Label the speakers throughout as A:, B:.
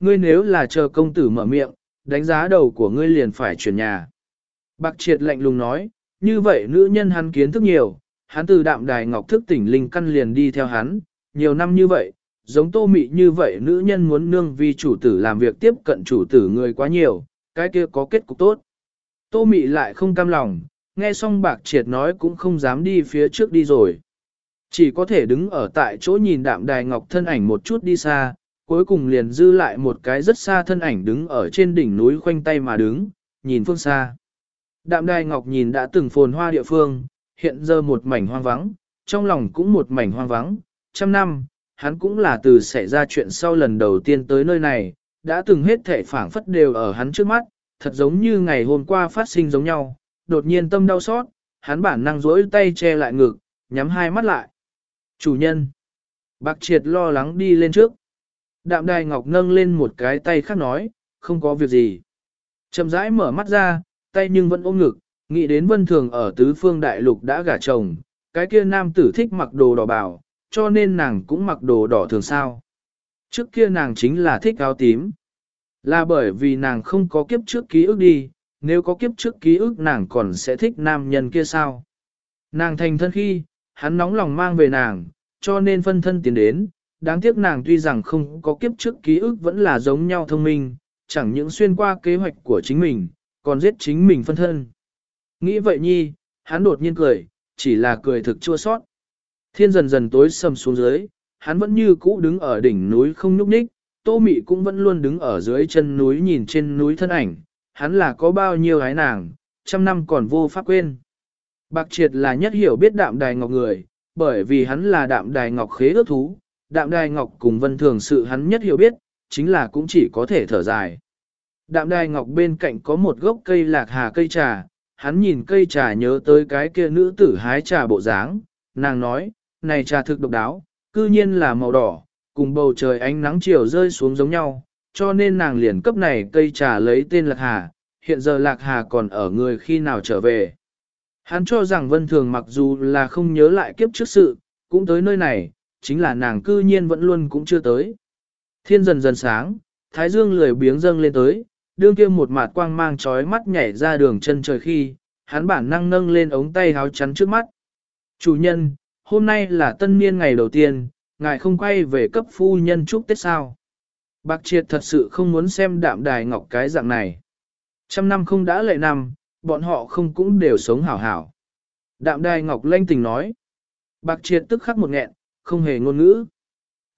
A: ngươi nếu là chờ công tử mở miệng, đánh giá đầu của ngươi liền phải chuyển nhà. Bạc triệt lạnh lùng nói, như vậy nữ nhân hắn kiến thức nhiều, hắn từ đạm đài ngọc thức tỉnh linh căn liền đi theo hắn, nhiều năm như vậy, giống tô mị như vậy nữ nhân muốn nương vì chủ tử làm việc tiếp cận chủ tử người quá nhiều, cái kia có kết cục tốt. Tô mị lại không cam lòng, nghe xong bạc triệt nói cũng không dám đi phía trước đi rồi. Chỉ có thể đứng ở tại chỗ nhìn đạm đài ngọc thân ảnh một chút đi xa, cuối cùng liền dư lại một cái rất xa thân ảnh đứng ở trên đỉnh núi khoanh tay mà đứng, nhìn phương xa. Đạm đài ngọc nhìn đã từng phồn hoa địa phương, hiện giờ một mảnh hoang vắng, trong lòng cũng một mảnh hoang vắng, trăm năm, hắn cũng là từ xảy ra chuyện sau lần đầu tiên tới nơi này, đã từng hết thể phảng phất đều ở hắn trước mắt, thật giống như ngày hôm qua phát sinh giống nhau, đột nhiên tâm đau xót, hắn bản năng rỗi tay che lại ngực, nhắm hai mắt lại. Chủ nhân. Bạc triệt lo lắng đi lên trước. Đạm đài ngọc nâng lên một cái tay khác nói, không có việc gì. Chậm rãi mở mắt ra, tay nhưng vẫn ôm ngực, nghĩ đến vân thường ở tứ phương đại lục đã gả chồng, cái kia nam tử thích mặc đồ đỏ bảo, cho nên nàng cũng mặc đồ đỏ thường sao. Trước kia nàng chính là thích áo tím. Là bởi vì nàng không có kiếp trước ký ức đi, nếu có kiếp trước ký ức nàng còn sẽ thích nam nhân kia sao. Nàng thành thân khi, hắn nóng lòng mang về nàng, cho nên phân thân tiến đến, đáng tiếc nàng tuy rằng không có kiếp trước ký ức vẫn là giống nhau thông minh, chẳng những xuyên qua kế hoạch của chính mình, còn giết chính mình phân thân. Nghĩ vậy nhi, hắn đột nhiên cười, chỉ là cười thực chua sót. Thiên dần dần tối sầm xuống dưới, hắn vẫn như cũ đứng ở đỉnh núi không nhúc nhích, tô mị cũng vẫn luôn đứng ở dưới chân núi nhìn trên núi thân ảnh, hắn là có bao nhiêu gái nàng, trăm năm còn vô pháp quên. Bạc triệt là nhất hiểu biết đạm đài ngọc người, bởi vì hắn là đạm đài ngọc khế ước thú, đạm đài ngọc cùng vân thường sự hắn nhất hiểu biết, chính là cũng chỉ có thể thở dài. Đạm đài ngọc bên cạnh có một gốc cây lạc hà cây trà, hắn nhìn cây trà nhớ tới cái kia nữ tử hái trà bộ dáng, nàng nói, này trà thực độc đáo, cư nhiên là màu đỏ, cùng bầu trời ánh nắng chiều rơi xuống giống nhau, cho nên nàng liền cấp này cây trà lấy tên lạc hà, hiện giờ lạc hà còn ở người khi nào trở về. Hắn cho rằng vân thường mặc dù là không nhớ lại kiếp trước sự, cũng tới nơi này, chính là nàng cư nhiên vẫn luôn cũng chưa tới. Thiên dần dần sáng, thái dương lười biếng dâng lên tới, đương kia một mạt quang mang chói mắt nhảy ra đường chân trời khi, hắn bản năng nâng lên ống tay háo chắn trước mắt. Chủ nhân, hôm nay là tân niên ngày đầu tiên, ngài không quay về cấp phu nhân chúc Tết sao. Bạc triệt thật sự không muốn xem đạm đài ngọc cái dạng này. Trăm năm không đã lệ năm, bọn họ không cũng đều sống hảo hảo. Đạm đài ngọc lanh tình nói. Bạc triệt tức khắc một nghẹn, không hề ngôn ngữ.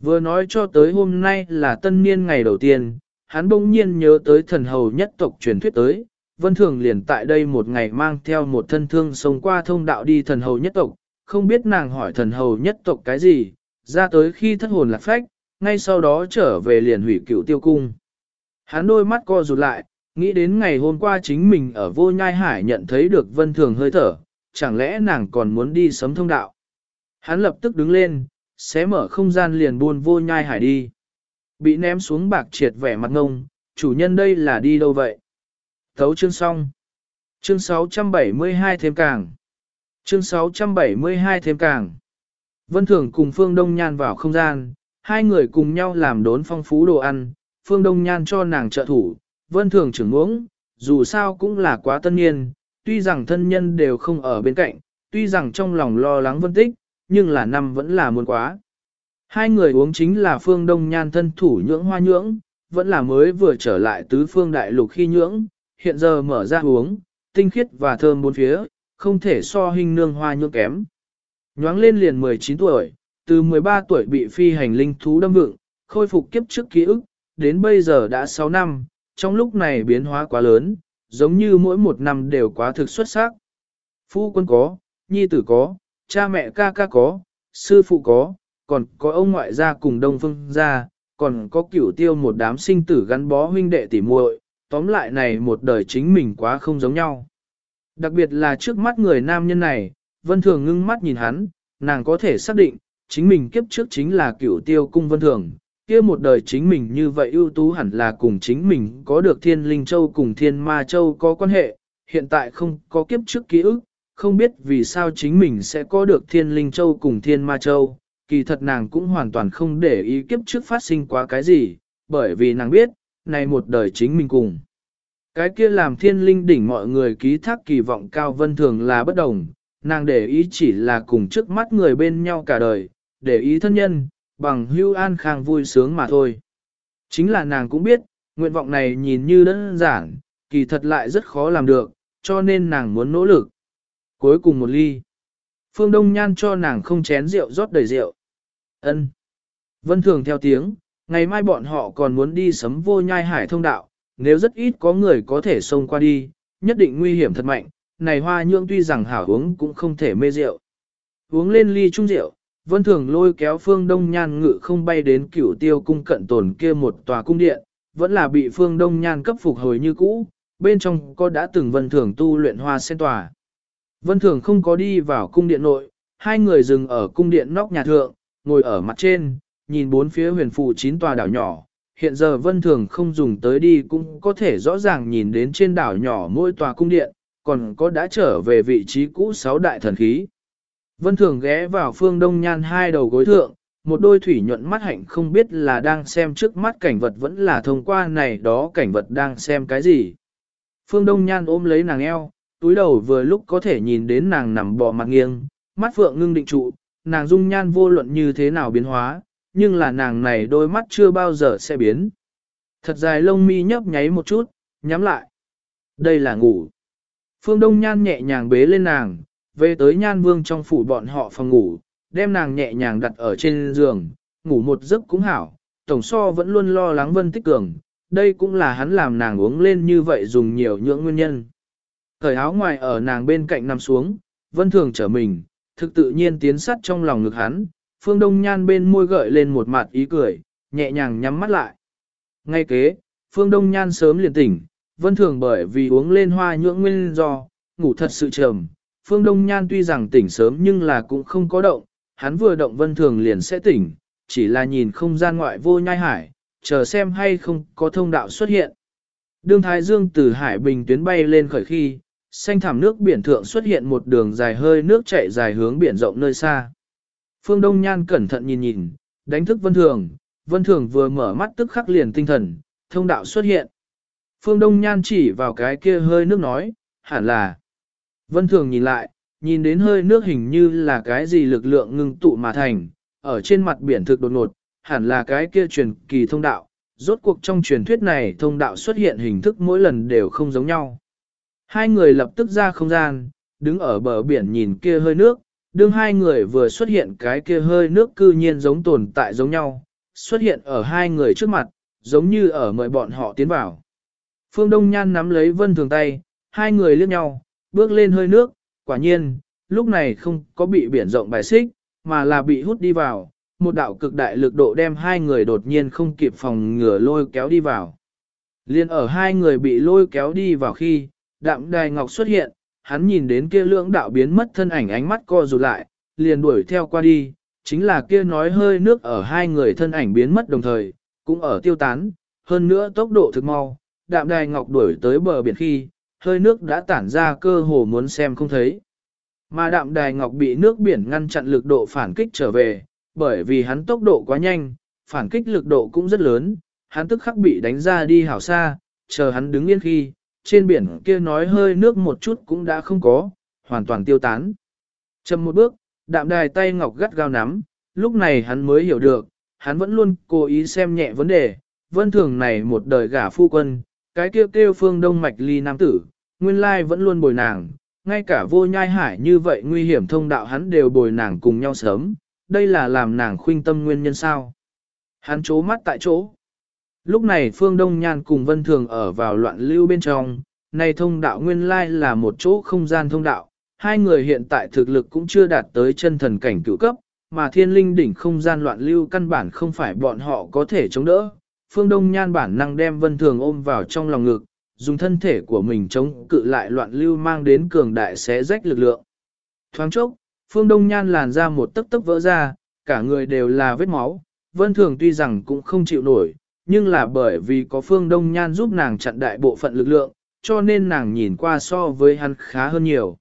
A: Vừa nói cho tới hôm nay là tân niên ngày đầu tiên, hắn bỗng nhiên nhớ tới thần hầu nhất tộc truyền thuyết tới. Vân Thường liền tại đây một ngày mang theo một thân thương sống qua thông đạo đi thần hầu nhất tộc, không biết nàng hỏi thần hầu nhất tộc cái gì, ra tới khi thất hồn lạc phách, ngay sau đó trở về liền hủy cựu tiêu cung. Hắn đôi mắt co rụt lại, nghĩ đến ngày hôm qua chính mình ở vô nhai hải nhận thấy được vân thường hơi thở, chẳng lẽ nàng còn muốn đi sấm thông đạo. Hắn lập tức đứng lên, xé mở không gian liền buôn vô nhai hải đi. Bị ném xuống bạc triệt vẻ mặt ngông, chủ nhân đây là đi đâu vậy? Thấu chương xong. Chương 672 thêm càng. Chương 672 thêm càng. Vân Thường cùng Phương Đông Nhan vào không gian, hai người cùng nhau làm đốn phong phú đồ ăn, Phương Đông Nhan cho nàng trợ thủ, Vân Thường trưởng uống, dù sao cũng là quá tân niên, tuy rằng thân nhân đều không ở bên cạnh, tuy rằng trong lòng lo lắng vân tích, nhưng là năm vẫn là muốn quá. Hai người uống chính là Phương Đông Nhan thân thủ nhưỡng hoa nhưỡng, vẫn là mới vừa trở lại tứ phương đại lục khi nhưỡng, hiện giờ mở ra uống, tinh khiết và thơm bốn phía, không thể so hình nương hoa nhưỡng kém. Nhoáng lên liền 19 tuổi, từ 13 tuổi bị phi hành linh thú đâm vựng, khôi phục kiếp trước ký ức, đến bây giờ đã 6 năm, trong lúc này biến hóa quá lớn, giống như mỗi một năm đều quá thực xuất sắc. Phu quân có, nhi tử có, cha mẹ ca ca có, sư phụ có, còn có ông ngoại gia cùng đông phương gia, còn có cửu tiêu một đám sinh tử gắn bó huynh đệ tỉ muội, tóm lại này một đời chính mình quá không giống nhau. Đặc biệt là trước mắt người nam nhân này, Vân Thường ngưng mắt nhìn hắn, nàng có thể xác định, chính mình kiếp trước chính là cửu tiêu cung Vân Thường, kia một đời chính mình như vậy ưu tú hẳn là cùng chính mình có được thiên linh châu cùng thiên ma châu có quan hệ, hiện tại không có kiếp trước ký ức, không biết vì sao chính mình sẽ có được thiên linh châu cùng thiên ma châu, kỳ thật nàng cũng hoàn toàn không để ý kiếp trước phát sinh quá cái gì, bởi vì nàng biết, này một đời chính mình cùng. Cái kia làm thiên linh đỉnh mọi người ký thác kỳ vọng cao vân thường là bất đồng, nàng để ý chỉ là cùng trước mắt người bên nhau cả đời, để ý thân nhân, bằng hưu an khang vui sướng mà thôi. Chính là nàng cũng biết, nguyện vọng này nhìn như đơn giản, kỳ thật lại rất khó làm được, cho nên nàng muốn nỗ lực. Cuối cùng một ly. Phương Đông Nhan cho nàng không chén rượu rót đầy rượu. Ân. Vân Thường theo tiếng, ngày mai bọn họ còn muốn đi sấm vô nhai hải thông đạo, nếu rất ít có người có thể xông qua đi, nhất định nguy hiểm thật mạnh, này hoa nhượng tuy rằng hảo uống cũng không thể mê rượu. Uống lên ly trung rượu, Vân Thường lôi kéo Phương Đông Nhan ngự không bay đến cửu tiêu cung cận tồn kia một tòa cung điện, vẫn là bị Phương Đông Nhan cấp phục hồi như cũ, bên trong có đã từng Vân Thường tu luyện hoa sen tòa. Vân Thường không có đi vào cung điện nội, hai người dừng ở cung điện nóc nhà thượng, ngồi ở mặt trên, nhìn bốn phía huyền phụ chín tòa đảo nhỏ. Hiện giờ Vân Thường không dùng tới đi cũng có thể rõ ràng nhìn đến trên đảo nhỏ mỗi tòa cung điện, còn có đã trở về vị trí cũ sáu đại thần khí. Vân Thường ghé vào phương đông nhan hai đầu gối thượng, một đôi thủy nhuận mắt hạnh không biết là đang xem trước mắt cảnh vật vẫn là thông qua này đó cảnh vật đang xem cái gì. Phương Đông Nhan ôm lấy nàng eo, túi đầu vừa lúc có thể nhìn đến nàng nằm bò mặt nghiêng, mắt phượng ngưng định trụ, nàng dung nhan vô luận như thế nào biến hóa, nhưng là nàng này đôi mắt chưa bao giờ sẽ biến. Thật dài lông mi nhấp nháy một chút, nhắm lại. Đây là ngủ. Phương Đông Nhan nhẹ nhàng bế lên nàng, về tới Nhan Vương trong phủ bọn họ phòng ngủ, đem nàng nhẹ nhàng đặt ở trên giường, ngủ một giấc cũng hảo. Tổng so vẫn luôn lo lắng Vân Tích Cường, đây cũng là hắn làm nàng uống lên như vậy dùng nhiều nhưỡng nguyên nhân. Thời áo ngoài ở nàng bên cạnh nằm xuống, Vân Thường trở mình, thực tự nhiên tiến sắt trong lòng ngực hắn, Phương Đông Nhan bên môi gợi lên một mặt ý cười, nhẹ nhàng nhắm mắt lại. Ngay kế, Phương Đông Nhan sớm liền tỉnh, Vân Thường bởi vì uống lên hoa nhưỡng nguyên do, ngủ thật sự trầm. Phương Đông Nhan tuy rằng tỉnh sớm nhưng là cũng không có động, hắn vừa động Vân Thường liền sẽ tỉnh, chỉ là nhìn không gian ngoại vô nhai hải, chờ xem hay không có thông đạo xuất hiện. Đương Thái Dương từ Hải Bình tuyến bay lên khởi khi, xanh thảm nước biển thượng xuất hiện một đường dài hơi nước chảy dài hướng biển rộng nơi xa. Phương Đông Nhan cẩn thận nhìn nhìn, đánh thức Vân Thường, Vân Thường vừa mở mắt tức khắc liền tinh thần, thông đạo xuất hiện. Phương Đông Nhan chỉ vào cái kia hơi nước nói, hẳn là. Vân Thường nhìn lại, nhìn đến hơi nước hình như là cái gì lực lượng ngưng tụ mà thành, ở trên mặt biển thực đột ngột, hẳn là cái kia truyền kỳ thông đạo. Rốt cuộc trong truyền thuyết này thông đạo xuất hiện hình thức mỗi lần đều không giống nhau. Hai người lập tức ra không gian, đứng ở bờ biển nhìn kia hơi nước, đương hai người vừa xuất hiện cái kia hơi nước cư nhiên giống tồn tại giống nhau, xuất hiện ở hai người trước mặt, giống như ở mời bọn họ tiến vào. Phương Đông Nhan nắm lấy vân thường tay, hai người liếc nhau, bước lên hơi nước, quả nhiên, lúc này không có bị biển rộng bài xích, mà là bị hút đi vào, một đạo cực đại lực độ đem hai người đột nhiên không kịp phòng ngừa lôi kéo đi vào. Liên ở hai người bị lôi kéo đi vào khi, đạm đài ngọc xuất hiện, hắn nhìn đến kia lưỡng đạo biến mất thân ảnh ánh mắt co rụt lại, liền đuổi theo qua đi, chính là kia nói hơi nước ở hai người thân ảnh biến mất đồng thời, cũng ở tiêu tán, hơn nữa tốc độ thực mau, đạm đài ngọc đuổi tới bờ biển khi, hơi nước đã tản ra cơ hồ muốn xem không thấy. Mà đạm đài ngọc bị nước biển ngăn chặn lực độ phản kích trở về, bởi vì hắn tốc độ quá nhanh, phản kích lực độ cũng rất lớn, hắn tức khắc bị đánh ra đi hảo xa, chờ hắn đứng yên khi, trên biển kia nói hơi nước một chút cũng đã không có, hoàn toàn tiêu tán. Chầm một bước, đạm đài tay ngọc gắt gao nắm, lúc này hắn mới hiểu được, hắn vẫn luôn cố ý xem nhẹ vấn đề, vân thường này một đời gả phu quân, cái kêu kêu phương đông mạch ly nam tử, nguyên lai vẫn luôn bồi nàng, ngay cả vô nhai hải như vậy nguy hiểm thông đạo hắn đều bồi nàng cùng nhau sớm, đây là làm nàng khuynh tâm nguyên nhân sao. Hắn chố mắt tại chỗ. Lúc này Phương Đông Nhan cùng Vân Thường ở vào loạn lưu bên trong, này thông đạo nguyên lai là một chỗ không gian thông đạo, hai người hiện tại thực lực cũng chưa đạt tới chân thần cảnh cựu cấp, mà thiên linh đỉnh không gian loạn lưu căn bản không phải bọn họ có thể chống đỡ. Phương Đông Nhan bản năng đem Vân Thường ôm vào trong lòng ngực, dùng thân thể của mình chống cự lại loạn lưu mang đến cường đại xé rách lực lượng. Thoáng chốc, Phương Đông Nhan làn ra một tấc tấc vỡ ra, cả người đều là vết máu, Vân Thường tuy rằng cũng không chịu nổi, nhưng là bởi vì có Phương Đông Nhan giúp nàng chặn đại bộ phận lực lượng, cho nên nàng nhìn qua so với hắn khá hơn nhiều.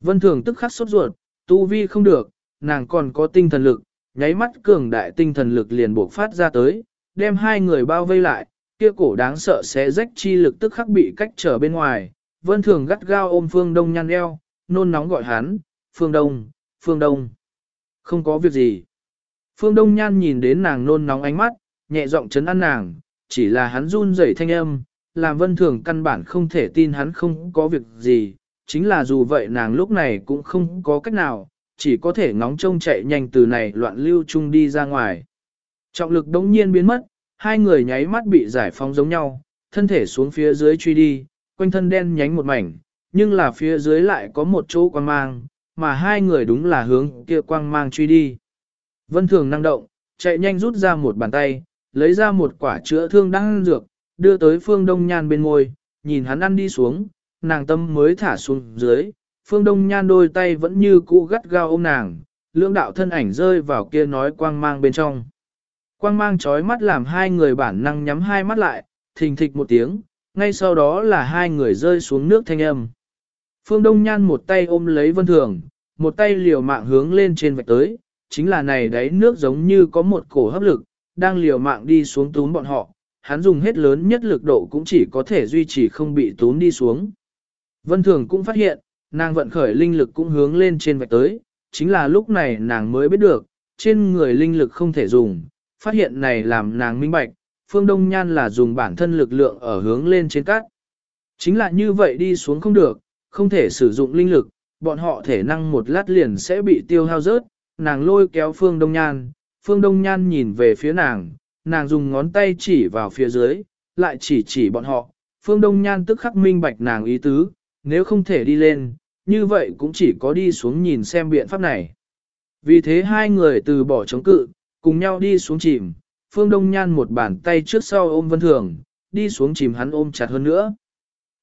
A: Vân Thường tức khắc sốt ruột, tu vi không được, nàng còn có tinh thần lực, nháy mắt cường đại tinh thần lực liền buộc phát ra tới, đem hai người bao vây lại, kia cổ đáng sợ sẽ rách chi lực tức khắc bị cách trở bên ngoài, vân thường gắt gao ôm phương đông nhăn eo, nôn nóng gọi hắn, phương đông, phương đông. Không có việc gì. Phương đông nhan nhìn đến nàng nôn nóng ánh mắt, nhẹ giọng chấn an nàng, chỉ là hắn run rẩy thanh âm, làm vân thường căn bản không thể tin hắn không có việc gì, chính là dù vậy nàng lúc này cũng không có cách nào, chỉ có thể ngóng trông chạy nhanh từ này loạn lưu chung đi ra ngoài. Trọng lực đống nhiên biến mất, hai người nháy mắt bị giải phóng giống nhau, thân thể xuống phía dưới truy đi, quanh thân đen nhánh một mảnh, nhưng là phía dưới lại có một chỗ quang mang, mà hai người đúng là hướng kia quang mang truy đi. Vân thường năng động, chạy nhanh rút ra một bàn tay, lấy ra một quả chữa thương đang dược, đưa tới phương đông nhan bên ngôi, nhìn hắn ăn đi xuống, nàng tâm mới thả xuống dưới, phương đông nhan đôi tay vẫn như cũ gắt gao ôm nàng, lưỡng đạo thân ảnh rơi vào kia nói quang mang bên trong. Quang mang chói mắt làm hai người bản năng nhắm hai mắt lại, thình thịch một tiếng, ngay sau đó là hai người rơi xuống nước thanh âm. Phương Đông Nhan một tay ôm lấy Vân Thường, một tay liều mạng hướng lên trên vạch tới, chính là này đấy nước giống như có một cổ hấp lực, đang liều mạng đi xuống túm bọn họ, hắn dùng hết lớn nhất lực độ cũng chỉ có thể duy trì không bị túm đi xuống. Vân Thường cũng phát hiện, nàng vận khởi linh lực cũng hướng lên trên vạch tới, chính là lúc này nàng mới biết được, trên người linh lực không thể dùng, phát hiện này làm nàng minh bạch, Phương Đông Nhan là dùng bản thân lực lượng ở hướng lên trên cát. Chính là như vậy đi xuống không được, không thể sử dụng linh lực, bọn họ thể năng một lát liền sẽ bị tiêu hao rớt, nàng lôi kéo Phương Đông Nhan, Phương Đông Nhan nhìn về phía nàng, nàng dùng ngón tay chỉ vào phía dưới, lại chỉ chỉ bọn họ, Phương Đông Nhan tức khắc minh bạch nàng ý tứ, nếu không thể đi lên, như vậy cũng chỉ có đi xuống nhìn xem biện pháp này. Vì thế hai người từ bỏ chống cự, cùng nhau đi xuống chìm, Phương Đông Nhan một bàn tay trước sau ôm Vân Thường, đi xuống chìm hắn ôm chặt hơn nữa.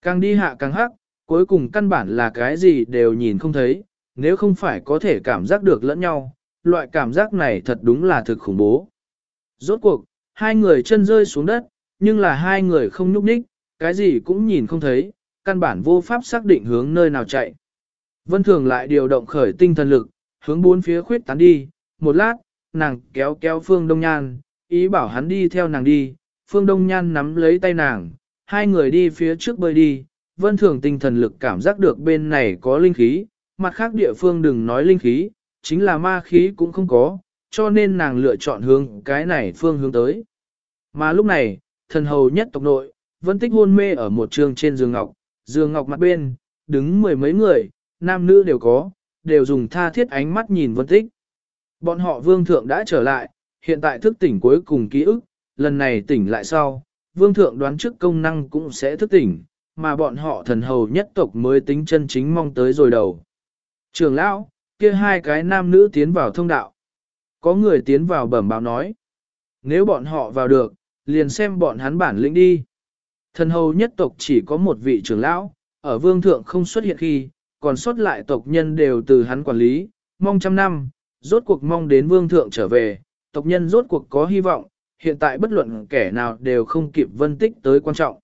A: Càng đi hạ càng hắc, cuối cùng căn bản là cái gì đều nhìn không thấy, nếu không phải có thể cảm giác được lẫn nhau, loại cảm giác này thật đúng là thực khủng bố. Rốt cuộc, hai người chân rơi xuống đất, nhưng là hai người không nhúc nhích, cái gì cũng nhìn không thấy, căn bản vô pháp xác định hướng nơi nào chạy. Vân Thường lại điều động khởi tinh thần lực, hướng bốn phía khuyết tán đi, một lát, nàng kéo kéo Phương Đông Nhan, ý bảo hắn đi theo nàng đi, Phương Đông Nhan nắm lấy tay nàng, hai người đi phía trước bơi đi, Vân Thường tinh thần lực cảm giác được bên này có linh khí, mặt khác địa phương đừng nói linh khí, chính là ma khí cũng không có, cho nên nàng lựa chọn hướng cái này phương hướng tới. Mà lúc này, thần hầu nhất tộc nội, Vân Tích hôn mê ở một trường trên giường ngọc, giường ngọc mặt bên, đứng mười mấy người, nam nữ đều có, đều dùng tha thiết ánh mắt nhìn Vân Tích. Bọn họ vương thượng đã trở lại, hiện tại thức tỉnh cuối cùng ký ức, lần này tỉnh lại sau, vương thượng đoán trước công năng cũng sẽ thức tỉnh, mà bọn họ thần hầu nhất tộc mới tính chân chính mong tới rồi đầu. Trường lão, kia hai cái nam nữ tiến vào thông đạo. Có người tiến vào bẩm báo nói. Nếu bọn họ vào được, liền xem bọn hắn bản lĩnh đi. Thần hầu nhất tộc chỉ có một vị trưởng lão, ở vương thượng không xuất hiện khi, còn xuất lại tộc nhân đều từ hắn quản lý, mong trăm năm, rốt cuộc mong đến vương thượng trở về, tộc nhân rốt cuộc có hy vọng, hiện tại bất luận kẻ nào đều không kịp vân tích tới quan trọng.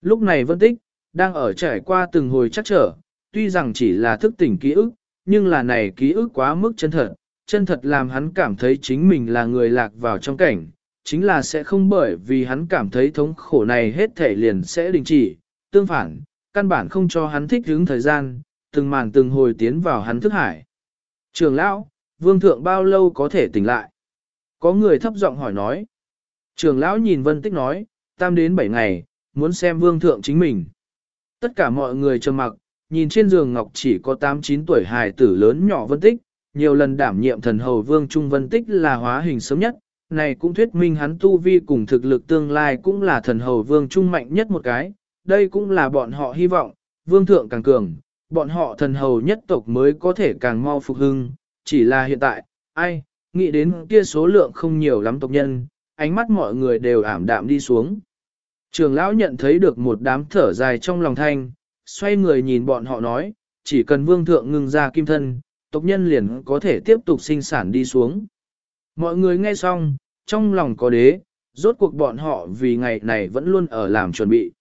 A: Lúc này vân tích, đang ở trải qua từng hồi chắc trở, tuy rằng chỉ là thức tỉnh ký ức, nhưng là này ký ức quá mức chân thật, chân thật làm hắn cảm thấy chính mình là người lạc vào trong cảnh, chính là sẽ không bởi vì hắn cảm thấy thống khổ này hết thể liền sẽ đình chỉ, tương phản, căn bản không cho hắn thích hứng thời gian, từng màn từng hồi tiến vào hắn thức hải. Trường lão, vương thượng bao lâu có thể tỉnh lại? Có người thấp giọng hỏi nói. Trường lão nhìn vân tích nói, tam đến bảy ngày, muốn xem vương thượng chính mình. Tất cả mọi người trầm mặc, nhìn trên giường ngọc chỉ có 8-9 tuổi hài tử lớn nhỏ vân tích, nhiều lần đảm nhiệm thần hầu vương trung vân tích là hóa hình sớm nhất, này cũng thuyết minh hắn tu vi cùng thực lực tương lai cũng là thần hầu vương trung mạnh nhất một cái, đây cũng là bọn họ hy vọng, vương thượng càng cường, bọn họ thần hầu nhất tộc mới có thể càng mau phục hưng, chỉ là hiện tại, ai, nghĩ đến kia số lượng không nhiều lắm tộc nhân, ánh mắt mọi người đều ảm đạm đi xuống. Trường lão nhận thấy được một đám thở dài trong lòng thanh, xoay người nhìn bọn họ nói, chỉ cần vương thượng ngừng ra kim thân, tộc nhân liền có thể tiếp tục sinh sản đi xuống. Mọi người nghe xong, trong lòng có đế, rốt cuộc bọn họ vì ngày này vẫn luôn ở làm chuẩn bị.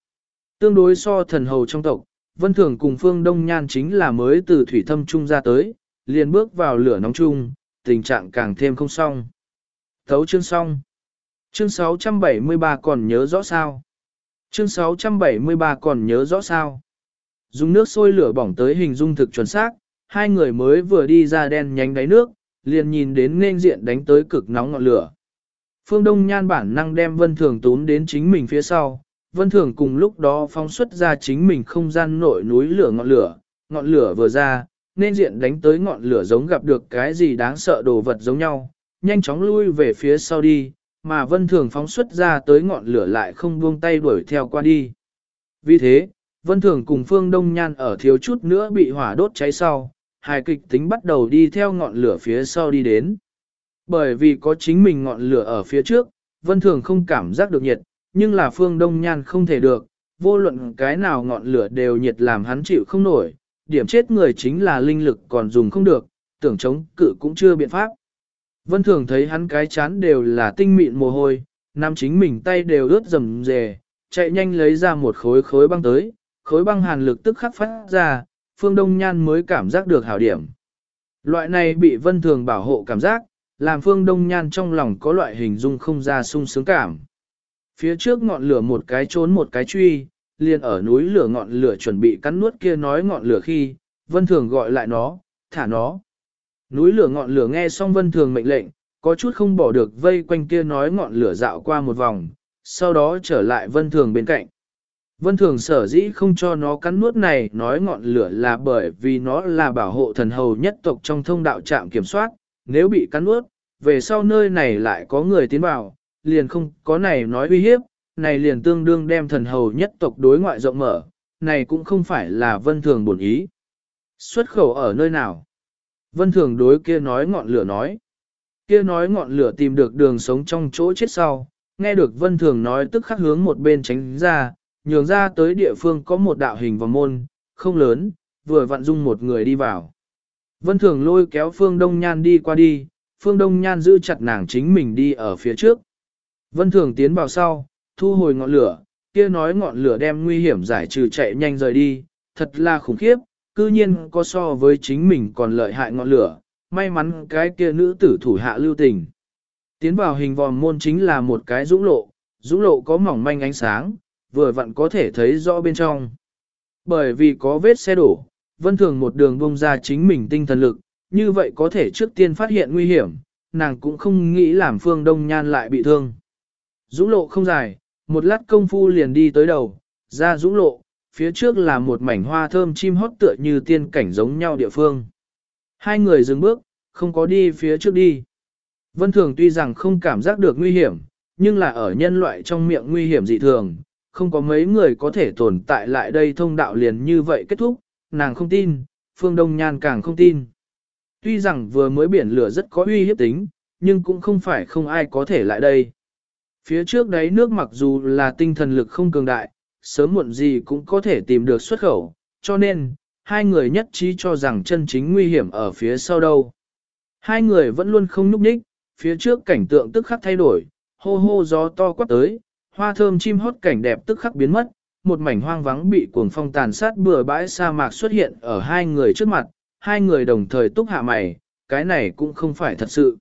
A: Tương đối so thần hầu trong tộc, Vân Thường cùng Phương Đông Nhan chính là mới từ thủy thâm trung ra tới, liền bước vào lửa nóng chung, tình trạng càng thêm không xong. Thấu chương xong. Chương 673 còn nhớ rõ sao? Chương 673 còn nhớ rõ sao? Dùng nước sôi lửa bỏng tới hình dung thực chuẩn xác, hai người mới vừa đi ra đen nhánh đáy nước, liền nhìn đến nên diện đánh tới cực nóng ngọn lửa. Phương Đông Nhan bản năng đem Vân Thường tốn đến chính mình phía sau, Vân Thường cùng lúc đó phóng xuất ra chính mình không gian nội núi lửa ngọn lửa, ngọn lửa vừa ra, nên diện đánh tới ngọn lửa giống gặp được cái gì đáng sợ đồ vật giống nhau, nhanh chóng lui về phía sau đi, mà Vân Thường phóng xuất ra tới ngọn lửa lại không buông tay đuổi theo qua đi. Vì thế, Vân Thường cùng Phương Đông Nhan ở thiếu chút nữa bị hỏa đốt cháy sau, hài kịch tính bắt đầu đi theo ngọn lửa phía sau đi đến. Bởi vì có chính mình ngọn lửa ở phía trước, Vân Thường không cảm giác được nhiệt, nhưng là Phương Đông Nhan không thể được, vô luận cái nào ngọn lửa đều nhiệt làm hắn chịu không nổi, điểm chết người chính là linh lực còn dùng không được, tưởng chống cự cũng chưa biện pháp. Vân Thường thấy hắn cái chán đều là tinh mịn mồ hôi, nam chính mình tay đều ướt rầm rề, chạy nhanh lấy ra một khối khối băng tới, khối băng hàn lực tức khắc phát ra, Phương Đông Nhan mới cảm giác được hảo điểm. Loại này bị Vân Thường bảo hộ cảm giác, làm Phương Đông Nhan trong lòng có loại hình dung không ra sung sướng cảm. Phía trước ngọn lửa một cái trốn một cái truy, liền ở núi lửa ngọn lửa chuẩn bị cắn nuốt kia nói ngọn lửa khi, Vân Thường gọi lại nó, thả nó. Núi lửa ngọn lửa nghe xong Vân Thường mệnh lệnh, có chút không bỏ được vây quanh kia nói ngọn lửa dạo qua một vòng, sau đó trở lại Vân Thường bên cạnh. Vân Thường sở dĩ không cho nó cắn nuốt này nói ngọn lửa là bởi vì nó là bảo hộ thần hầu nhất tộc trong thông đạo trạm kiểm soát, nếu bị cắn nuốt, về sau nơi này lại có người tiến vào, liền không có này nói uy hiếp, này liền tương đương đem thần hầu nhất tộc đối ngoại rộng mở, này cũng không phải là vân thường bổn ý. Xuất khẩu ở nơi nào? Vân thường đối kia nói ngọn lửa nói. Kia nói ngọn lửa tìm được đường sống trong chỗ chết sau, nghe được vân thường nói tức khắc hướng một bên tránh ra, nhường ra tới địa phương có một đạo hình vòng môn, không lớn, vừa vặn dung một người đi vào. Vân thường lôi kéo phương đông nhan đi qua đi, phương đông nhan giữ chặt nàng chính mình đi ở phía trước. Vân thường tiến vào sau, thu hồi ngọn lửa, kia nói ngọn lửa đem nguy hiểm giải trừ chạy nhanh rời đi, thật là khủng khiếp, cư nhiên có so với chính mình còn lợi hại ngọn lửa, may mắn cái kia nữ tử thủ hạ lưu tình. Tiến vào hình vòm môn chính là một cái dũng lộ, dũng lộ có mỏng manh ánh sáng, vừa vặn có thể thấy rõ bên trong. Bởi vì có vết xe đổ, vân thường một đường bông ra chính mình tinh thần lực, như vậy có thể trước tiên phát hiện nguy hiểm, nàng cũng không nghĩ làm phương đông nhan lại bị thương. Dũng lộ không dài, một lát công phu liền đi tới đầu, ra dũng lộ, phía trước là một mảnh hoa thơm chim hót tựa như tiên cảnh giống nhau địa phương. Hai người dừng bước, không có đi phía trước đi. Vân Thường tuy rằng không cảm giác được nguy hiểm, nhưng là ở nhân loại trong miệng nguy hiểm dị thường, không có mấy người có thể tồn tại lại đây thông đạo liền như vậy kết thúc, nàng không tin, Phương Đông Nhan càng không tin. Tuy rằng vừa mới biển lửa rất có uy hiếp tính, nhưng cũng không phải không ai có thể lại đây. Phía trước đấy nước mặc dù là tinh thần lực không cường đại, sớm muộn gì cũng có thể tìm được xuất khẩu, cho nên, hai người nhất trí cho rằng chân chính nguy hiểm ở phía sau đâu. Hai người vẫn luôn không nhúc nhích, phía trước cảnh tượng tức khắc thay đổi, hô hô gió to quát tới, hoa thơm chim hót cảnh đẹp tức khắc biến mất, một mảnh hoang vắng bị cuồng phong tàn sát bừa bãi sa mạc xuất hiện ở hai người trước mặt, hai người đồng thời túc hạ mày, cái này cũng không phải thật sự.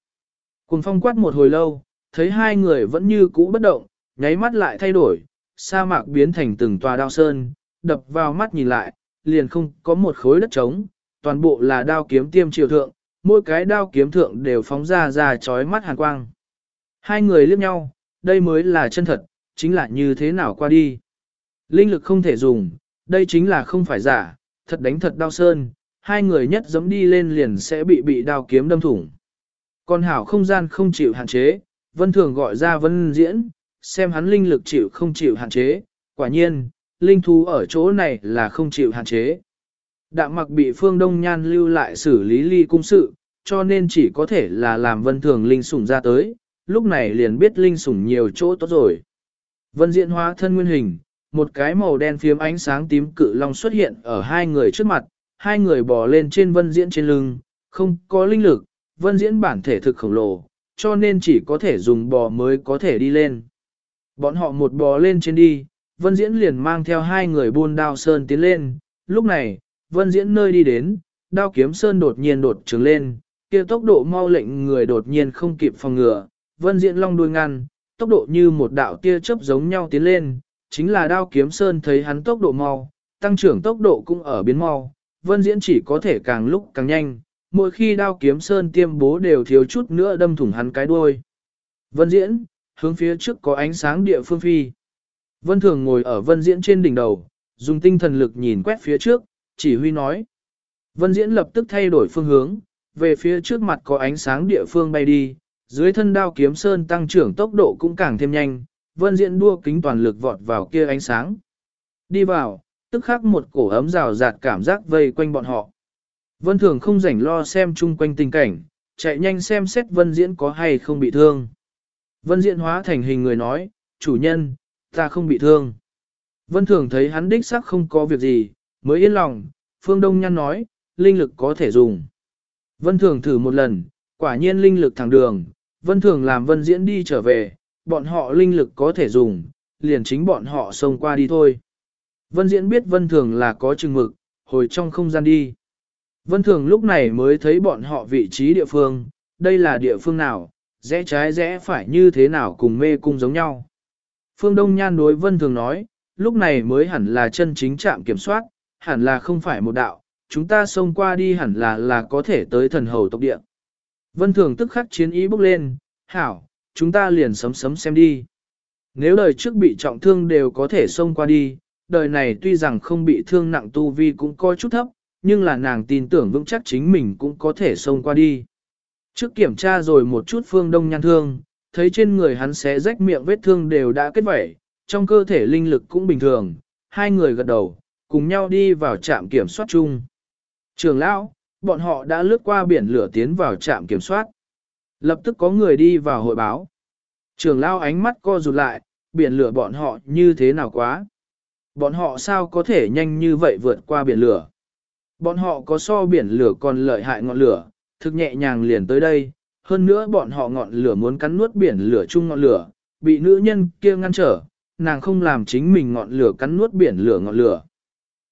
A: Cuồng phong quát một hồi lâu, thấy hai người vẫn như cũ bất động, nháy mắt lại thay đổi, sa mạc biến thành từng tòa đao sơn, đập vào mắt nhìn lại, liền không có một khối đất trống, toàn bộ là đao kiếm tiêm triều thượng, mỗi cái đao kiếm thượng đều phóng ra ra chói mắt hàn quang. Hai người liếc nhau, đây mới là chân thật, chính là như thế nào qua đi. Linh lực không thể dùng, đây chính là không phải giả, thật đánh thật đau sơn, hai người nhất giống đi lên liền sẽ bị bị đao kiếm đâm thủng. Còn hảo không gian không chịu hạn chế, vân thường gọi ra vân diễn, xem hắn linh lực chịu không chịu hạn chế, quả nhiên, linh thú ở chỗ này là không chịu hạn chế. Đạm mặc bị phương đông nhan lưu lại xử lý ly cung sự, cho nên chỉ có thể là làm vân thường linh sủng ra tới, lúc này liền biết linh sủng nhiều chỗ tốt rồi. Vân diễn hóa thân nguyên hình, một cái màu đen phiếm ánh sáng tím cự long xuất hiện ở hai người trước mặt, hai người bò lên trên vân diễn trên lưng, không có linh lực, vân diễn bản thể thực khổng lồ, cho nên chỉ có thể dùng bò mới có thể đi lên. Bọn họ một bò lên trên đi, vân diễn liền mang theo hai người buôn đao sơn tiến lên, lúc này, vân diễn nơi đi đến, đao kiếm sơn đột nhiên đột trứng lên, kia tốc độ mau lệnh người đột nhiên không kịp phòng ngừa, vân diễn long đuôi ngăn, tốc độ như một đạo tia chớp giống nhau tiến lên, chính là đao kiếm sơn thấy hắn tốc độ mau, tăng trưởng tốc độ cũng ở biến mau, vân diễn chỉ có thể càng lúc càng nhanh, mỗi khi đao kiếm sơn tiêm bố đều thiếu chút nữa đâm thủng hắn cái đuôi. Vân diễn, hướng phía trước có ánh sáng địa phương phi. Vân thường ngồi ở vân diễn trên đỉnh đầu, dùng tinh thần lực nhìn quét phía trước, chỉ huy nói. Vân diễn lập tức thay đổi phương hướng, về phía trước mặt có ánh sáng địa phương bay đi, dưới thân đao kiếm sơn tăng trưởng tốc độ cũng càng thêm nhanh, vân diễn đua kính toàn lực vọt vào kia ánh sáng. Đi vào, tức khắc một cổ ấm rào rạt cảm giác vây quanh bọn họ. Vân thường không rảnh lo xem chung quanh tình cảnh, chạy nhanh xem xét vân diễn có hay không bị thương. Vân diễn hóa thành hình người nói, chủ nhân, ta không bị thương. Vân thường thấy hắn đích xác không có việc gì, mới yên lòng, phương đông nhăn nói, linh lực có thể dùng. Vân thường thử một lần, quả nhiên linh lực thẳng đường, vân thường làm vân diễn đi trở về, bọn họ linh lực có thể dùng, liền chính bọn họ xông qua đi thôi. Vân diễn biết vân thường là có chừng mực, hồi trong không gian đi. Vân thường lúc này mới thấy bọn họ vị trí địa phương, đây là địa phương nào, rẽ trái rẽ phải như thế nào cùng mê cung giống nhau. Phương Đông Nhan đối vân thường nói, lúc này mới hẳn là chân chính trạm kiểm soát, hẳn là không phải một đạo, chúng ta xông qua đi hẳn là là có thể tới thần hầu tộc địa. Vân thường tức khắc chiến ý bốc lên, hảo, chúng ta liền sấm sấm xem đi. Nếu đời trước bị trọng thương đều có thể xông qua đi, đời này tuy rằng không bị thương nặng tu vi cũng coi chút thấp, nhưng là nàng tin tưởng vững chắc chính mình cũng có thể xông qua đi. Trước kiểm tra rồi một chút phương đông nhan thương, thấy trên người hắn xé rách miệng vết thương đều đã kết vẩy, trong cơ thể linh lực cũng bình thường, hai người gật đầu, cùng nhau đi vào trạm kiểm soát chung. Trường lão, bọn họ đã lướt qua biển lửa tiến vào trạm kiểm soát. Lập tức có người đi vào hội báo. Trường lao ánh mắt co rụt lại, biển lửa bọn họ như thế nào quá. Bọn họ sao có thể nhanh như vậy vượt qua biển lửa. Bọn họ có so biển lửa còn lợi hại ngọn lửa, thực nhẹ nhàng liền tới đây. Hơn nữa bọn họ ngọn lửa muốn cắn nuốt biển lửa chung ngọn lửa, bị nữ nhân kia ngăn trở, nàng không làm chính mình ngọn lửa cắn nuốt biển lửa ngọn lửa.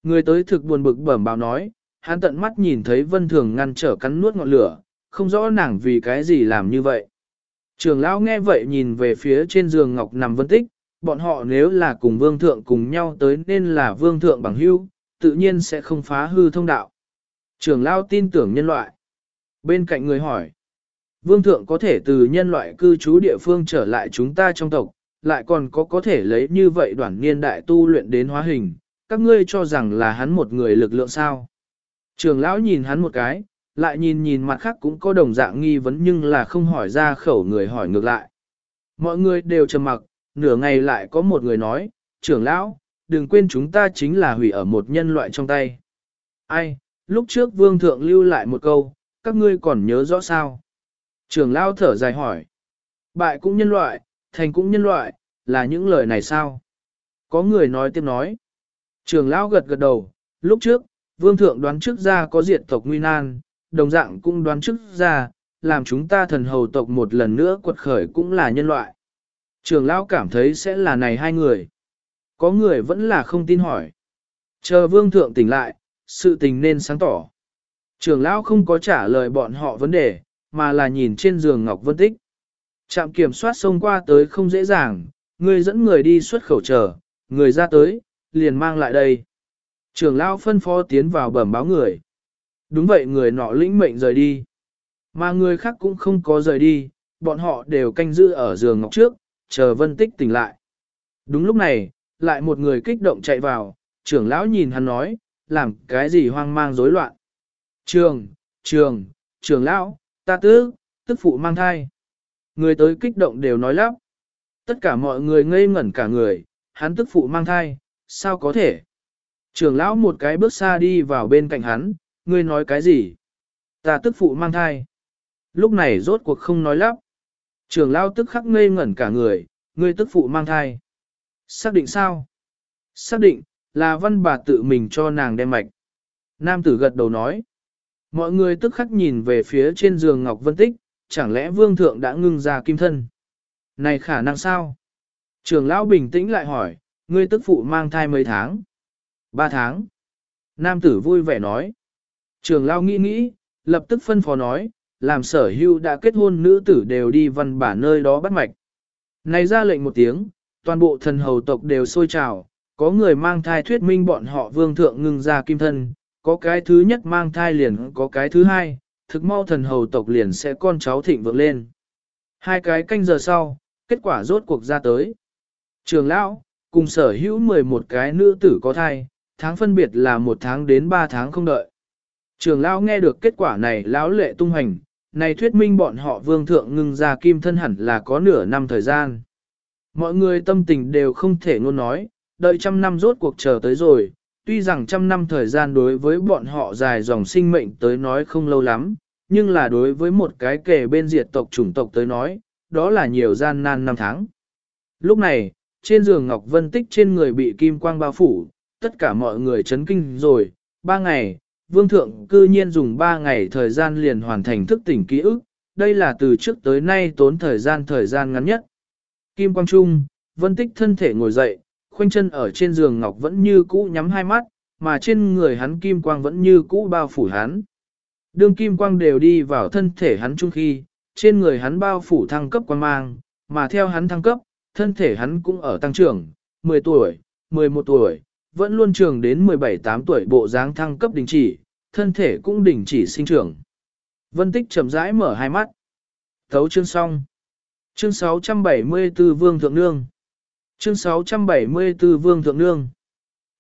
A: Người tới thực buồn bực bẩm báo nói, hắn tận mắt nhìn thấy vân thường ngăn trở cắn nuốt ngọn lửa, không rõ nàng vì cái gì làm như vậy. Trường lão nghe vậy nhìn về phía trên giường ngọc nằm vân tích, bọn họ nếu là cùng vương thượng cùng nhau tới nên là vương thượng bằng hưu, tự nhiên sẽ không phá hư thông đạo. Trường lão tin tưởng nhân loại. Bên cạnh người hỏi, vương thượng có thể từ nhân loại cư trú địa phương trở lại chúng ta trong tộc, lại còn có có thể lấy như vậy đoạn niên đại tu luyện đến hóa hình, các ngươi cho rằng là hắn một người lực lượng sao. Trường lão nhìn hắn một cái, lại nhìn nhìn mặt khác cũng có đồng dạng nghi vấn nhưng là không hỏi ra khẩu người hỏi ngược lại. Mọi người đều trầm mặc, nửa ngày lại có một người nói, trưởng lão, đừng quên chúng ta chính là hủy ở một nhân loại trong tay. Ai, lúc trước vương thượng lưu lại một câu, các ngươi còn nhớ rõ sao? Trưởng lão thở dài hỏi, bại cũng nhân loại, thành cũng nhân loại, là những lời này sao? Có người nói tiếp nói. Trường lão gật gật đầu, lúc trước, vương thượng đoán trước ra có diệt tộc nguy nan, đồng dạng cũng đoán trước ra, làm chúng ta thần hầu tộc một lần nữa quật khởi cũng là nhân loại. Trường lão cảm thấy sẽ là này hai người. Có người vẫn là không tin hỏi. Chờ vương thượng tỉnh lại, sự tình nên sáng tỏ. Trường lão không có trả lời bọn họ vấn đề, mà là nhìn trên giường Ngọc Vân Tích. Trạm kiểm soát xông qua tới không dễ dàng, người dẫn người đi xuất khẩu chờ, người ra tới, liền mang lại đây. Trường lão phân phó tiến vào bẩm báo người. Đúng vậy người nọ lĩnh mệnh rời đi. Mà người khác cũng không có rời đi, bọn họ đều canh giữ ở giường ngọc trước, chờ vân tích tỉnh lại. Đúng lúc này, lại một người kích động chạy vào, trưởng lão nhìn hắn nói, làm cái gì hoang mang rối loạn. Trường, trường, trường lão, ta tứ, tức phụ mang thai. Người tới kích động đều nói lắp. Tất cả mọi người ngây ngẩn cả người, hắn tức phụ mang thai, sao có thể? Trường lão một cái bước xa đi vào bên cạnh hắn, ngươi nói cái gì? Ta tức phụ mang thai. Lúc này rốt cuộc không nói lắp. Trường lão tức khắc ngây ngẩn cả người, ngươi tức phụ mang thai. Xác định sao? Xác định, là văn bà tự mình cho nàng đem mạch. Nam tử gật đầu nói. Mọi người tức khắc nhìn về phía trên giường Ngọc Vân Tích, chẳng lẽ vương thượng đã ngưng ra kim thân? Này khả năng sao? Trường lão bình tĩnh lại hỏi, ngươi tức phụ mang thai mấy tháng? Ba tháng. Nam tử vui vẻ nói. Trường lão nghĩ nghĩ, lập tức phân phó nói, làm sở hưu đã kết hôn nữ tử đều đi văn bản nơi đó bắt mạch. Này ra lệnh một tiếng, toàn bộ thần hầu tộc đều sôi trào, có người mang thai thuyết minh bọn họ vương thượng ngưng ra kim thân, có cái thứ nhất mang thai liền có cái thứ hai, thực mau thần hầu tộc liền sẽ con cháu thịnh vượng lên. Hai cái canh giờ sau, kết quả rốt cuộc ra tới. Trường lão, cùng sở hữu 11 cái nữ tử có thai, tháng phân biệt là một tháng đến 3 tháng không đợi. Trường lão nghe được kết quả này lão lệ tung hành, này thuyết minh bọn họ vương thượng ngưng ra kim thân hẳn là có nửa năm thời gian. Mọi người tâm tình đều không thể ngôn nói, đợi trăm năm rốt cuộc chờ tới rồi, tuy rằng trăm năm thời gian đối với bọn họ dài dòng sinh mệnh tới nói không lâu lắm, nhưng là đối với một cái kẻ bên diệt tộc chủng tộc tới nói, đó là nhiều gian nan năm tháng. Lúc này, trên giường Ngọc Vân Tích trên người bị kim quang bao phủ, tất cả mọi người chấn kinh rồi, ba ngày, vương thượng cư nhiên dùng ba ngày thời gian liền hoàn thành thức tỉnh ký ức, đây là từ trước tới nay tốn thời gian thời gian ngắn nhất. Kim quang trung, Vân Tích thân thể ngồi dậy, khoanh chân ở trên giường Ngọc vẫn như cũ nhắm hai mắt, mà trên người hắn kim quang vẫn như cũ bao phủ hắn. Đương kim quang đều đi vào thân thể hắn chung khi, trên người hắn bao phủ thăng cấp quang mang, mà theo hắn thăng cấp, thân thể hắn cũng ở tăng trưởng, 10 tuổi, 11 tuổi, vẫn luôn trường đến 17-8 tuổi bộ dáng thăng cấp đình chỉ, thân thể cũng đình chỉ sinh trưởng. Vân Tích chậm rãi mở hai mắt. Thấu chương xong. Chương 674 Vương Thượng Nương. Chương 674 Vương Thượng Nương.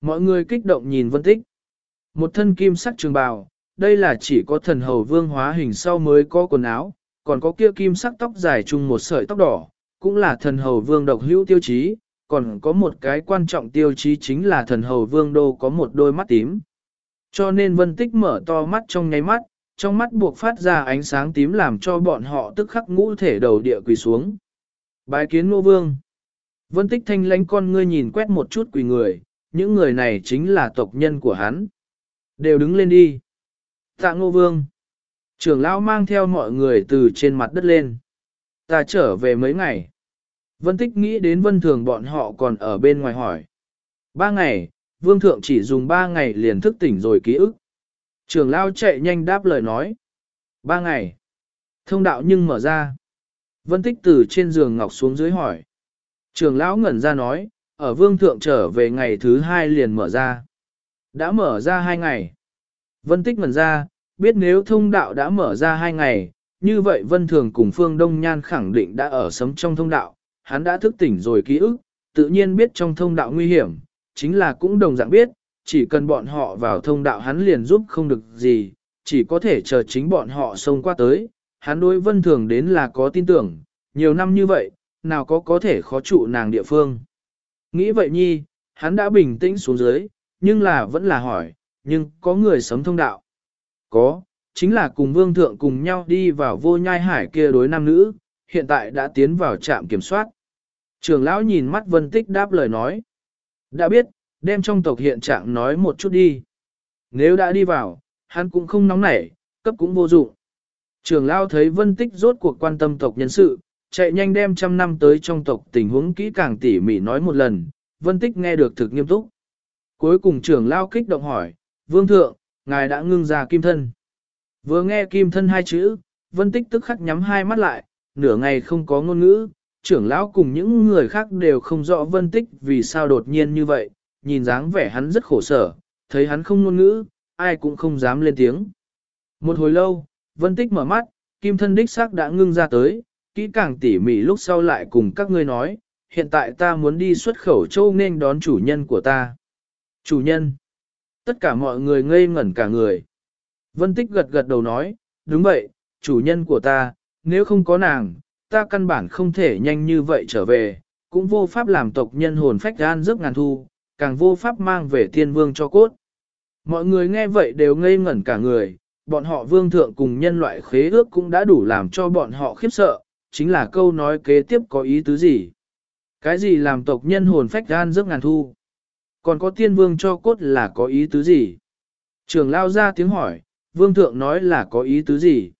A: Mọi người kích động nhìn Vân Tích. Một thân kim sắc trường bào, đây là chỉ có thần hầu vương hóa hình sau mới có quần áo, còn có kia kim sắc tóc dài chung một sợi tóc đỏ, cũng là thần hầu vương độc hữu tiêu chí, còn có một cái quan trọng tiêu chí chính là thần hầu vương đô có một đôi mắt tím. Cho nên vân tích mở to mắt trong nháy mắt, trong mắt buộc phát ra ánh sáng tím làm cho bọn họ tức khắc ngũ thể đầu địa quỳ xuống. Bái kiến ngô vương. Vân tích thanh lánh con ngươi nhìn quét một chút quỳ người, những người này chính là tộc nhân của hắn. Đều đứng lên đi. Tạ ngô vương. Trưởng lão mang theo mọi người từ trên mặt đất lên. Ta trở về mấy ngày. Vân tích nghĩ đến vân thường bọn họ còn ở bên ngoài hỏi. Ba ngày, vương thượng chỉ dùng ba ngày liền thức tỉnh rồi ký ức. Trường lão chạy nhanh đáp lời nói. Ba ngày. Thông đạo nhưng mở ra. Vân tích từ trên giường ngọc xuống dưới hỏi. Trường lão ngẩn ra nói, ở vương thượng trở về ngày thứ hai liền mở ra. Đã mở ra hai ngày. Vân tích ngẩn ra, biết nếu thông đạo đã mở ra hai ngày, như vậy Vân Thường cùng Phương Đông Nhan khẳng định đã ở sống trong thông đạo, hắn đã thức tỉnh rồi ký ức, tự nhiên biết trong thông đạo nguy hiểm, chính là cũng đồng dạng biết, chỉ cần bọn họ vào thông đạo hắn liền giúp không được gì, chỉ có thể chờ chính bọn họ xông qua tới, hắn đối Vân Thường đến là có tin tưởng, nhiều năm như vậy, nào có có thể khó trụ nàng địa phương. Nghĩ vậy nhi, hắn đã bình tĩnh xuống dưới, nhưng là vẫn là hỏi, nhưng có người sống thông đạo. Có, chính là cùng vương thượng cùng nhau đi vào vô nhai hải kia đối nam nữ, hiện tại đã tiến vào trạm kiểm soát. Trường lão nhìn mắt vân tích đáp lời nói. Đã biết, đem trong tộc hiện trạng nói một chút đi. Nếu đã đi vào, hắn cũng không nóng nảy, cấp cũng vô dụng. Trường lão thấy vân tích rốt cuộc quan tâm tộc nhân sự, chạy nhanh đem trăm năm tới trong tộc tình huống kỹ càng tỉ mỉ nói một lần, vân tích nghe được thực nghiêm túc. Cuối cùng trưởng lão kích động hỏi, vương thượng, ngài đã ngưng ra kim thân. Vừa nghe kim thân hai chữ, vân tích tức khắc nhắm hai mắt lại, nửa ngày không có ngôn ngữ, trưởng lão cùng những người khác đều không rõ vân tích vì sao đột nhiên như vậy, nhìn dáng vẻ hắn rất khổ sở, thấy hắn không ngôn ngữ, ai cũng không dám lên tiếng. Một hồi lâu, vân tích mở mắt, kim thân đích xác đã ngưng ra tới, kỹ càng tỉ mỉ lúc sau lại cùng các ngươi nói, hiện tại ta muốn đi xuất khẩu châu nên đón chủ nhân của ta. Chủ nhân. Tất cả mọi người ngây ngẩn cả người. Vân Tích gật gật đầu nói, đúng vậy, chủ nhân của ta, nếu không có nàng, ta căn bản không thể nhanh như vậy trở về, cũng vô pháp làm tộc nhân hồn phách gan giấc ngàn thu, càng vô pháp mang về thiên vương cho cốt. Mọi người nghe vậy đều ngây ngẩn cả người, bọn họ vương thượng cùng nhân loại khế ước cũng đã đủ làm cho bọn họ khiếp sợ, chính là câu nói kế tiếp có ý tứ gì. Cái gì làm tộc nhân hồn phách gan giấc ngàn thu? Còn có tiên vương cho cốt là có ý tứ gì? Trường lao ra tiếng hỏi, vương thượng nói là có ý tứ gì?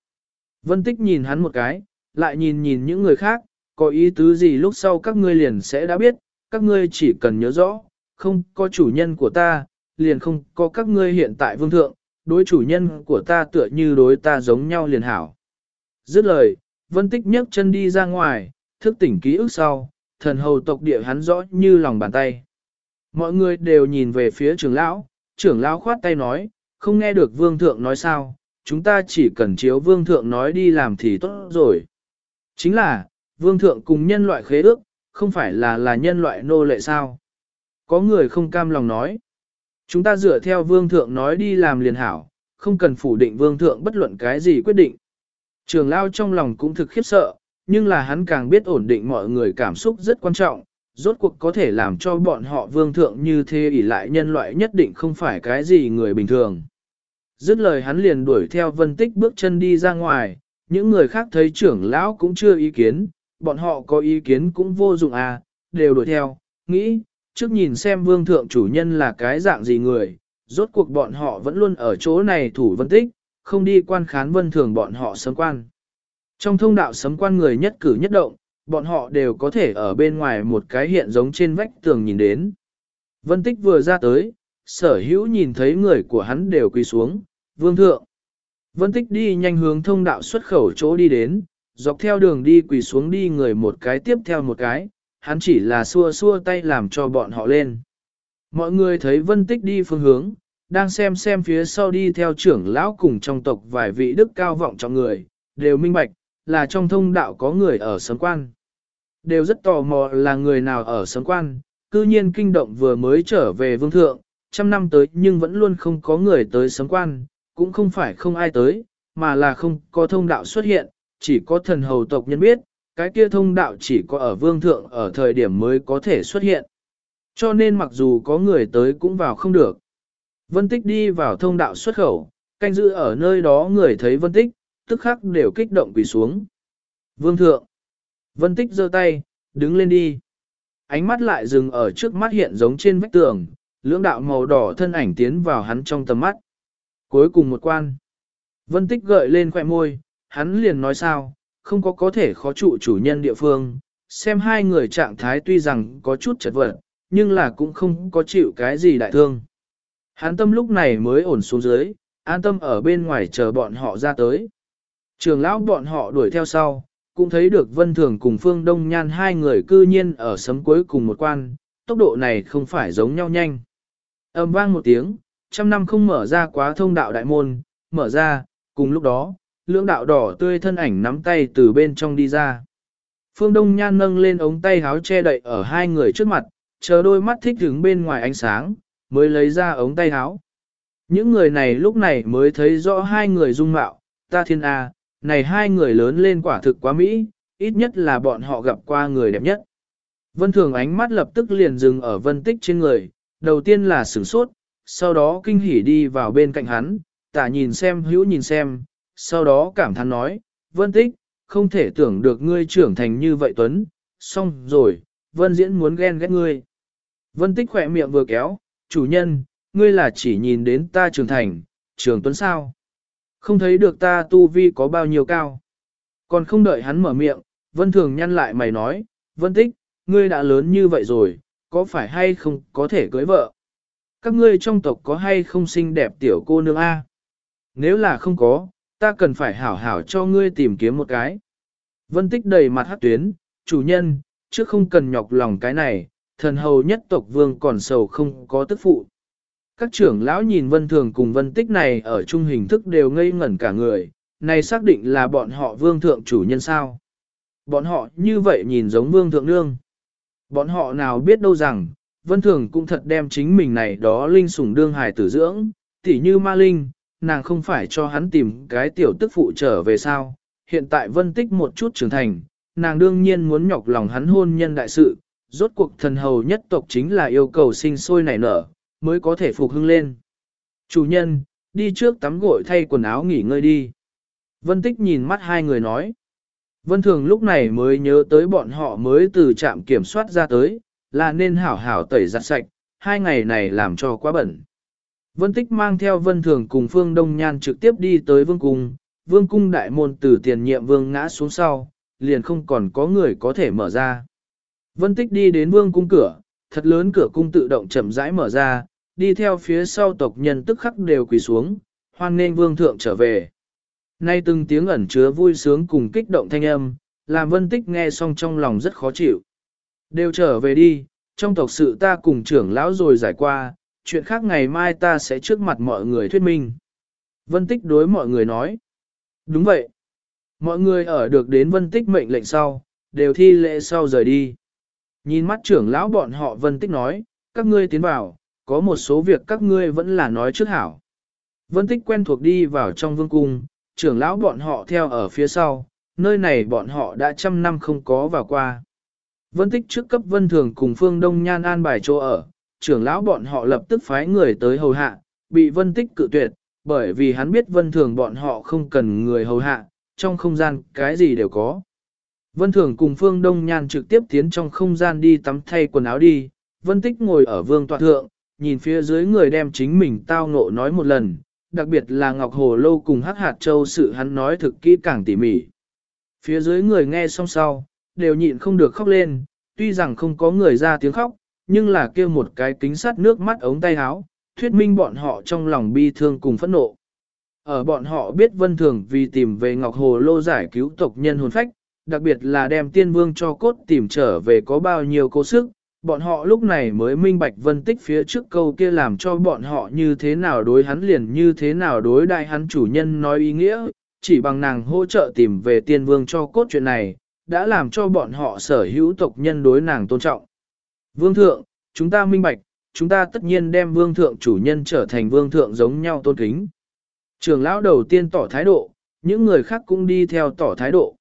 A: Vân tích nhìn hắn một cái, lại nhìn nhìn những người khác, có ý tứ gì lúc sau các ngươi liền sẽ đã biết, các ngươi chỉ cần nhớ rõ, không có chủ nhân của ta, liền không có các ngươi hiện tại vương thượng, đối chủ nhân của ta tựa như đối ta giống nhau liền hảo. Dứt lời, vân tích nhấc chân đi ra ngoài, thức tỉnh ký ức sau, thần hầu tộc địa hắn rõ như lòng bàn tay. Mọi người đều nhìn về phía trưởng lão, trưởng lão khoát tay nói, không nghe được vương thượng nói sao, chúng ta chỉ cần chiếu vương thượng nói đi làm thì tốt rồi. Chính là, vương thượng cùng nhân loại khế ước, không phải là là nhân loại nô lệ sao. Có người không cam lòng nói. Chúng ta dựa theo vương thượng nói đi làm liền hảo, không cần phủ định vương thượng bất luận cái gì quyết định. Trường lao trong lòng cũng thực khiếp sợ, nhưng là hắn càng biết ổn định mọi người cảm xúc rất quan trọng, rốt cuộc có thể làm cho bọn họ vương thượng như thế ỷ lại nhân loại nhất định không phải cái gì người bình thường. Dứt lời hắn liền đuổi theo vân tích bước chân đi ra ngoài, những người khác thấy trưởng lão cũng chưa ý kiến, bọn họ có ý kiến cũng vô dụng à, đều đuổi theo, nghĩ, trước nhìn xem vương thượng chủ nhân là cái dạng gì người, rốt cuộc bọn họ vẫn luôn ở chỗ này thủ vân tích, không đi quan khán vân thường bọn họ sấm quan. Trong thông đạo sấm quan người nhất cử nhất động, bọn họ đều có thể ở bên ngoài một cái hiện giống trên vách tường nhìn đến. Vân tích vừa ra tới, sở hữu nhìn thấy người của hắn đều quỳ xuống, vương thượng. Vân tích đi nhanh hướng thông đạo xuất khẩu chỗ đi đến, dọc theo đường đi quỳ xuống đi người một cái tiếp theo một cái, hắn chỉ là xua xua tay làm cho bọn họ lên. Mọi người thấy vân tích đi phương hướng, đang xem xem phía sau đi theo trưởng lão cùng trong tộc vài vị đức cao vọng trọng người, đều minh bạch, là trong thông đạo có người ở sấm quan. Đều rất tò mò là người nào ở sấm quan, cư nhiên kinh động vừa mới trở về vương thượng, trăm năm tới nhưng vẫn luôn không có người tới sấm quan, cũng không phải không ai tới, mà là không có thông đạo xuất hiện, chỉ có thần hầu tộc nhân biết, cái kia thông đạo chỉ có ở vương thượng ở thời điểm mới có thể xuất hiện. Cho nên mặc dù có người tới cũng vào không được. Vân Tích đi vào thông đạo xuất khẩu, canh giữ ở nơi đó người thấy Vân Tích, tức khắc đều kích động quỳ xuống. Vương thượng. Vân Tích giơ tay, đứng lên đi. Ánh mắt lại dừng ở trước mắt hiện giống trên vách tường, lưỡng đạo màu đỏ thân ảnh tiến vào hắn trong tầm mắt. Cuối cùng một quan. Vân Tích gợi lên khỏe môi, hắn liền nói sao, không có có thể khó trụ chủ nhân địa phương, xem hai người trạng thái tuy rằng có chút chật vật, nhưng là cũng không có chịu cái gì đại thương. Hắn tâm lúc này mới ổn xuống dưới, an tâm ở bên ngoài chờ bọn họ ra tới. Trường lão bọn họ đuổi theo sau, cũng thấy được Vân Thường cùng Phương Đông Nhan hai người cư nhiên ở sấm cuối cùng một quan, tốc độ này không phải giống nhau nhanh. Âm vang một tiếng, trăm năm không mở ra quá thông đạo đại môn, mở ra, cùng lúc đó, lưỡng đạo đỏ tươi thân ảnh nắm tay từ bên trong đi ra. Phương Đông Nhan nâng lên ống tay háo che đậy ở hai người trước mặt, chờ đôi mắt thích đứng bên ngoài ánh sáng, mới lấy ra ống tay háo. Những người này lúc này mới thấy rõ hai người dung mạo, ta thiên A, này hai người lớn lên quả thực quá mỹ, ít nhất là bọn họ gặp qua người đẹp nhất. Vân Thường ánh mắt lập tức liền dừng ở vân tích trên người, đầu tiên là sửng sốt, sau đó kinh hỉ đi vào bên cạnh hắn, tả nhìn xem hữu nhìn xem, sau đó cảm thán nói, vân tích, không thể tưởng được ngươi trưởng thành như vậy Tuấn, xong rồi, vân diễn muốn ghen ghét ngươi. Vân tích khỏe miệng vừa kéo, chủ nhân, ngươi là chỉ nhìn đến ta trưởng thành, trường Tuấn sao? Không thấy được ta tu vi có bao nhiêu cao. Còn không đợi hắn mở miệng, vân thường nhăn lại mày nói, vân tích, ngươi đã lớn như vậy rồi, có phải hay không có thể cưới vợ? Các ngươi trong tộc có hay không xinh đẹp tiểu cô nương A? Nếu là không có, ta cần phải hảo hảo cho ngươi tìm kiếm một cái. Vân tích đầy mặt hát tuyến, chủ nhân, chứ không cần nhọc lòng cái này, thần hầu nhất tộc vương còn sầu không có tức phụ. Các trưởng lão nhìn vân thường cùng vân tích này ở chung hình thức đều ngây ngẩn cả người, này xác định là bọn họ vương thượng chủ nhân sao. Bọn họ như vậy nhìn giống vương thượng nương. Bọn họ nào biết đâu rằng, vân thường cũng thật đem chính mình này đó linh sủng đương hài tử dưỡng, tỉ như ma linh, nàng không phải cho hắn tìm cái tiểu tức phụ trở về sao. Hiện tại vân tích một chút trưởng thành, nàng đương nhiên muốn nhọc lòng hắn hôn nhân đại sự, rốt cuộc thần hầu nhất tộc chính là yêu cầu sinh sôi nảy nở, mới có thể phục hưng lên. Chủ nhân, đi trước tắm gội thay quần áo nghỉ ngơi đi. Vân Tích nhìn mắt hai người nói. Vân Thường lúc này mới nhớ tới bọn họ mới từ trạm kiểm soát ra tới, là nên hảo hảo tẩy giặt sạch, hai ngày này làm cho quá bẩn. Vân Tích mang theo Vân Thường cùng Phương Đông Nhan trực tiếp đi tới Vương Cung, Vương Cung đại môn từ tiền nhiệm Vương ngã xuống sau, liền không còn có người có thể mở ra. Vân Tích đi đến Vương Cung cửa, thật lớn cửa cung tự động chậm rãi mở ra, đi theo phía sau tộc nhân tức khắc đều quỳ xuống, hoan nên vương thượng trở về. Nay từng tiếng ẩn chứa vui sướng cùng kích động thanh âm, làm vân tích nghe xong trong lòng rất khó chịu. Đều trở về đi, trong tộc sự ta cùng trưởng lão rồi giải qua, chuyện khác ngày mai ta sẽ trước mặt mọi người thuyết minh. Vân tích đối mọi người nói. Đúng vậy. Mọi người ở được đến vân tích mệnh lệnh sau, đều thi lễ sau rời đi. Nhìn mắt trưởng lão bọn họ vân tích nói, các ngươi tiến vào, có một số việc các ngươi vẫn là nói trước hảo. Vân tích quen thuộc đi vào trong vương cung, trưởng lão bọn họ theo ở phía sau, nơi này bọn họ đã trăm năm không có vào qua. Vân tích trước cấp vân thường cùng phương đông nhan an bài chỗ ở, trưởng lão bọn họ lập tức phái người tới hầu hạ, bị vân tích cự tuyệt, bởi vì hắn biết vân thường bọn họ không cần người hầu hạ, trong không gian cái gì đều có. Vân thường cùng phương đông nhan trực tiếp tiến trong không gian đi tắm thay quần áo đi, vân tích ngồi ở vương tọa thượng, nhìn phía dưới người đem chính mình tao ngộ nói một lần, đặc biệt là Ngọc Hồ Lâu cùng Hắc Hạt Châu sự hắn nói thực kỹ càng tỉ mỉ. Phía dưới người nghe xong sau, đều nhịn không được khóc lên, tuy rằng không có người ra tiếng khóc, nhưng là kêu một cái kính sắt nước mắt ống tay áo, thuyết minh bọn họ trong lòng bi thương cùng phẫn nộ. Ở bọn họ biết vân thường vì tìm về Ngọc Hồ Lô giải cứu tộc nhân hồn phách, đặc biệt là đem tiên vương cho cốt tìm trở về có bao nhiêu cố sức, bọn họ lúc này mới minh bạch vân tích phía trước câu kia làm cho bọn họ như thế nào đối hắn liền như thế nào đối đại hắn chủ nhân nói ý nghĩa, chỉ bằng nàng hỗ trợ tìm về tiên vương cho cốt chuyện này, đã làm cho bọn họ sở hữu tộc nhân đối nàng tôn trọng. Vương thượng, chúng ta minh bạch, chúng ta tất nhiên đem vương thượng chủ nhân trở thành vương thượng giống nhau tôn kính. Trường lão đầu tiên tỏ thái độ, những người khác cũng đi theo tỏ thái độ.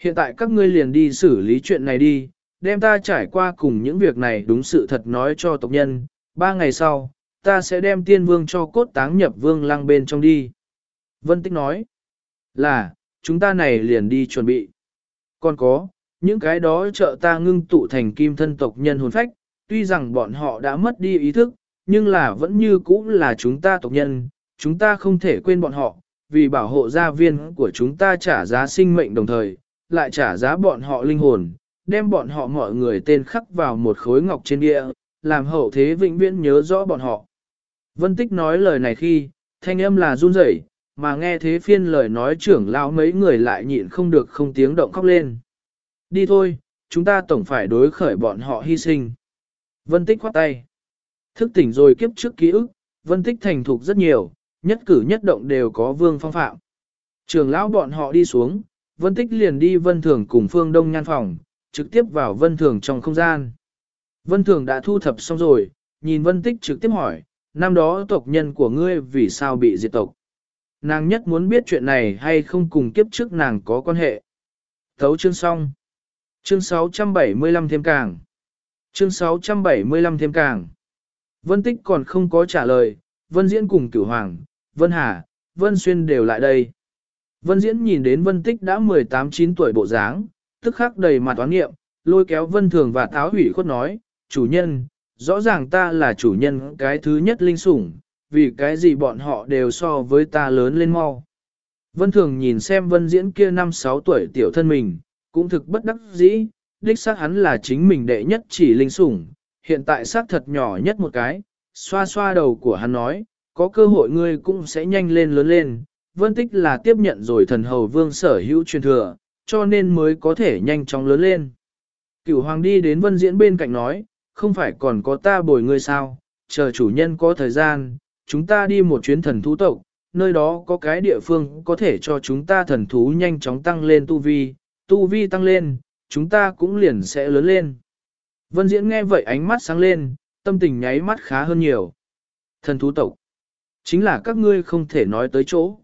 A: Hiện tại các ngươi liền đi xử lý chuyện này đi, đem ta trải qua cùng những việc này đúng sự thật nói cho tộc nhân, ba ngày sau, ta sẽ đem tiên vương cho cốt táng nhập vương lăng bên trong đi. Vân Tích nói, là, chúng ta này liền đi chuẩn bị. Còn có, những cái đó trợ ta ngưng tụ thành kim thân tộc nhân hồn phách, tuy rằng bọn họ đã mất đi ý thức, nhưng là vẫn như cũ là chúng ta tộc nhân, chúng ta không thể quên bọn họ, vì bảo hộ gia viên của chúng ta trả giá sinh mệnh đồng thời, lại trả giá bọn họ linh hồn, đem bọn họ mọi người tên khắc vào một khối ngọc trên địa, làm hậu thế vĩnh viễn nhớ rõ bọn họ. Vân Tích nói lời này khi, thanh âm là run rẩy, mà nghe thế phiên lời nói trưởng lão mấy người lại nhịn không được không tiếng động khóc lên. Đi thôi, chúng ta tổng phải đối khởi bọn họ hy sinh. Vân Tích khoát tay. Thức tỉnh rồi kiếp trước ký ức, Vân Tích thành thục rất nhiều, nhất cử nhất động đều có vương phong phạm. trưởng lão bọn họ đi xuống, Vân Tích liền đi Vân Thường cùng Phương Đông nhan phòng, trực tiếp vào Vân Thường trong không gian. Vân Thường đã thu thập xong rồi, nhìn Vân Tích trực tiếp hỏi, năm đó tộc nhân của ngươi vì sao bị diệt tộc? Nàng nhất muốn biết chuyện này hay không cùng kiếp trước nàng có quan hệ. Thấu chương xong. Chương 675 thêm càng. Chương 675 thêm càng. Vân Tích còn không có trả lời, Vân Diễn cùng Cửu Hoàng, Vân Hà, Vân Xuyên đều lại đây. Vân Diễn nhìn đến Vân Tích đã 18-9 tuổi bộ dáng, tức khắc đầy mặt toán nghiệm, lôi kéo Vân Thường và Tháo Hủy khuất nói, chủ nhân, rõ ràng ta là chủ nhân cái thứ nhất linh sủng, vì cái gì bọn họ đều so với ta lớn lên mau. Vân Thường nhìn xem Vân Diễn kia 5-6 tuổi tiểu thân mình, cũng thực bất đắc dĩ, đích xác hắn là chính mình đệ nhất chỉ linh sủng, hiện tại xác thật nhỏ nhất một cái, xoa xoa đầu của hắn nói, có cơ hội ngươi cũng sẽ nhanh lên lớn lên, vân tích là tiếp nhận rồi thần hầu vương sở hữu truyền thừa, cho nên mới có thể nhanh chóng lớn lên. Cửu hoàng đi đến vân diễn bên cạnh nói, không phải còn có ta bồi ngươi sao, chờ chủ nhân có thời gian, chúng ta đi một chuyến thần thú tộc, nơi đó có cái địa phương có thể cho chúng ta thần thú nhanh chóng tăng lên tu vi, tu vi tăng lên, chúng ta cũng liền sẽ lớn lên. Vân diễn nghe vậy ánh mắt sáng lên, tâm tình nháy mắt khá hơn nhiều. Thần thú tộc, chính là các ngươi không thể nói tới chỗ.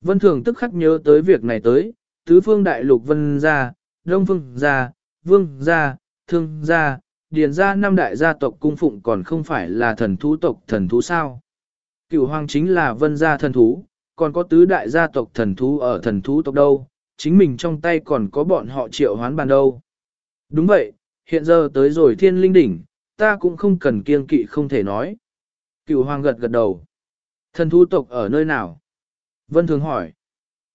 A: Vân Thường tức khắc nhớ tới việc này tới, tứ phương đại lục vân gia, đông phương gia, vương gia, thương gia, điền gia năm đại gia tộc cung phụng còn không phải là thần thú tộc thần thú sao. Cửu hoàng chính là vân gia thần thú, còn có tứ đại gia tộc thần thú ở thần thú tộc đâu, chính mình trong tay còn có bọn họ triệu hoán bàn đâu. Đúng vậy, hiện giờ tới rồi thiên linh đỉnh, ta cũng không cần kiêng kỵ không thể nói. Cửu hoàng gật gật đầu. Thần thú tộc ở nơi nào? Vân Thường hỏi.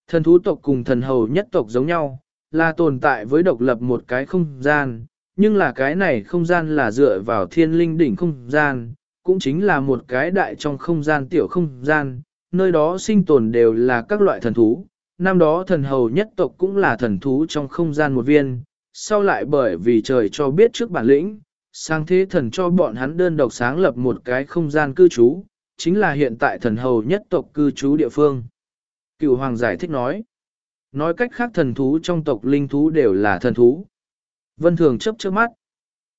A: Thần thú tộc cùng thần hầu nhất tộc giống nhau, là tồn tại với độc lập một cái không gian, nhưng là cái này không gian là dựa vào thiên linh đỉnh không gian, cũng chính là một cái đại trong không gian tiểu không gian, nơi đó sinh tồn đều là các loại thần thú, năm đó thần hầu nhất tộc cũng là thần thú trong không gian một viên, sau lại bởi vì trời cho biết trước bản lĩnh, sang thế thần cho bọn hắn đơn độc sáng lập một cái không gian cư trú, chính là hiện tại thần hầu nhất tộc cư trú địa phương. Cựu hoàng giải thích nói, nói cách khác thần thú trong tộc linh thú đều là thần thú. Vân thường chấp trước mắt,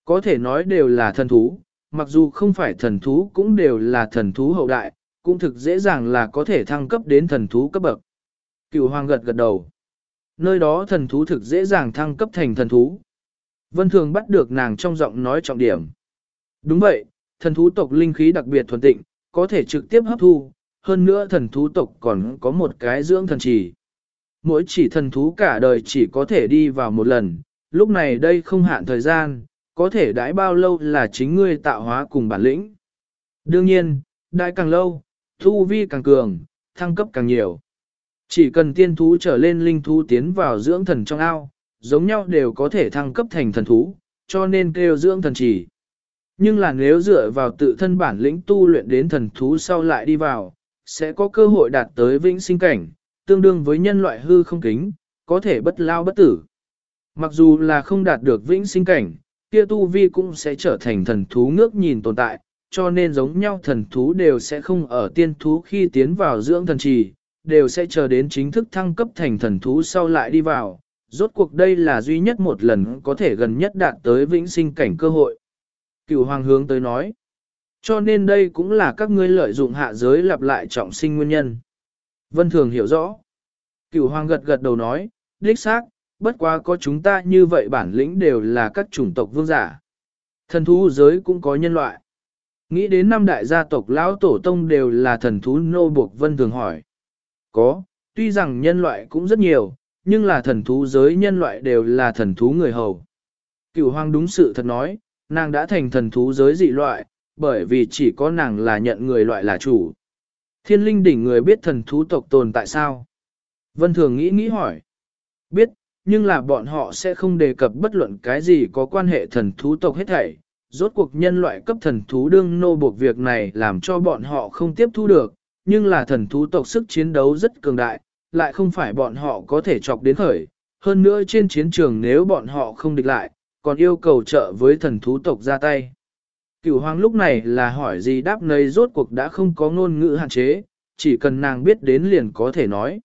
A: có thể nói đều là thần thú, mặc dù không phải thần thú cũng đều là thần thú hậu đại, cũng thực dễ dàng là có thể thăng cấp đến thần thú cấp bậc. Cựu hoàng gật gật đầu. Nơi đó thần thú thực dễ dàng thăng cấp thành thần thú. Vân thường bắt được nàng trong giọng nói trọng điểm. Đúng vậy, thần thú tộc linh khí đặc biệt thuần tịnh, có thể trực tiếp hấp thu, hơn nữa thần thú tộc còn có một cái dưỡng thần chỉ. Mỗi chỉ thần thú cả đời chỉ có thể đi vào một lần, lúc này đây không hạn thời gian, có thể đãi bao lâu là chính ngươi tạo hóa cùng bản lĩnh. Đương nhiên, đãi càng lâu, thu vi càng cường, thăng cấp càng nhiều. Chỉ cần tiên thú trở lên linh thú tiến vào dưỡng thần trong ao, giống nhau đều có thể thăng cấp thành thần thú, cho nên kêu dưỡng thần chỉ. Nhưng là nếu dựa vào tự thân bản lĩnh tu luyện đến thần thú sau lại đi vào, sẽ có cơ hội đạt tới vĩnh sinh cảnh, tương đương với nhân loại hư không kính, có thể bất lao bất tử. Mặc dù là không đạt được vĩnh sinh cảnh, kia tu vi cũng sẽ trở thành thần thú ngước nhìn tồn tại, cho nên giống nhau thần thú đều sẽ không ở tiên thú khi tiến vào dưỡng thần trì, đều sẽ chờ đến chính thức thăng cấp thành thần thú sau lại đi vào. Rốt cuộc đây là duy nhất một lần có thể gần nhất đạt tới vĩnh sinh cảnh cơ hội. Cựu hoàng hướng tới nói. Cho nên đây cũng là các ngươi lợi dụng hạ giới lặp lại trọng sinh nguyên nhân. Vân Thường hiểu rõ. Cựu hoàng gật gật đầu nói, đích xác, bất quá có chúng ta như vậy bản lĩnh đều là các chủng tộc vương giả. Thần thú giới cũng có nhân loại. Nghĩ đến năm đại gia tộc lão tổ tông đều là thần thú nô buộc Vân Thường hỏi. Có, tuy rằng nhân loại cũng rất nhiều, nhưng là thần thú giới nhân loại đều là thần thú người hầu. Cửu hoàng đúng sự thật nói, nàng đã thành thần thú giới dị loại, bởi vì chỉ có nàng là nhận người loại là chủ. Thiên linh đỉnh người biết thần thú tộc tồn tại sao? Vân Thường nghĩ nghĩ hỏi. Biết, nhưng là bọn họ sẽ không đề cập bất luận cái gì có quan hệ thần thú tộc hết thảy. Rốt cuộc nhân loại cấp thần thú đương nô buộc việc này làm cho bọn họ không tiếp thu được, nhưng là thần thú tộc sức chiến đấu rất cường đại, lại không phải bọn họ có thể chọc đến khởi. Hơn nữa trên chiến trường nếu bọn họ không địch lại, còn yêu cầu trợ với thần thú tộc ra tay. Cửu hoàng lúc này là hỏi gì đáp nấy rốt cuộc đã không có ngôn ngữ hạn chế, chỉ cần nàng biết đến liền có thể nói.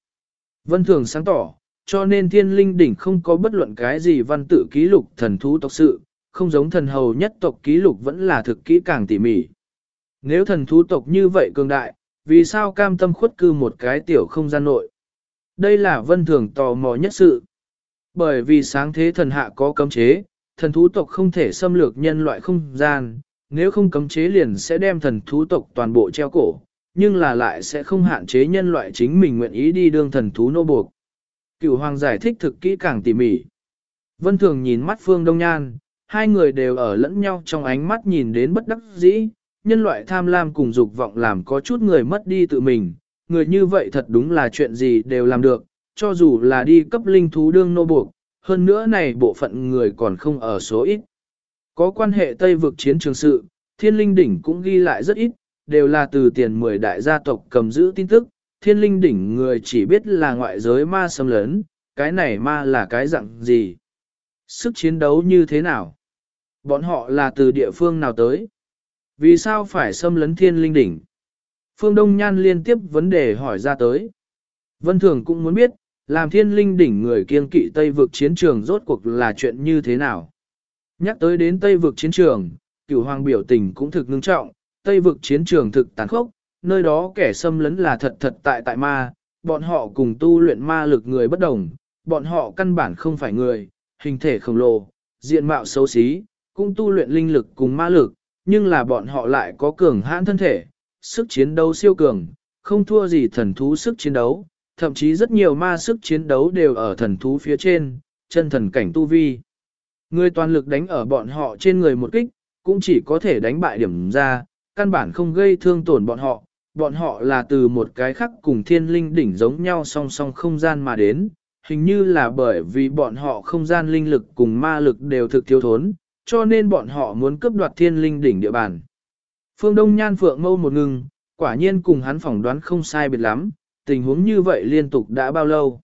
A: Vân thường sáng tỏ, cho nên thiên linh đỉnh không có bất luận cái gì văn tự ký lục thần thú tộc sự, không giống thần hầu nhất tộc ký lục vẫn là thực kỹ càng tỉ mỉ. Nếu thần thú tộc như vậy cường đại, vì sao cam tâm khuất cư một cái tiểu không gian nội? Đây là vân thường tò mò nhất sự. Bởi vì sáng thế thần hạ có cấm chế, thần thú tộc không thể xâm lược nhân loại không gian, nếu không cấm chế liền sẽ đem thần thú tộc toàn bộ treo cổ, nhưng là lại sẽ không hạn chế nhân loại chính mình nguyện ý đi đương thần thú nô buộc. Cửu hoàng giải thích thực kỹ càng tỉ mỉ. Vân thường nhìn mắt phương đông nhan, hai người đều ở lẫn nhau trong ánh mắt nhìn đến bất đắc dĩ, nhân loại tham lam cùng dục vọng làm có chút người mất đi tự mình, người như vậy thật đúng là chuyện gì đều làm được, cho dù là đi cấp linh thú đương nô buộc, hơn nữa này bộ phận người còn không ở số ít. Có quan hệ Tây vực chiến trường sự, thiên linh đỉnh cũng ghi lại rất ít, đều là từ tiền 10 đại gia tộc cầm giữ tin tức, thiên linh đỉnh người chỉ biết là ngoại giới ma xâm lớn, cái này ma là cái dạng gì, sức chiến đấu như thế nào, bọn họ là từ địa phương nào tới, vì sao phải xâm lấn thiên linh đỉnh. Phương Đông Nhan liên tiếp vấn đề hỏi ra tới. Vân Thường cũng muốn biết, làm thiên linh đỉnh người kiên kỵ Tây vực chiến trường rốt cuộc là chuyện như thế nào. Nhắc tới đến Tây vực chiến trường, cửu hoàng biểu tình cũng thực ngưng trọng, Tây vực chiến trường thực tàn khốc, nơi đó kẻ xâm lấn là thật thật tại tại ma, bọn họ cùng tu luyện ma lực người bất đồng, bọn họ căn bản không phải người, hình thể khổng lồ, diện mạo xấu xí, cũng tu luyện linh lực cùng ma lực, nhưng là bọn họ lại có cường hãn thân thể, sức chiến đấu siêu cường, không thua gì thần thú sức chiến đấu, thậm chí rất nhiều ma sức chiến đấu đều ở thần thú phía trên, chân thần cảnh tu vi. Người toàn lực đánh ở bọn họ trên người một kích, cũng chỉ có thể đánh bại điểm ra, căn bản không gây thương tổn bọn họ. Bọn họ là từ một cái khác cùng thiên linh đỉnh giống nhau song song không gian mà đến, hình như là bởi vì bọn họ không gian linh lực cùng ma lực đều thực thiếu thốn, cho nên bọn họ muốn cướp đoạt thiên linh đỉnh địa bàn. Phương Đông Nhan Phượng mâu một ngừng, quả nhiên cùng hắn phỏng đoán không sai biệt lắm, tình huống như vậy liên tục đã bao lâu.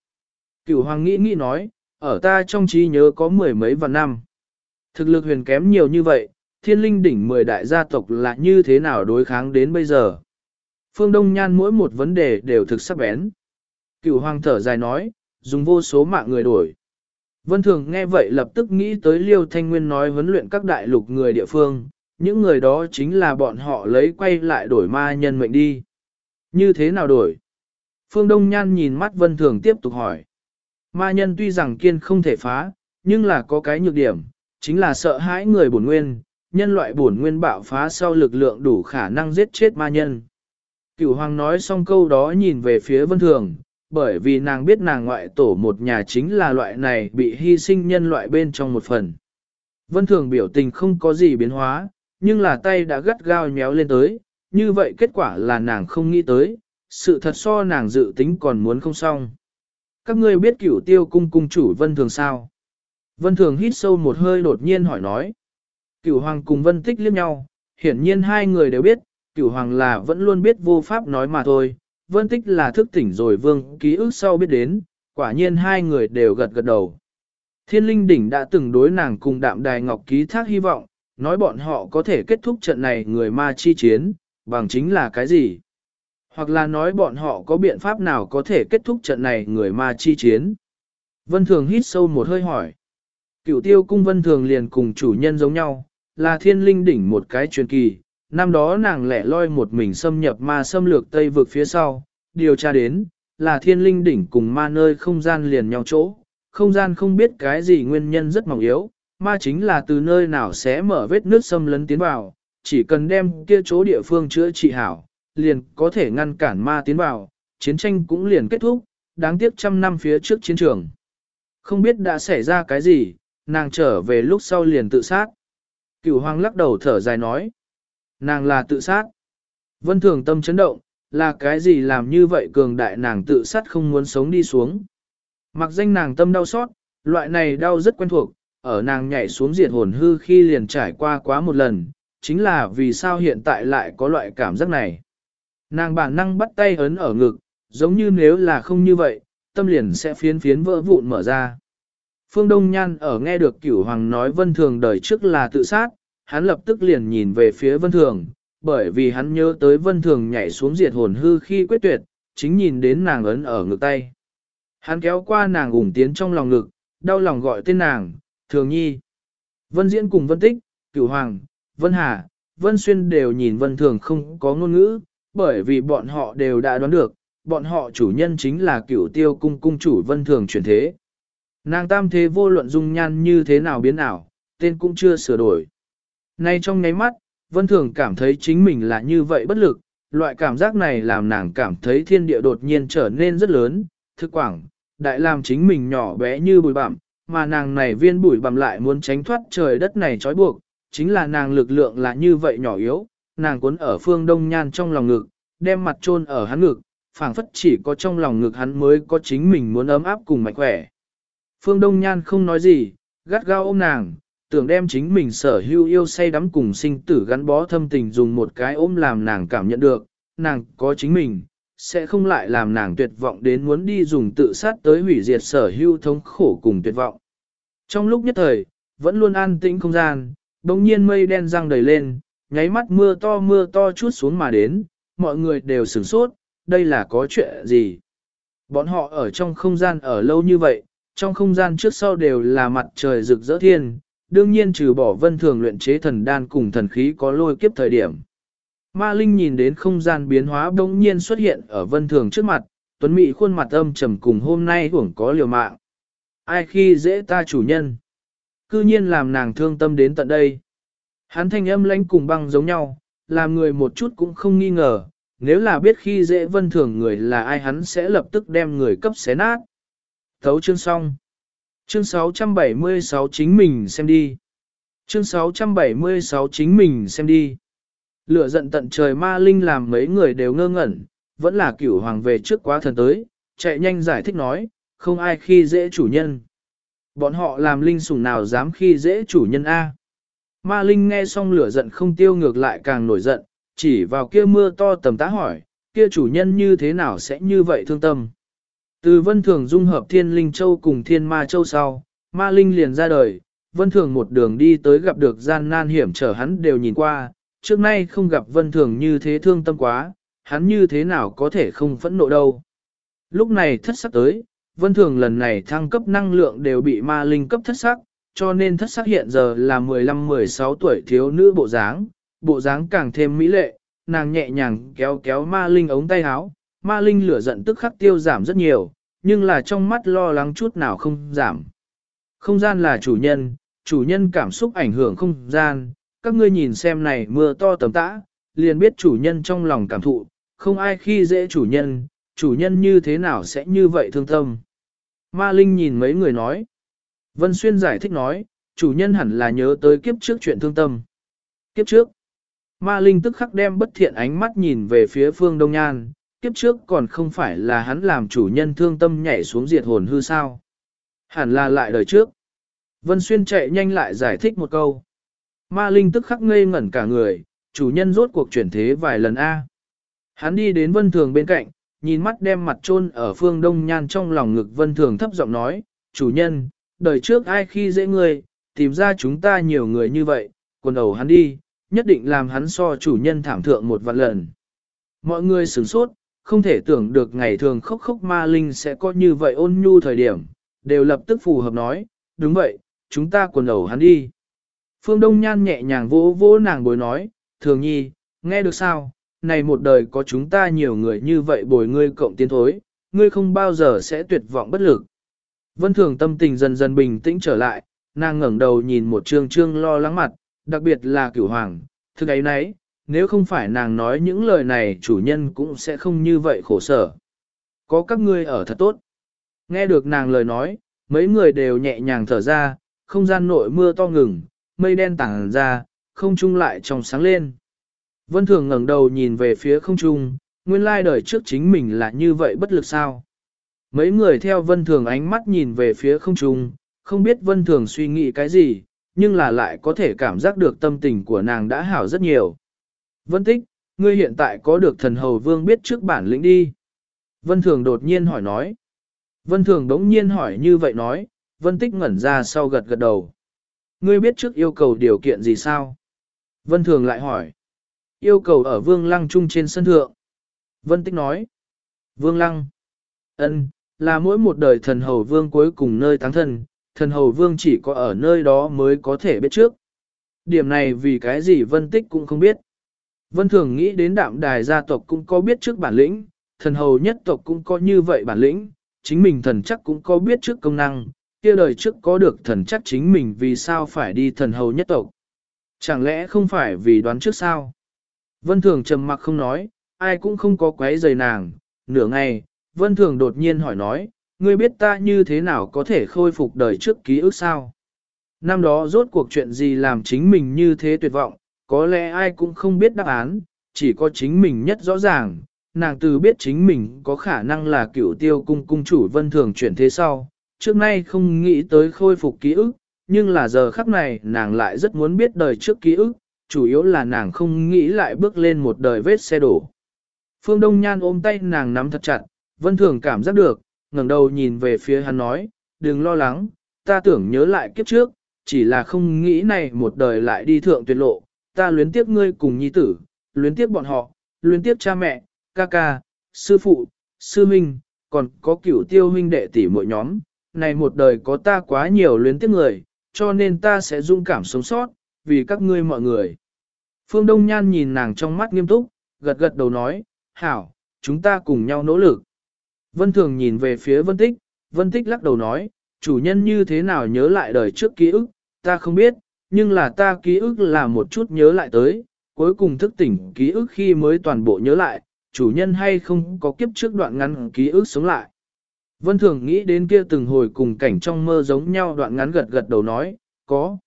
A: Cửu hoàng nghĩ nghĩ nói, ở ta trong trí nhớ có mười mấy vạn năm. Thực lực huyền kém nhiều như vậy, thiên linh đỉnh mười đại gia tộc là như thế nào đối kháng đến bây giờ. Phương Đông Nhan mỗi một vấn đề đều thực sắc bén. Cửu hoàng thở dài nói, dùng vô số mạng người đổi. Vân Thường nghe vậy lập tức nghĩ tới Liêu Thanh Nguyên nói huấn luyện các đại lục người địa phương, những người đó chính là bọn họ lấy quay lại đổi ma nhân mệnh đi. Như thế nào đổi? Phương Đông Nhan nhìn mắt Vân Thường tiếp tục hỏi. Ma nhân tuy rằng kiên không thể phá, nhưng là có cái nhược điểm, chính là sợ hãi người bổn nguyên, nhân loại bổn nguyên bạo phá sau lực lượng đủ khả năng giết chết ma nhân. Cửu Hoàng nói xong câu đó nhìn về phía Vân Thường, bởi vì nàng biết nàng ngoại tổ một nhà chính là loại này bị hy sinh nhân loại bên trong một phần. Vân Thường biểu tình không có gì biến hóa, nhưng là tay đã gắt gao nhéo lên tới, như vậy kết quả là nàng không nghĩ tới, sự thật so nàng dự tính còn muốn không xong. Các ngươi biết cửu tiêu cung cung chủ Vân Thường sao? Vân Thường hít sâu một hơi đột nhiên hỏi nói. Cửu Hoàng cùng Vân Tích liếc nhau, hiển nhiên hai người đều biết, Cửu Hoàng là vẫn luôn biết vô pháp nói mà thôi, Vân Tích là thức tỉnh rồi vương ký ức sau biết đến, quả nhiên hai người đều gật gật đầu. Thiên linh đỉnh đã từng đối nàng cùng đạm đài ngọc ký thác hy vọng, nói bọn họ có thể kết thúc trận này người ma chi chiến, bằng chính là cái gì? Hoặc là nói bọn họ có biện pháp nào có thể kết thúc trận này người ma chi chiến? Vân Thường hít sâu một hơi hỏi. Cựu tiêu cung Vân Thường liền cùng chủ nhân giống nhau, là thiên linh đỉnh một cái truyền kỳ, năm đó nàng lẻ loi một mình xâm nhập ma xâm lược Tây vực phía sau, điều tra đến, là thiên linh đỉnh cùng ma nơi không gian liền nhau chỗ, không gian không biết cái gì nguyên nhân rất mỏng yếu, ma chính là từ nơi nào sẽ mở vết nước xâm lấn tiến vào, chỉ cần đem kia chỗ địa phương chữa trị hảo, liền có thể ngăn cản ma tiến vào, chiến tranh cũng liền kết thúc, đáng tiếc trăm năm phía trước chiến trường. Không biết đã xảy ra cái gì, nàng trở về lúc sau liền tự sát. Cửu hoàng lắc đầu thở dài nói. Nàng là tự sát. Vân thường tâm chấn động, là cái gì làm như vậy cường đại nàng tự sát không muốn sống đi xuống. Mặc danh nàng tâm đau xót, loại này đau rất quen thuộc, ở nàng nhảy xuống diệt hồn hư khi liền trải qua quá một lần, chính là vì sao hiện tại lại có loại cảm giác này. Nàng bản năng bắt tay ấn ở ngực, giống như nếu là không như vậy, tâm liền sẽ phiến phiến vỡ vụn mở ra. Phương Đông Nhan ở nghe được cửu hoàng nói vân thường đời trước là tự sát, hắn lập tức liền nhìn về phía vân thường, bởi vì hắn nhớ tới vân thường nhảy xuống diệt hồn hư khi quyết tuyệt, chính nhìn đến nàng ấn ở ngực tay. Hắn kéo qua nàng ủng tiến trong lòng ngực, đau lòng gọi tên nàng, thường nhi. Vân diễn cùng vân tích, cửu hoàng, vân hà, vân xuyên đều nhìn vân thường không có ngôn ngữ, bởi vì bọn họ đều đã đoán được, bọn họ chủ nhân chính là cửu tiêu cung cung chủ vân thường chuyển thế. Nàng tam thế vô luận dung nhan như thế nào biến ảo, tên cũng chưa sửa đổi. Nay trong nháy mắt, vân thường cảm thấy chính mình là như vậy bất lực, loại cảm giác này làm nàng cảm thấy thiên địa đột nhiên trở nên rất lớn, thức quảng, đại làm chính mình nhỏ bé như bụi bặm, mà nàng này viên bụi bặm lại muốn tránh thoát trời đất này trói buộc, chính là nàng lực lượng là như vậy nhỏ yếu, nàng cuốn ở phương đông nhan trong lòng ngực, đem mặt chôn ở hắn ngực, phảng phất chỉ có trong lòng ngực hắn mới có chính mình muốn ấm áp cùng mạnh khỏe. Phương Đông Nhan không nói gì, gắt gao ôm nàng, tưởng đem chính mình sở hữu yêu say đắm cùng sinh tử gắn bó thâm tình dùng một cái ôm làm nàng cảm nhận được, nàng có chính mình, sẽ không lại làm nàng tuyệt vọng đến muốn đi dùng tự sát tới hủy diệt sở hữu thống khổ cùng tuyệt vọng. Trong lúc nhất thời, vẫn luôn an tĩnh không gian, đồng nhiên mây đen răng đầy lên, nháy mắt mưa to mưa to chút xuống mà đến, mọi người đều sửng sốt, đây là có chuyện gì? Bọn họ ở trong không gian ở lâu như vậy, trong không gian trước sau đều là mặt trời rực rỡ thiên, đương nhiên trừ bỏ vân thường luyện chế thần đan cùng thần khí có lôi kiếp thời điểm. Ma Linh nhìn đến không gian biến hóa bỗng nhiên xuất hiện ở vân thường trước mặt, tuấn mỹ khuôn mặt âm trầm cùng hôm nay hưởng có liều mạng. Ai khi dễ ta chủ nhân? Cư nhiên làm nàng thương tâm đến tận đây. Hắn thanh âm lãnh cùng băng giống nhau, làm người một chút cũng không nghi ngờ, nếu là biết khi dễ vân thường người là ai hắn sẽ lập tức đem người cấp xé nát. Thấu chương xong. Chương 676 chính mình xem đi. Chương 676 chính mình xem đi. Lửa giận tận trời ma linh làm mấy người đều ngơ ngẩn, vẫn là cửu hoàng về trước quá thần tới, chạy nhanh giải thích nói, không ai khi dễ chủ nhân. Bọn họ làm linh sủng nào dám khi dễ chủ nhân A. Ma linh nghe xong lửa giận không tiêu ngược lại càng nổi giận, chỉ vào kia mưa to tầm tá hỏi, kia chủ nhân như thế nào sẽ như vậy thương tâm. Từ vân thường dung hợp thiên linh châu cùng thiên ma châu sau, ma linh liền ra đời, vân thường một đường đi tới gặp được gian nan hiểm trở hắn đều nhìn qua, trước nay không gặp vân thường như thế thương tâm quá, hắn như thế nào có thể không phẫn nộ đâu. Lúc này thất sắc tới, vân thường lần này thăng cấp năng lượng đều bị ma linh cấp thất sắc, cho nên thất sắc hiện giờ là 15-16 tuổi thiếu nữ bộ dáng, bộ dáng càng thêm mỹ lệ, nàng nhẹ nhàng kéo kéo ma linh ống tay áo, ma linh lửa giận tức khắc tiêu giảm rất nhiều, nhưng là trong mắt lo lắng chút nào không giảm. Không gian là chủ nhân, chủ nhân cảm xúc ảnh hưởng không gian, các ngươi nhìn xem này mưa to tầm tã, liền biết chủ nhân trong lòng cảm thụ, không ai khi dễ chủ nhân, chủ nhân như thế nào sẽ như vậy thương tâm. Ma Linh nhìn mấy người nói. Vân Xuyên giải thích nói, chủ nhân hẳn là nhớ tới kiếp trước chuyện thương tâm. Kiếp trước. Ma Linh tức khắc đem bất thiện ánh mắt nhìn về phía phương Đông Nhan, kiếp trước còn không phải là hắn làm chủ nhân thương tâm nhảy xuống diệt hồn hư sao. Hẳn là lại đời trước. Vân Xuyên chạy nhanh lại giải thích một câu. Ma Linh tức khắc ngây ngẩn cả người, chủ nhân rốt cuộc chuyển thế vài lần A. Hắn đi đến Vân Thường bên cạnh, nhìn mắt đem mặt chôn ở phương Đông Nhan trong lòng ngực Vân Thường thấp giọng nói, chủ nhân, đời trước ai khi dễ người, tìm ra chúng ta nhiều người như vậy, quần đầu hắn đi, nhất định làm hắn so chủ nhân thảm thượng một vạn lần. Mọi người sửng sốt, không thể tưởng được ngày thường khóc khóc ma linh sẽ có như vậy ôn nhu thời điểm, đều lập tức phù hợp nói, đúng vậy, chúng ta quần đầu hắn đi. Phương Đông Nhan nhẹ nhàng vỗ vỗ nàng bối nói, thường nhi, nghe được sao, này một đời có chúng ta nhiều người như vậy bồi ngươi cộng tiến thối, ngươi không bao giờ sẽ tuyệt vọng bất lực. Vân thường tâm tình dần dần bình tĩnh trở lại, nàng ngẩng đầu nhìn một trương trương lo lắng mặt, đặc biệt là cửu hoàng, thức ấy nấy, nếu không phải nàng nói những lời này chủ nhân cũng sẽ không như vậy khổ sở. Có các ngươi ở thật tốt. Nghe được nàng lời nói, mấy người đều nhẹ nhàng thở ra, không gian nội mưa to ngừng, mây đen tảng ra, không trung lại trong sáng lên. Vân Thường ngẩng đầu nhìn về phía không trung, nguyên lai đời trước chính mình là như vậy bất lực sao. Mấy người theo Vân Thường ánh mắt nhìn về phía không trung, không biết Vân Thường suy nghĩ cái gì, nhưng là lại có thể cảm giác được tâm tình của nàng đã hảo rất nhiều. Vân Tích, ngươi hiện tại có được thần hầu vương biết trước bản lĩnh đi. Vân Thường đột nhiên hỏi nói. Vân Thường đống nhiên hỏi như vậy nói, Vân Tích ngẩn ra sau gật gật đầu. Ngươi biết trước yêu cầu điều kiện gì sao? Vân Thường lại hỏi. Yêu cầu ở Vương Lăng Trung trên sân thượng. Vân Tích nói. Vương Lăng. ân là mỗi một đời thần hầu vương cuối cùng nơi táng thân, thần hầu vương chỉ có ở nơi đó mới có thể biết trước. Điểm này vì cái gì Vân Tích cũng không biết. Vân Thường nghĩ đến đạm đài gia tộc cũng có biết trước bản lĩnh, thần hầu nhất tộc cũng có như vậy bản lĩnh, chính mình thần chắc cũng có biết trước công năng, kia đời trước có được thần chắc chính mình vì sao phải đi thần hầu nhất tộc. Chẳng lẽ không phải vì đoán trước sao? Vân Thường trầm mặc không nói, ai cũng không có quấy rầy nàng, nửa ngày, Vân Thường đột nhiên hỏi nói, ngươi biết ta như thế nào có thể khôi phục đời trước ký ức sao? Năm đó rốt cuộc chuyện gì làm chính mình như thế tuyệt vọng, có lẽ ai cũng không biết đáp án, chỉ có chính mình nhất rõ ràng, nàng từ biết chính mình có khả năng là cựu tiêu cung cung chủ vân thường chuyển thế sau, trước nay không nghĩ tới khôi phục ký ức, nhưng là giờ khắc này nàng lại rất muốn biết đời trước ký ức, chủ yếu là nàng không nghĩ lại bước lên một đời vết xe đổ. Phương Đông Nhan ôm tay nàng nắm thật chặt, vân thường cảm giác được, ngẩng đầu nhìn về phía hắn nói, đừng lo lắng, ta tưởng nhớ lại kiếp trước, chỉ là không nghĩ này một đời lại đi thượng tuyệt lộ, ta luyến tiếc ngươi cùng nhi tử, luyến tiếc bọn họ, luyến tiếc cha mẹ, ca ca, sư phụ, sư huynh, còn có cửu tiêu huynh đệ tỷ mỗi nhóm, này một đời có ta quá nhiều luyến tiếc người, cho nên ta sẽ dung cảm sống sót, vì các ngươi mọi người. Phương Đông Nhan nhìn nàng trong mắt nghiêm túc, gật gật đầu nói, hảo, chúng ta cùng nhau nỗ lực. Vân Thường nhìn về phía Vân Tích, Vân Tích lắc đầu nói, chủ nhân như thế nào nhớ lại đời trước ký ức, ta không biết, nhưng là ta ký ức là một chút nhớ lại tới, cuối cùng thức tỉnh ký ức khi mới toàn bộ nhớ lại, chủ nhân hay không có kiếp trước đoạn ngắn ký ức sống lại. Vân Thường nghĩ đến kia từng hồi cùng cảnh trong mơ giống nhau đoạn ngắn gật gật đầu nói, có.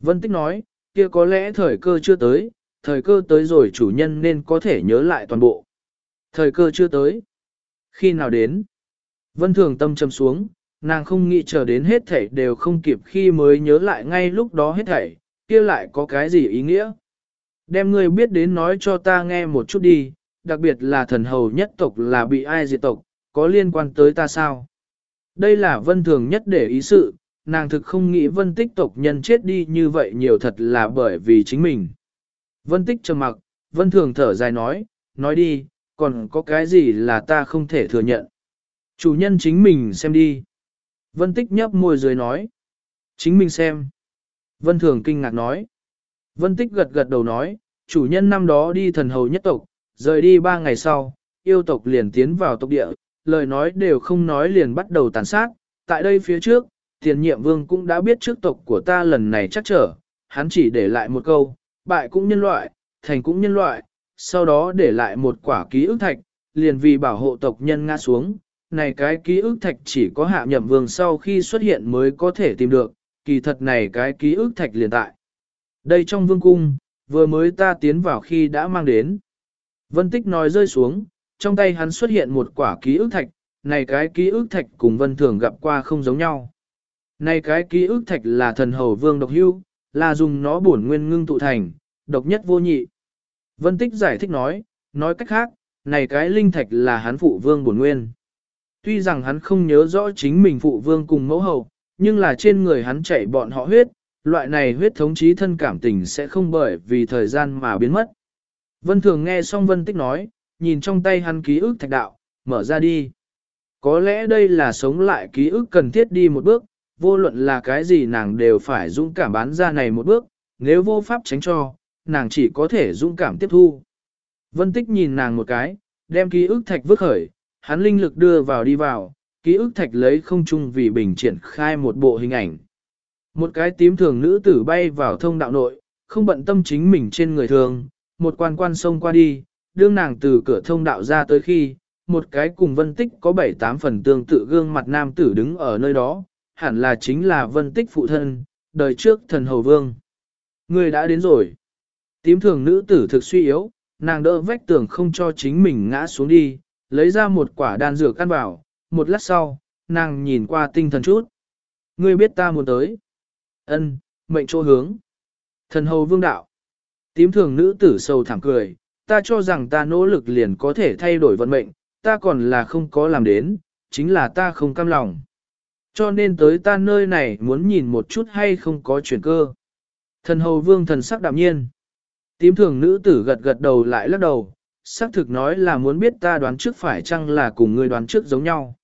A: Vân Tích nói, kia có lẽ thời cơ chưa tới, thời cơ tới rồi chủ nhân nên có thể nhớ lại toàn bộ. Thời cơ chưa tới. Khi nào đến? Vân Thường tâm trầm xuống, nàng không nghĩ chờ đến hết thảy đều không kịp khi mới nhớ lại ngay lúc đó hết thảy, kia lại có cái gì ý nghĩa? Đem ngươi biết đến nói cho ta nghe một chút đi, đặc biệt là thần hầu nhất tộc là bị ai diệt tộc, có liên quan tới ta sao? Đây là vân thường nhất để ý sự, nàng thực không nghĩ vân tích tộc nhân chết đi như vậy nhiều thật là bởi vì chính mình. Vân tích trầm mặc, vân thường thở dài nói, nói đi, còn có cái gì là ta không thể thừa nhận. Chủ nhân chính mình xem đi. Vân tích nhấp môi dưới nói. Chính mình xem. Vân thường kinh ngạc nói. Vân tích gật gật đầu nói, chủ nhân năm đó đi thần hầu nhất tộc, rời đi ba ngày sau, yêu tộc liền tiến vào tộc địa, lời nói đều không nói liền bắt đầu tàn sát. Tại đây phía trước, tiền nhiệm vương cũng đã biết trước tộc của ta lần này chắc trở, hắn chỉ để lại một câu, bại cũng nhân loại, thành cũng nhân loại, sau đó để lại một quả ký ức thạch, liền vì bảo hộ tộc nhân ngã xuống. Này cái ký ức thạch chỉ có hạ nhậm vương sau khi xuất hiện mới có thể tìm được, kỳ thật này cái ký ức thạch liền tại. Đây trong vương cung, vừa mới ta tiến vào khi đã mang đến. Vân Tích nói rơi xuống, trong tay hắn xuất hiện một quả ký ức thạch, này cái ký ức thạch cùng Vân Thường gặp qua không giống nhau. Này cái ký ức thạch là thần hầu vương độc hưu, là dùng nó bổn nguyên ngưng tụ thành, độc nhất vô nhị. Vân Tích giải thích nói, nói cách khác, này cái linh thạch là hắn phụ vương bổn nguyên. Tuy rằng hắn không nhớ rõ chính mình phụ vương cùng mẫu hậu, nhưng là trên người hắn chảy bọn họ huyết, loại này huyết thống chí thân cảm tình sẽ không bởi vì thời gian mà biến mất. Vân Thường nghe xong Vân Tích nói, nhìn trong tay hắn ký ức thạch đạo, mở ra đi. Có lẽ đây là sống lại ký ức cần thiết đi một bước, vô luận là cái gì nàng đều phải dũng cảm bán ra này một bước, nếu vô pháp tránh cho, nàng chỉ có thể dũng cảm tiếp thu. Vân Tích nhìn nàng một cái, đem ký ức thạch vứt khởi, hắn linh lực đưa vào đi vào, ký ức thạch lấy không chung vì bình triển khai một bộ hình ảnh. Một cái tím thường nữ tử bay vào thông đạo nội, không bận tâm chính mình trên người thường, một quan quan sông qua đi, đương nàng từ cửa thông đạo ra tới khi, một cái cùng vân tích có bảy tám phần tương tự gương mặt nam tử đứng ở nơi đó, hẳn là chính là vân tích phụ thân, đời trước thần hầu vương. Người đã đến rồi. Tím thường nữ tử thực suy yếu, nàng đỡ vách tường không cho chính mình ngã xuống đi, lấy ra một quả đan dược căn bảo, một lát sau, nàng nhìn qua tinh thần chút. Ngươi biết ta muốn tới. Ân, mệnh chỗ hướng. Thần hầu vương đạo. Tím thường nữ tử sầu thảm cười, ta cho rằng ta nỗ lực liền có thể thay đổi vận mệnh, ta còn là không có làm đến, chính là ta không cam lòng. Cho nên tới ta nơi này muốn nhìn một chút hay không có chuyển cơ. Thần hầu vương thần sắc đạm nhiên. Tím thường nữ tử gật gật đầu lại lắc đầu, xác thực nói là muốn biết ta đoán trước phải chăng là cùng ngươi đoán trước giống nhau.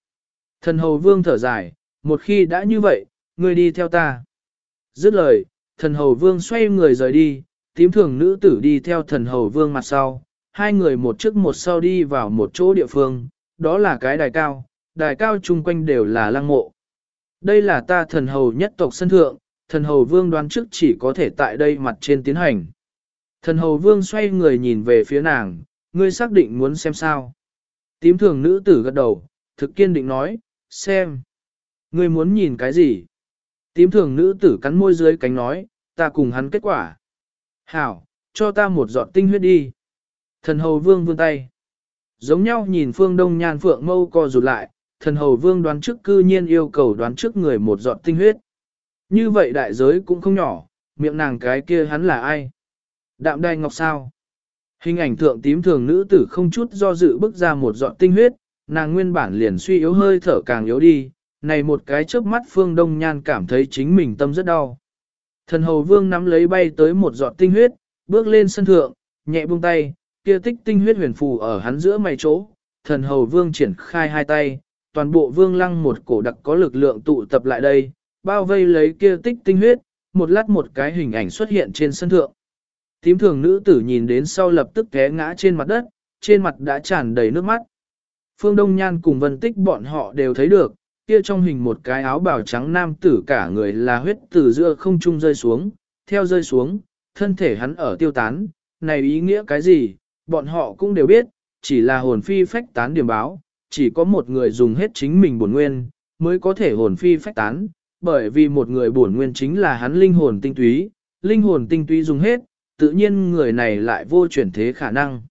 A: Thần hầu vương thở dài, một khi đã như vậy, ngươi đi theo ta. Dứt lời, thần hầu vương xoay người rời đi, tím thường nữ tử đi theo thần hầu vương mặt sau, hai người một trước một sau đi vào một chỗ địa phương, đó là cái đài cao, đài cao chung quanh đều là lăng mộ. Đây là ta thần hầu nhất tộc sân thượng, thần hầu vương đoán trước chỉ có thể tại đây mặt trên tiến hành. Thần hầu vương xoay người nhìn về phía nàng, ngươi xác định muốn xem sao. Tím thường nữ tử gật đầu, thực kiên định nói, xem. Ngươi muốn nhìn cái gì? Tím thường nữ tử cắn môi dưới cánh nói, ta cùng hắn kết quả. Hảo, cho ta một giọt tinh huyết đi. Thần hầu vương vươn tay. Giống nhau nhìn phương đông nhan phượng mâu co rụt lại, thần hầu vương đoán trước cư nhiên yêu cầu đoán trước người một giọt tinh huyết. Như vậy đại giới cũng không nhỏ, miệng nàng cái kia hắn là ai? Đạm đai ngọc sao? Hình ảnh thượng tím thường nữ tử không chút do dự bước ra một giọt tinh huyết, nàng nguyên bản liền suy yếu hơi thở càng yếu đi, này một cái chớp mắt phương đông nhan cảm thấy chính mình tâm rất đau. Thần hầu vương nắm lấy bay tới một giọt tinh huyết, bước lên sân thượng, nhẹ buông tay, kia tích tinh huyết huyền phù ở hắn giữa mày chỗ. Thần hầu vương triển khai hai tay, toàn bộ vương lăng một cổ đặc có lực lượng tụ tập lại đây, bao vây lấy kia tích tinh huyết, một lát một cái hình ảnh xuất hiện trên sân thượng. Tím thường nữ tử nhìn đến sau lập tức té ngã trên mặt đất, trên mặt đã tràn đầy nước mắt. Phương Đông Nhan cùng Vân Tích bọn họ đều thấy được, kia trong hình một cái áo bào trắng nam tử cả người là huyết từ giữa không trung rơi xuống, theo rơi xuống, thân thể hắn ở tiêu tán, này ý nghĩa cái gì, bọn họ cũng đều biết, chỉ là hồn phi phách tán điểm báo, chỉ có một người dùng hết chính mình bổn nguyên, mới có thể hồn phi phách tán, bởi vì một người bổn nguyên chính là hắn linh hồn tinh túy, linh hồn tinh túy dùng hết, tự nhiên người này lại vô chuyển thế khả năng.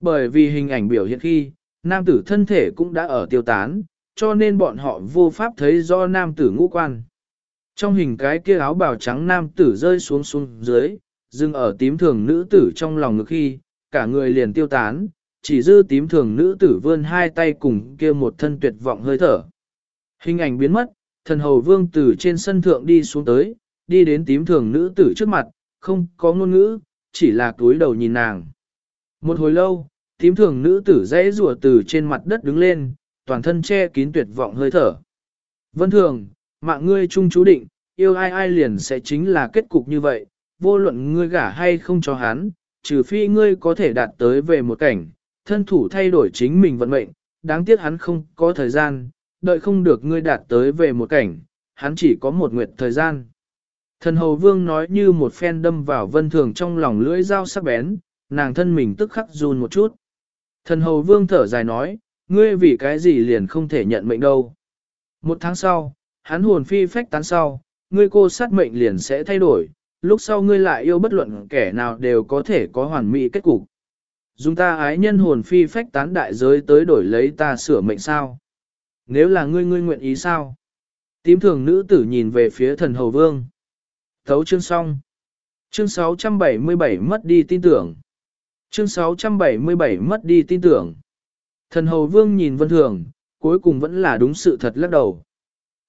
A: Bởi vì hình ảnh biểu hiện khi, nam tử thân thể cũng đã ở tiêu tán, cho nên bọn họ vô pháp thấy do nam tử ngũ quan. Trong hình cái kia áo bào trắng nam tử rơi xuống xuống dưới, dừng ở tím thường nữ tử trong lòng ngực khi, cả người liền tiêu tán, chỉ dư tím thường nữ tử vươn hai tay cùng kia một thân tuyệt vọng hơi thở. Hình ảnh biến mất, thần hầu vương từ trên sân thượng đi xuống tới, đi đến tím thường nữ tử trước mặt, không có ngôn ngữ, chỉ là túi đầu nhìn nàng. Một hồi lâu, tím thường nữ tử dãy rùa từ trên mặt đất đứng lên, toàn thân che kín tuyệt vọng hơi thở. Vân thường, mạng ngươi chung chú định, yêu ai ai liền sẽ chính là kết cục như vậy, vô luận ngươi gả hay không cho hắn, trừ phi ngươi có thể đạt tới về một cảnh, thân thủ thay đổi chính mình vận mệnh, đáng tiếc hắn không có thời gian, đợi không được ngươi đạt tới về một cảnh, hắn chỉ có một nguyệt thời gian. Thần hầu vương nói như một phen đâm vào vân thường trong lòng lưỡi dao sắc bén, nàng thân mình tức khắc run một chút. Thần hầu vương thở dài nói, ngươi vì cái gì liền không thể nhận mệnh đâu. Một tháng sau, hắn hồn phi phách tán sau, ngươi cô sát mệnh liền sẽ thay đổi, lúc sau ngươi lại yêu bất luận kẻ nào đều có thể có hoàn mỹ kết cục. Dùng ta ái nhân hồn phi phách tán đại giới tới đổi lấy ta sửa mệnh sao? Nếu là ngươi ngươi nguyện ý sao? Tím thường nữ tử nhìn về phía thần hầu vương. Thấu chương xong. Chương 677 mất đi tin tưởng. Chương 677 mất đi tin tưởng. Thần hầu vương nhìn vân thường, cuối cùng vẫn là đúng sự thật lắc đầu.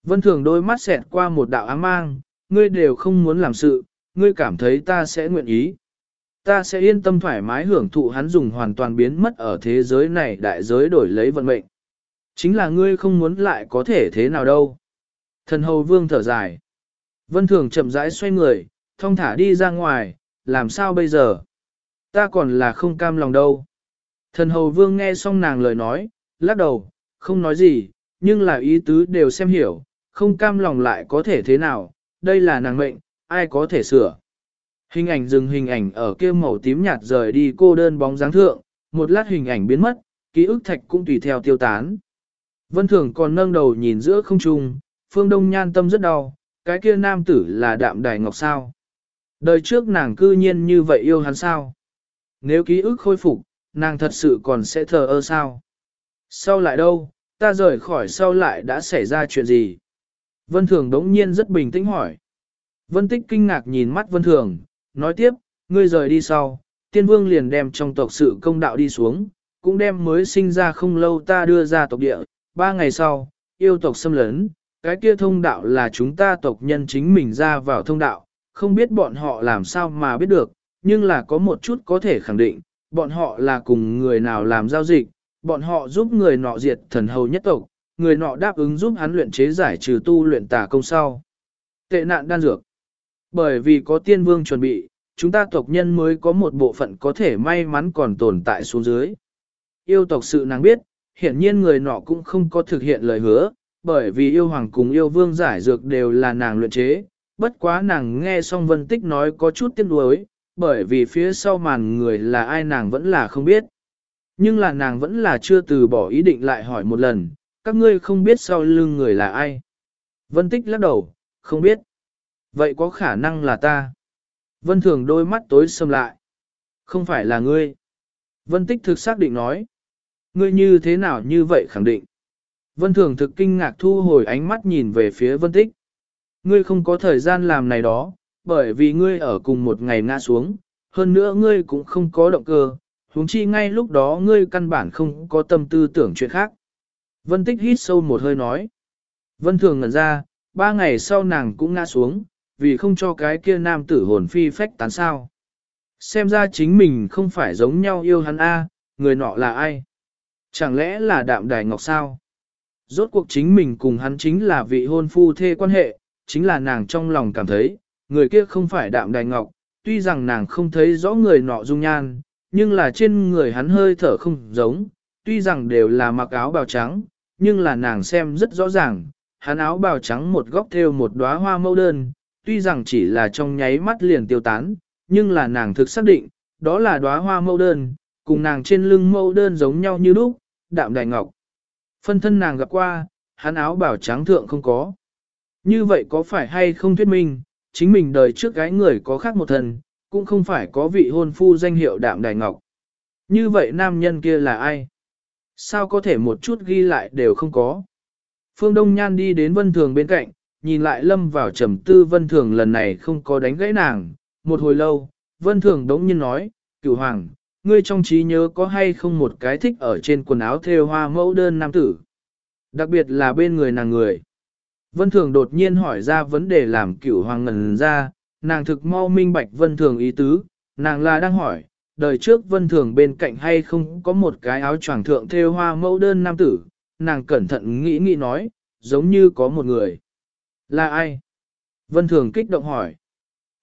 A: Vân thường đôi mắt xẹt qua một đạo ám mang, ngươi đều không muốn làm sự, ngươi cảm thấy ta sẽ nguyện ý. Ta sẽ yên tâm thoải mái hưởng thụ hắn dùng hoàn toàn biến mất ở thế giới này đại giới đổi lấy vận mệnh. Chính là ngươi không muốn lại có thể thế nào đâu. Thần hầu vương thở dài. Vân thường chậm rãi xoay người, thong thả đi ra ngoài, làm sao bây giờ? Ta còn là không cam lòng đâu. Thần hầu vương nghe xong nàng lời nói, lắc đầu, không nói gì, nhưng là ý tứ đều xem hiểu, không cam lòng lại có thể thế nào, đây là nàng mệnh, ai có thể sửa. Hình ảnh dừng hình ảnh ở kia màu tím nhạt rời đi cô đơn bóng dáng thượng, một lát hình ảnh biến mất, ký ức thạch cũng tùy theo tiêu tán. Vân Thường còn nâng đầu nhìn giữa không trung, phương đông nhan tâm rất đau, cái kia nam tử là đạm đài ngọc sao. Đời trước nàng cư nhiên như vậy yêu hắn sao. Nếu ký ức khôi phục, nàng thật sự còn sẽ thờ ơ sao. Sau lại đâu, ta rời khỏi sau lại đã xảy ra chuyện gì? Vân Thường đống nhiên rất bình tĩnh hỏi. Vân Tích kinh ngạc nhìn mắt Vân Thường, nói tiếp, ngươi rời đi sau, tiên vương liền đem trong tộc sự công đạo đi xuống, cũng đem mới sinh ra không lâu ta đưa ra tộc địa, ba ngày sau, yêu tộc xâm lấn, cái kia thông đạo là chúng ta tộc nhân chính mình ra vào thông đạo, không biết bọn họ làm sao mà biết được, nhưng là có một chút có thể khẳng định, bọn họ là cùng người nào làm giao dịch, bọn họ giúp người nọ diệt thần hầu nhất tộc, người nọ đáp ứng giúp hắn luyện chế giải trừ tu luyện tà công sau. Tệ nạn đan dược. Bởi vì có tiên vương chuẩn bị, chúng ta tộc nhân mới có một bộ phận có thể may mắn còn tồn tại xuống dưới. Yêu tộc sự nàng biết, hiển nhiên người nọ cũng không có thực hiện lời hứa, bởi vì yêu hoàng cùng yêu vương giải dược đều là nàng luyện chế, bất quá nàng nghe xong vân tích nói có chút tiếc nuối, bởi vì phía sau màn người là ai nàng vẫn là không biết. Nhưng là nàng vẫn là chưa từ bỏ ý định lại hỏi một lần, các ngươi không biết sau lưng người là ai. Vân tích lắc đầu, không biết. Vậy có khả năng là ta. Vân thường đôi mắt tối sầm lại. Không phải là ngươi. Vân tích thực xác định nói. Ngươi như thế nào như vậy khẳng định. Vân thường thực kinh ngạc thu hồi ánh mắt nhìn về phía vân tích. Ngươi không có thời gian làm này đó, bởi vì ngươi ở cùng một ngày ngã xuống, hơn nữa ngươi cũng không có động cơ, huống chi ngay lúc đó ngươi căn bản không có tâm tư tưởng chuyện khác. Vân tích hít sâu một hơi nói. Vân thường ngẩn ra, ba ngày sau nàng cũng ngã xuống, vì không cho cái kia nam tử hồn phi phách tán sao. Xem ra chính mình không phải giống nhau yêu hắn A, người nọ là ai? Chẳng lẽ là đạm đài ngọc sao? Rốt cuộc chính mình cùng hắn chính là vị hôn phu thê quan hệ, chính là nàng trong lòng cảm thấy, người kia không phải đạm đài ngọc, tuy rằng nàng không thấy rõ người nọ dung nhan, nhưng là trên người hắn hơi thở không giống, tuy rằng đều là mặc áo bào trắng, nhưng là nàng xem rất rõ ràng, hắn áo bào trắng một góc theo một đóa hoa mẫu đơn, tuy rằng chỉ là trong nháy mắt liền tiêu tán, nhưng là nàng thực xác định, đó là đóa hoa mẫu đơn, cùng nàng trên lưng mẫu đơn giống nhau như lúc, đạm đại ngọc. Phân thân nàng gặp qua, hắn áo bảo trắng thượng không có. Như vậy có phải hay không thuyết minh, chính mình đời trước gái người có khác một thần, cũng không phải có vị hôn phu danh hiệu đạm đài ngọc. Như vậy nam nhân kia là ai? Sao có thể một chút ghi lại đều không có? Phương Đông Nhan đi đến Vân Thường bên cạnh, nhìn lại lâm vào trầm tư Vân Thường lần này không có đánh gãy nàng. Một hồi lâu, Vân Thường đống nhiên nói, cửu hoàng, ngươi trong trí nhớ có hay không một cái thích ở trên quần áo thêu hoa mẫu đơn nam tử. Đặc biệt là bên người nàng người. Vân Thường đột nhiên hỏi ra vấn đề làm cửu hoàng ngần ra, nàng thực mau minh bạch Vân Thường ý tứ, nàng là đang hỏi, đời trước Vân Thường bên cạnh hay không có một cái áo choàng thượng thêu hoa mẫu đơn nam tử, nàng cẩn thận nghĩ nghĩ nói, giống như có một người. Là ai? Vân Thường kích động hỏi.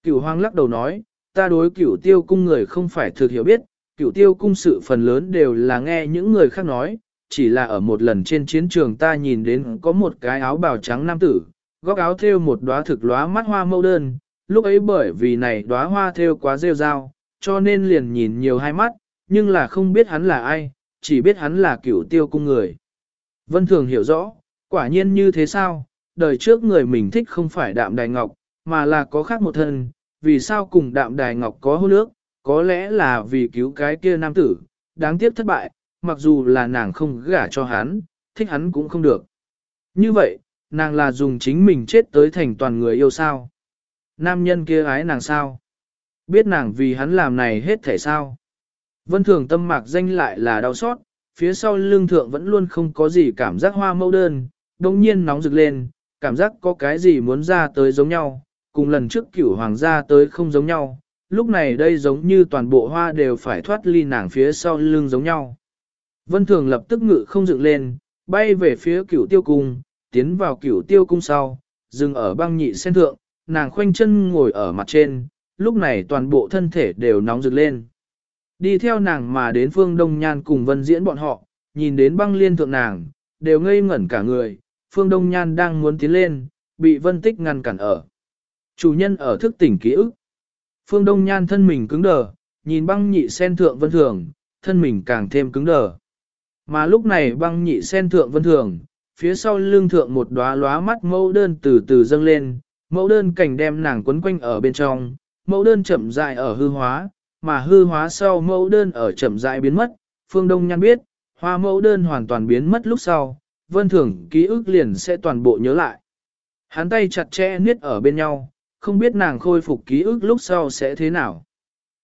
A: Cửu hoàng lắc đầu nói, ta đối cửu tiêu cung người không phải thực hiểu biết, cửu tiêu cung sự phần lớn đều là nghe những người khác nói, chỉ là ở một lần trên chiến trường ta nhìn đến có một cái áo bào trắng nam tử, góc áo thêu một đóa thực lóa mắt hoa mẫu đơn, lúc ấy bởi vì này đóa hoa thêu quá rêu rao, cho nên liền nhìn nhiều hai mắt, nhưng là không biết hắn là ai, chỉ biết hắn là cửu tiêu cung người. Vân Thường hiểu rõ, quả nhiên như thế sao, đời trước người mình thích không phải đạm đài ngọc, mà là có khác một thân, vì sao cùng đạm đài ngọc có hôn nước, có lẽ là vì cứu cái kia nam tử, đáng tiếc thất bại, mặc dù là nàng không gả cho hắn, thích hắn cũng không được. Như vậy, nàng là dùng chính mình chết tới thành toàn người yêu sao? Nam nhân kia ái nàng sao? Biết nàng vì hắn làm này hết thể sao? Vân thường tâm mạc danh lại là đau xót, phía sau lưng thượng vẫn luôn không có gì cảm giác hoa mẫu đơn, đồng nhiên nóng rực lên, cảm giác có cái gì muốn ra tới giống nhau, cùng lần trước cửu hoàng gia tới không giống nhau, lúc này đây giống như toàn bộ hoa đều phải thoát ly nàng phía sau lưng giống nhau. Vân Thường lập tức ngự không dựng lên, bay về phía cửu tiêu cung, tiến vào cửu tiêu cung sau, dừng ở băng nhị sen thượng, nàng khoanh chân ngồi ở mặt trên, lúc này toàn bộ thân thể đều nóng rực lên. Đi theo nàng mà đến phương Đông Nhan cùng vân diễn bọn họ, nhìn đến băng liên thượng nàng, đều ngây ngẩn cả người, phương Đông Nhan đang muốn tiến lên, bị vân tích ngăn cản ở. Chủ nhân ở thức tỉnh ký ức. Phương Đông Nhan thân mình cứng đờ, nhìn băng nhị sen thượng vân thường, thân mình càng thêm cứng đờ. Mà lúc này băng nhị sen thượng vân thường, phía sau lưng thượng một đóa lóa mắt mẫu đơn từ từ dâng lên, mẫu đơn cảnh đem nàng quấn quanh ở bên trong, mẫu đơn chậm dại ở hư hóa, mà hư hóa sau mẫu đơn ở chậm dại biến mất, phương đông nhan biết, hoa mẫu đơn hoàn toàn biến mất lúc sau, vân thường ký ức liền sẽ toàn bộ nhớ lại. Hắn tay chặt chẽ niết ở bên nhau, không biết nàng khôi phục ký ức lúc sau sẽ thế nào.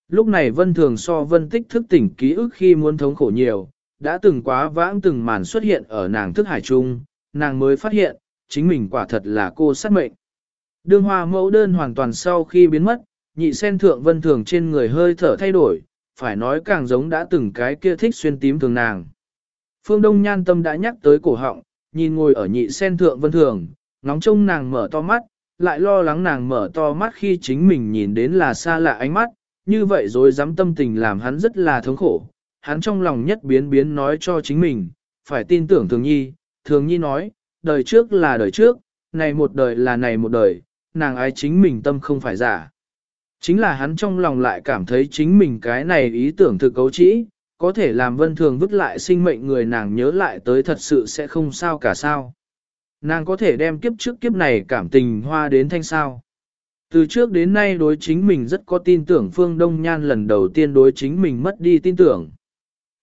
A: Lúc này vân thường so vân tích thức tỉnh ký ức khi muốn thống khổ nhiều, đã từng quá vãng từng màn xuất hiện ở nàng thức hải trung, nàng mới phát hiện, chính mình quả thật là cô sát mệnh. Đương hoa mẫu đơn hoàn toàn sau khi biến mất, nhị sen thượng vân thường trên người hơi thở thay đổi, phải nói càng giống đã từng cái kia thích xuyên tím thường nàng. Phương Đông Nhan Tâm đã nhắc tới cổ họng, nhìn ngồi ở nhị sen thượng vân thường, ngóng trông nàng mở to mắt, lại lo lắng nàng mở to mắt khi chính mình nhìn đến là xa lạ ánh mắt, như vậy rồi dám tâm tình làm hắn rất là thống khổ. Hắn trong lòng nhất biến biến nói cho chính mình, phải tin tưởng thường nhi, thường nhi nói, đời trước là đời trước, này một đời là này một đời, nàng ái chính mình tâm không phải giả. Chính là hắn trong lòng lại cảm thấy chính mình cái này ý tưởng thực cấu trĩ, có thể làm vân thường vứt lại sinh mệnh người nàng nhớ lại tới thật sự sẽ không sao cả sao. Nàng có thể đem kiếp trước kiếp này cảm tình hoa đến thanh sao. Từ trước đến nay đối chính mình rất có tin tưởng Phương Đông Nhan lần đầu tiên đối chính mình mất đi tin tưởng.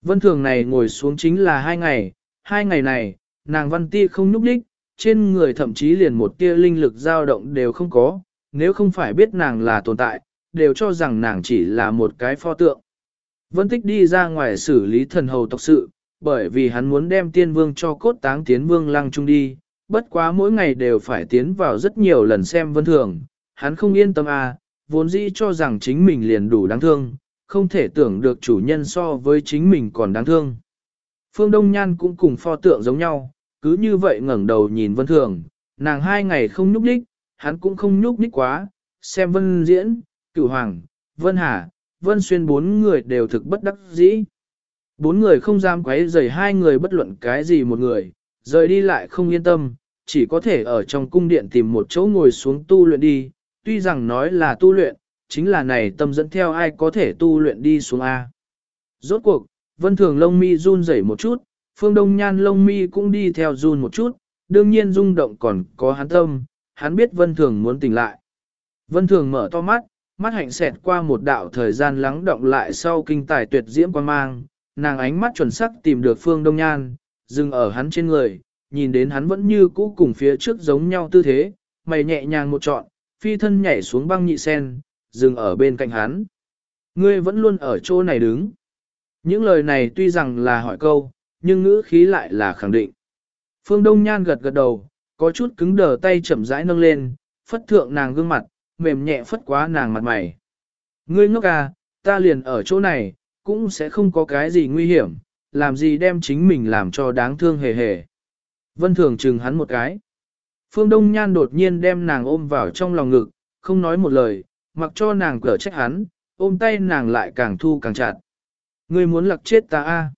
A: Vân thường này ngồi xuống chính là hai ngày, hai ngày này, nàng văn ti không nhúc đích, trên người thậm chí liền một tia linh lực dao động đều không có, nếu không phải biết nàng là tồn tại, đều cho rằng nàng chỉ là một cái pho tượng. Vân tích đi ra ngoài xử lý thần hầu tộc sự, bởi vì hắn muốn đem tiên vương cho cốt táng tiến vương lăng trung đi, bất quá mỗi ngày đều phải tiến vào rất nhiều lần xem vân thường, hắn không yên tâm à, vốn dĩ cho rằng chính mình liền đủ đáng thương, không thể tưởng được chủ nhân so với chính mình còn đáng thương. Phương Đông Nhan cũng cùng pho tượng giống nhau, cứ như vậy ngẩng đầu nhìn vân thường, nàng hai ngày không nhúc nhích, hắn cũng không nhúc nhích quá, xem vân diễn, cửu hoàng, vân hà, vân xuyên bốn người đều thực bất đắc dĩ. Bốn người không dám quấy rầy hai người bất luận cái gì một người, rời đi lại không yên tâm, chỉ có thể ở trong cung điện tìm một chỗ ngồi xuống tu luyện đi, tuy rằng nói là tu luyện, chính là này tâm dẫn theo ai có thể tu luyện đi xuống A. Rốt cuộc, vân thường lông mi run rẩy một chút, phương đông nhan lông mi cũng đi theo run một chút, đương nhiên rung động còn có hắn tâm, hắn biết vân thường muốn tỉnh lại. Vân thường mở to mắt, mắt hạnh xẹt qua một đạo thời gian lắng động lại sau kinh tài tuyệt diễm quan mang, nàng ánh mắt chuẩn sắc tìm được phương đông nhan, dừng ở hắn trên người, nhìn đến hắn vẫn như cũ cùng phía trước giống nhau tư thế, mày nhẹ nhàng một trọn, phi thân nhảy xuống băng nhị sen, dừng ở bên cạnh hắn. Ngươi vẫn luôn ở chỗ này đứng. Những lời này tuy rằng là hỏi câu, nhưng ngữ khí lại là khẳng định. Phương Đông Nhan gật gật đầu, có chút cứng đờ tay chậm rãi nâng lên, phất thượng nàng gương mặt, mềm nhẹ phất quá nàng mặt mày. Ngươi ngốc à, ta liền ở chỗ này, cũng sẽ không có cái gì nguy hiểm, làm gì đem chính mình làm cho đáng thương hề hề. Vân Thường chừng hắn một cái. Phương Đông Nhan đột nhiên đem nàng ôm vào trong lòng ngực, không nói một lời, mặc cho nàng cở trách hắn, ôm tay nàng lại càng thu càng chặt. Ngươi muốn lặc chết ta a?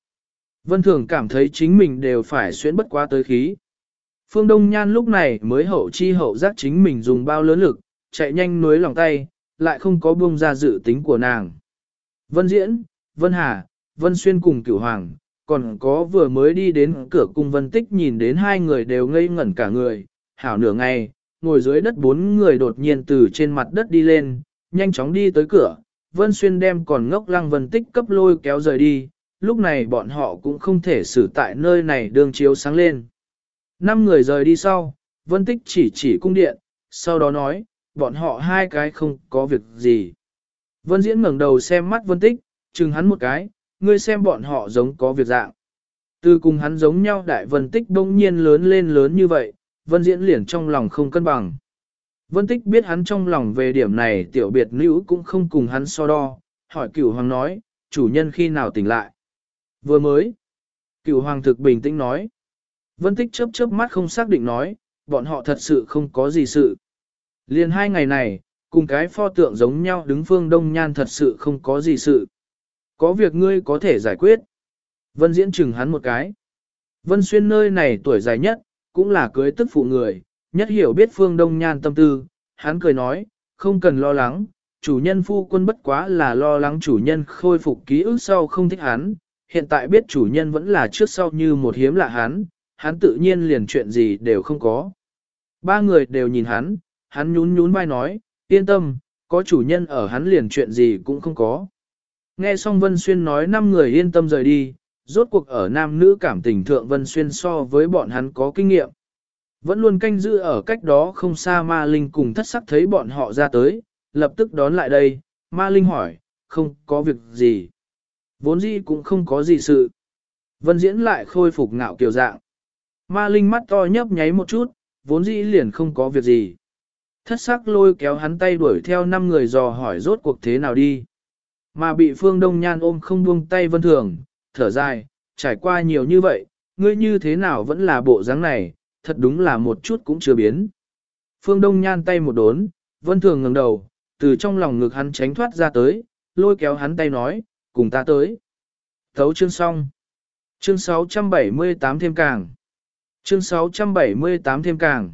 A: Vân Thường cảm thấy chính mình đều phải xuyến bất quá tới khí. Phương Đông Nhan lúc này mới hậu chi hậu giác chính mình dùng bao lớn lực, chạy nhanh nuối lòng tay, lại không có buông ra dự tính của nàng. Vân Diễn, Vân Hà, Vân Xuyên cùng Cửu Hoàng, còn có vừa mới đi đến cửa cung Vân Tích nhìn đến hai người đều ngây ngẩn cả người, hảo nửa ngày, ngồi dưới đất bốn người đột nhiên từ trên mặt đất đi lên, nhanh chóng đi tới cửa, Vân Xuyên đem còn ngốc lăng Vân Tích cấp lôi kéo rời đi, lúc này bọn họ cũng không thể xử tại nơi này đường chiếu sáng lên. Năm người rời đi sau, Vân Tích chỉ chỉ cung điện, sau đó nói, bọn họ hai cái không có việc gì. Vân Diễn ngẩng đầu xem mắt Vân Tích, chừng hắn một cái, ngươi xem bọn họ giống có việc dạng. Từ cùng hắn giống nhau đại Vân Tích bỗng nhiên lớn lên lớn như vậy, Vân Diễn liền trong lòng không cân bằng. Vân Tích biết hắn trong lòng về điểm này tiểu biệt nữ cũng không cùng hắn so đo, hỏi cửu hoàng nói, chủ nhân khi nào tỉnh lại. Vừa mới, cửu hoàng thực bình tĩnh nói. Vân Tích chớp chớp mắt không xác định nói, bọn họ thật sự không có gì sự. Liền hai ngày này, cùng cái pho tượng giống nhau đứng phương đông nhan thật sự không có gì sự. Có việc ngươi có thể giải quyết. Vân diễn chừng hắn một cái. Vân xuyên nơi này tuổi dài nhất, cũng là cưới tức phụ người, nhất hiểu biết phương đông nhan tâm tư. Hắn cười nói, không cần lo lắng, chủ nhân phu quân bất quá là lo lắng chủ nhân khôi phục ký ức sau không thích hắn. Hiện tại biết chủ nhân vẫn là trước sau như một hiếm lạ hắn, hắn tự nhiên liền chuyện gì đều không có. Ba người đều nhìn hắn, hắn nhún nhún vai nói, yên tâm, có chủ nhân ở hắn liền chuyện gì cũng không có. Nghe xong Vân Xuyên nói năm người yên tâm rời đi, rốt cuộc ở nam nữ cảm tình thượng Vân Xuyên so với bọn hắn có kinh nghiệm. Vẫn luôn canh giữ ở cách đó không xa Ma Linh cùng thất sắc thấy bọn họ ra tới, lập tức đón lại đây, Ma Linh hỏi, không có việc gì. Vốn gì cũng không có gì sự. Vân Diễn lại khôi phục ngạo kiều dạng. Ma Linh mắt to nhấp nháy một chút, vốn dĩ liền không có việc gì. Thất sắc lôi kéo hắn tay đuổi theo năm người dò hỏi rốt cuộc thế nào đi. Mà bị phương đông nhan ôm không buông tay vân thường, thở dài, trải qua nhiều như vậy, ngươi như thế nào vẫn là bộ dáng này, thật đúng là một chút cũng chưa biến. Phương đông nhan tay một đốn, vân thường ngẩng đầu, từ trong lòng ngực hắn tránh thoát ra tới, lôi kéo hắn tay nói, cùng ta tới. Thấu chương xong. Chương 678 thêm càng. Chương 678 thêm càng.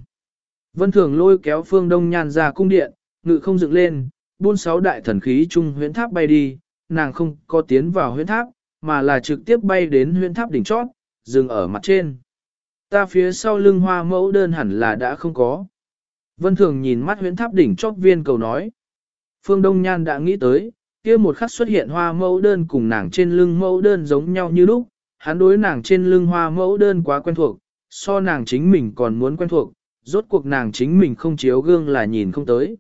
A: Vân Thường lôi kéo Phương Đông Nhan ra cung điện, ngự không dựng lên, buôn sáu đại thần khí chung huyễn tháp bay đi, nàng không có tiến vào huyễn tháp, mà là trực tiếp bay đến huyễn tháp đỉnh chót, dừng ở mặt trên. Ta phía sau lưng hoa mẫu đơn hẳn là đã không có. Vân Thường nhìn mắt huyễn tháp đỉnh chót viên cầu nói. Phương Đông Nhan đã nghĩ tới, kia một khắc xuất hiện hoa mẫu đơn cùng nàng trên lưng mẫu đơn giống nhau như lúc, hắn đối nàng trên lưng hoa mẫu đơn quá quen thuộc, so nàng chính mình còn muốn quen thuộc, rốt cuộc nàng chính mình không chiếu gương là nhìn không tới.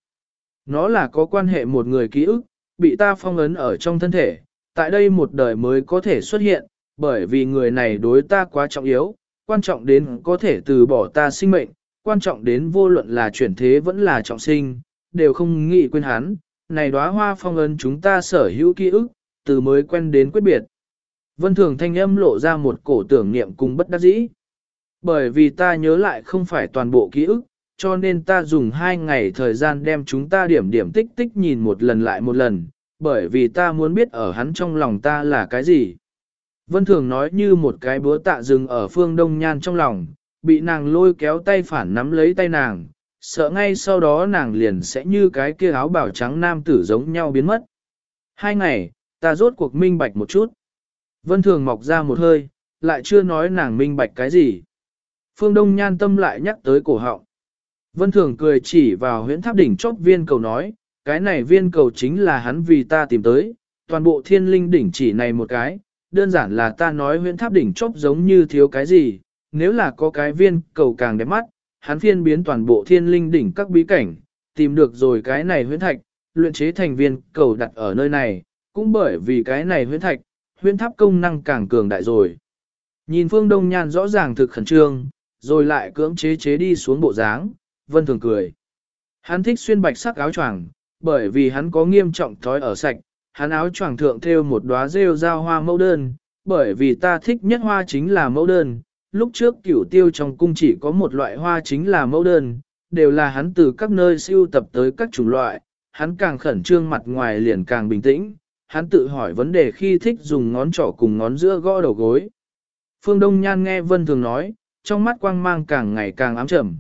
A: Nó là có quan hệ một người ký ức, bị ta phong ấn ở trong thân thể, tại đây một đời mới có thể xuất hiện, bởi vì người này đối ta quá trọng yếu, quan trọng đến có thể từ bỏ ta sinh mệnh, quan trọng đến vô luận là chuyển thế vẫn là trọng sinh, đều không nghĩ quên hắn, này đóa hoa phong ấn chúng ta sở hữu ký ức, từ mới quen đến quyết biệt. Vân Thường thanh âm lộ ra một cổ tưởng niệm cùng bất đắc dĩ. Bởi vì ta nhớ lại không phải toàn bộ ký ức, cho nên ta dùng hai ngày thời gian đem chúng ta điểm điểm tích tích nhìn một lần lại một lần, bởi vì ta muốn biết ở hắn trong lòng ta là cái gì. Vân Thường nói như một cái búa tạ rừng ở phương đông nhan trong lòng, bị nàng lôi kéo tay phản nắm lấy tay nàng, sợ ngay sau đó nàng liền sẽ như cái kia áo bảo trắng nam tử giống nhau biến mất. Hai ngày, ta rốt cuộc minh bạch một chút. Vân Thường mọc ra một hơi, lại chưa nói nàng minh bạch cái gì. Phương Đông Nhan tâm lại nhắc tới cổ họng. Vân Thường cười chỉ vào huyễn tháp đỉnh chóp viên cầu nói, cái này viên cầu chính là hắn vì ta tìm tới, toàn bộ thiên linh đỉnh chỉ này một cái, đơn giản là ta nói huyễn tháp đỉnh chóp giống như thiếu cái gì, nếu là có cái viên cầu càng đẹp mắt, hắn phiên biến toàn bộ thiên linh đỉnh các bí cảnh, tìm được rồi cái này huyễn thạch, luyện chế thành viên cầu đặt ở nơi này, cũng bởi vì cái này huyễn thạch, huyễn tháp công năng càng cường đại rồi. Nhìn Phương Đông Nhan rõ ràng thực khẩn trương, rồi lại cưỡng chế chế đi xuống bộ dáng, Vân Thường cười. Hắn thích xuyên bạch sắc áo choàng, bởi vì hắn có nghiêm trọng thói ở sạch, hắn áo choàng thượng thêu một đóa rêu giao hoa mẫu đơn, bởi vì ta thích nhất hoa chính là mẫu đơn. Lúc trước cửu tiêu trong cung chỉ có một loại hoa chính là mẫu đơn, đều là hắn từ các nơi siêu tập tới các chủng loại, hắn càng khẩn trương mặt ngoài liền càng bình tĩnh, hắn tự hỏi vấn đề khi thích dùng ngón trỏ cùng ngón giữa gõ đầu gối. Phương Đông Nhan nghe Vân Thường nói, trong mắt quang mang càng ngày càng ám trầm.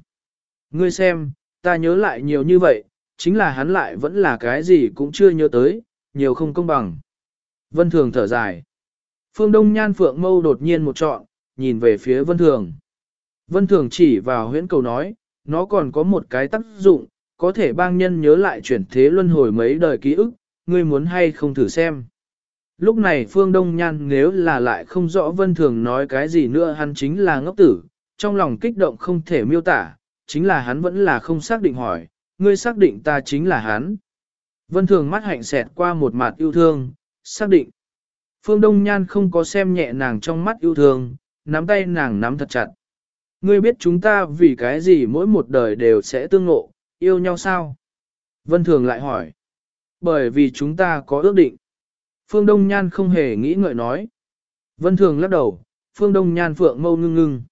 A: Ngươi xem, ta nhớ lại nhiều như vậy, chính là hắn lại vẫn là cái gì cũng chưa nhớ tới, nhiều không công bằng. Vân Thường thở dài. Phương Đông Nhan Phượng Mâu đột nhiên một trọn, nhìn về phía Vân Thường. Vân Thường chỉ vào huyễn cầu nói, nó còn có một cái tác dụng, có thể bang nhân nhớ lại chuyển thế luân hồi mấy đời ký ức, ngươi muốn hay không thử xem. Lúc này Phương Đông Nhan nếu là lại không rõ Vân Thường nói cái gì nữa hắn chính là ngốc tử, trong lòng kích động không thể miêu tả, chính là hắn vẫn là không xác định hỏi, ngươi xác định ta chính là hắn. Vân Thường mắt hạnh xẹt qua một mặt yêu thương, xác định. Phương Đông Nhan không có xem nhẹ nàng trong mắt yêu thương, nắm tay nàng nắm thật chặt. Ngươi biết chúng ta vì cái gì mỗi một đời đều sẽ tương ngộ, yêu nhau sao? Vân Thường lại hỏi. Bởi vì chúng ta có ước định. Phương Đông Nhan không hề nghĩ ngợi nói. Vân Thường lắc đầu, Phương Đông Nhan phượng mâu ngưng ngưng.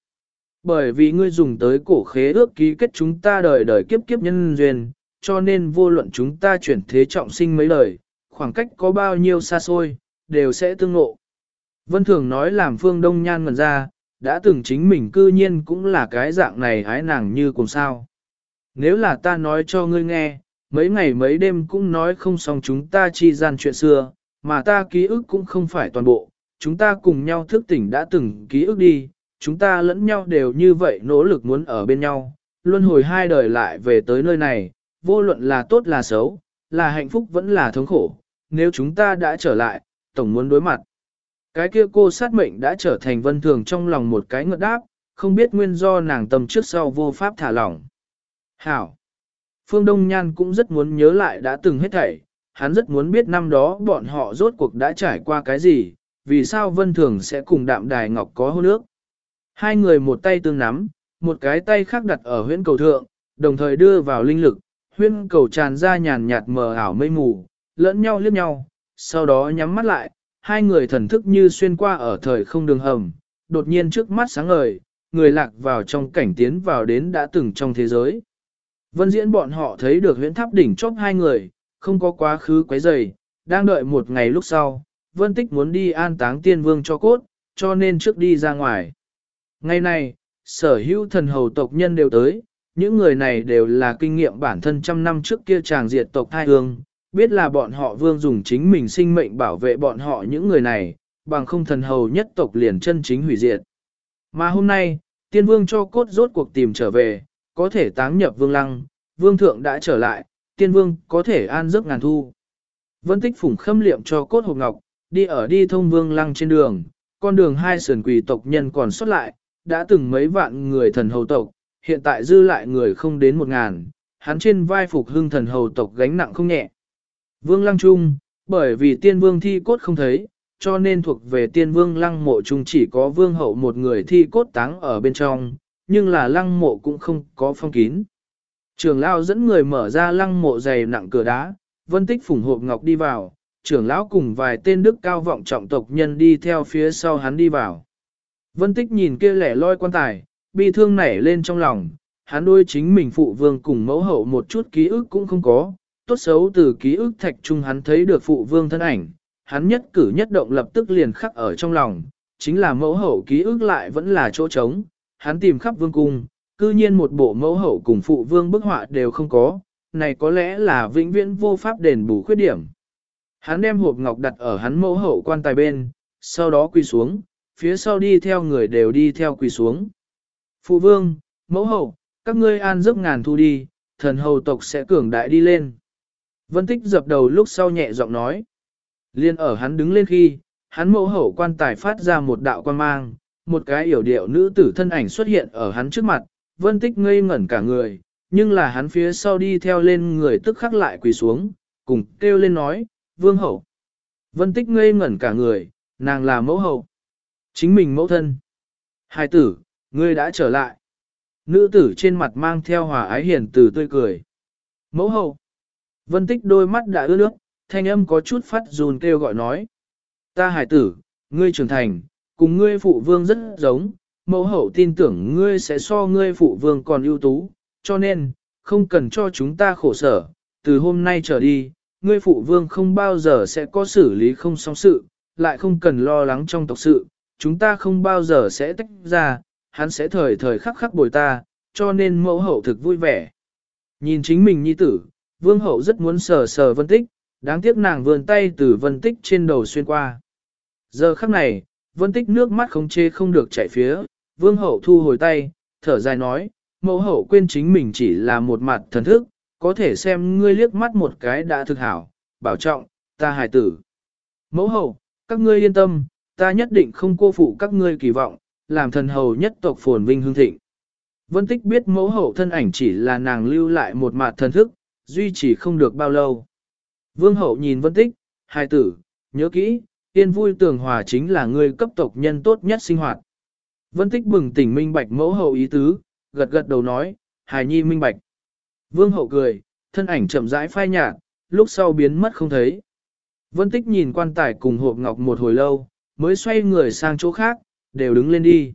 A: Bởi vì ngươi dùng tới cổ khế ước ký kết chúng ta đời đời kiếp kiếp nhân duyên, cho nên vô luận chúng ta chuyển thế trọng sinh mấy đời, khoảng cách có bao nhiêu xa xôi, đều sẽ tương ngộ. Vân Thường nói làm Phương Đông Nhan ngần ra, đã từng chính mình cư nhiên cũng là cái dạng này hái nàng như cùng sao. Nếu là ta nói cho ngươi nghe, mấy ngày mấy đêm cũng nói không xong chúng ta chi gian chuyện xưa, mà ta ký ức cũng không phải toàn bộ, chúng ta cùng nhau thức tỉnh đã từng ký ức đi, chúng ta lẫn nhau đều như vậy nỗ lực muốn ở bên nhau, luân hồi hai đời lại về tới nơi này, vô luận là tốt là xấu, là hạnh phúc vẫn là thống khổ, nếu chúng ta đã trở lại, tổng muốn đối mặt. Cái kia cô sát mệnh đã trở thành vân thường trong lòng một cái ngợt đáp, không biết nguyên do nàng tâm trước sau vô pháp thả lỏng. Hảo! Phương Đông Nhan cũng rất muốn nhớ lại đã từng hết thảy, hắn rất muốn biết năm đó bọn họ rốt cuộc đã trải qua cái gì, vì sao Vân Thường sẽ cùng đạm đài ngọc có hôn ước. Hai người một tay tương nắm, một cái tay khác đặt ở huyễn cầu thượng, đồng thời đưa vào linh lực, huyễn cầu tràn ra nhàn nhạt mờ ảo mây mù, lẫn nhau liếc nhau, sau đó nhắm mắt lại, hai người thần thức như xuyên qua ở thời không đường hầm, đột nhiên trước mắt sáng ngời, người lạc vào trong cảnh tiến vào đến đã từng trong thế giới. Vân diễn bọn họ thấy được huyễn tháp đỉnh chóp hai người, không có quá khứ quấy rầy, đang đợi một ngày lúc sau, Vân Tích muốn đi an táng tiên vương cho cốt, cho nên trước đi ra ngoài. Ngày này, sở hữu thần hầu tộc nhân đều tới, những người này đều là kinh nghiệm bản thân trăm năm trước kia chàng diệt tộc thai hương, biết là bọn họ vương dùng chính mình sinh mệnh bảo vệ bọn họ những người này, bằng không thần hầu nhất tộc liền chân chính hủy diệt. Mà hôm nay, tiên vương cho cốt rốt cuộc tìm trở về, có thể táng nhập vương lăng, vương thượng đã trở lại, tiên vương có thể an giấc ngàn thu. Vân tích phủng khâm liệm cho cốt hộp ngọc, đi ở đi thông vương lăng trên đường, con đường hai sườn quỷ tộc nhân còn xuất lại, đã từng mấy vạn người thần hầu tộc, hiện tại dư lại người không đến một ngàn, hắn trên vai phục hưng thần hầu tộc gánh nặng không nhẹ. Vương lăng trung, bởi vì tiên vương thi cốt không thấy, cho nên thuộc về tiên vương lăng mộ trung chỉ có vương hậu một người thi cốt táng ở bên trong, nhưng là lăng mộ cũng không có phong kín. Trường lão dẫn người mở ra lăng mộ dày nặng cửa đá, vân tích phủng hộp ngọc đi vào, trưởng lão cùng vài tên đức cao vọng trọng tộc nhân đi theo phía sau hắn đi vào. Vân tích nhìn kia lẻ loi quan tài, bi thương nảy lên trong lòng, hắn đôi chính mình phụ vương cùng mẫu hậu một chút ký ức cũng không có, tốt xấu từ ký ức thạch trung hắn thấy được phụ vương thân ảnh, hắn nhất cử nhất động lập tức liền khắc ở trong lòng, chính là mẫu hậu ký ức lại vẫn là chỗ trống, hắn tìm khắp vương cung, cư nhiên một bộ mẫu hậu cùng phụ vương bức họa đều không có, này có lẽ là vĩnh viễn vô pháp đền bù khuyết điểm. Hắn đem hộp ngọc đặt ở hắn mẫu hậu quan tài bên, sau đó quỳ xuống, phía sau đi theo người đều đi theo quỳ xuống. Phụ vương, mẫu hậu, các ngươi an giấc ngàn thu đi, thần hầu tộc sẽ cường đại đi lên. Vân tích dập đầu lúc sau nhẹ giọng nói. Liên ở hắn đứng lên khi, hắn mẫu hậu quan tài phát ra một đạo quan mang, một cái yểu điệu nữ tử thân ảnh xuất hiện ở hắn trước mặt, vân tích ngây ngẩn cả người, nhưng là hắn phía sau đi theo lên người tức khắc lại quỳ xuống, cùng kêu lên nói, vương hậu. Vân tích ngây ngẩn cả người, nàng là mẫu hậu. Chính mình mẫu thân. Hai tử, ngươi đã trở lại. Nữ tử trên mặt mang theo hòa ái hiền từ tươi cười. Mẫu hậu. Vân tích đôi mắt đã ướt nước, thanh âm có chút phát run kêu gọi nói. Ta hải tử, ngươi trưởng thành, cùng ngươi phụ vương rất giống, mẫu hậu tin tưởng ngươi sẽ so ngươi phụ vương còn ưu tú, cho nên, không cần cho chúng ta khổ sở, từ hôm nay trở đi, ngươi phụ vương không bao giờ sẽ có xử lý không xong sự, lại không cần lo lắng trong tộc sự, chúng ta không bao giờ sẽ tách ra, hắn sẽ thời thời khắc khắc bồi ta, cho nên mẫu hậu thực vui vẻ. Nhìn chính mình nhi tử, vương hậu rất muốn sờ sờ vân tích, đáng tiếc nàng vươn tay từ vân tích trên đầu xuyên qua. Giờ khắc này, vân tích nước mắt không chê không được chảy phía, vương hậu thu hồi tay, thở dài nói, mẫu hậu quên chính mình chỉ là một mặt thần thức, có thể xem ngươi liếc mắt một cái đã thực hảo, bảo trọng, ta hài tử. Mẫu hậu, các ngươi yên tâm, ta nhất định không cô phụ các ngươi kỳ vọng, làm thần hầu nhất tộc phồn vinh hương thịnh. Vân tích biết mẫu hậu thân ảnh chỉ là nàng lưu lại một mặt thần thức, duy trì không được bao lâu. Vương hậu nhìn vân tích, hai tử, nhớ kỹ, yên vui tường hòa chính là người cấp tộc nhân tốt nhất sinh hoạt. Vân tích bừng tỉnh minh bạch mẫu hậu ý tứ, gật gật đầu nói, hài nhi minh bạch. Vương hậu cười, thân ảnh chậm rãi phai nhạt, lúc sau biến mất không thấy. Vân tích nhìn quan tài cùng hộp ngọc một hồi lâu, mới xoay người sang chỗ khác, đều đứng lên đi.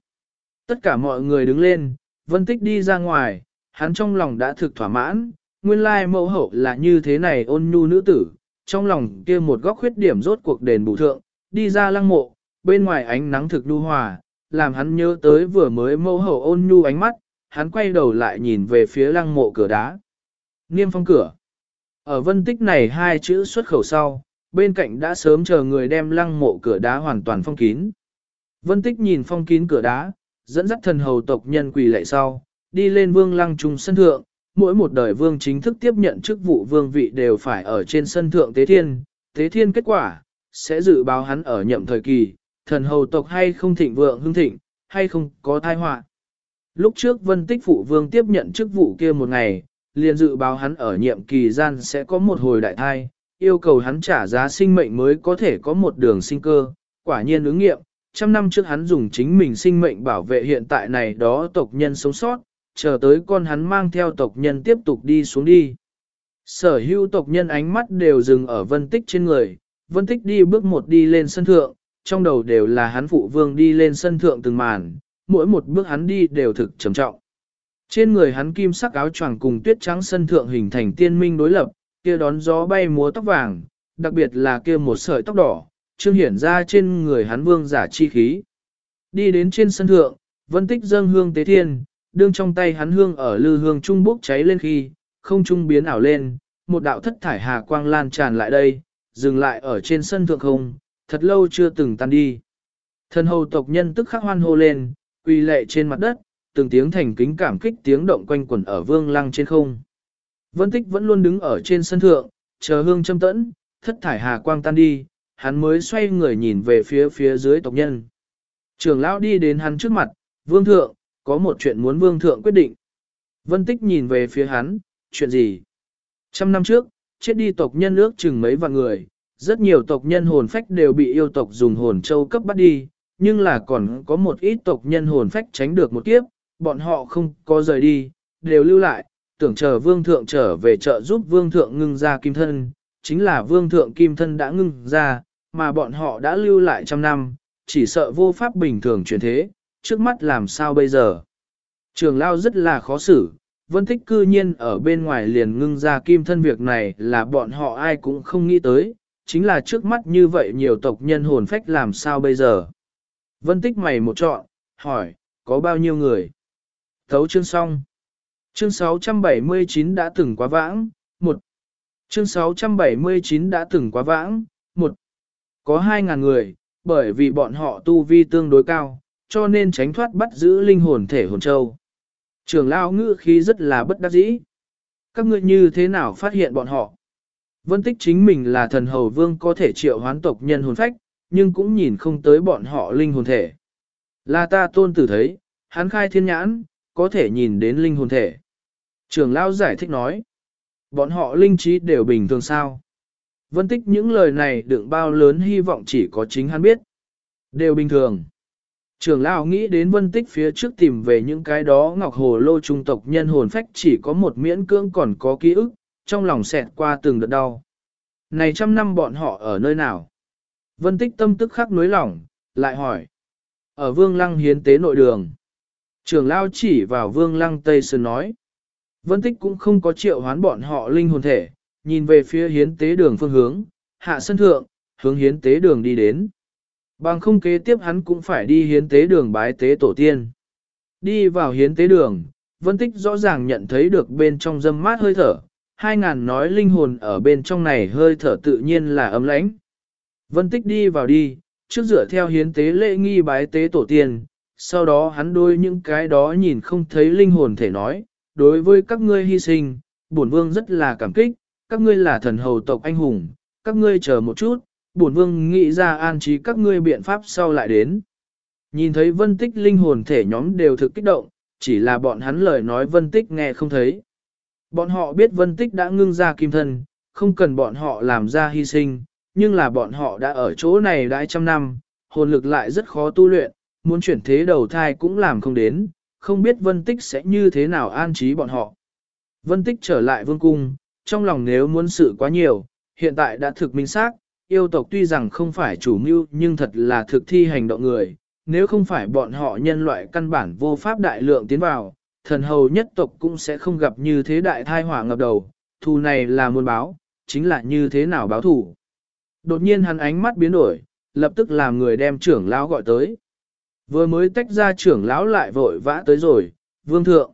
A: Tất cả mọi người đứng lên, vân tích đi ra ngoài, hắn trong lòng đã thực thỏa mãn, nguyên lai mẫu hậu là như thế này ôn nhu nữ tử, trong lòng kia một góc khuyết điểm rốt cuộc đền bù thượng, đi ra lăng mộ, bên ngoài ánh nắng thực nhu hòa, làm hắn nhớ tới vừa mới mẫu hậu ôn nhu ánh mắt, hắn quay đầu lại nhìn về phía lăng mộ cửa đá. Niêm phong cửa. Ở vân tích này hai chữ xuất khẩu sau, bên cạnh đã sớm chờ người đem lăng mộ cửa đá hoàn toàn phong kín. Vân tích nhìn phong kín cửa đá, dẫn dắt thần hầu tộc nhân quỳ lệ sau, đi lên vương lăng trung sân thượng, mỗi một đời vương chính thức tiếp nhận chức vụ vương vị đều phải ở trên sân thượng tế thiên, tế thiên kết quả, sẽ dự báo hắn ở nhậm thời kỳ, thần hầu tộc hay không thịnh vượng hưng thịnh, hay không có tai họa. Lúc trước vân tích phụ vương tiếp nhận chức vụ kia một ngày, liền dự báo hắn ở nhiệm kỳ gian sẽ có một hồi đại thai, yêu cầu hắn trả giá sinh mệnh mới có thể có một đường sinh cơ, quả nhiên ứng nghiệm, trăm năm trước hắn dùng chính mình sinh mệnh bảo vệ hiện tại này đó tộc nhân sống sót, chờ tới con hắn mang theo tộc nhân tiếp tục đi xuống đi. Sở hữu tộc nhân ánh mắt đều dừng ở vân tích trên người, vân tích đi bước một đi lên sân thượng, trong đầu đều là hắn phụ vương đi lên sân thượng từng màn, mỗi một bước hắn đi đều thực trầm trọng. Trên người hắn kim sắc áo choàng cùng tuyết trắng sân thượng hình thành tiên minh đối lập, kia đón gió bay múa tóc vàng, đặc biệt là kia một sợi tóc đỏ, trương hiển ra trên người hắn vương giả chi khí. Đi đến trên sân thượng, vân tích dâng hương tế thiên, đương trong tay hắn hương ở lư hương trung bốc cháy lên khi, không trung biến ảo lên, một đạo thất thải hà quang lan tràn lại đây, dừng lại ở trên sân thượng không, thật lâu chưa từng tan đi. Thần hầu tộc nhân tức khắc hoan hô lên, quỳ lệ trên mặt đất, từng tiếng thành kính cảm kích tiếng động quanh quẩn ở vương lăng trên không. Vân tích vẫn luôn đứng ở trên sân thượng, chờ hương châm tẫn, thất thải hà quang tan đi, hắn mới xoay người nhìn về phía phía dưới tộc nhân. Trường lão đi đến hắn trước mặt, vương thượng, có một chuyện muốn vương thượng quyết định. Vân tích nhìn về phía hắn, chuyện gì? Trăm năm trước, chết đi tộc nhân ước chừng mấy vạn người, rất nhiều tộc nhân hồn phách đều bị yêu tộc dùng hồn châu cấp bắt đi, nhưng là còn có một ít tộc nhân hồn phách tránh được một kiếp, bọn họ không có rời đi, đều lưu lại, tưởng chờ vương thượng trở về trợ giúp vương thượng ngưng ra kim thân, chính là vương thượng kim thân đã ngưng ra, mà bọn họ đã lưu lại trăm năm, chỉ sợ vô pháp bình thường chuyển thế, trước mắt làm sao bây giờ. Trường lao rất là khó xử, vân thích cư nhiên ở bên ngoài liền ngưng ra kim thân việc này là bọn họ ai cũng không nghĩ tới, chính là trước mắt như vậy nhiều tộc nhân hồn phách làm sao bây giờ. Vân tích mày một chọn, hỏi, có bao nhiêu người? Thấu chương xong. Chương 679 đã từng quá vãng, một. Chương 679 đã từng quá vãng, một. Có 2.000 người, bởi vì bọn họ tu vi tương đối cao, cho nên tránh thoát bắt giữ linh hồn thể hồn châu. Trường lao ngữ khí rất là bất đắc dĩ. Các ngươi như thế nào phát hiện bọn họ? Vân tích chính mình là thần hầu vương có thể triệu hoán tộc nhân hồn phách, nhưng cũng nhìn không tới bọn họ linh hồn thể. Là ta tôn tử thấy, hắn khai thiên nhãn, có thể nhìn đến linh hồn thể. Trường lao giải thích nói, bọn họ linh trí đều bình thường sao. Vân tích những lời này đựng bao lớn hy vọng chỉ có chính hắn biết. Đều bình thường. Trường lão nghĩ đến vân tích phía trước tìm về những cái đó ngọc hồ lô trung tộc nhân hồn phách chỉ có một miễn cưỡng còn có ký ức, trong lòng xẹt qua từng đợt đau. Này trăm năm bọn họ ở nơi nào? Vân tích tâm tức khắc nối lỏng, lại hỏi. Ở vương lăng hiến tế nội đường. Trường lao chỉ vào vương lăng Tây Sơn nói. Vân tích cũng không có triệu hoán bọn họ linh hồn thể, nhìn về phía hiến tế đường phương hướng, hạ sân thượng, hướng hiến tế đường đi đến. Bằng không kế tiếp hắn cũng phải đi hiến tế đường bái tế tổ tiên. Đi vào hiến tế đường, Vân Tích rõ ràng nhận thấy được bên trong dâm mát hơi thở, hai ngàn nói linh hồn ở bên trong này hơi thở tự nhiên là ấm lãnh. Vân Tích đi vào đi, trước dựa theo hiến tế lễ nghi bái tế tổ tiên, sau đó hắn đôi những cái đó nhìn không thấy linh hồn thể nói, đối với các ngươi hy sinh, bổn vương rất là cảm kích, các ngươi là thần hầu tộc anh hùng, các ngươi chờ một chút, bổn vương nghĩ ra an trí các ngươi biện pháp sau lại đến. Nhìn thấy vân tích linh hồn thể nhóm đều thực kích động, chỉ là bọn hắn lời nói vân tích nghe không thấy. Bọn họ biết vân tích đã ngưng ra kim thân, không cần bọn họ làm ra hy sinh, nhưng là bọn họ đã ở chỗ này đã trăm năm, hồn lực lại rất khó tu luyện, muốn chuyển thế đầu thai cũng làm không đến, không biết vân tích sẽ như thế nào an trí bọn họ. Vân tích trở lại vương cung, trong lòng nếu muốn sự quá nhiều, hiện tại đã thực minh xác, yêu tộc tuy rằng không phải chủ mưu nhưng thật là thực thi hành động người, nếu không phải bọn họ nhân loại căn bản vô pháp đại lượng tiến vào, thần hầu nhất tộc cũng sẽ không gặp như thế đại thai hỏa ngập đầu, thù này là muôn báo, chính là như thế nào báo thù. Đột nhiên hắn ánh mắt biến đổi, lập tức làm người đem trưởng lão gọi tới. Vừa mới tách ra trưởng lão lại vội vã tới rồi, vương thượng.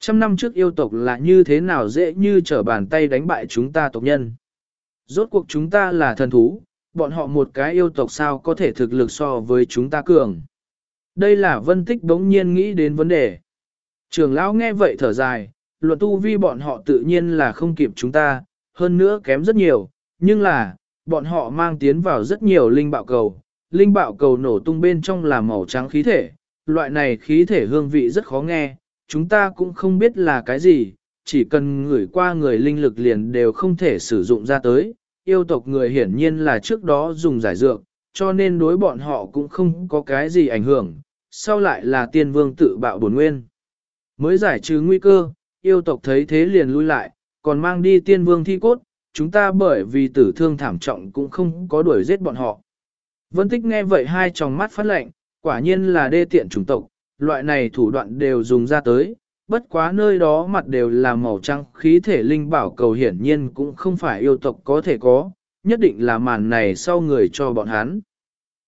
A: Trăm năm trước yêu tộc là như thế nào dễ như trở bàn tay đánh bại chúng ta tộc nhân. Rốt cuộc chúng ta là thần thú, bọn họ một cái yêu tộc sao có thể thực lực so với chúng ta cường. Đây là vân tích đống nhiên nghĩ đến vấn đề. Trường lão nghe vậy thở dài, luận tu vi bọn họ tự nhiên là không kịp chúng ta, hơn nữa kém rất nhiều, nhưng là, bọn họ mang tiến vào rất nhiều linh bạo cầu. Linh bạo cầu nổ tung bên trong là màu trắng khí thể, loại này khí thể hương vị rất khó nghe, chúng ta cũng không biết là cái gì, chỉ cần ngửi qua người linh lực liền đều không thể sử dụng ra tới, yêu tộc người hiển nhiên là trước đó dùng giải dược, cho nên đối bọn họ cũng không có cái gì ảnh hưởng, sau lại là tiên vương tự bạo bổn nguyên. Mới giải trừ nguy cơ, yêu tộc thấy thế liền lui lại, còn mang đi tiên vương thi cốt, chúng ta bởi vì tử thương thảm trọng cũng không có đuổi giết bọn họ. Vân tích nghe vậy hai tròng mắt phát lệnh, quả nhiên là đê tiện chủng tộc, loại này thủ đoạn đều dùng ra tới, bất quá nơi đó mặt đều là màu trắng khí thể linh bảo cầu hiển nhiên cũng không phải yêu tộc có thể có, nhất định là màn này sau người cho bọn hắn.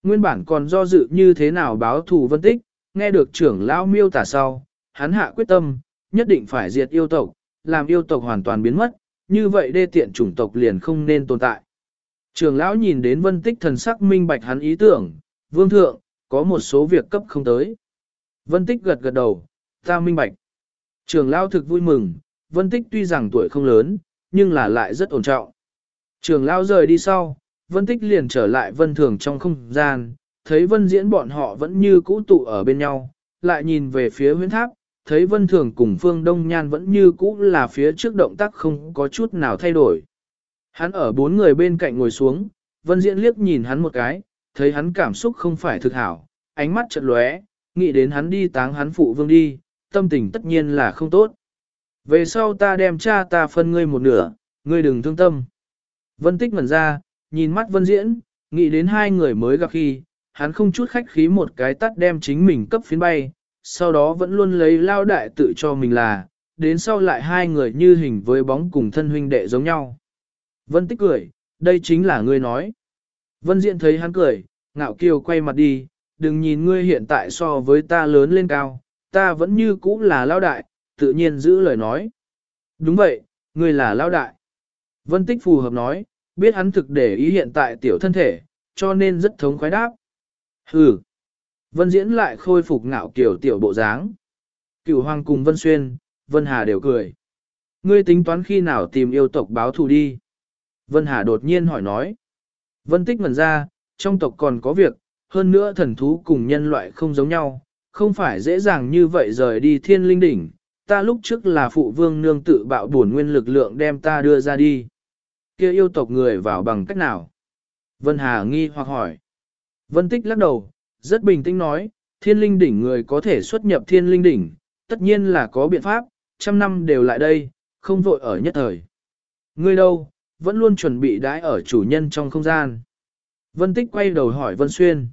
A: Nguyên bản còn do dự như thế nào báo thù vân tích, nghe được trưởng lão miêu tả sau, hắn hạ quyết tâm, nhất định phải diệt yêu tộc, làm yêu tộc hoàn toàn biến mất, như vậy đê tiện chủng tộc liền không nên tồn tại. Trường lão nhìn đến vân tích thần sắc minh bạch hắn ý tưởng, vương thượng, có một số việc cấp không tới. Vân tích gật gật đầu, ta minh bạch. Trường Lão thực vui mừng, vân tích tuy rằng tuổi không lớn, nhưng là lại rất ổn trọng. Trường Lão rời đi sau, vân tích liền trở lại vân thường trong không gian, thấy vân diễn bọn họ vẫn như cũ tụ ở bên nhau, lại nhìn về phía huyến tháp, thấy vân thường cùng phương đông nhan vẫn như cũ là phía trước động tác không có chút nào thay đổi. Hắn ở bốn người bên cạnh ngồi xuống, vân diễn liếc nhìn hắn một cái, thấy hắn cảm xúc không phải thực hảo, ánh mắt chợt lóe, nghĩ đến hắn đi táng hắn phụ vương đi, tâm tình tất nhiên là không tốt. Về sau ta đem cha ta phân ngươi một nửa, ngươi đừng thương tâm. Vân tích ngẩn ra, nhìn mắt vân diễn, nghĩ đến hai người mới gặp khi, hắn không chút khách khí một cái tắt đem chính mình cấp phiến bay, sau đó vẫn luôn lấy lao đại tự cho mình là, đến sau lại hai người như hình với bóng cùng thân huynh đệ giống nhau. Vân tích cười, đây chính là ngươi nói. Vân diễn thấy hắn cười, ngạo kiều quay mặt đi, đừng nhìn ngươi hiện tại so với ta lớn lên cao, ta vẫn như cũ là lao đại, tự nhiên giữ lời nói. Đúng vậy, ngươi là lao đại. Vân Tích phù hợp nói, biết hắn thực để ý hiện tại tiểu thân thể, cho nên rất thống khoái đáp. Hừ. Vân Diễn lại khôi phục ngạo kiểu tiểu bộ dáng. Cửu Hoàng cùng Vân Xuyên, Vân Hà đều cười. Ngươi tính toán khi nào tìm yêu tộc báo thù đi. Vân Hà đột nhiên hỏi nói. Vân Tích ngần ra, trong tộc còn có việc, hơn nữa thần thú cùng nhân loại không giống nhau, không phải dễ dàng như vậy rời đi thiên linh đỉnh, ta lúc trước là phụ vương nương tự bạo bổn nguyên lực lượng đem ta đưa ra đi. kia yêu tộc người vào bằng cách nào? Vân Hà nghi hoặc hỏi. Vân Tích lắc đầu, rất bình tĩnh nói, thiên linh đỉnh người có thể xuất nhập thiên linh đỉnh, tất nhiên là có biện pháp, trăm năm đều lại đây, không vội ở nhất thời. Ngươi đâu, vẫn luôn chuẩn bị đãi ở chủ nhân trong không gian. Vân Tích quay đầu hỏi Vân Xuyên.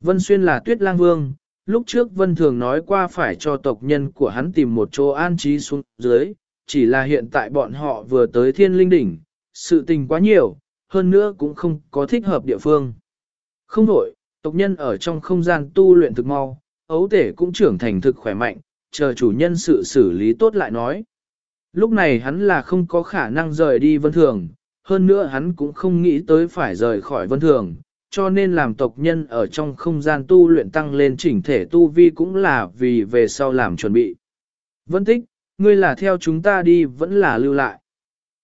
A: Vân Xuyên là tuyết lang vương, lúc trước Vân Thường nói qua phải cho tộc nhân của hắn tìm một chỗ an trí xuống dưới, chỉ là hiện tại bọn họ vừa tới thiên linh đỉnh, sự tình quá nhiều, hơn nữa cũng không có thích hợp địa phương. Không đổi, tộc nhân ở trong không gian tu luyện thực mau, ấu thể cũng trưởng thành thực khỏe mạnh, chờ chủ nhân sự xử lý tốt lại nói. Lúc này hắn là không có khả năng rời đi vân thường, hơn nữa hắn cũng không nghĩ tới phải rời khỏi vân thường, cho nên làm tộc nhân ở trong không gian tu luyện tăng lên chỉnh thể tu vi cũng là vì về sau làm chuẩn bị. Vân tích, ngươi là theo chúng ta đi vẫn là lưu lại.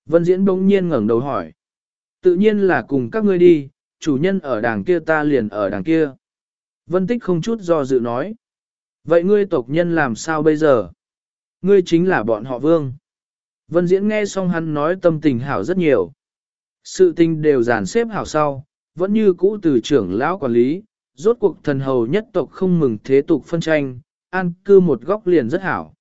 A: Vân diễn bỗng nhiên ngẩng đầu hỏi. Tự nhiên là cùng các ngươi đi, chủ nhân ở đàng kia ta liền ở đàng kia. Vân tích không chút do dự nói. Vậy ngươi tộc nhân làm sao bây giờ? Ngươi chính là bọn họ vương. Vân diễn nghe xong hắn nói tâm tình hảo rất nhiều. Sự tình đều dàn xếp hảo sau, vẫn như cũ từ trưởng lão quản lý, rốt cuộc thần hầu nhất tộc không mừng thế tục phân tranh, an cư một góc liền rất hảo.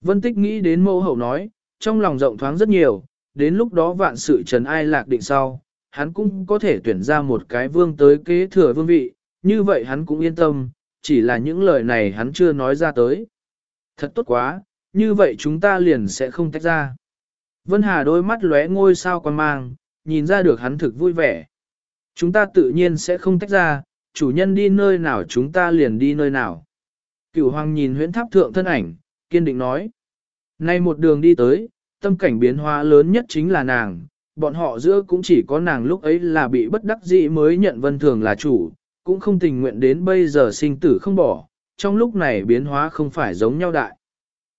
A: Vân tích nghĩ đến mẫu hậu nói, trong lòng rộng thoáng rất nhiều, đến lúc đó vạn sự trần ai lạc định sau, hắn cũng có thể tuyển ra một cái vương tới kế thừa vương vị, như vậy hắn cũng yên tâm, chỉ là những lời này hắn chưa nói ra tới. Thật tốt quá, như vậy chúng ta liền sẽ không tách ra. Vân Hà đôi mắt lóe ngôi sao quan mang, nhìn ra được hắn thực vui vẻ. Chúng ta tự nhiên sẽ không tách ra, chủ nhân đi nơi nào chúng ta liền đi nơi nào. Cửu hoàng nhìn huyễn tháp thượng thân ảnh, kiên định nói. Nay một đường đi tới, tâm cảnh biến hóa lớn nhất chính là nàng, bọn họ giữa cũng chỉ có nàng lúc ấy là bị bất đắc dĩ mới nhận vân thường là chủ, cũng không tình nguyện đến bây giờ sinh tử không bỏ, trong lúc này biến hóa không phải giống nhau đại.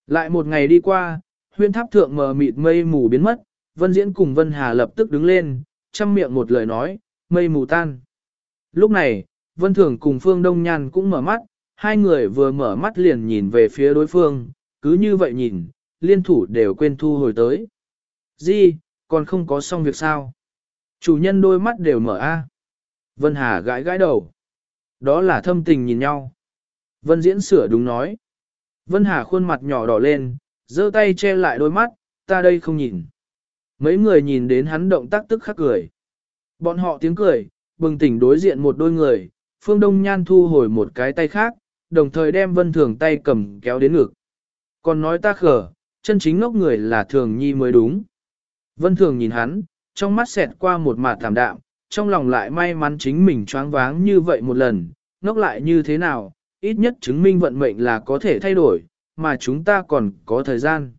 A: Lại một ngày đi qua, huyên tháp thượng mờ mịt mây mù biến mất, vân diễn cùng vân hà lập tức đứng lên, chăm miệng một lời nói, mây mù tan. Lúc này, vân thường cùng phương đông nhan cũng mở mắt, hai người vừa mở mắt liền nhìn về phía đối phương, cứ như vậy nhìn, liên thủ đều quên thu hồi tới. Di, còn không có xong việc sao? Chủ nhân đôi mắt đều mở a. Vân Hà gãi gãi đầu. Đó là thâm tình nhìn nhau. Vân Diễn sửa đúng nói. Vân Hà khuôn mặt nhỏ đỏ lên, giơ tay che lại đôi mắt, ta đây không nhìn. Mấy người nhìn đến hắn động tác tức khắc cười. Bọn họ tiếng cười, bừng tỉnh đối diện một đôi người, Phương Đông Nhan thu hồi một cái tay khác, đồng thời đem Vân Thường tay cầm kéo đến ngực. Còn nói ta khở, chân chính ngốc người là Thường Nhi mới đúng. Vân Thường nhìn hắn, trong mắt xẹt qua một mạt thảm đạm, trong lòng lại may mắn chính mình choáng váng như vậy một lần, ngốc lại như thế nào, ít nhất chứng minh vận mệnh là có thể thay đổi, mà chúng ta còn có thời gian.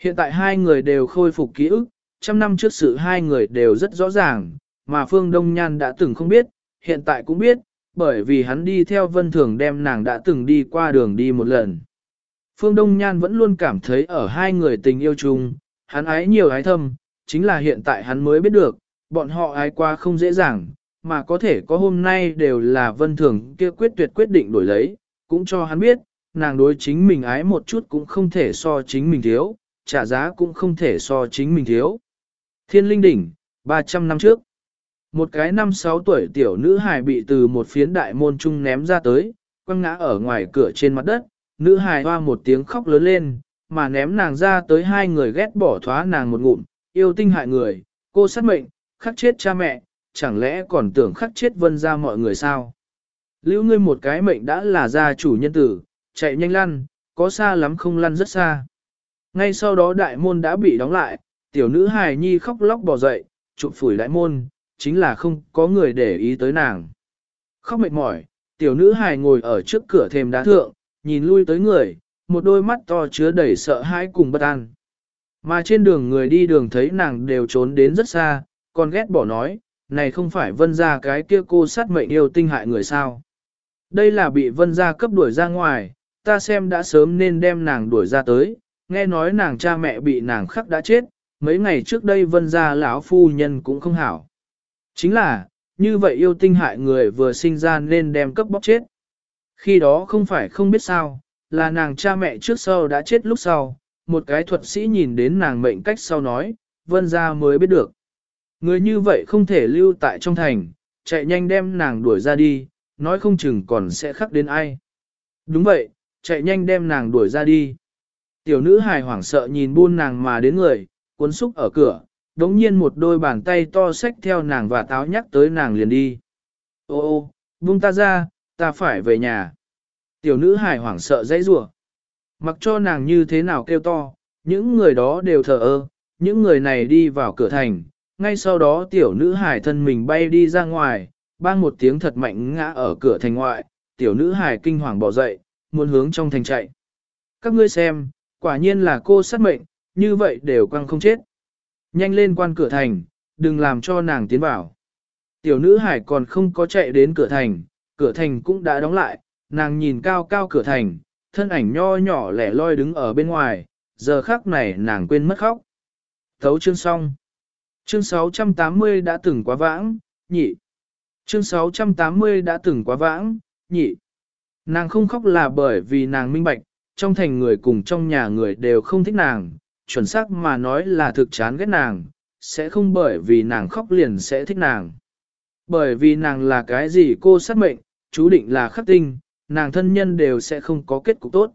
A: Hiện tại hai người đều khôi phục ký ức, trăm năm trước sự hai người đều rất rõ ràng, mà Phương Đông Nhan đã từng không biết, hiện tại cũng biết, bởi vì hắn đi theo vân thường đem nàng đã từng đi qua đường đi một lần. Phương Đông Nhan vẫn luôn cảm thấy ở hai người tình yêu chung, hắn ái nhiều ái thâm, chính là hiện tại hắn mới biết được, bọn họ ái qua không dễ dàng, mà có thể có hôm nay đều là vân thường kia quyết tuyệt quyết định đổi lấy, cũng cho hắn biết, nàng đối chính mình ái một chút cũng không thể so chính mình thiếu, trả giá cũng không thể so chính mình thiếu. Thiên linh đỉnh, 300 năm trước, một cái năm sáu tuổi tiểu nữ hài bị từ một phiến đại môn trung ném ra tới, quăng ngã ở ngoài cửa trên mặt đất, nữ hài hoa một tiếng khóc lớn lên, mà ném nàng ra tới hai người ghét bỏ thoá nàng một ngụm, yêu tinh hại người, cô sát mệnh, khắc chết cha mẹ, chẳng lẽ còn tưởng khắc chết vân ra mọi người sao? Lưu ngươi một cái mệnh đã là gia chủ nhân tử, chạy nhanh lăn, có xa lắm không lăn rất xa. Ngay sau đó đại môn đã bị đóng lại, tiểu nữ hài nhi khóc lóc bò dậy, chụp phủi đại môn, chính là không có người để ý tới nàng. Khóc mệt mỏi, tiểu nữ hài ngồi ở trước cửa thềm đá thượng, nhìn lui tới người, một đôi mắt to chứa đầy sợ hãi cùng bất an. Mà trên đường người đi đường thấy nàng đều trốn đến rất xa, còn ghét bỏ nói, này không phải vân ra cái kia cô sát mệnh yêu tinh hại người sao. Đây là bị vân ra cấp đuổi ra ngoài, ta xem đã sớm nên đem nàng đuổi ra tới, nghe nói nàng cha mẹ bị nàng khắc đã chết, mấy ngày trước đây vân ra lão phu nhân cũng không hảo. Chính là, như vậy yêu tinh hại người vừa sinh ra nên đem cấp bóc chết. Khi đó không phải không biết sao, là nàng cha mẹ trước sau đã chết lúc sau, một cái thuật sĩ nhìn đến nàng mệnh cách sau nói, vân ra mới biết được. Người như vậy không thể lưu tại trong thành, chạy nhanh đem nàng đuổi ra đi, nói không chừng còn sẽ khắc đến ai. Đúng vậy, chạy nhanh đem nàng đuổi ra đi. Tiểu nữ hài hoảng sợ nhìn buôn nàng mà đến người, cuốn xúc ở cửa, đống nhiên một đôi bàn tay to xách theo nàng và táo nhắc tới nàng liền đi. Ô ô, buông ta ra, ta phải về nhà. Tiểu nữ hài hoảng sợ dãy rủa Mặc cho nàng như thế nào kêu to, những người đó đều thờ ơ, những người này đi vào cửa thành, ngay sau đó tiểu nữ hải thân mình bay đi ra ngoài, bang một tiếng thật mạnh ngã ở cửa thành ngoại, tiểu nữ hải kinh hoàng bỏ dậy, muốn hướng trong thành chạy. Các ngươi xem, quả nhiên là cô sát mệnh, như vậy đều quăng không chết. Nhanh lên quan cửa thành, đừng làm cho nàng tiến vào. Tiểu nữ hải còn không có chạy đến cửa thành, cửa thành cũng đã đóng lại, nàng nhìn cao cao cửa thành, thân ảnh nho nhỏ lẻ loi đứng ở bên ngoài, giờ khắc này nàng quên mất khóc. Thấu chương xong. Chương 680 đã từng quá vãng, nhị. Chương 680 đã từng quá vãng, nhị. Nàng không khóc là bởi vì nàng minh bạch, trong thành người cùng trong nhà người đều không thích nàng, chuẩn xác mà nói là thực chán ghét nàng, sẽ không bởi vì nàng khóc liền sẽ thích nàng. Bởi vì nàng là cái gì cô sát mệnh, chú định là khắc tinh, nàng thân nhân đều sẽ không có kết cục tốt.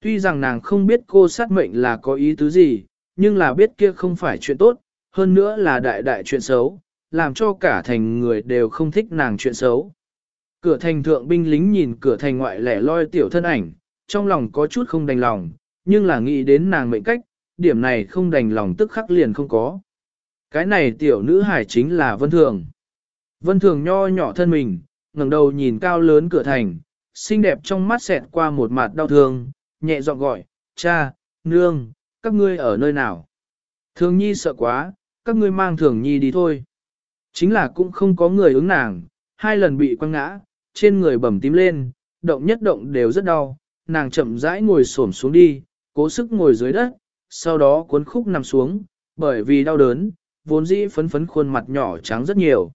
A: Tuy rằng nàng không biết cô sát mệnh là có ý tứ gì, nhưng là biết kia không phải chuyện tốt, hơn nữa là đại đại chuyện xấu, làm cho cả thành người đều không thích nàng chuyện xấu. Cửa thành thượng binh lính nhìn cửa thành ngoại lẻ loi tiểu thân ảnh, trong lòng có chút không đành lòng, nhưng là nghĩ đến nàng mệnh cách, điểm này không đành lòng tức khắc liền không có. Cái này tiểu nữ hải chính là Vân Thường. Vân Thường nho nhỏ thân mình, ngẩng đầu nhìn cao lớn cửa thành, xinh đẹp trong mắt xẹt qua một mặt đau thương, nhẹ giọng gọi, cha, nương, các ngươi ở nơi nào? Thường nhi sợ quá, các ngươi mang thường nhi đi thôi. Chính là cũng không có người ứng nàng, hai lần bị quăng ngã, trên người bầm tím lên, động nhất động đều rất đau, nàng chậm rãi ngồi xổm xuống đi, cố sức ngồi dưới đất, sau đó cuốn khúc nằm xuống, bởi vì đau đớn, vốn dĩ phấn phấn khuôn mặt nhỏ trắng rất nhiều.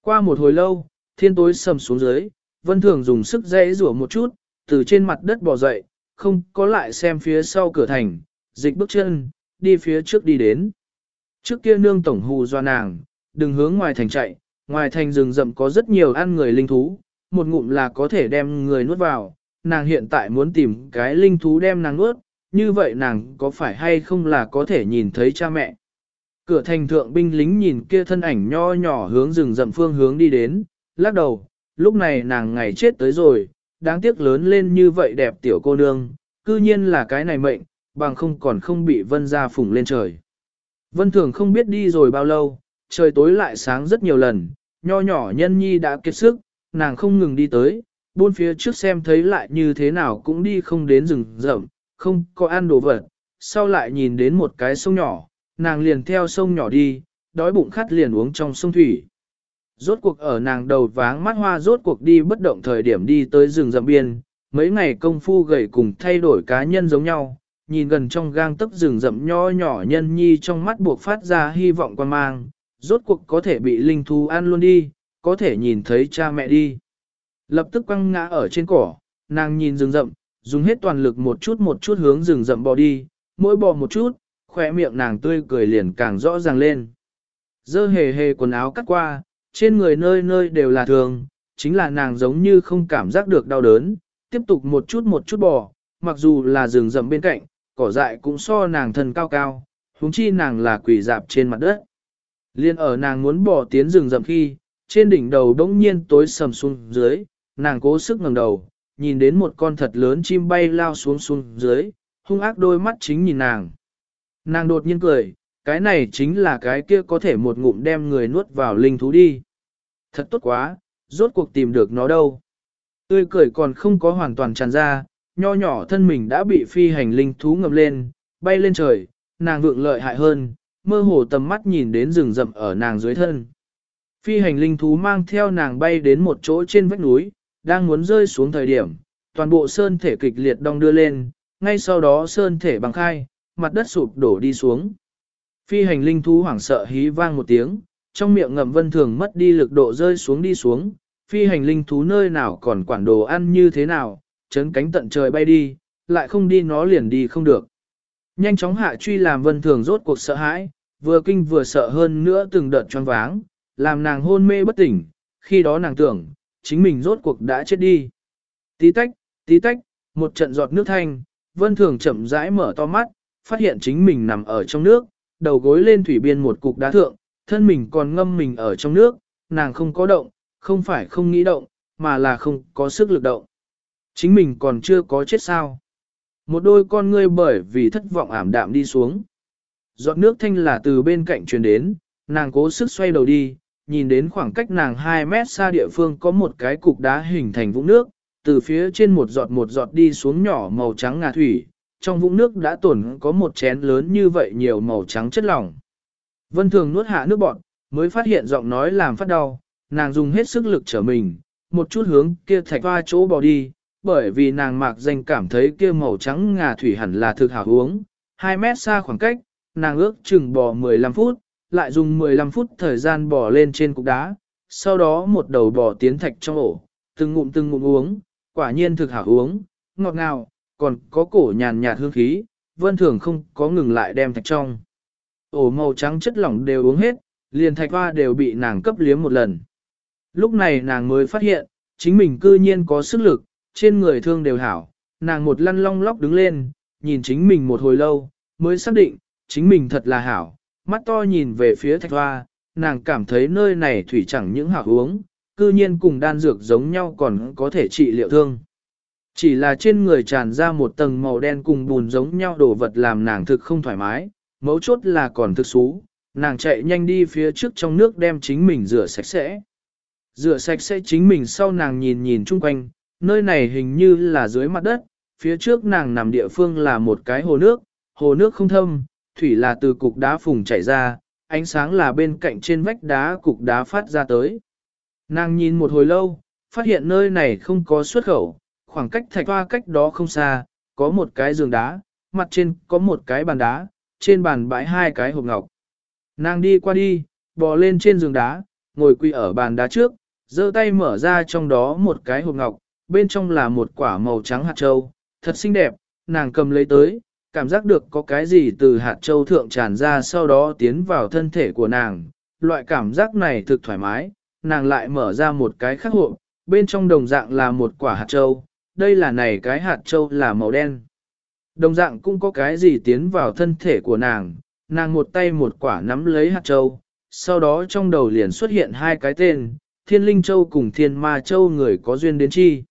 A: Qua một hồi lâu, thiên tối sầm xuống dưới, vân thường dùng sức dễ rủa một chút, từ trên mặt đất bò dậy, không có lại xem phía sau cửa thành, dịch bước chân, đi phía trước đi đến. Trước kia nương tổng hù do nàng, đừng hướng ngoài thành chạy, ngoài thành rừng rậm có rất nhiều ăn người linh thú, một ngụm là có thể đem người nuốt vào, nàng hiện tại muốn tìm cái linh thú đem nàng nuốt, như vậy nàng có phải hay không là có thể nhìn thấy cha mẹ. Cửa thành thượng binh lính nhìn kia thân ảnh nho nhỏ hướng rừng rậm phương hướng đi đến, lắc đầu, lúc này nàng ngày chết tới rồi, đáng tiếc lớn lên như vậy đẹp tiểu cô nương, cư nhiên là cái này mệnh, bằng không còn không bị vân ra phủng lên trời. Vân thường không biết đi rồi bao lâu, trời tối lại sáng rất nhiều lần, nho nhỏ nhân nhi đã kiệt sức, nàng không ngừng đi tới, buôn phía trước xem thấy lại như thế nào cũng đi không đến rừng rậm, không có ăn đồ vật, sau lại nhìn đến một cái sông nhỏ, nàng liền theo sông nhỏ đi, đói bụng khát liền uống trong sông thủy. Rốt cuộc ở nàng đầu váng mắt hoa rốt cuộc đi bất động thời điểm đi tới rừng rậm biên, mấy ngày công phu gầy cùng thay đổi cá nhân giống nhau, nhìn gần trong gang tấc rừng rậm nho nhỏ nhân nhi trong mắt buộc phát ra hy vọng quan mang, rốt cuộc có thể bị linh thú ăn luôn đi, có thể nhìn thấy cha mẹ đi. Lập tức quăng ngã ở trên cỏ, nàng nhìn rừng rậm, dùng hết toàn lực một chút một chút hướng rừng rậm bò đi, mỗi bò một chút, khỏe miệng nàng tươi cười liền càng rõ ràng lên. Dơ hề hề quần áo cắt qua, trên người nơi nơi đều là thường, chính là nàng giống như không cảm giác được đau đớn, tiếp tục một chút một chút bò, mặc dù là rừng rậm bên cạnh, cỏ dại cũng so nàng thân cao cao, huống chi nàng là quỷ dạp trên mặt đất. Liên ở nàng muốn bỏ tiến rừng rậm khi, trên đỉnh đầu đống nhiên tối sầm xuống dưới, nàng cố sức ngẩng đầu, nhìn đến một con thật lớn chim bay lao xuống xuống dưới, hung ác đôi mắt chính nhìn nàng. Nàng đột nhiên cười, cái này chính là cái kia có thể một ngụm đem người nuốt vào linh thú đi. Thật tốt quá, rốt cuộc tìm được nó đâu. Tươi cười còn không có hoàn toàn tràn ra, nho nhỏ thân mình đã bị phi hành linh thú ngầm lên, bay lên trời, nàng vượng lợi hại hơn, mơ hồ tầm mắt nhìn đến rừng rậm ở nàng dưới thân. Phi hành linh thú mang theo nàng bay đến một chỗ trên vách núi, đang muốn rơi xuống thời điểm, toàn bộ sơn thể kịch liệt đong đưa lên, ngay sau đó sơn thể bằng khai, mặt đất sụp đổ đi xuống. Phi hành linh thú hoảng sợ hí vang một tiếng, trong miệng ngậm vân thường mất đi lực độ rơi xuống đi xuống, phi hành linh thú nơi nào còn quản đồ ăn như thế nào, chấn cánh tận trời bay đi, lại không đi nó liền đi không được. Nhanh chóng hạ truy làm vân thường rốt cuộc sợ hãi, vừa kinh vừa sợ hơn nữa từng đợt choáng váng, làm nàng hôn mê bất tỉnh, khi đó nàng tưởng, chính mình rốt cuộc đã chết đi. Tí tách, tí tách, một trận giọt nước thanh, vân thường chậm rãi mở to mắt, phát hiện chính mình nằm ở trong nước, đầu gối lên thủy biên một cục đá thượng, thân mình còn ngâm mình ở trong nước, nàng không có động, không phải không nghĩ động, mà là không có sức lực động. Chính mình còn chưa có chết sao. Một đôi con ngươi bởi vì thất vọng ảm đạm đi xuống. Giọt nước thanh là từ bên cạnh truyền đến, nàng cố sức xoay đầu đi, nhìn đến khoảng cách nàng 2 mét xa địa phương có một cái cục đá hình thành vũng nước, từ phía trên một giọt một giọt đi xuống nhỏ màu trắng ngà thủy, trong vũng nước đã tổn có một chén lớn như vậy nhiều màu trắng chất lỏng. Vân Thường nuốt hạ nước bọt, mới phát hiện giọng nói làm phát đau, nàng dùng hết sức lực trở mình, một chút hướng kia thạch hoa chỗ bỏ đi, bởi vì nàng mạc danh cảm thấy kia màu trắng ngà thủy hẳn là thực hảo uống, 2 mét xa khoảng cách, nàng ước chừng bò 15 phút, lại dùng 15 phút thời gian bò lên trên cục đá, sau đó một đầu bò tiến thạch trong ổ, từng ngụm từng ngụm uống, quả nhiên thực hảo uống, ngọt ngào, còn có cổ nhàn nhạt hương khí, vân thường không có ngừng lại đem thạch trong. Ổ màu trắng chất lỏng đều uống hết, liền thạch hoa đều bị nàng cấp liếm một lần. Lúc này nàng mới phát hiện, chính mình cư nhiên có sức lực, trên người thương đều hảo, nàng một lăn long lóc đứng lên, nhìn chính mình một hồi lâu, mới xác định, chính mình thật là hảo, mắt to nhìn về phía thạch hoa, nàng cảm thấy nơi này thủy chẳng những hảo uống, cư nhiên cùng đan dược giống nhau còn có thể trị liệu thương. Chỉ là trên người tràn ra một tầng màu đen cùng bùn giống nhau đồ vật làm nàng thực không thoải mái, mấu chốt là còn thực xú, nàng chạy nhanh đi phía trước trong nước đem chính mình rửa sạch sẽ. Rửa sạch sẽ chính mình sau nàng nhìn nhìn chung quanh, nơi này hình như là dưới mặt đất, phía trước nàng nằm địa phương là một cái hồ nước, hồ nước không thâm, thủy là từ cục đá phùng chảy ra, ánh sáng là bên cạnh trên vách đá cục đá phát ra tới. Nàng nhìn một hồi lâu, phát hiện nơi này không có xuất khẩu, khoảng cách thạch hoa cách đó không xa, có một cái giường đá, mặt trên có một cái bàn đá, trên bàn bãi hai cái hộp ngọc. Nàng đi qua đi, bò lên trên giường đá, ngồi quỳ ở bàn đá trước, giơ tay mở ra trong đó một cái hộp ngọc, bên trong là một quả màu trắng hạt châu, thật xinh đẹp, nàng cầm lấy tới, cảm giác được có cái gì từ hạt châu thượng tràn ra sau đó tiến vào thân thể của nàng. Loại cảm giác này thực thoải mái, nàng lại mở ra một cái khắc hộp, bên trong đồng dạng là một quả hạt châu, đây là này cái hạt châu là màu đen. Đồng dạng cũng có cái gì tiến vào thân thể của nàng, nàng một tay một quả nắm lấy hạt châu, sau đó trong đầu liền xuất hiện hai cái tên, Thiên Linh Châu cùng Thiên Ma Châu người có duyên đến chi.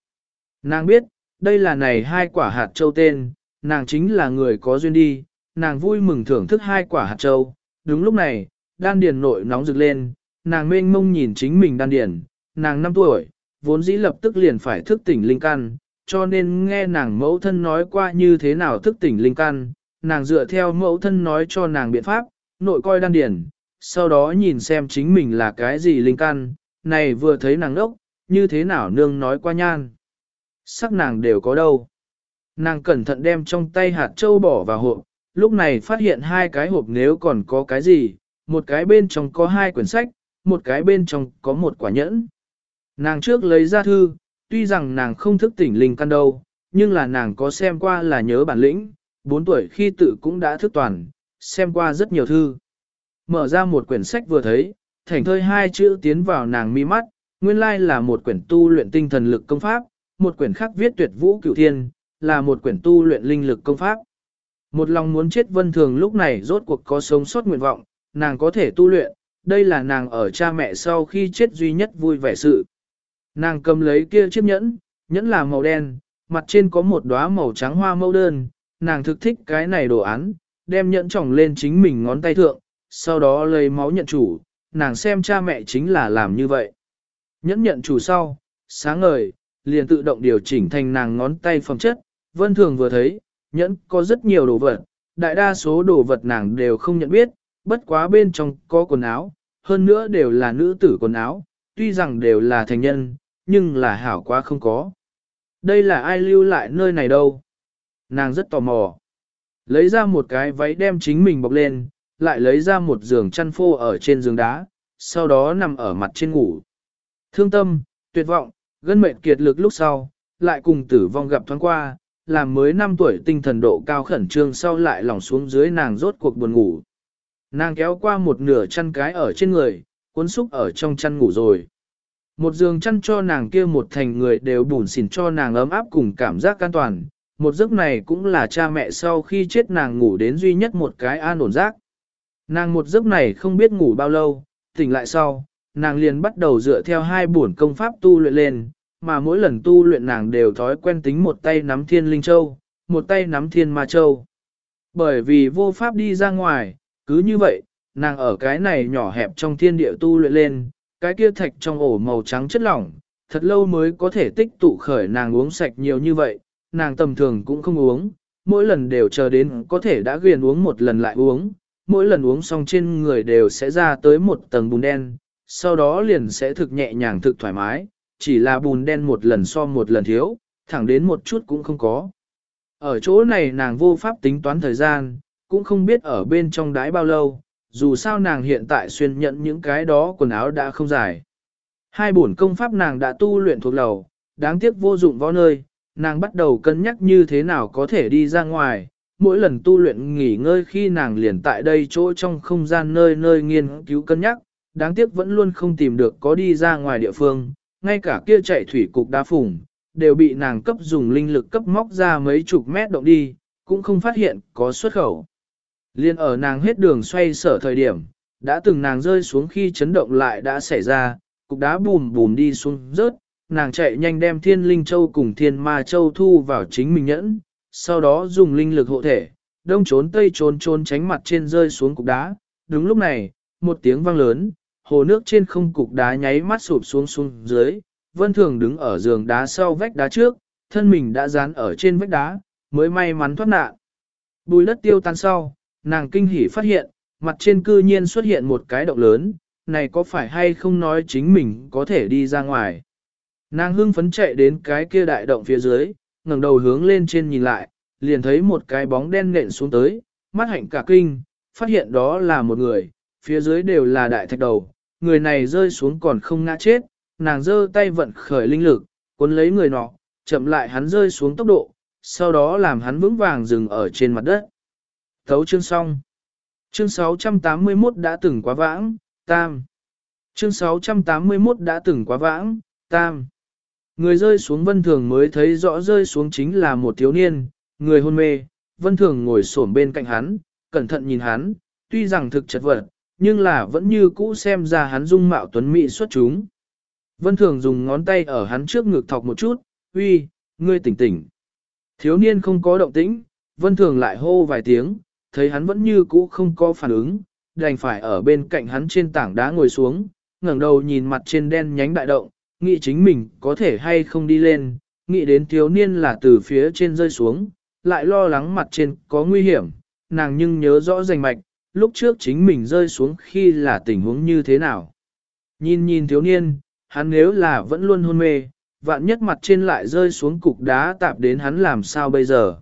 A: Nàng biết, đây là này hai quả hạt châu tên, nàng chính là người có duyên đi, nàng vui mừng thưởng thức hai quả hạt châu. Đúng lúc này, đan điền nội nóng rực lên, nàng mênh mông nhìn chính mình đan điền, nàng 5 tuổi, vốn dĩ lập tức liền phải thức tỉnh linh căn, cho nên nghe nàng mẫu thân nói qua như thế nào thức tỉnh linh căn, nàng dựa theo mẫu thân nói cho nàng biện pháp, nội coi đan điền, sau đó nhìn xem chính mình là cái gì linh căn, này vừa thấy nàng đốc, như thế nào nương nói qua nhan. Sắc nàng đều có đâu. Nàng cẩn thận đem trong tay hạt châu bỏ vào hộp, lúc này phát hiện hai cái hộp nếu còn có cái gì, một cái bên trong có hai quyển sách, một cái bên trong có một quả nhẫn. Nàng trước lấy ra thư, tuy rằng nàng không thức tỉnh linh căn đâu, nhưng là nàng có xem qua là nhớ bản lĩnh, 4 tuổi khi tự cũng đã thức toàn, xem qua rất nhiều thư. Mở ra một quyển sách vừa thấy, thành thơi hai chữ tiến vào nàng mi mắt, nguyên lai là một quyển tu luyện tinh thần lực công pháp, một quyển khác viết tuyệt vũ cửu thiên, là một quyển tu luyện linh lực công pháp. Một lòng muốn chết vân thường lúc này rốt cuộc có sống sót nguyện vọng, nàng có thể tu luyện, đây là nàng ở cha mẹ sau khi chết duy nhất vui vẻ sự. Nàng cầm lấy kia chiếc nhẫn, nhẫn là màu đen, mặt trên có một đóa màu trắng hoa mẫu đơn, nàng thực thích cái này đồ án, đem nhẫn trỏng lên chính mình ngón tay thượng, sau đó lấy máu nhận chủ, nàng xem cha mẹ chính là làm như vậy. Nhẫn nhận chủ sau, sáng ngời, liền tự động điều chỉnh thành nàng ngón tay phẩm chất, vân thường vừa thấy, nhẫn có rất nhiều đồ vật, đại đa số đồ vật nàng đều không nhận biết, bất quá bên trong có quần áo, hơn nữa đều là nữ tử quần áo, tuy rằng đều là thành nhân, nhưng là hảo quá không có. Đây là ai lưu lại nơi này đâu? Nàng rất tò mò. Lấy ra một cái váy đem chính mình bọc lên, lại lấy ra một giường chăn phô ở trên giường đá, sau đó nằm ở mặt trên ngủ. Thương tâm, tuyệt vọng, gân mệnh kiệt lực lúc sau, lại cùng tử vong gặp thoáng qua, làm mới 5 tuổi tinh thần độ cao khẩn trương sau lại lỏng xuống dưới nàng rốt cuộc buồn ngủ. Nàng kéo qua một nửa chăn cái ở trên người, cuốn xúc ở trong chăn ngủ rồi. Một giường chăn cho nàng kia một thành người đều bùn xỉn cho nàng ấm áp cùng cảm giác an toàn, một giấc này cũng là cha mẹ sau khi chết nàng ngủ đến duy nhất một cái an ổn giác. Nàng một giấc này không biết ngủ bao lâu, tỉnh lại sau, nàng liền bắt đầu dựa theo hai bổn công pháp tu luyện lên, mà mỗi lần tu luyện nàng đều thói quen tính một tay nắm thiên linh châu, một tay nắm thiên ma châu. Bởi vì vô pháp đi ra ngoài, cứ như vậy, nàng ở cái này nhỏ hẹp trong thiên địa tu luyện lên, cái kia thạch trong ổ màu trắng chất lỏng, thật lâu mới có thể tích tụ khởi nàng uống sạch nhiều như vậy, nàng tầm thường cũng không uống, mỗi lần đều chờ đến có thể đã ghiền uống một lần lại uống, mỗi lần uống xong trên người đều sẽ ra tới một tầng bùn đen, sau đó liền sẽ thực nhẹ nhàng thực thoải mái, chỉ là bùn đen một lần so một lần thiếu, thẳng đến một chút cũng không có. Ở chỗ này nàng vô pháp tính toán thời gian, cũng không biết ở bên trong đái bao lâu, dù sao nàng hiện tại xuyên nhận những cái đó quần áo đã không dài. Hai bổn công pháp nàng đã tu luyện thuộc lầu, đáng tiếc vô dụng võ nơi, nàng bắt đầu cân nhắc như thế nào có thể đi ra ngoài. Mỗi lần tu luyện nghỉ ngơi khi nàng liền tại đây chỗ trong không gian nơi nơi nghiên cứu cân nhắc, đáng tiếc vẫn luôn không tìm được có đi ra ngoài địa phương, ngay cả kia chạy thủy cục đá phủng, đều bị nàng cấp dùng linh lực cấp móc ra mấy chục mét động đi, cũng không phát hiện có xuất khẩu. Liên ở nàng hết đường xoay sở thời điểm, đã từng nàng rơi xuống khi chấn động lại đã xảy ra, cục đá bùm bùm đi xuống rớt, nàng chạy nhanh đem thiên linh châu cùng thiên ma châu thu vào chính mình nhẫn, sau đó dùng linh lực hộ thể, đông trốn tây trốn trốn tránh mặt trên rơi xuống cục đá. Đúng lúc này, một tiếng vang lớn, hồ nước trên không cục đá nháy mắt sụp xuống xuống dưới, vân thường đứng ở giường đá sau vách đá trước, thân mình đã dán ở trên vách đá, mới may mắn thoát nạn. Bùi đất tiêu tan sau, nàng kinh hỉ phát hiện, mặt trên cư nhiên xuất hiện một cái động lớn, này có phải hay không nói chính mình có thể đi ra ngoài. Nàng hưng phấn chạy đến cái kia đại động phía dưới, ngẩng đầu hướng lên trên nhìn lại, liền thấy một cái bóng đen nện xuống tới, mắt hạnh cả kinh, phát hiện đó là một người, phía dưới đều là đại thạch đầu, người này rơi xuống còn không ngã chết, nàng giơ tay vận khởi linh lực, cuốn lấy người nọ, chậm lại hắn rơi xuống tốc độ, sau đó làm hắn vững vàng dừng ở trên mặt đất. Thấu chương xong. Chương 681 đã từng quá vãng, tam. Chương 681 đã từng quá vãng, tam. Người rơi xuống vân thường mới thấy rõ rơi xuống chính là một thiếu niên, người hôn mê, vân thường ngồi xổm bên cạnh hắn, cẩn thận nhìn hắn, tuy rằng thực chật vật, nhưng là vẫn như cũ xem ra hắn dung mạo tuấn mỹ xuất chúng. Vân thường dùng ngón tay ở hắn trước ngực thọc một chút, uy, ngươi tỉnh tỉnh. Thiếu niên không có động tĩnh, vân thường lại hô vài tiếng, thấy hắn vẫn như cũ không có phản ứng, đành phải ở bên cạnh hắn trên tảng đá ngồi xuống, ngẩng đầu nhìn mặt trên đen nhánh đại động, nghĩ chính mình có thể hay không đi lên, nghĩ đến thiếu niên là từ phía trên rơi xuống, lại lo lắng mặt trên có nguy hiểm, nàng nhưng nhớ rõ rành mạch, lúc trước chính mình rơi xuống khi là tình huống như thế nào. Nhìn nhìn thiếu niên, hắn nếu là vẫn luôn hôn mê, vạn nhất mặt trên lại rơi xuống cục đá tạp đến hắn làm sao bây giờ.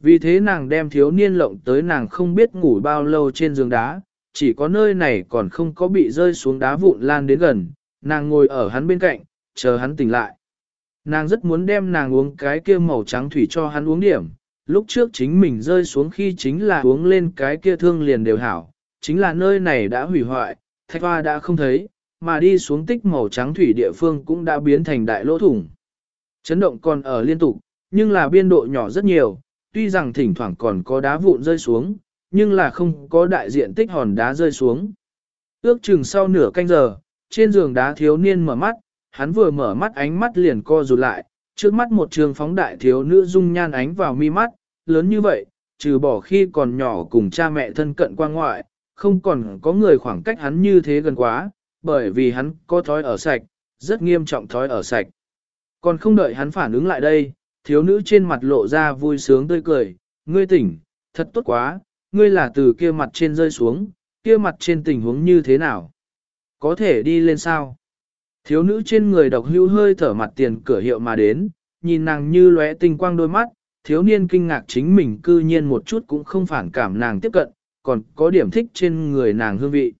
A: Vì thế nàng đem thiếu niên lộng tới nàng không biết ngủ bao lâu trên giường đá, chỉ có nơi này còn không có bị rơi xuống đá vụn lan đến gần, nàng ngồi ở hắn bên cạnh, chờ hắn tỉnh lại. Nàng rất muốn đem nàng uống cái kia màu trắng thủy cho hắn uống điểm, lúc trước chính mình rơi xuống khi chính là uống lên cái kia thương liền đều hảo, chính là nơi này đã hủy hoại, thạch hoa đã không thấy, mà đi xuống tích màu trắng thủy địa phương cũng đã biến thành đại lỗ thủng. Chấn động còn ở liên tục, nhưng là biên độ nhỏ rất nhiều, tuy rằng thỉnh thoảng còn có đá vụn rơi xuống, nhưng là không có đại diện tích hòn đá rơi xuống. Ước chừng sau nửa canh giờ, trên giường đá thiếu niên mở mắt, hắn vừa mở mắt ánh mắt liền co rụt lại, trước mắt một trường phóng đại thiếu nữ dung nhan ánh vào mi mắt, lớn như vậy, trừ bỏ khi còn nhỏ cùng cha mẹ thân cận qua ngoại, không còn có người khoảng cách hắn như thế gần quá, bởi vì hắn có thói ở sạch, rất nghiêm trọng thói ở sạch. Còn không đợi hắn phản ứng lại đây, thiếu nữ trên mặt lộ ra vui sướng tươi cười, ngươi tỉnh, thật tốt quá, ngươi là từ kia mặt trên rơi xuống, kia mặt trên tình huống như thế nào? Có thể đi lên sao? Thiếu nữ trên người độc hưu hơi thở mặt tiền cửa hiệu mà đến, nhìn nàng như lóe tinh quang đôi mắt, thiếu niên kinh ngạc chính mình cư nhiên một chút cũng không phản cảm nàng tiếp cận, còn có điểm thích trên người nàng hương vị.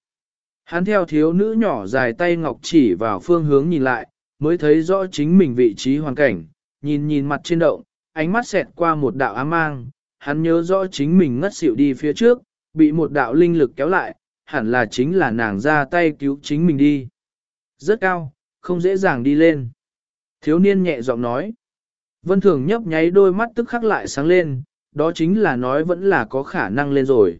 A: Hắn theo thiếu nữ nhỏ dài tay ngọc chỉ vào phương hướng nhìn lại, mới thấy rõ chính mình vị trí hoàn cảnh, nhìn nhìn mặt trên động, ánh mắt xẹt qua một đạo ám mang, hắn nhớ rõ chính mình ngất xỉu đi phía trước, bị một đạo linh lực kéo lại, hẳn là chính là nàng ra tay cứu chính mình đi. Rất cao, không dễ dàng đi lên. Thiếu niên nhẹ giọng nói. Vân Thường nhấp nháy đôi mắt tức khắc lại sáng lên, đó chính là nói vẫn là có khả năng lên rồi.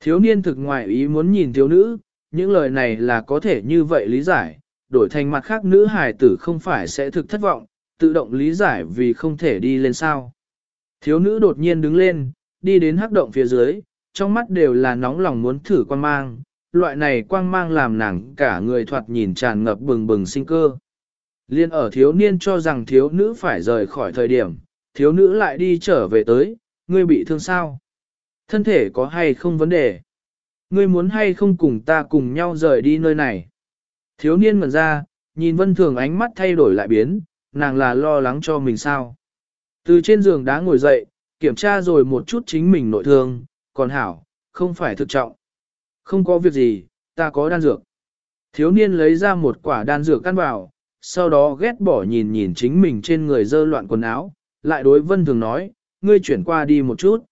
A: Thiếu niên thực ngoại ý muốn nhìn thiếu nữ, những lời này là có thể như vậy lý giải, đổi thành mặt khác nữ hài tử không phải sẽ thực thất vọng, tự động lý giải vì không thể đi lên sao. Thiếu nữ đột nhiên đứng lên, đi đến hắc động phía dưới, trong mắt đều là nóng lòng muốn thử quan mang, loại này quang mang làm nàng cả người thoạt nhìn tràn ngập bừng bừng sinh cơ. Liên ở thiếu niên cho rằng thiếu nữ phải rời khỏi thời điểm, thiếu nữ lại đi trở về tới, ngươi bị thương sao? Thân thể có hay không vấn đề? Ngươi muốn hay không cùng ta cùng nhau rời đi nơi này? Thiếu niên mở ra, nhìn vân thường ánh mắt thay đổi lại biến, nàng là lo lắng cho mình sao? Từ trên giường đá ngồi dậy, kiểm tra rồi một chút chính mình nội thương, còn hảo, không phải thực trọng. Không có việc gì, ta có đan dược. Thiếu niên lấy ra một quả đan dược căn vào, sau đó ghét bỏ nhìn nhìn chính mình trên người dơ loạn quần áo, lại đối vân thường nói, ngươi chuyển qua đi một chút.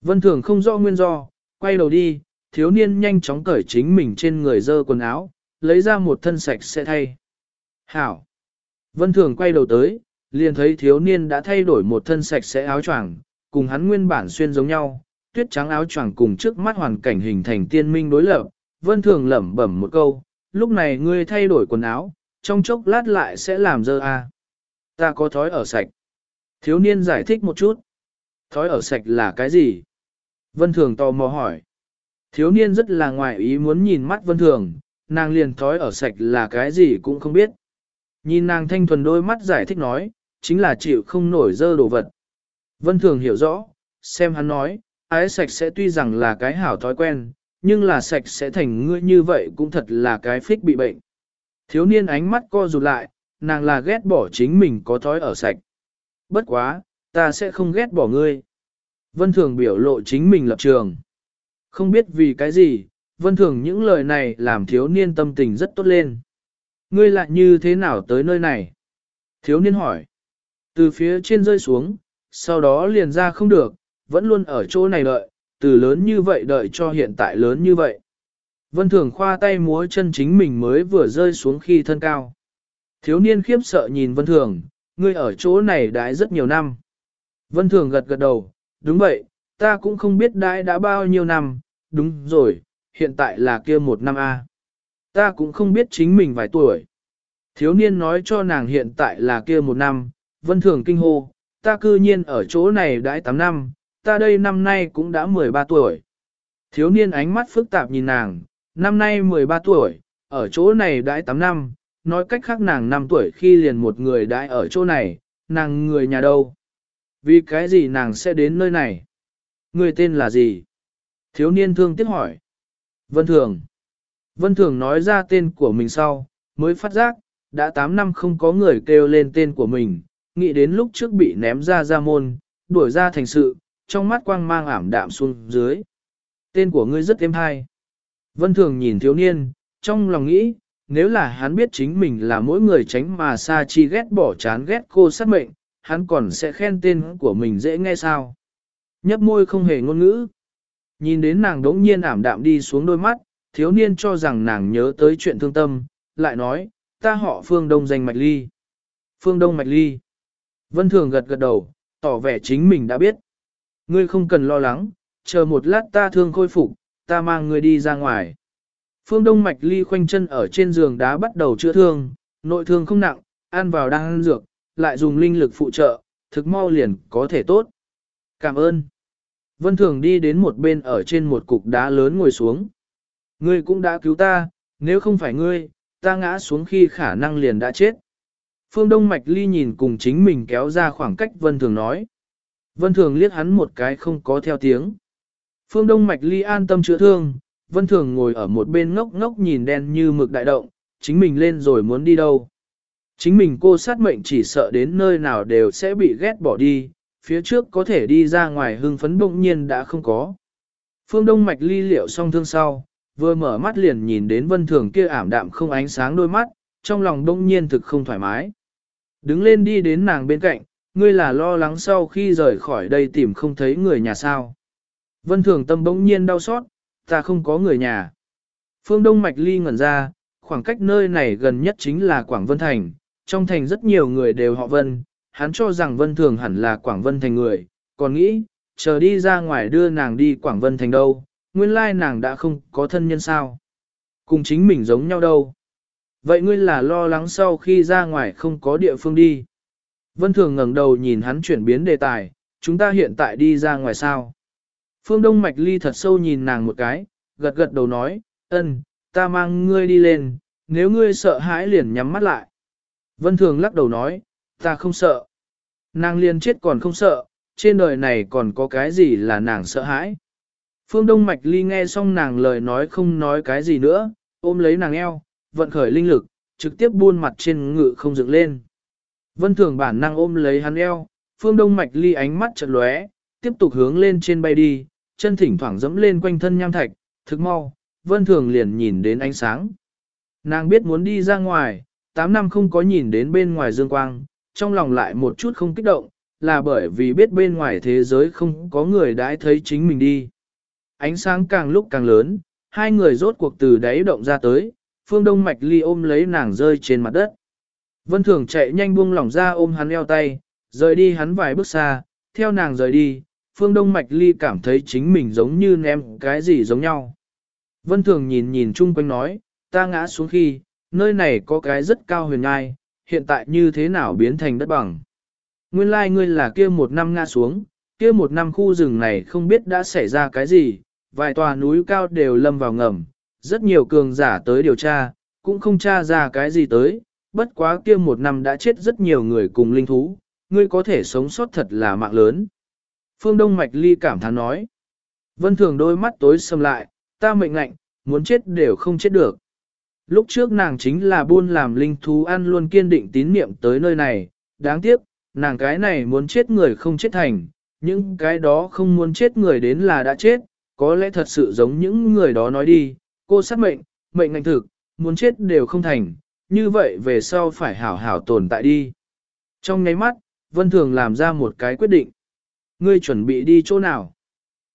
A: Vân thường không rõ nguyên do, quay đầu đi, thiếu niên nhanh chóng cởi chính mình trên người dơ quần áo, lấy ra một thân sạch sẽ thay. Hảo! Vân thường quay đầu tới, liền thấy thiếu niên đã thay đổi một thân sạch sẽ áo choàng, cùng hắn nguyên bản xuyên giống nhau, tuyết trắng áo choàng cùng trước mắt hoàn cảnh hình thành tiên minh đối lập. Vân thường lẩm bẩm một câu, lúc này ngươi thay đổi quần áo, trong chốc lát lại sẽ làm dơ à. Ta có thói ở sạch. Thiếu niên giải thích một chút. Thói ở sạch là cái gì? Vân Thường tò mò hỏi. Thiếu niên rất là ngoại ý muốn nhìn mắt Vân Thường, nàng liền thói ở sạch là cái gì cũng không biết. Nhìn nàng thanh thuần đôi mắt giải thích nói, chính là chịu không nổi dơ đồ vật. Vân Thường hiểu rõ, xem hắn nói, ái sạch sẽ tuy rằng là cái hảo thói quen, nhưng là sạch sẽ thành ngươi như vậy cũng thật là cái phích bị bệnh. Thiếu niên ánh mắt co rụt lại, nàng là ghét bỏ chính mình có thói ở sạch. Bất quá, ta sẽ không ghét bỏ ngươi. Vân Thường biểu lộ chính mình lập trường. Không biết vì cái gì, Vân Thường những lời này làm thiếu niên tâm tình rất tốt lên. Ngươi lại như thế nào tới nơi này? Thiếu niên hỏi. Từ phía trên rơi xuống, sau đó liền ra không được, vẫn luôn ở chỗ này đợi, từ lớn như vậy đợi cho hiện tại lớn như vậy. Vân Thường khoa tay múa chân chính mình mới vừa rơi xuống khi thân cao. Thiếu niên khiếp sợ nhìn Vân Thường, ngươi ở chỗ này đãi rất nhiều năm. Vân Thường gật gật đầu, đúng vậy, ta cũng không biết đãi đã bao nhiêu năm, đúng rồi, hiện tại là kia một năm A. Ta cũng không biết chính mình vài tuổi. Thiếu niên nói cho nàng hiện tại là kia một năm, Vân Thường kinh hô, ta cư nhiên ở chỗ này đãi 8 năm, ta đây năm nay cũng đã 13 tuổi. Thiếu niên ánh mắt phức tạp nhìn nàng, năm nay 13 tuổi, ở chỗ này đãi 8 năm, nói cách khác nàng 5 tuổi khi liền một người đãi ở chỗ này, nàng người nhà đâu? Vì cái gì nàng sẽ đến nơi này? Người tên là gì? Thiếu niên thương tiếc hỏi. Vân Thường. Vân Thường nói ra tên của mình sau, mới phát giác, đã 8 năm không có người kêu lên tên của mình, nghĩ đến lúc trước bị ném ra ra môn, đuổi ra thành sự, trong mắt quang mang ảm đạm xuống dưới. Tên của ngươi rất êm hay. Vân Thường nhìn thiếu niên, trong lòng nghĩ, nếu là hắn biết chính mình là mỗi người tránh mà xa chi ghét bỏ chán ghét cô sát mệnh, hắn còn sẽ khen tên của mình dễ nghe sao. Nhấp môi không hề ngôn ngữ. Nhìn đến nàng đống nhiên ảm đạm đi xuống đôi mắt, thiếu niên cho rằng nàng nhớ tới chuyện thương tâm, lại nói, ta họ Phương Đông danh Mạch Ly. Phương Đông Mạch Ly. Vân Thường gật gật đầu, tỏ vẻ chính mình đã biết. Ngươi không cần lo lắng, chờ một lát ta thương khôi phục, ta mang ngươi đi ra ngoài. Phương Đông Mạch Ly khoanh chân ở trên giường đá bắt đầu chữa thương, nội thương không nặng, ăn vào đang ăn dược, lại dùng linh lực phụ trợ, thực mau liền có thể tốt. Cảm ơn. Vân Thường đi đến một bên ở trên một cục đá lớn ngồi xuống. Ngươi cũng đã cứu ta, nếu không phải ngươi, ta ngã xuống khi khả năng liền đã chết. Phương Đông Mạch Ly nhìn cùng chính mình kéo ra khoảng cách Vân Thường nói. Vân Thường liếc hắn một cái không có theo tiếng. Phương Đông Mạch Ly an tâm chữa thương, Vân Thường ngồi ở một bên ngốc ngốc nhìn đen như mực đại động, chính mình lên rồi muốn đi đâu. Chính mình cô sát mệnh chỉ sợ đến nơi nào đều sẽ bị ghét bỏ đi, phía trước có thể đi ra ngoài hưng phấn bỗng nhiên đã không có. Phương Đông Mạch Ly liệu xong thương sau, vừa mở mắt liền nhìn đến Vân Thường kia ảm đạm không ánh sáng đôi mắt, trong lòng bỗng nhiên thực không thoải mái. Đứng lên đi đến nàng bên cạnh, ngươi là lo lắng sau khi rời khỏi đây tìm không thấy người nhà sao. Vân thường tâm bỗng nhiên đau xót, ta không có người nhà. Phương Đông Mạch Ly ngẩn ra, khoảng cách nơi này gần nhất chính là Quảng Vân Thành, trong thành rất nhiều người đều họ Vân, hắn cho rằng Vân Thường hẳn là Quảng Vân Thành người, còn nghĩ, chờ đi ra ngoài đưa nàng đi Quảng Vân Thành đâu, nguyên lai nàng đã không có thân nhân sao. Cùng chính mình giống nhau đâu. Vậy ngươi là lo lắng sau khi ra ngoài không có địa phương đi. Vân Thường ngẩng đầu nhìn hắn chuyển biến đề tài, chúng ta hiện tại đi ra ngoài sao. Phương Đông Mạch Ly thật sâu nhìn nàng một cái, gật gật đầu nói, ân, ta mang ngươi đi lên, nếu ngươi sợ hãi liền nhắm mắt lại. Vân Thường lắc đầu nói, ta không sợ. Nàng liền chết còn không sợ, trên đời này còn có cái gì là nàng sợ hãi. Phương Đông Mạch Ly nghe xong nàng lời nói không nói cái gì nữa, ôm lấy nàng eo, vận khởi linh lực, trực tiếp buôn mặt trên ngự không dựng lên. Vân Thường bản năng ôm lấy hắn eo, Phương Đông Mạch Ly ánh mắt chật lóe, tiếp tục hướng lên trên bay đi, chân thỉnh thoảng dẫm lên quanh thân nham thạch, thực mau, Vân Thường liền nhìn đến ánh sáng. Nàng biết muốn đi ra ngoài, 8 năm không có nhìn đến bên ngoài dương quang, trong lòng lại một chút không kích động, là bởi vì biết bên ngoài thế giới không có người đãi thấy chính mình đi. Ánh sáng càng lúc càng lớn, hai người rốt cuộc từ đáy động ra tới, phương đông mạch ly ôm lấy nàng rơi trên mặt đất. Vân Thường chạy nhanh buông lỏng ra ôm hắn eo tay, rời đi hắn vài bước xa, theo nàng rời đi, phương đông mạch ly cảm thấy chính mình giống như ném cái gì giống nhau. Vân Thường nhìn nhìn chung quanh nói, ta ngã xuống khi, nơi này có cái rất cao huyền ngai, hiện tại như thế nào biến thành đất bằng. Nguyên lai like ngươi là kia một năm ngã xuống, kia một năm khu rừng này không biết đã xảy ra cái gì, vài tòa núi cao đều lâm vào ngầm, rất nhiều cường giả tới điều tra, cũng không tra ra cái gì tới, bất quá kia một năm đã chết rất nhiều người cùng linh thú, ngươi có thể sống sót thật là mạng lớn. Phương Đông Mạch Ly cảm thán nói. Vân Thường đôi mắt tối sầm lại, ta mệnh ngạnh, muốn chết đều không chết được. Lúc trước nàng chính là buôn làm linh thú ăn luôn kiên định tín niệm tới nơi này, đáng tiếc, nàng cái này muốn chết người không chết thành, những cái đó không muốn chết người đến là đã chết, có lẽ thật sự giống những người đó nói đi, cô sát mệnh, mệnh ngạnh thực, muốn chết đều không thành, như vậy về sau phải hảo hảo tồn tại đi. Trong nháy mắt, Vân Thường làm ra một cái quyết định. Ngươi chuẩn bị đi chỗ nào?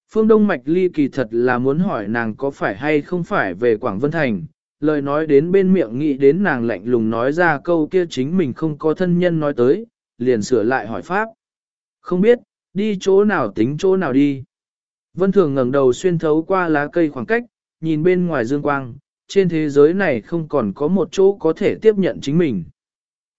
A: Phương Đông Mạch Ly kỳ thật là muốn hỏi nàng có phải hay không phải về Quảng Vân Thành, lời nói đến bên miệng nghĩ đến nàng lạnh lùng nói ra câu kia chính mình không có thân nhân nói tới, liền sửa lại hỏi pháp. Không biết, đi chỗ nào tính chỗ nào đi. Vân Thường ngẩng đầu xuyên thấu qua lá cây khoảng cách, nhìn bên ngoài dương quang, trên thế giới này không còn có một chỗ có thể tiếp nhận chính mình.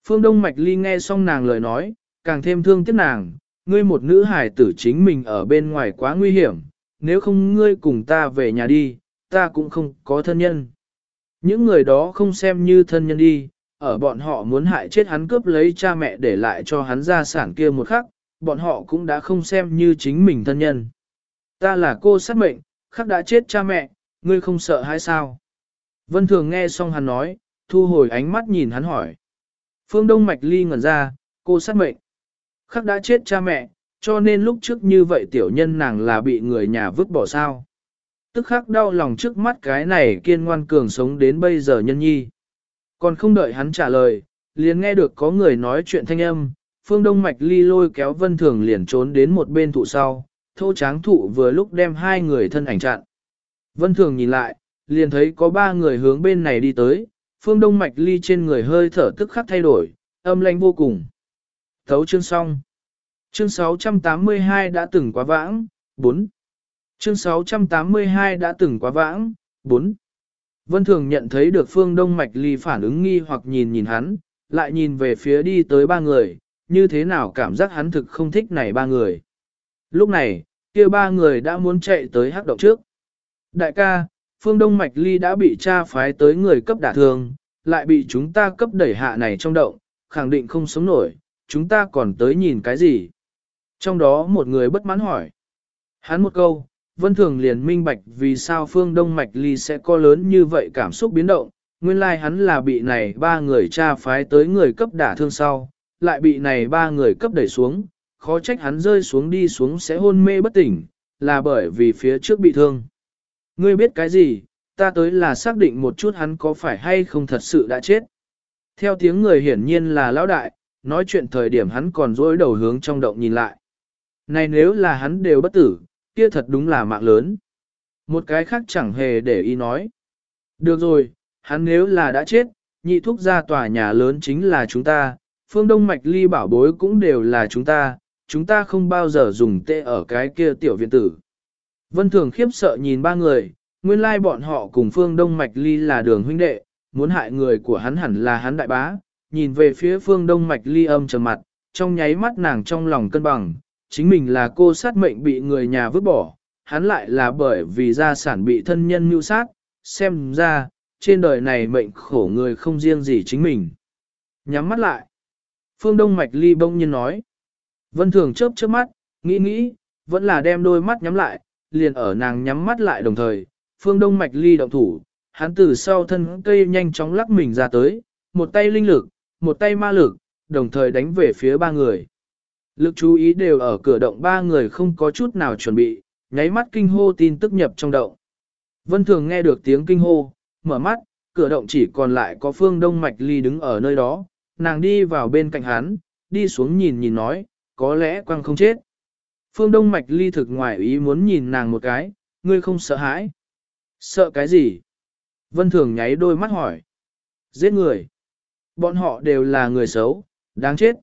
A: Phương Đông Mạch Ly nghe xong nàng lời nói, càng thêm thương tiếc nàng, ngươi một nữ hài tử chính mình ở bên ngoài quá nguy hiểm, nếu không ngươi cùng ta về nhà đi, ta cũng không có thân nhân. Những người đó không xem như thân nhân đi, ở bọn họ muốn hại chết hắn cướp lấy cha mẹ để lại cho hắn gia sản kia một khắc, bọn họ cũng đã không xem như chính mình thân nhân. Ta là cô sát mệnh, khắc đã chết cha mẹ, ngươi không sợ hay sao? Vân Thường nghe xong hắn nói, thu hồi ánh mắt nhìn hắn hỏi. Phương Đông Mạch Ly ngẩn ra, cô sát mệnh. Khắc đã chết cha mẹ, cho nên lúc trước như vậy tiểu nhân nàng là bị người nhà vứt bỏ sao. Tức khắc đau lòng trước mắt cái này kiên ngoan cường sống đến bây giờ nhân nhi. Còn không đợi hắn trả lời, liền nghe được có người nói chuyện thanh âm, phương đông mạch ly lôi kéo vân thường liền trốn đến một bên thụ sau, thô tráng thụ vừa lúc đem hai người thân ảnh chặn. Vân thường nhìn lại, liền thấy có ba người hướng bên này đi tới, phương đông mạch ly trên người hơi thở tức khắc thay đổi, âm lãnh vô cùng. Thấu chương xong. Chương 682 đã từng quá vãng, 4. Chương 682 đã từng quá vãng, 4. Vân Thường nhận thấy được phương Đông Mạch Ly phản ứng nghi hoặc nhìn nhìn hắn, lại nhìn về phía đi tới ba người, như thế nào cảm giác hắn thực không thích này ba người. Lúc này, kia ba người đã muốn chạy tới hắc động trước. Đại ca, phương Đông Mạch Ly đã bị cha phái tới người cấp đả thương, lại bị chúng ta cấp đẩy hạ này trong động, khẳng định không sống nổi, chúng ta còn tới nhìn cái gì. Trong đó một người bất mãn hỏi. Hắn một câu, Vân Thường liền minh bạch vì sao phương Đông Mạch Ly sẽ có lớn như vậy cảm xúc biến động, nguyên lai like hắn là bị này ba người cha phái tới người cấp đả thương sau, lại bị này ba người cấp đẩy xuống, khó trách hắn rơi xuống đi xuống sẽ hôn mê bất tỉnh, là bởi vì phía trước bị thương. Ngươi biết cái gì, ta tới là xác định một chút hắn có phải hay không thật sự đã chết. Theo tiếng người hiển nhiên là lão đại, nói chuyện thời điểm hắn còn dối đầu hướng trong động nhìn lại. Này nếu là hắn đều bất tử, kia thật đúng là mạng lớn. Một cái khác chẳng hề để ý nói. Được rồi, hắn nếu là đã chết, nhị thúc ra tòa nhà lớn chính là chúng ta, phương đông mạch ly bảo bối cũng đều là chúng ta, chúng ta không bao giờ dùng tê ở cái kia tiểu viện tử. Vân Thường khiếp sợ nhìn ba người, nguyên lai bọn họ cùng phương đông mạch ly là đường huynh đệ, muốn hại người của hắn hẳn là hắn đại bá, nhìn về phía phương đông mạch ly âm trầm mặt, trong nháy mắt nàng trong lòng cân bằng, chính mình là cô sát mệnh bị người nhà vứt bỏ, hắn lại là bởi vì gia sản bị thân nhân mưu sát, xem ra, trên đời này mệnh khổ người không riêng gì chính mình. Nhắm mắt lại. Phương Đông Mạch Ly bông nhiên nói. Vân Thường chớp chớp mắt, nghĩ nghĩ, vẫn là đem đôi mắt nhắm lại, liền ở nàng nhắm mắt lại đồng thời. Phương Đông Mạch Ly động thủ, hắn từ sau thân cây nhanh chóng lắc mình ra tới, một tay linh lực, một tay ma lực, đồng thời đánh về phía ba người. Lực chú ý đều ở cửa động ba người không có chút nào chuẩn bị, nháy mắt kinh hô tin tức nhập trong động. Vân Thường nghe được tiếng kinh hô, mở mắt, cửa động chỉ còn lại có phương đông mạch ly đứng ở nơi đó, nàng đi vào bên cạnh hắn, đi xuống nhìn nhìn nói, có lẽ quăng không chết. Phương đông mạch ly thực ngoài ý muốn nhìn nàng một cái, ngươi không sợ hãi. Sợ cái gì? Vân Thường nháy đôi mắt hỏi. Giết người. Bọn họ đều là người xấu, đáng chết.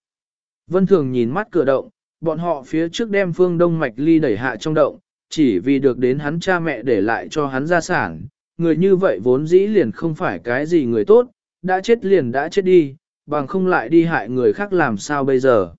A: Vân Thường nhìn mắt cửa động, bọn họ phía trước đem phương đông mạch ly đẩy hạ trong động, chỉ vì được đến hắn cha mẹ để lại cho hắn gia sản. Người như vậy vốn dĩ liền không phải cái gì người tốt, đã chết liền đã chết đi, bằng không lại đi hại người khác làm sao bây giờ.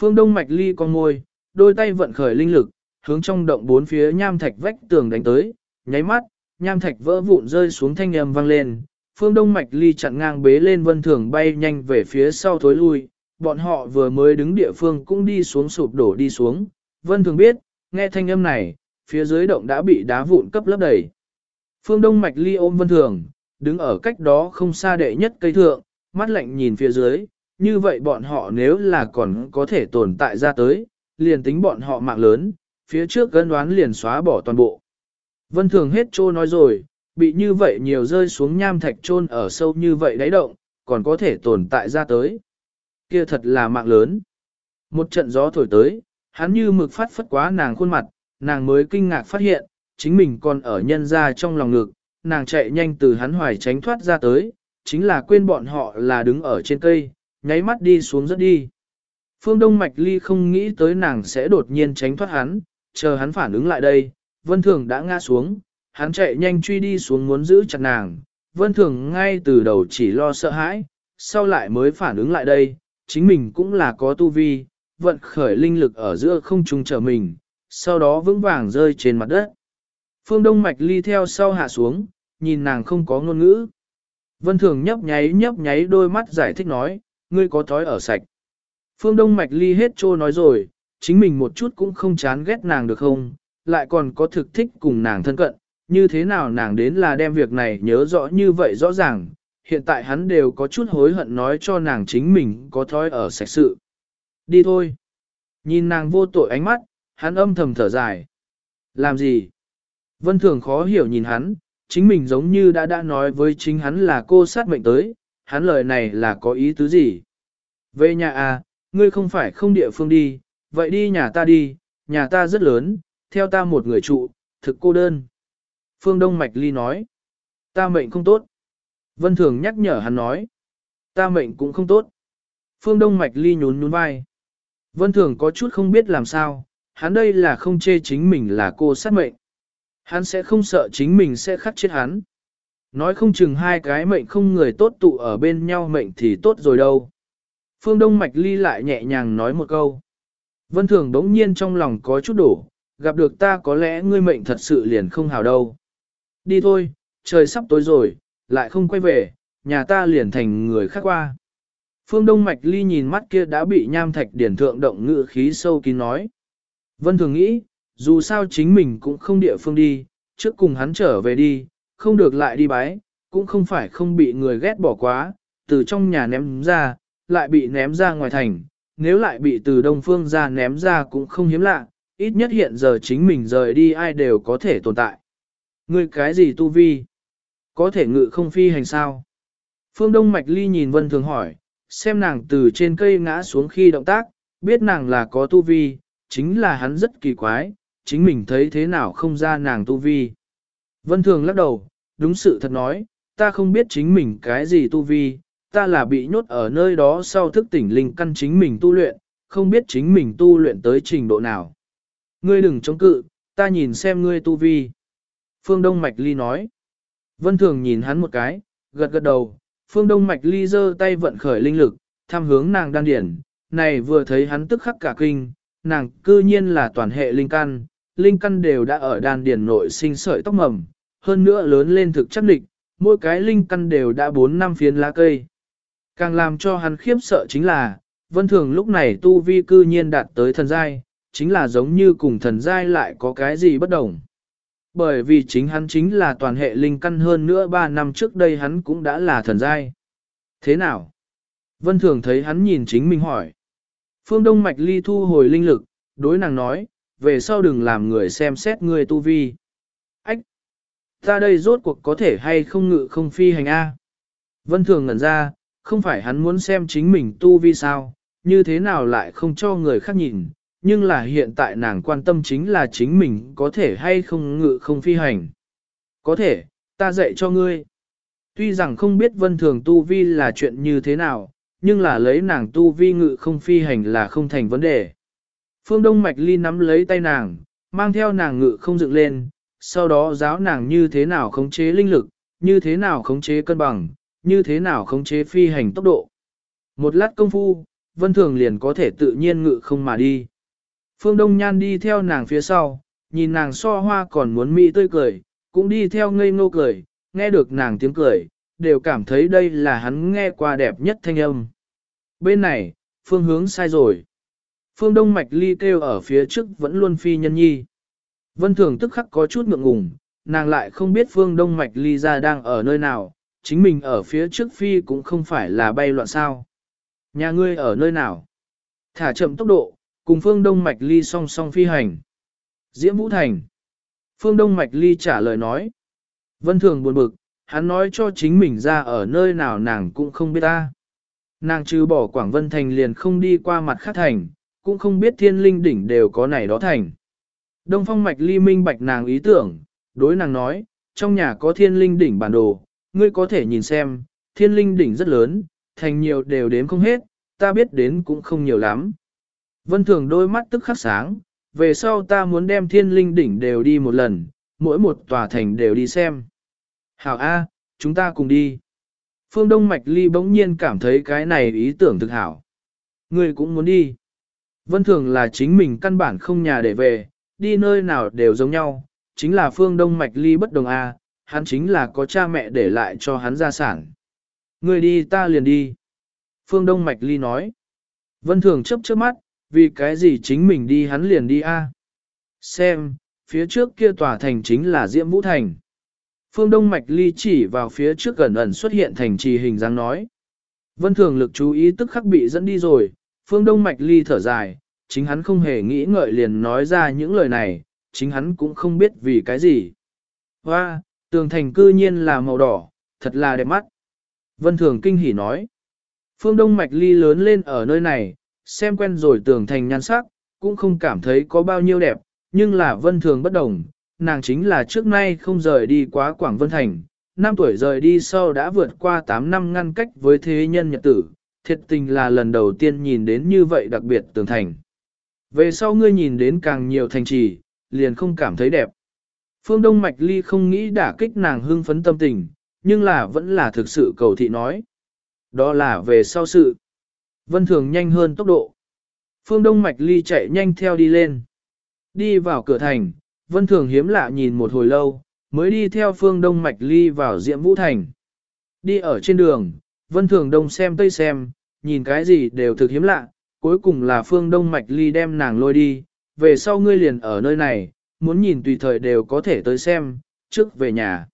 A: Phương đông mạch ly con môi, đôi tay vận khởi linh lực, hướng trong động bốn phía nham thạch vách tường đánh tới, nháy mắt, nham thạch vỡ vụn rơi xuống thanh âm vang lên. Phương Đông Mạch Ly chặn ngang bế lên vân thường bay nhanh về phía sau thối lui, bọn họ vừa mới đứng địa phương cũng đi xuống sụp đổ đi xuống. Vân thường biết, nghe thanh âm này, phía dưới động đã bị đá vụn cấp lấp đầy. Phương Đông Mạch Ly ôm Vân Thường, đứng ở cách đó không xa đệ nhất cây thượng, mắt lạnh nhìn phía dưới, như vậy bọn họ nếu là còn có thể tồn tại ra tới, liền tính bọn họ mạng lớn, phía trước gân đoán liền xóa bỏ toàn bộ. Vân Thường hết trô nói rồi, bị như vậy nhiều rơi xuống nham thạch trôn ở sâu như vậy đáy động, còn có thể tồn tại ra tới. Kia thật là mạng lớn. Một trận gió thổi tới, hắn như mực phát phất quá nàng khuôn mặt, nàng mới kinh ngạc phát hiện, chính mình còn ở nhân ra trong lòng ngực, nàng chạy nhanh từ hắn hoài tránh thoát ra tới, chính là quên bọn họ là đứng ở trên cây, nháy mắt đi xuống rất đi. Phương Đông Mạch Ly không nghĩ tới nàng sẽ đột nhiên tránh thoát hắn, chờ hắn phản ứng lại đây, Vân Thường đã ngã xuống, hắn chạy nhanh truy đi xuống muốn giữ chặt nàng, Vân Thường ngay từ đầu chỉ lo sợ hãi, sau lại mới phản ứng lại đây, chính mình cũng là có tu vi, vận khởi linh lực ở giữa không trung trở mình, sau đó vững vàng rơi trên mặt đất. Phương Đông Mạch Ly theo sau hạ xuống, nhìn nàng không có ngôn ngữ. Vân Thường nhấp nháy nhấp nháy đôi mắt giải thích nói, ngươi có thói ở sạch. Phương Đông Mạch Ly hết trô nói rồi, chính mình một chút cũng không chán ghét nàng được không, lại còn có thực thích cùng nàng thân cận, như thế nào nàng đến là đem việc này nhớ rõ như vậy rõ ràng, hiện tại hắn đều có chút hối hận nói cho nàng chính mình có thói ở sạch sự. Đi thôi. Nhìn nàng vô tội ánh mắt, hắn âm thầm thở dài. Làm gì? Vân Thường khó hiểu nhìn hắn, chính mình giống như đã đã nói với chính hắn là cô sát mệnh tới, hắn lời này là có ý tứ gì? Về nhà à, ngươi không phải không địa phương đi, vậy đi nhà ta đi, nhà ta rất lớn, theo ta một người trụ, thực cô đơn. Phương Đông Mạch Ly nói, ta mệnh không tốt. Vân Thường nhắc nhở hắn nói, ta mệnh cũng không tốt. Phương Đông Mạch Ly nhún nhún vai. Vân Thường có chút không biết làm sao, hắn đây là không chê chính mình là cô sát mệnh. Hắn sẽ không sợ chính mình sẽ khắc chết hắn. Nói không chừng hai cái mệnh không người tốt tụ ở bên nhau mệnh thì tốt rồi đâu. Phương Đông Mạch Ly lại nhẹ nhàng nói một câu. Vân Thường đống nhiên trong lòng có chút đổ, gặp được ta có lẽ ngươi mệnh thật sự liền không hào đâu. Đi thôi, trời sắp tối rồi, lại không quay về, nhà ta liền thành người khác qua. Phương Đông Mạch Ly nhìn mắt kia đã bị nham thạch điển thượng động ngự khí sâu kín nói. Vân thường nghĩ, dù sao chính mình cũng không địa phương đi, trước cùng hắn trở về đi, không được lại đi bái, cũng không phải không bị người ghét bỏ quá, từ trong nhà ném ra, lại bị ném ra ngoài thành, nếu lại bị từ đông phương ra ném ra cũng không hiếm lạ, ít nhất hiện giờ chính mình rời đi ai đều có thể tồn tại. Người cái gì tu vi? Có thể ngự không phi hành sao? Phương Đông Mạch Ly nhìn Vân Thường hỏi, xem nàng từ trên cây ngã xuống khi động tác, biết nàng là có tu vi, chính là hắn rất kỳ quái, chính mình thấy thế nào không ra nàng tu vi. Vân Thường lắc đầu, đúng sự thật nói, ta không biết chính mình cái gì tu vi, ta là bị nhốt ở nơi đó sau thức tỉnh linh căn chính mình tu luyện, không biết chính mình tu luyện tới trình độ nào. Ngươi đừng chống cự, ta nhìn xem ngươi tu vi. Phương Đông Mạch Ly nói. Vân Thường nhìn hắn một cái, gật gật đầu, Phương Đông Mạch Ly giơ tay vận khởi linh lực, tham hướng nàng đan điển, này vừa thấy hắn tức khắc cả kinh, nàng cư nhiên là toàn hệ linh căn, linh căn đều đã ở đan điển nội sinh sợi tóc mầm, hơn nữa lớn lên thực chắc địch, mỗi cái linh căn đều đã 4 năm phiến lá cây. Càng làm cho hắn khiếp sợ chính là, vân thường lúc này tu vi cư nhiên đạt tới thần giai, chính là giống như cùng thần giai lại có cái gì bất đồng. Bởi vì chính hắn chính là toàn hệ linh căn hơn nữa 3 năm trước đây hắn cũng đã là thần giai. Thế nào? Vân thường thấy hắn nhìn chính mình hỏi. Phương Đông Mạch Ly thu hồi linh lực, đối nàng nói, về sau đừng làm người xem xét người tu vi. Ách! Ta đây rốt cuộc có thể hay không ngự không phi hành A. Vân thường ngẩn ra, không phải hắn muốn xem chính mình tu vi sao, như thế nào lại không cho người khác nhìn, nhưng là hiện tại nàng quan tâm chính là chính mình có thể hay không ngự không phi hành. Có thể, ta dạy cho ngươi. Tuy rằng không biết vân thường tu vi là chuyện như thế nào, nhưng là lấy nàng tu vi ngự không phi hành là không thành vấn đề. Phương Đông Mạch Ly nắm lấy tay nàng, mang theo nàng ngự không dựng lên, sau đó giáo nàng như thế nào khống chế linh lực, như thế nào khống chế cân bằng, như thế nào khống chế phi hành tốc độ. Một lát công phu, Vân Thường liền có thể tự nhiên ngự không mà đi. Phương Đông Nhan đi theo nàng phía sau, nhìn nàng so hoa còn muốn mỹ tươi cười, cũng đi theo ngây ngô cười, nghe được nàng tiếng cười, đều cảm thấy đây là hắn nghe qua đẹp nhất thanh âm. Bên này, phương hướng sai rồi. Phương Đông Mạch Ly kêu ở phía trước vẫn luôn phi nhân nhi. Vân Thường tức khắc có chút ngượng ngùng, nàng lại không biết Phương Đông Mạch Ly ra đang ở nơi nào, chính mình ở phía trước phi cũng không phải là bay loạn sao. Nhà ngươi ở nơi nào? Thả chậm tốc độ, cùng Phương Đông Mạch Ly song song phi hành. Diễm Vũ Thành. Phương Đông Mạch Ly trả lời nói. Vân Thường buồn bực, hắn nói cho chính mình ra ở nơi nào nàng cũng không biết ta. Nàng trừ bỏ Quảng Vân Thành liền không đi qua mặt khác thành, cũng không biết thiên linh đỉnh đều có này đó thành. Đông Phong Mạch Ly minh bạch nàng ý tưởng, đối nàng nói, trong nhà có thiên linh đỉnh bản đồ, ngươi có thể nhìn xem, thiên linh đỉnh rất lớn, thành nhiều đều đếm không hết, ta biết đến cũng không nhiều lắm. Vân Thường đôi mắt tức khắc sáng, về sau ta muốn đem thiên linh đỉnh đều đi một lần, mỗi một tòa thành đều đi xem. Hảo A, chúng ta cùng đi. Phương Đông Mạch Ly bỗng nhiên cảm thấy cái này ý tưởng thực hảo. Ngươi cũng muốn đi. Vân Thường là chính mình căn bản không nhà để về, đi nơi nào đều giống nhau, chính là Phương Đông Mạch Ly bất đồng A, hắn chính là có cha mẹ để lại cho hắn gia sản. người đi ta liền đi. Phương Đông Mạch Ly nói. Vân Thường chấp trước mắt, vì cái gì chính mình đi hắn liền đi a? Xem, phía trước kia tòa thành chính là Diễm Vũ Thành. Phương Đông Mạch Ly chỉ vào phía trước gần ẩn xuất hiện thành trì hình dáng nói. Vân Thường lực chú ý tức khắc bị dẫn đi rồi, Phương Đông Mạch Ly thở dài, chính hắn không hề nghĩ ngợi liền nói ra những lời này, chính hắn cũng không biết vì cái gì. Hoa, tường thành cư nhiên là màu đỏ, thật là đẹp mắt. Vân Thường kinh hỉ nói. Phương Đông Mạch Ly lớn lên ở nơi này, xem quen rồi tường thành nhan sắc, cũng không cảm thấy có bao nhiêu đẹp, nhưng là Vân Thường bất đồng, nàng chính là trước nay không rời đi quá Quảng Vân Thành, năm tuổi rời đi sau đã vượt qua 8 năm ngăn cách với thế nhân nhật tử, thiệt tình là lần đầu tiên nhìn đến như vậy đặc biệt tường thành. Về sau ngươi nhìn đến càng nhiều thành trì, liền không cảm thấy đẹp. Phương Đông Mạch Ly không nghĩ đả kích nàng hưng phấn tâm tình, nhưng là vẫn là thực sự cầu thị nói. Đó là về sau sự. Vân Thường nhanh hơn tốc độ. Phương Đông Mạch Ly chạy nhanh theo đi lên. Đi vào cửa thành, Vân Thường hiếm lạ nhìn một hồi lâu, mới đi theo Phương Đông Mạch Ly vào Diệm Vũ Thành. Đi ở trên đường, Vân Thường đông xem tây xem, nhìn cái gì đều thực hiếm lạ, cuối cùng là Phương Đông Mạch Ly đem nàng lôi đi, về sau ngươi liền ở nơi này, muốn nhìn tùy thời đều có thể tới xem, trước về nhà.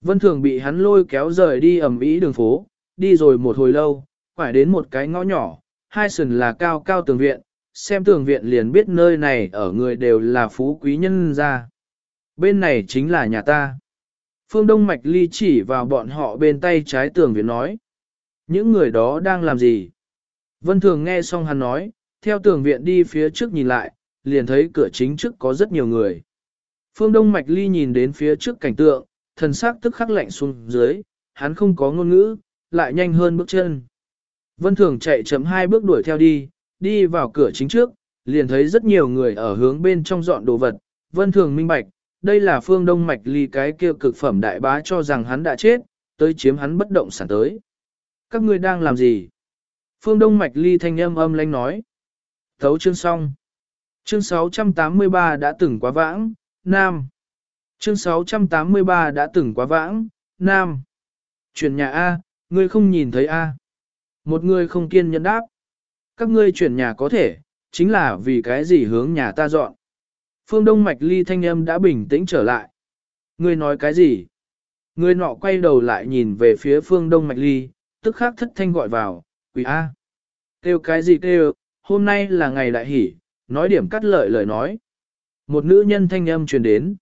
A: Vân Thường bị hắn lôi kéo rời đi ẩm ý đường phố, đi rồi một hồi lâu, phải đến một cái ngõ nhỏ, hai sườn là cao cao tường viện, xem tường viện liền biết nơi này ở người đều là phú quý nhân gia. Bên này chính là nhà ta. Phương Đông Mạch Ly chỉ vào bọn họ bên tay trái tường viện nói. Những người đó đang làm gì? Vân Thường nghe xong hắn nói, theo tường viện đi phía trước nhìn lại, liền thấy cửa chính trước có rất nhiều người. Phương Đông Mạch Ly nhìn đến phía trước cảnh tượng, thần sắc tức khắc lạnh xuống dưới, hắn không có ngôn ngữ, lại nhanh hơn bước chân. Vân Thường chạy chậm hai bước đuổi theo đi, đi vào cửa chính trước, liền thấy rất nhiều người ở hướng bên trong dọn đồ vật. Vân Thường minh bạch, đây là phương đông mạch ly cái kia cực phẩm đại bá cho rằng hắn đã chết, tới chiếm hắn bất động sản tới. Các ngươi đang làm gì? Phương Đông Mạch Ly thanh âm âm lanh nói. Thấu chương xong. Chương 683 đã từng quá vãng, Nam. Chương 683 đã từng quá vãng, Nam. Chuyển nhà A, ngươi không nhìn thấy A. Một người không kiên nhẫn đáp. Các ngươi chuyển nhà có thể, chính là vì cái gì hướng nhà ta dọn. Phương Đông Mạch Ly thanh âm đã bình tĩnh trở lại. Ngươi nói cái gì? Ngươi nọ quay đầu lại nhìn về phía phương Đông Mạch Ly, tức khắc thất thanh gọi vào, quỷ A. Kêu cái gì kêu, hôm nay là ngày đại hỷ, nói điểm cắt lợi lời nói. Một nữ nhân thanh âm truyền đến.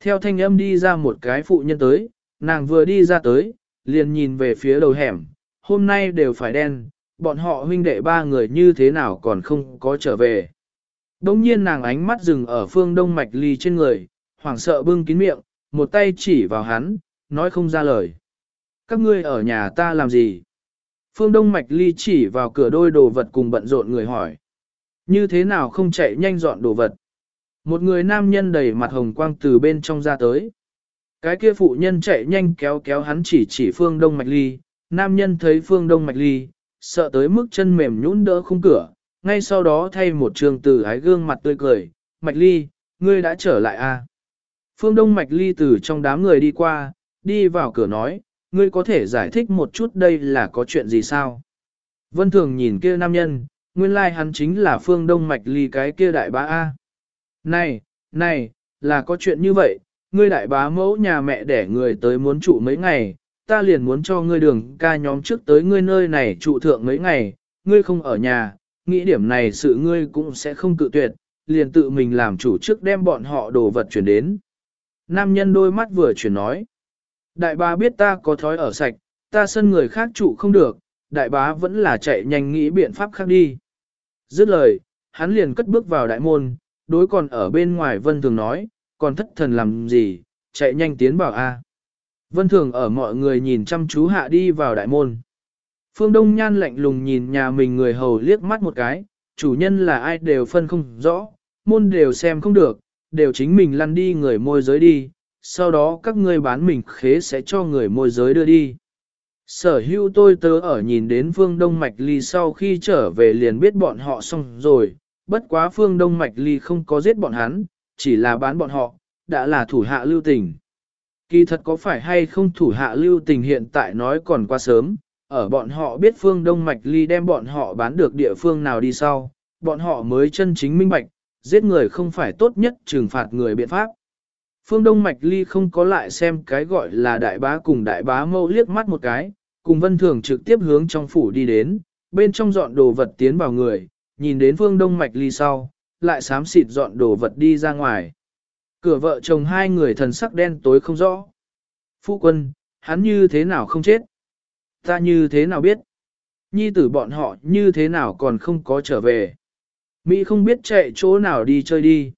A: Theo thanh âm đi ra một cái phụ nhân tới, nàng vừa đi ra tới, liền nhìn về phía đầu hẻm, hôm nay đều phải đen, bọn họ huynh đệ ba người như thế nào còn không có trở về. Đông nhiên nàng ánh mắt dừng ở phương đông mạch ly trên người, hoảng sợ bưng kín miệng, một tay chỉ vào hắn, nói không ra lời. Các ngươi ở nhà ta làm gì? Phương Đông Mạch Ly chỉ vào cửa đôi đồ vật cùng bận rộn người hỏi. Như thế nào không chạy nhanh dọn đồ vật? Một người nam nhân đầy mặt hồng quang từ bên trong ra tới. Cái kia phụ nhân chạy nhanh kéo kéo hắn chỉ chỉ Phương Đông Mạch Ly. Nam nhân thấy Phương Đông Mạch Ly, sợ tới mức chân mềm nhũn đỡ khung cửa. Ngay sau đó thay một trường từ ái gương mặt tươi cười. Mạch Ly, ngươi đã trở lại à? Phương Đông Mạch Ly từ trong đám người đi qua, đi vào cửa nói, ngươi có thể giải thích một chút đây là có chuyện gì sao? Vân Thường nhìn kia nam nhân, nguyên lai like hắn chính là phương đông mạch ly cái kia đại bá A. Này, này, là có chuyện như vậy, ngươi đại bá mẫu nhà mẹ đẻ người tới muốn trụ mấy ngày, ta liền muốn cho ngươi đường ca nhóm trước tới ngươi nơi này trụ thượng mấy ngày, ngươi không ở nhà, nghĩ điểm này sự ngươi cũng sẽ không cự tuyệt, liền tự mình làm chủ trước đem bọn họ đồ vật chuyển đến. Nam nhân đôi mắt vừa chuyển nói. Đại bá biết ta có thói ở sạch, ta sân người khác trụ không được, đại bá vẫn là chạy nhanh nghĩ biện pháp khác đi. Dứt lời, hắn liền cất bước vào đại môn, đối còn ở bên ngoài vân thường nói, còn thất thần làm gì, chạy nhanh tiến vào A. Vân thường ở mọi người nhìn chăm chú hạ đi vào đại môn. Phương Đông Nhan lạnh lùng nhìn nhà mình người hầu liếc mắt một cái, chủ nhân là ai đều phân không rõ, môn đều xem không được, đều chính mình lăn đi người môi giới đi, sau đó các ngươi bán mình khế sẽ cho người môi giới đưa đi. Sở hữu tôi tớ ở nhìn đến phương Đông Mạch Ly sau khi trở về liền biết bọn họ xong rồi, bất quá phương Đông Mạch Ly không có giết bọn hắn, chỉ là bán bọn họ, đã là thủ hạ lưu tình. Kỳ thật có phải hay không thủ hạ lưu tình hiện tại nói còn quá sớm, ở bọn họ biết phương Đông Mạch Ly đem bọn họ bán được địa phương nào đi sau, bọn họ mới chân chính minh bạch, giết người không phải tốt nhất trừng phạt người biện pháp. Phương Đông Mạch Ly không có lại xem cái gọi là đại bá cùng đại bá mâu liếc mắt một cái, cùng vân thường trực tiếp hướng trong phủ đi đến, bên trong dọn đồ vật tiến vào người, nhìn đến Phương Đông Mạch Ly sau, lại xám xịt dọn đồ vật đi ra ngoài. Cửa vợ chồng hai người thần sắc đen tối không rõ. Phu quân, hắn như thế nào không chết? Ta như thế nào biết? Nhi tử bọn họ như thế nào còn không có trở về? Mỹ không biết chạy chỗ nào đi chơi đi.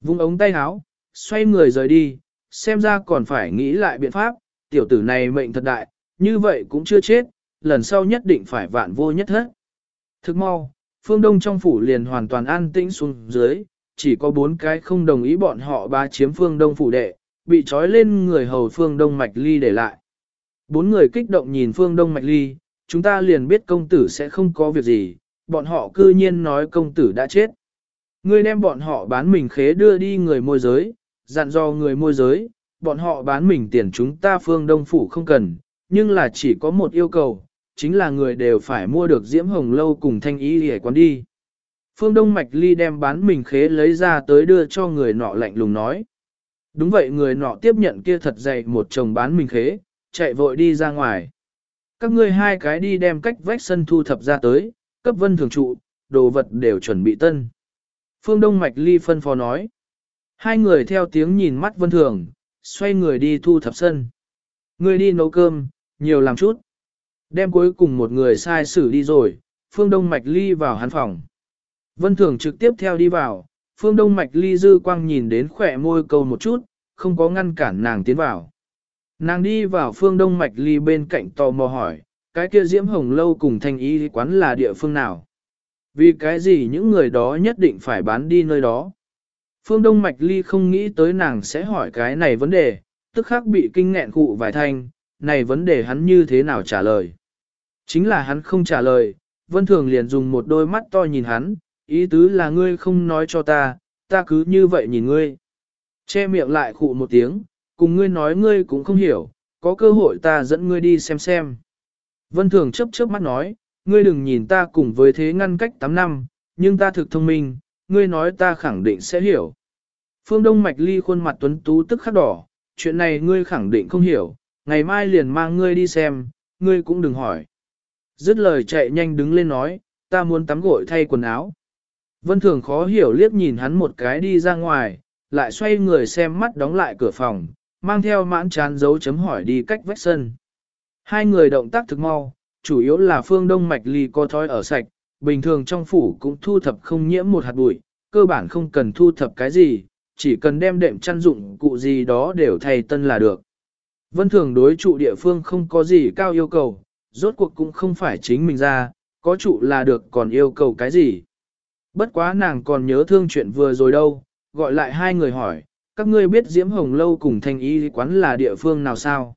A: Vung ống tay áo, xoay người rời đi, xem ra còn phải nghĩ lại biện pháp, tiểu tử này mệnh thật đại, như vậy cũng chưa chết, lần sau nhất định phải vạn vô nhất hết. Thức mau, phương đông trong phủ liền hoàn toàn an tĩnh xuống dưới, chỉ có bốn cái không đồng ý bọn họ ba chiếm phương đông phủ đệ, bị trói lên người hầu phương đông mạch ly để lại. Bốn người kích động nhìn phương đông mạch ly, chúng ta liền biết công tử sẽ không có việc gì, bọn họ cư nhiên nói công tử đã chết. Ngươi đem bọn họ bán mình khế đưa đi người môi giới, dặn do người môi giới, bọn họ bán mình tiền chúng ta phương đông phủ không cần, nhưng là chỉ có một yêu cầu, chính là người đều phải mua được diễm hồng lâu cùng thanh ý để quán đi. Phương Đông Mạch Ly đem bán mình khế lấy ra tới đưa cho người nọ lạnh lùng nói. Đúng vậy người nọ tiếp nhận kia thật dày một chồng bán mình khế, chạy vội đi ra ngoài. Các ngươi hai cái đi đem cách vách sân thu thập ra tới, cấp vân thường trụ, đồ vật đều chuẩn bị tân. Phương Đông Mạch Ly phân phó nói. Hai người theo tiếng nhìn mắt vân thường, xoay người đi thu thập sân. Người đi nấu cơm, nhiều làm chút. Đem cuối cùng một người sai xử đi rồi, Phương Đông Mạch Ly vào hắn phòng. Vân Thường trực tiếp theo đi vào, Phương Đông Mạch Ly dư quang nhìn đến khỏe môi câu một chút, không có ngăn cản nàng tiến vào. Nàng đi vào phương đông mạch ly bên cạnh tò mò hỏi, cái kia diễm hồng lâu cùng thanh y quán là địa phương nào? Vì cái gì những người đó nhất định phải bán đi nơi đó? Phương Đông Mạch Ly không nghĩ tới nàng sẽ hỏi cái này vấn đề, tức khắc bị kinh nghẹn cụ vài thanh, này vấn đề hắn như thế nào trả lời? Chính là hắn không trả lời, Vân Thường liền dùng một đôi mắt to nhìn hắn, ý tứ là ngươi không nói cho ta, ta cứ như vậy nhìn ngươi. Che miệng lại khụ một tiếng, cùng ngươi nói ngươi cũng không hiểu, có cơ hội ta dẫn ngươi đi xem xem. Vân Thường chớp chớp mắt nói, ngươi đừng nhìn ta cùng với thế ngăn cách 8 năm, nhưng ta thực thông minh, ngươi nói ta khẳng định sẽ hiểu. Phương Đông Mạch Ly khuôn mặt tuấn tú tức khắc đỏ, chuyện này ngươi khẳng định không hiểu, ngày mai liền mang ngươi đi xem, ngươi cũng đừng hỏi. Dứt lời chạy nhanh đứng lên nói, ta muốn tắm gội thay quần áo. Vân Thường khó hiểu liếc nhìn hắn một cái đi ra ngoài, lại xoay người xem mắt đóng lại cửa phòng, mang theo mãn chán dấu chấm hỏi đi cách vách sân. Hai người động tác thực mau, chủ yếu là phương đông mạch ly có thói ở sạch, bình thường trong phủ cũng thu thập không nhiễm một hạt bụi, cơ bản không cần thu thập cái gì, chỉ cần đem đệm chăn dụng cụ gì đó đều thay tân là được. Vân thường đối trụ địa phương không có gì cao yêu cầu, rốt cuộc cũng không phải chính mình ra, có trụ là được còn yêu cầu cái gì. Bất quá nàng còn nhớ thương chuyện vừa rồi đâu, gọi lại hai người hỏi, các ngươi biết Diễm Hồng Lâu cùng thanh y quán là địa phương nào sao?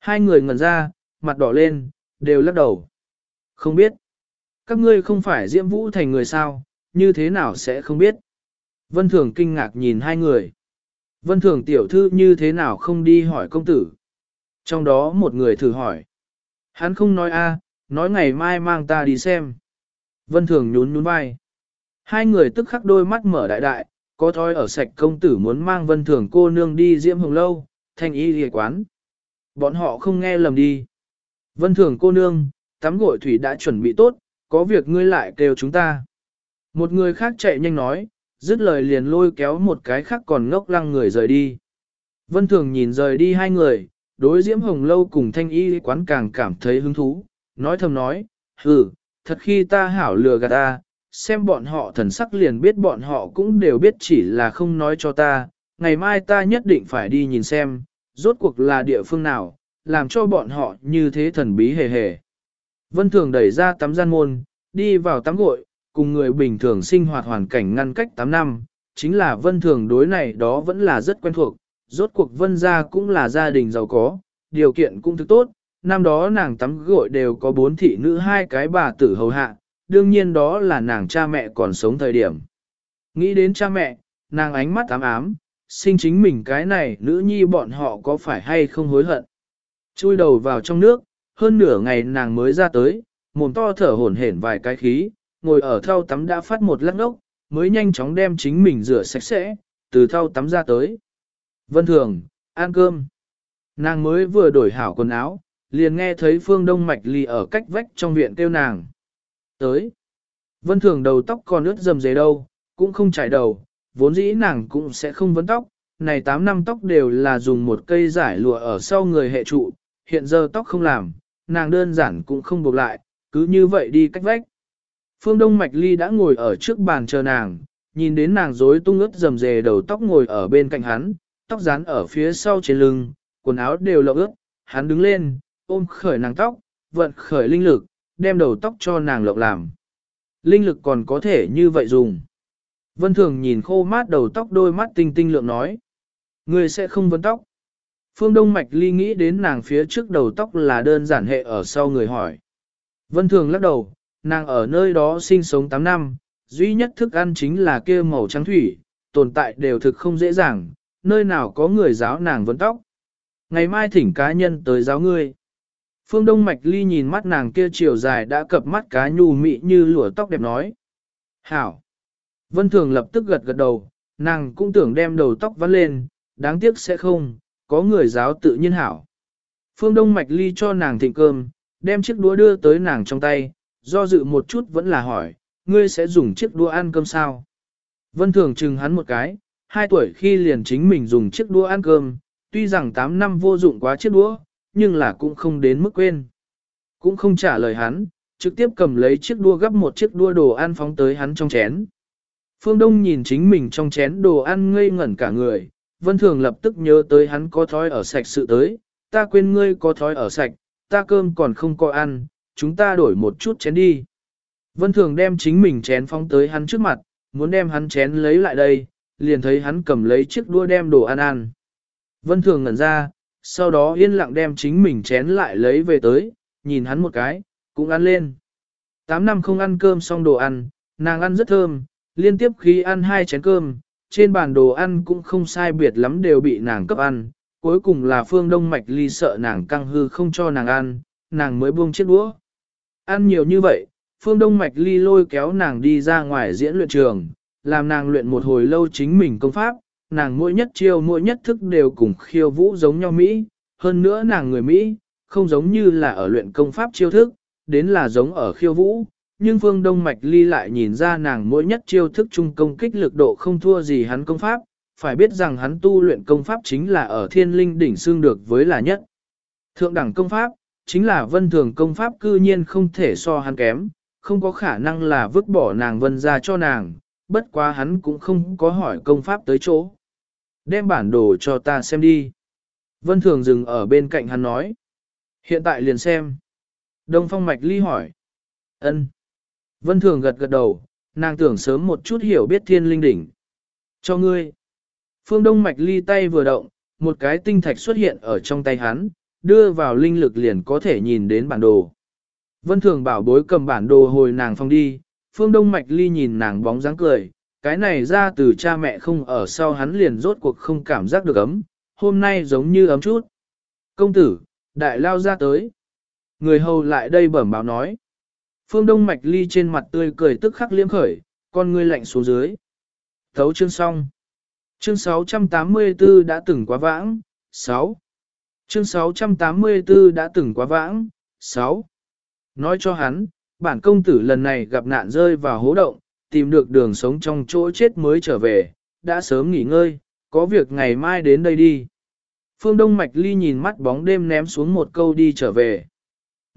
A: Hai người ngẩn ra, mặt đỏ lên, đều lắc đầu. Không biết. Các ngươi không phải Diễm Vũ thành người sao, như thế nào sẽ không biết? Vân Thường kinh ngạc nhìn hai người. Vân Thường tiểu thư như thế nào không đi hỏi công tử? Trong đó một người thử hỏi. Hắn không nói a, nói ngày mai mang ta đi xem. Vân Thường nhún nhún vai. Hai người tức khắc đôi mắt mở đại đại, có thói ở sạch công tử muốn mang Vân Thường cô nương đi Diễm Hồng Lâu, thanh y lìa quán. Bọn họ không nghe lầm đi. Vân Thường cô nương, tắm gội thủy đã chuẩn bị tốt, có việc ngươi lại kêu chúng ta. Một người khác chạy nhanh nói, dứt lời liền lôi kéo một cái khác còn ngốc lăng người rời đi. Vân Thường nhìn rời đi hai người, đối diễm hồng lâu cùng thanh y quán càng cảm thấy hứng thú, nói thầm nói, hừ, thật khi ta hảo lừa gạt ta, xem bọn họ thần sắc liền biết bọn họ cũng đều biết chỉ là không nói cho ta, ngày mai ta nhất định phải đi nhìn xem, rốt cuộc là địa phương nào, làm cho bọn họ như thế thần bí hề hề. Vân Thường đẩy ra tắm gian môn, đi vào tắm gội, cùng người bình thường sinh hoạt hoàn cảnh ngăn cách 8 năm, chính là Vân Thường đối này đó vẫn là rất quen thuộc, rốt cuộc Vân gia cũng là gia đình giàu có, điều kiện cũng thực tốt, năm đó nàng tắm gội đều có bốn thị nữ hai cái bà tử hầu hạ, đương nhiên đó là nàng cha mẹ còn sống thời điểm. Nghĩ đến cha mẹ, nàng ánh mắt ám ám, sinh chính mình cái này nữ nhi bọn họ có phải hay không hối hận. Chui đầu vào trong nước, hơn nửa ngày nàng mới ra tới, mồm to thở hổn hển vài cái khí, ngồi ở thau tắm đã phát một lát ốc, mới nhanh chóng đem chính mình rửa sạch sẽ, từ thau tắm ra tới. Vân Thường, ăn cơm. Nàng mới vừa đổi hảo quần áo, liền nghe thấy phương đông mạch lì ở cách vách trong viện kêu nàng. Tới. Vân Thường đầu tóc còn ướt dầm dề đâu, cũng không chải đầu, vốn dĩ nàng cũng sẽ không vấn tóc. Này 8 năm tóc đều là dùng một cây giải lụa ở sau người hệ trụ, hiện giờ tóc không làm, nàng đơn giản cũng không buộc lại, cứ như vậy đi cách vách. Phương Đông Mạch Ly đã ngồi ở trước bàn chờ nàng, nhìn đến nàng rối tung ướt rầm rề đầu tóc ngồi ở bên cạnh hắn, tóc dán ở phía sau trên lưng, quần áo đều lộ ướt, hắn đứng lên, ôm khởi nàng tóc, vận khởi linh lực, đem đầu tóc cho nàng lộng làm. Linh lực còn có thể như vậy dùng. Vân Thường nhìn khô mát đầu tóc đôi mắt tinh tinh lượng nói. Người sẽ không vấn tóc. Phương Đông Mạch Ly nghĩ đến nàng phía trước đầu tóc là đơn giản hệ ở sau người hỏi. Vân Thường lắc đầu, nàng ở nơi đó sinh sống 8 năm, duy nhất thức ăn chính là kia màu trắng thủy, tồn tại đều thực không dễ dàng, nơi nào có người giáo nàng vấn tóc. Ngày mai thỉnh cá nhân tới giáo ngươi. Phương Đông Mạch Ly nhìn mắt nàng kia chiều dài đã cập mắt cá nhu mị như lụa tóc đẹp nói. Hảo. Vân Thường lập tức gật gật đầu, nàng cũng tưởng đem đầu tóc vắt lên, đáng tiếc sẽ không, có người giáo tự nhiên hảo. Phương Đông Mạch Ly cho nàng thịnh cơm, đem chiếc đũa đưa tới nàng trong tay, do dự một chút vẫn là hỏi, ngươi sẽ dùng chiếc đũa ăn cơm sao? Vân Thường chừng hắn một cái, hai tuổi khi liền chính mình dùng chiếc đũa ăn cơm, tuy rằng 8 năm vô dụng quá chiếc đũa, nhưng là cũng không đến mức quên. Cũng không trả lời hắn, trực tiếp cầm lấy chiếc đũa gấp một chiếc đũa đồ ăn phóng tới hắn trong chén. Phương Đông nhìn chính mình trong chén đồ ăn ngây ngẩn cả người, Vân Thường lập tức nhớ tới hắn có thói ở sạch sự tới, ta quên ngươi có thói ở sạch, ta cơm còn không có ăn, chúng ta đổi một chút chén đi. Vân Thường đem chính mình chén phóng tới hắn trước mặt, muốn đem hắn chén lấy lại đây, liền thấy hắn cầm lấy chiếc đua đem đồ ăn ăn. Vân Thường ngẩn ra, sau đó yên lặng đem chính mình chén lại lấy về tới, nhìn hắn một cái, cũng ăn lên. Tám năm không ăn cơm xong đồ ăn, nàng ăn rất thơm, liên tiếp khi ăn hai chén cơm, trên bàn đồ ăn cũng không sai biệt lắm đều bị nàng cấp ăn, cuối cùng là phương đông mạch ly sợ nàng căng hư không cho nàng ăn, nàng mới buông chiếc đũa. Ăn nhiều như vậy, phương đông mạch ly lôi kéo nàng đi ra ngoài diễn luyện trường, làm nàng luyện một hồi lâu chính mình công pháp, nàng mỗi nhất chiêu mỗi nhất thức đều cùng khiêu vũ giống nhau Mỹ, hơn nữa nàng người Mỹ, không giống như là ở luyện công pháp chiêu thức, đến là giống ở khiêu vũ, nhưng Phương Đông Mạch Ly lại nhìn ra nàng mỗi nhất chiêu thức trung công kích lực độ không thua gì hắn công pháp, phải biết rằng hắn tu luyện công pháp chính là ở thiên linh đỉnh xương được với là nhất. Thượng đẳng công pháp, chính là vân thường công pháp cư nhiên không thể so hắn kém, không có khả năng là vứt bỏ nàng vân ra cho nàng, bất quá hắn cũng không có hỏi công pháp tới chỗ. Đem bản đồ cho ta xem đi. Vân thường dừng ở bên cạnh hắn nói. Hiện tại liền xem. Đông phong mạch ly hỏi. ân Vân thường gật gật đầu, nàng tưởng sớm một chút hiểu biết thiên linh đỉnh. Cho ngươi. Phương Đông Mạch ly tay vừa động, một cái tinh thạch xuất hiện ở trong tay hắn, đưa vào linh lực liền có thể nhìn đến bản đồ. Vân Thường bảo bối cầm bản đồ hồi nàng phong đi, Phương Đông Mạch ly nhìn nàng bóng dáng cười, cái này ra từ cha mẹ không ở sau hắn liền rốt cuộc không cảm giác được ấm, hôm nay giống như ấm chút. Công tử, đại lao ra tới. Người hầu lại đây bẩm báo nói. Phương Đông Mạch ly trên mặt tươi cười tức khắc liếm khởi, con ngươi lạnh xuống dưới. Thấu chương xong. Chương 684 đã từng quá vãng, 6. Chương 684 đã từng quá vãng, 6. Nói cho hắn, bản công tử lần này gặp nạn rơi vào hố động, tìm được đường sống trong chỗ chết mới trở về, đã sớm nghỉ ngơi, có việc ngày mai đến đây đi. Phương Đông Mạch Ly nhìn mắt bóng đêm ném xuống một câu đi trở về.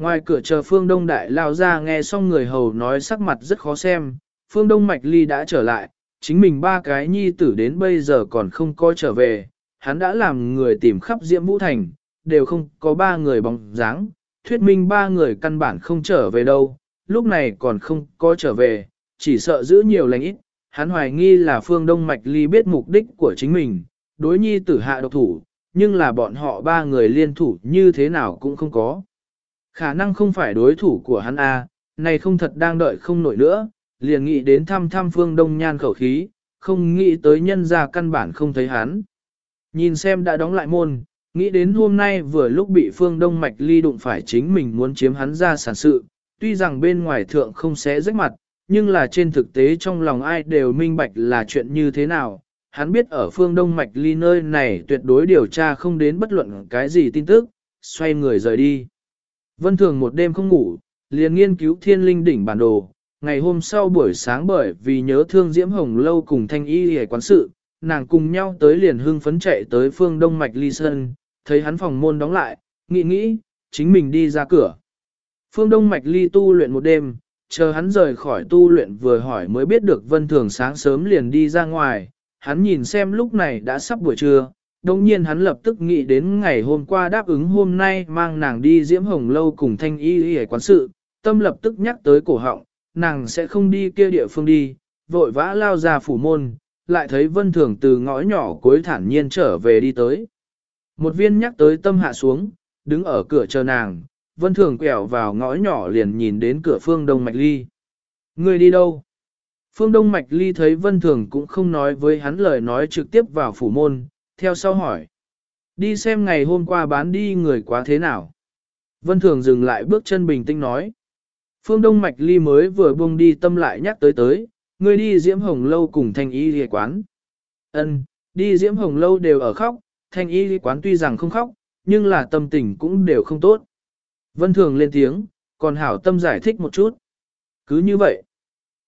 A: Ngoài cửa chờ Phương Đông Đại lao ra nghe xong người hầu nói sắc mặt rất khó xem, Phương Đông Mạch Ly đã trở lại, chính mình ba cái nhi tử đến bây giờ còn không coi trở về, hắn đã làm người tìm khắp Diễm Vũ Thành, đều không có ba người bóng dáng, thuyết minh ba người căn bản không trở về đâu, lúc này còn không có trở về, chỉ sợ giữ nhiều lành ít, hắn hoài nghi là phương Đông Mạch Ly biết mục đích của chính mình, đối nhi tử hạ độc thủ, nhưng là bọn họ ba người liên thủ như thế nào cũng không có. Khả năng không phải đối thủ của hắn A, này không thật đang đợi không nổi nữa, liền nghĩ đến thăm thăm phương đông nhan khẩu khí, không nghĩ tới nhân ra căn bản không thấy hắn. Nhìn xem đã đóng lại môn, nghĩ đến hôm nay vừa lúc bị phương đông mạch ly đụng phải chính mình muốn chiếm hắn ra sản sự, tuy rằng bên ngoài thượng không sẽ rách mặt, nhưng là trên thực tế trong lòng ai đều minh bạch là chuyện như thế nào. Hắn biết ở phương đông mạch ly nơi này tuyệt đối điều tra không đến bất luận cái gì tin tức, xoay người rời đi. Vân Thường một đêm không ngủ, liền nghiên cứu thiên linh đỉnh bản đồ, ngày hôm sau buổi sáng bởi vì nhớ thương Diễm Hồng lâu cùng thanh y hề quán sự, nàng cùng nhau tới liền hưng phấn chạy tới phương Đông Mạch Ly Sơn, thấy hắn phòng môn đóng lại, nghĩ nghĩ, chính mình đi ra cửa. Phương Đông Mạch Ly tu luyện một đêm, chờ hắn rời khỏi tu luyện vừa hỏi mới biết được Vân Thường sáng sớm liền đi ra ngoài, hắn nhìn xem lúc này đã sắp buổi trưa, đồng nhiên hắn lập tức nghĩ đến ngày hôm qua đáp ứng hôm nay mang nàng đi Diễm Hồng lâu cùng thanh y hề quán sự, tâm lập tức nhắc tới cổ họng, nàng sẽ không đi kia địa phương đi, vội vã lao ra phủ môn, lại thấy vân thường từ ngõ nhỏ cuối thản nhiên trở về đi tới. Một viên nhắc tới tâm hạ xuống, đứng ở cửa chờ nàng, vân thường quẹo vào ngõ nhỏ liền nhìn đến cửa phương đông mạch ly. Người đi đâu? Phương Đông Mạch Ly thấy Vân Thường cũng không nói với hắn lời nói trực tiếp vào phủ môn, theo sau hỏi. Đi xem ngày hôm qua bán đi người quá thế nào. Vân Thường dừng lại bước chân bình tĩnh nói. Phương Đông Mạch Ly mới vừa buông đi tâm lại nhắc tới tới, ngươi đi Diễm Hồng Lâu cùng Thanh Y Lì Quán. Ân, đi Diễm Hồng Lâu đều ở khóc, Thanh Y Lì Quán tuy rằng không khóc, nhưng là tâm tình cũng đều không tốt. Vân Thường lên tiếng, còn Hảo Tâm giải thích một chút. Cứ như vậy.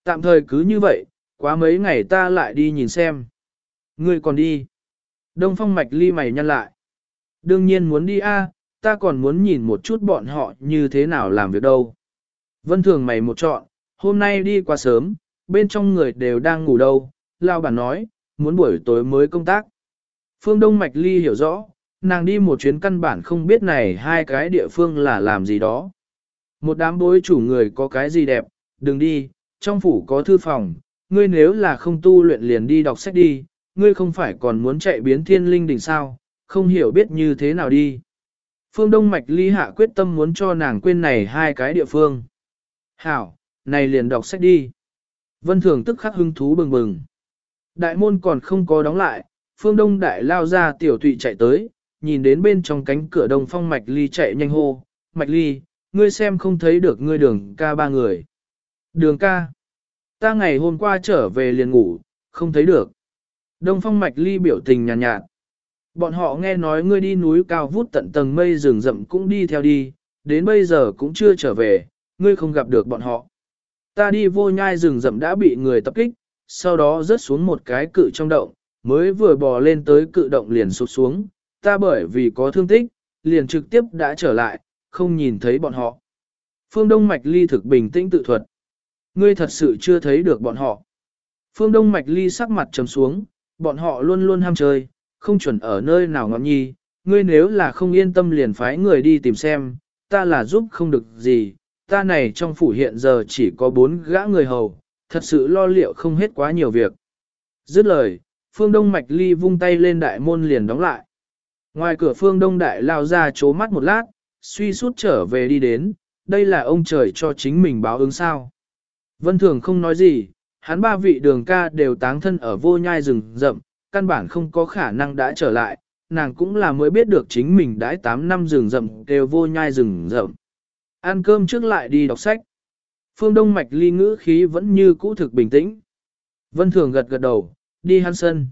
A: Tạm thời cứ như vậy, quá mấy ngày ta lại đi nhìn xem. Ngươi còn đi. Đông Phong Mạch Ly mày nhăn lại. Đương nhiên muốn đi a, ta còn muốn nhìn một chút bọn họ như thế nào làm việc đâu. Vân thường mày một chọn, hôm nay đi quá sớm, bên trong người đều đang ngủ đâu, lao bản nói, muốn buổi tối mới công tác. Phương Đông Mạch Ly hiểu rõ, nàng đi một chuyến căn bản không biết này hai cái địa phương là làm gì đó. Một đám bối chủ người có cái gì đẹp, đừng đi, trong phủ có thư phòng, ngươi nếu là không tu luyện liền đi đọc sách đi, ngươi không phải còn muốn chạy biến thiên linh đỉnh sao, không hiểu biết như thế nào đi. Phương Đông Mạch Ly hạ quyết tâm muốn cho nàng quên này hai cái địa phương. Hảo, này liền đọc sách đi. Vân Thường tức khắc hứng thú bừng bừng. Đại môn còn không có đóng lại, Phương Đông Đại lao ra tiểu tụy chạy tới, nhìn đến bên trong cánh cửa đông phong Mạch Ly chạy nhanh hô. Mạch Ly, ngươi xem không thấy được ngươi đường ca ba người. Đường ca. Ta ngày hôm qua trở về liền ngủ, không thấy được. Đông phong Mạch Ly biểu tình nhàn nhạt, nhạt. Bọn họ nghe nói ngươi đi núi cao vút tận tầng mây rừng rậm cũng đi theo đi, đến bây giờ cũng chưa trở về, ngươi không gặp được bọn họ. Ta đi vô nhai rừng rậm đã bị người tập kích, sau đó rớt xuống một cái cự trong động, mới vừa bò lên tới cự động liền sụt xuống, ta bởi vì có thương tích, liền trực tiếp đã trở lại, không nhìn thấy bọn họ. Phương Đông Mạch Ly thực bình tĩnh tự thuật. Ngươi thật sự chưa thấy được bọn họ. Phương Đông Mạch Ly sắc mặt trầm xuống, bọn họ luôn luôn ham chơi, không chuẩn ở nơi nào ngọn nhi, ngươi nếu là không yên tâm liền phái người đi tìm xem, ta là giúp không được gì, ta này trong phủ hiện giờ chỉ có bốn gã người hầu, thật sự lo liệu không hết quá nhiều việc. Dứt lời, phương đông mạch ly vung tay lên đại môn liền đóng lại. Ngoài cửa phương đông đại lao ra chố mắt một lát, suy sút trở về đi đến, đây là ông trời cho chính mình báo ứng sao. Vân Thường không nói gì, hắn ba vị đường ca đều táng thân ở vô nhai rừng rậm, căn bản không có khả năng đã trở lại, nàng cũng là mới biết được chính mình đãi 8 năm rừng rậm đều vô nhai rừng rậm. Ăn cơm trước lại đi đọc sách. Phương Đông Mạch ly ngữ khí vẫn như cũ thực bình tĩnh. Vân Thường gật gật đầu, đi hắn sân.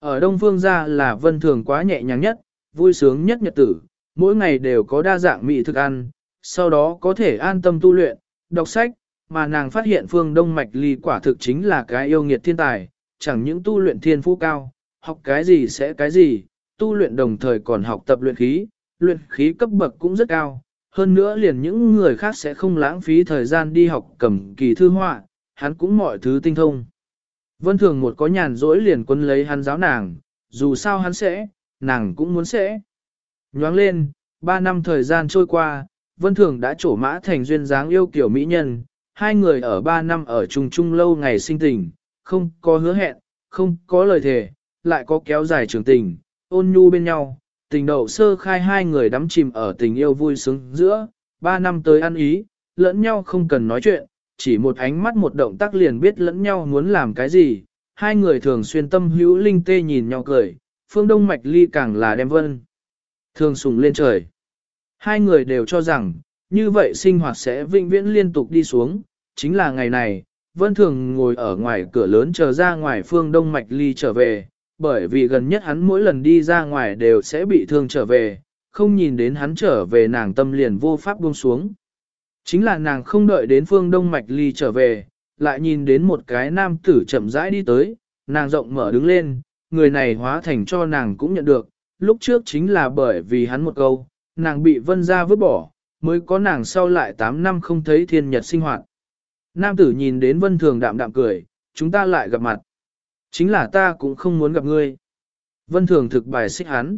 A: Ở Đông Phương ra là Vân Thường quá nhẹ nhàng nhất, vui sướng nhất nhật tử, mỗi ngày đều có đa dạng mỹ thực ăn, sau đó có thể an tâm tu luyện, đọc sách, mà nàng phát hiện Phương Đông Mạch ly quả thực chính là cái yêu nghiệt thiên tài, chẳng những tu luyện thiên phú cao, học cái gì sẽ cái gì, tu luyện đồng thời còn học tập luyện khí, luyện khí cấp bậc cũng rất cao. Hơn nữa liền những người khác sẽ không lãng phí thời gian đi học cầm kỳ thư họa, hắn cũng mọi thứ tinh thông. Vân thường một có nhàn rỗi liền quân lấy hắn giáo nàng, dù sao hắn sẽ, nàng cũng muốn sẽ. Nhoáng lên, ba năm thời gian trôi qua, Vân Thường đã trổ mã thành duyên dáng yêu kiểu mỹ nhân, hai người ở ba năm ở chung chung lâu ngày sinh tình, không có hứa hẹn, không có lời thề, lại có kéo dài trường tình, ôn nhu bên nhau, tình đầu sơ khai hai người đắm chìm ở tình yêu vui sướng giữa, ba năm tới ăn ý, lẫn nhau không cần nói chuyện, chỉ một ánh mắt một động tác liền biết lẫn nhau muốn làm cái gì, hai người thường xuyên tâm hữu linh tê nhìn nhau cười, phương đông mạch ly càng là đem vân. Thường sùng lên trời. Hai người đều cho rằng, như vậy sinh hoạt sẽ vĩnh viễn liên tục đi xuống, chính là ngày này, Vân Thường ngồi ở ngoài cửa lớn chờ ra ngoài phương Đông Mạch Ly trở về, bởi vì gần nhất hắn mỗi lần đi ra ngoài đều sẽ bị thương trở về, không nhìn đến hắn trở về nàng tâm liền vô pháp buông xuống. Chính là nàng không đợi đến phương Đông Mạch Ly trở về, lại nhìn đến một cái nam tử chậm rãi đi tới, nàng rộng mở đứng lên, người này hóa thành cho nàng cũng nhận được, lúc trước chính là bởi vì hắn một câu, nàng bị vân ra vứt bỏ, mới có nàng sau lại 8 năm không thấy thiên nhật sinh hoạt. Nam tử nhìn đến vân thường đạm đạm cười, chúng ta lại gặp mặt. Chính là ta cũng không muốn gặp ngươi. Vân thường thực bài xích hắn.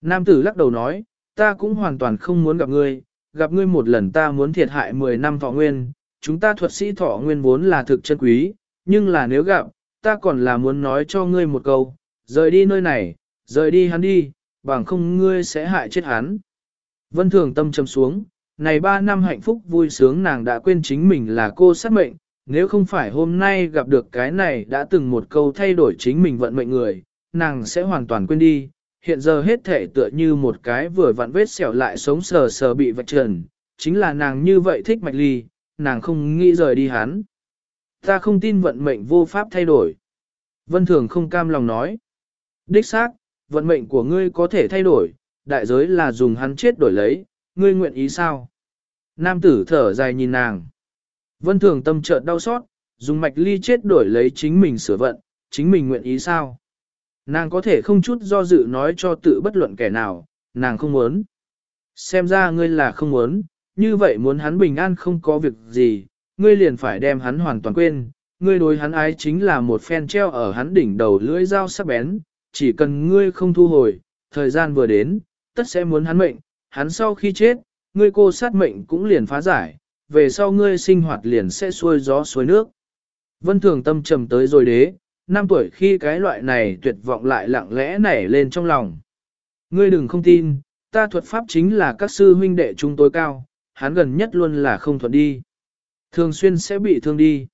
A: Nam tử lắc đầu nói, ta cũng hoàn toàn không muốn gặp ngươi, gặp ngươi một lần ta muốn thiệt hại 10 năm thọ nguyên, chúng ta thuật sĩ thọ nguyên vốn là thực chân quý, nhưng là nếu gặp, ta còn là muốn nói cho ngươi một câu, rời đi nơi này, rời đi hắn đi, bằng không ngươi sẽ hại chết hắn. Vân thường tâm trầm xuống, này ba năm hạnh phúc vui sướng nàng đã quên chính mình là cô sát mệnh, nếu không phải hôm nay gặp được cái này đã từng một câu thay đổi chính mình vận mệnh người, nàng sẽ hoàn toàn quên đi. Hiện giờ hết thể tựa như một cái vừa vặn vết xẻo lại sống sờ sờ bị vạch trần, chính là nàng như vậy thích mạch ly, nàng không nghĩ rời đi hắn. Ta không tin vận mệnh vô pháp thay đổi. Vân Thường không cam lòng nói. Đích xác, vận mệnh của ngươi có thể thay đổi, đại giới là dùng hắn chết đổi lấy, ngươi nguyện ý sao? Nam tử thở dài nhìn nàng. Vân thường tâm chợt đau xót, dùng mạch ly chết đổi lấy chính mình sửa vận, chính mình nguyện ý sao? Nàng có thể không chút do dự nói cho tự bất luận kẻ nào, nàng không muốn. Xem ra ngươi là không muốn, như vậy muốn hắn bình an không có việc gì, ngươi liền phải đem hắn hoàn toàn quên. Ngươi đối hắn ái chính là một phen treo ở hắn đỉnh đầu lưỡi dao sắc bén, chỉ cần ngươi không thu hồi, thời gian vừa đến, tất sẽ muốn hắn mệnh, hắn sau khi chết, ngươi cô sát mệnh cũng liền phá giải, về sau ngươi sinh hoạt liền sẽ xuôi gió xuôi nước. Vân thường tâm trầm tới rồi đế, năm tuổi khi cái loại này tuyệt vọng lại lặng lẽ nảy lên trong lòng. Ngươi đừng không tin, ta thuật pháp chính là các sư huynh đệ chúng tối cao, hắn gần nhất luôn là không thuận đi. Thường xuyên sẽ bị thương đi.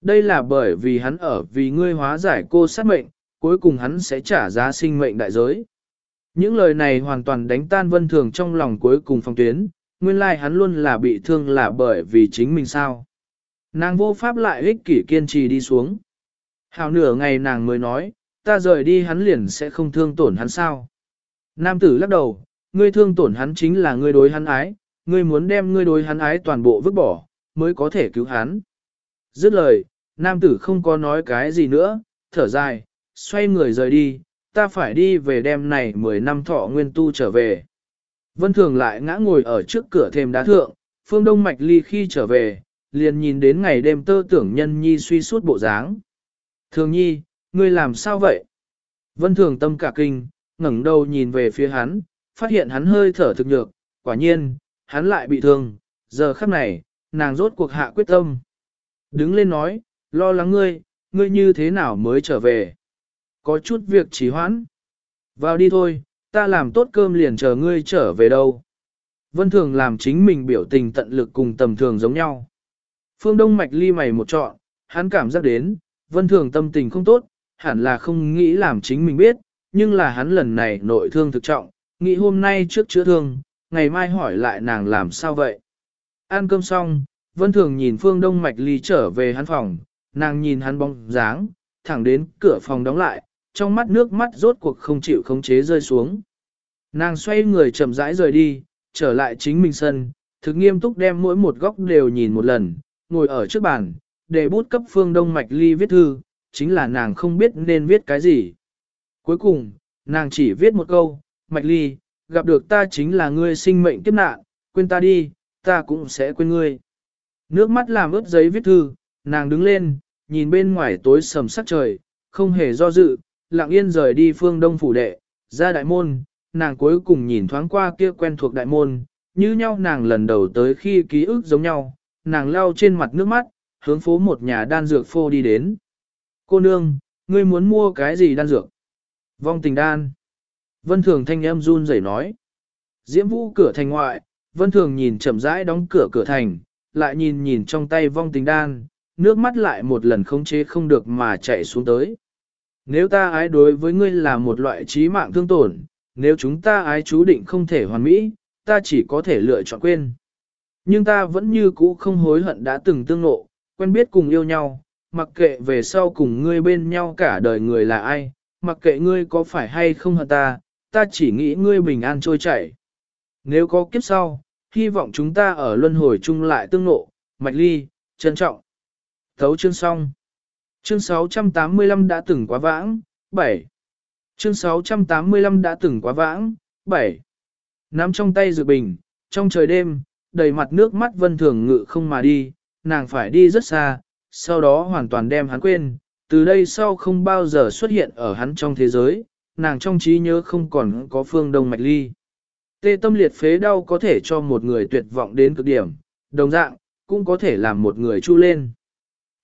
A: Đây là bởi vì hắn ở vì ngươi hóa giải cô sát mệnh, cuối cùng hắn sẽ trả giá sinh mệnh đại giới. Những lời này hoàn toàn đánh tan vân thường trong lòng cuối cùng phong tuyến, nguyên lai hắn luôn là bị thương là bởi vì chính mình sao. Nàng vô pháp lại ích kỷ kiên trì đi xuống. Hào nửa ngày nàng mới nói, ta rời đi hắn liền sẽ không thương tổn hắn sao. Nam tử lắc đầu, ngươi thương tổn hắn chính là ngươi đối hắn ái, ngươi muốn đem ngươi đối hắn ái toàn bộ vứt bỏ, mới có thể cứu hắn. Dứt lời, nam tử không có nói cái gì nữa, thở dài, xoay người rời đi, ta phải đi về đêm này 10 năm thọ nguyên tu trở về. Vân Thường lại ngã ngồi ở trước cửa thềm đá thượng, phương đông mạch ly khi trở về, liền nhìn đến ngày đêm tơ tưởng nhân nhi suy suốt bộ dáng. Thường nhi, ngươi làm sao vậy? Vân Thường tâm cả kinh, ngẩng đầu nhìn về phía hắn, phát hiện hắn hơi thở thực nhược, quả nhiên, hắn lại bị thương, giờ khắc này, nàng rốt cuộc hạ quyết tâm. Đứng lên nói, lo lắng ngươi, ngươi như thế nào mới trở về? Có chút việc trì hoãn. Vào đi thôi, ta làm tốt cơm liền chờ ngươi trở về đâu. Vân Thường làm chính mình biểu tình tận lực cùng tầm thường giống nhau. Phương Đông Mạch ly mày một trọn, hắn cảm giác đến, Vân Thường tâm tình không tốt, hẳn là không nghĩ làm chính mình biết, nhưng là hắn lần này nội thương thực trọng, nghĩ hôm nay trước chữa thương, ngày mai hỏi lại nàng làm sao vậy. Ăn cơm xong, Vân Thường nhìn Phương Đông Mạch ly trở về hắn phòng, nàng nhìn hắn bóng dáng, thẳng đến cửa phòng đóng lại, trong mắt nước mắt rốt cuộc không chịu khống chế rơi xuống. Nàng xoay người chậm rãi rời đi, trở lại chính mình sân, thực nghiêm túc đem mỗi một góc đều nhìn một lần, ngồi ở trước bàn, để bút cấp phương đông mạch ly viết thư, chính là nàng không biết nên viết cái gì. Cuối cùng, nàng chỉ viết một câu, mạch ly, gặp được ta chính là ngươi sinh mệnh kiếp nạn, quên ta đi, ta cũng sẽ quên ngươi. Nước mắt làm ướt giấy viết thư, nàng đứng lên, nhìn bên ngoài tối sầm sắc trời, không hề do dự, lặng yên rời đi phương đông phủ đệ, ra đại môn, nàng cuối cùng nhìn thoáng qua kia quen thuộc đại môn, như nhau nàng lần đầu tới khi ký ức giống nhau, nàng lao trên mặt nước mắt, hướng phố một nhà đan dược phô đi đến. Cô nương, ngươi muốn mua cái gì đan dược? Vong tình đan. Vân Thường thanh âm run rẩy nói. Diễm vũ cửa thành ngoại, Vân Thường nhìn chậm rãi đóng cửa cửa thành, lại nhìn nhìn trong tay vong tình đan, nước mắt lại một lần không chế không được mà chạy xuống tới. Nếu ta ái đối với ngươi là một loại trí mạng thương tổn, nếu chúng ta ái chú định không thể hoàn mỹ, ta chỉ có thể lựa chọn quên. Nhưng ta vẫn như cũ không hối hận đã từng tương nộ, quen biết cùng yêu nhau, mặc kệ về sau cùng ngươi bên nhau cả đời người là ai, mặc kệ ngươi có phải hay không hận ta, ta chỉ nghĩ ngươi bình an trôi chảy. Nếu có kiếp sau, hy vọng chúng ta ở luân hồi chung lại tương nộ, mạch ly, trân trọng. Thấu chương xong. Chương 685 đã từng quá vãng, 7. Chương 685 đã từng quá vãng, 7. Nắm trong tay dự bình, trong trời đêm, đầy mặt nước mắt vân thường ngự không mà đi, nàng phải đi rất xa, sau đó hoàn toàn đem hắn quên, từ đây sau không bao giờ xuất hiện ở hắn trong thế giới, nàng trong trí nhớ không còn có phương đông mạch ly. Tê tâm liệt phế đau có thể cho một người tuyệt vọng đến cực điểm, đồng dạng, cũng có thể làm một người chu lên.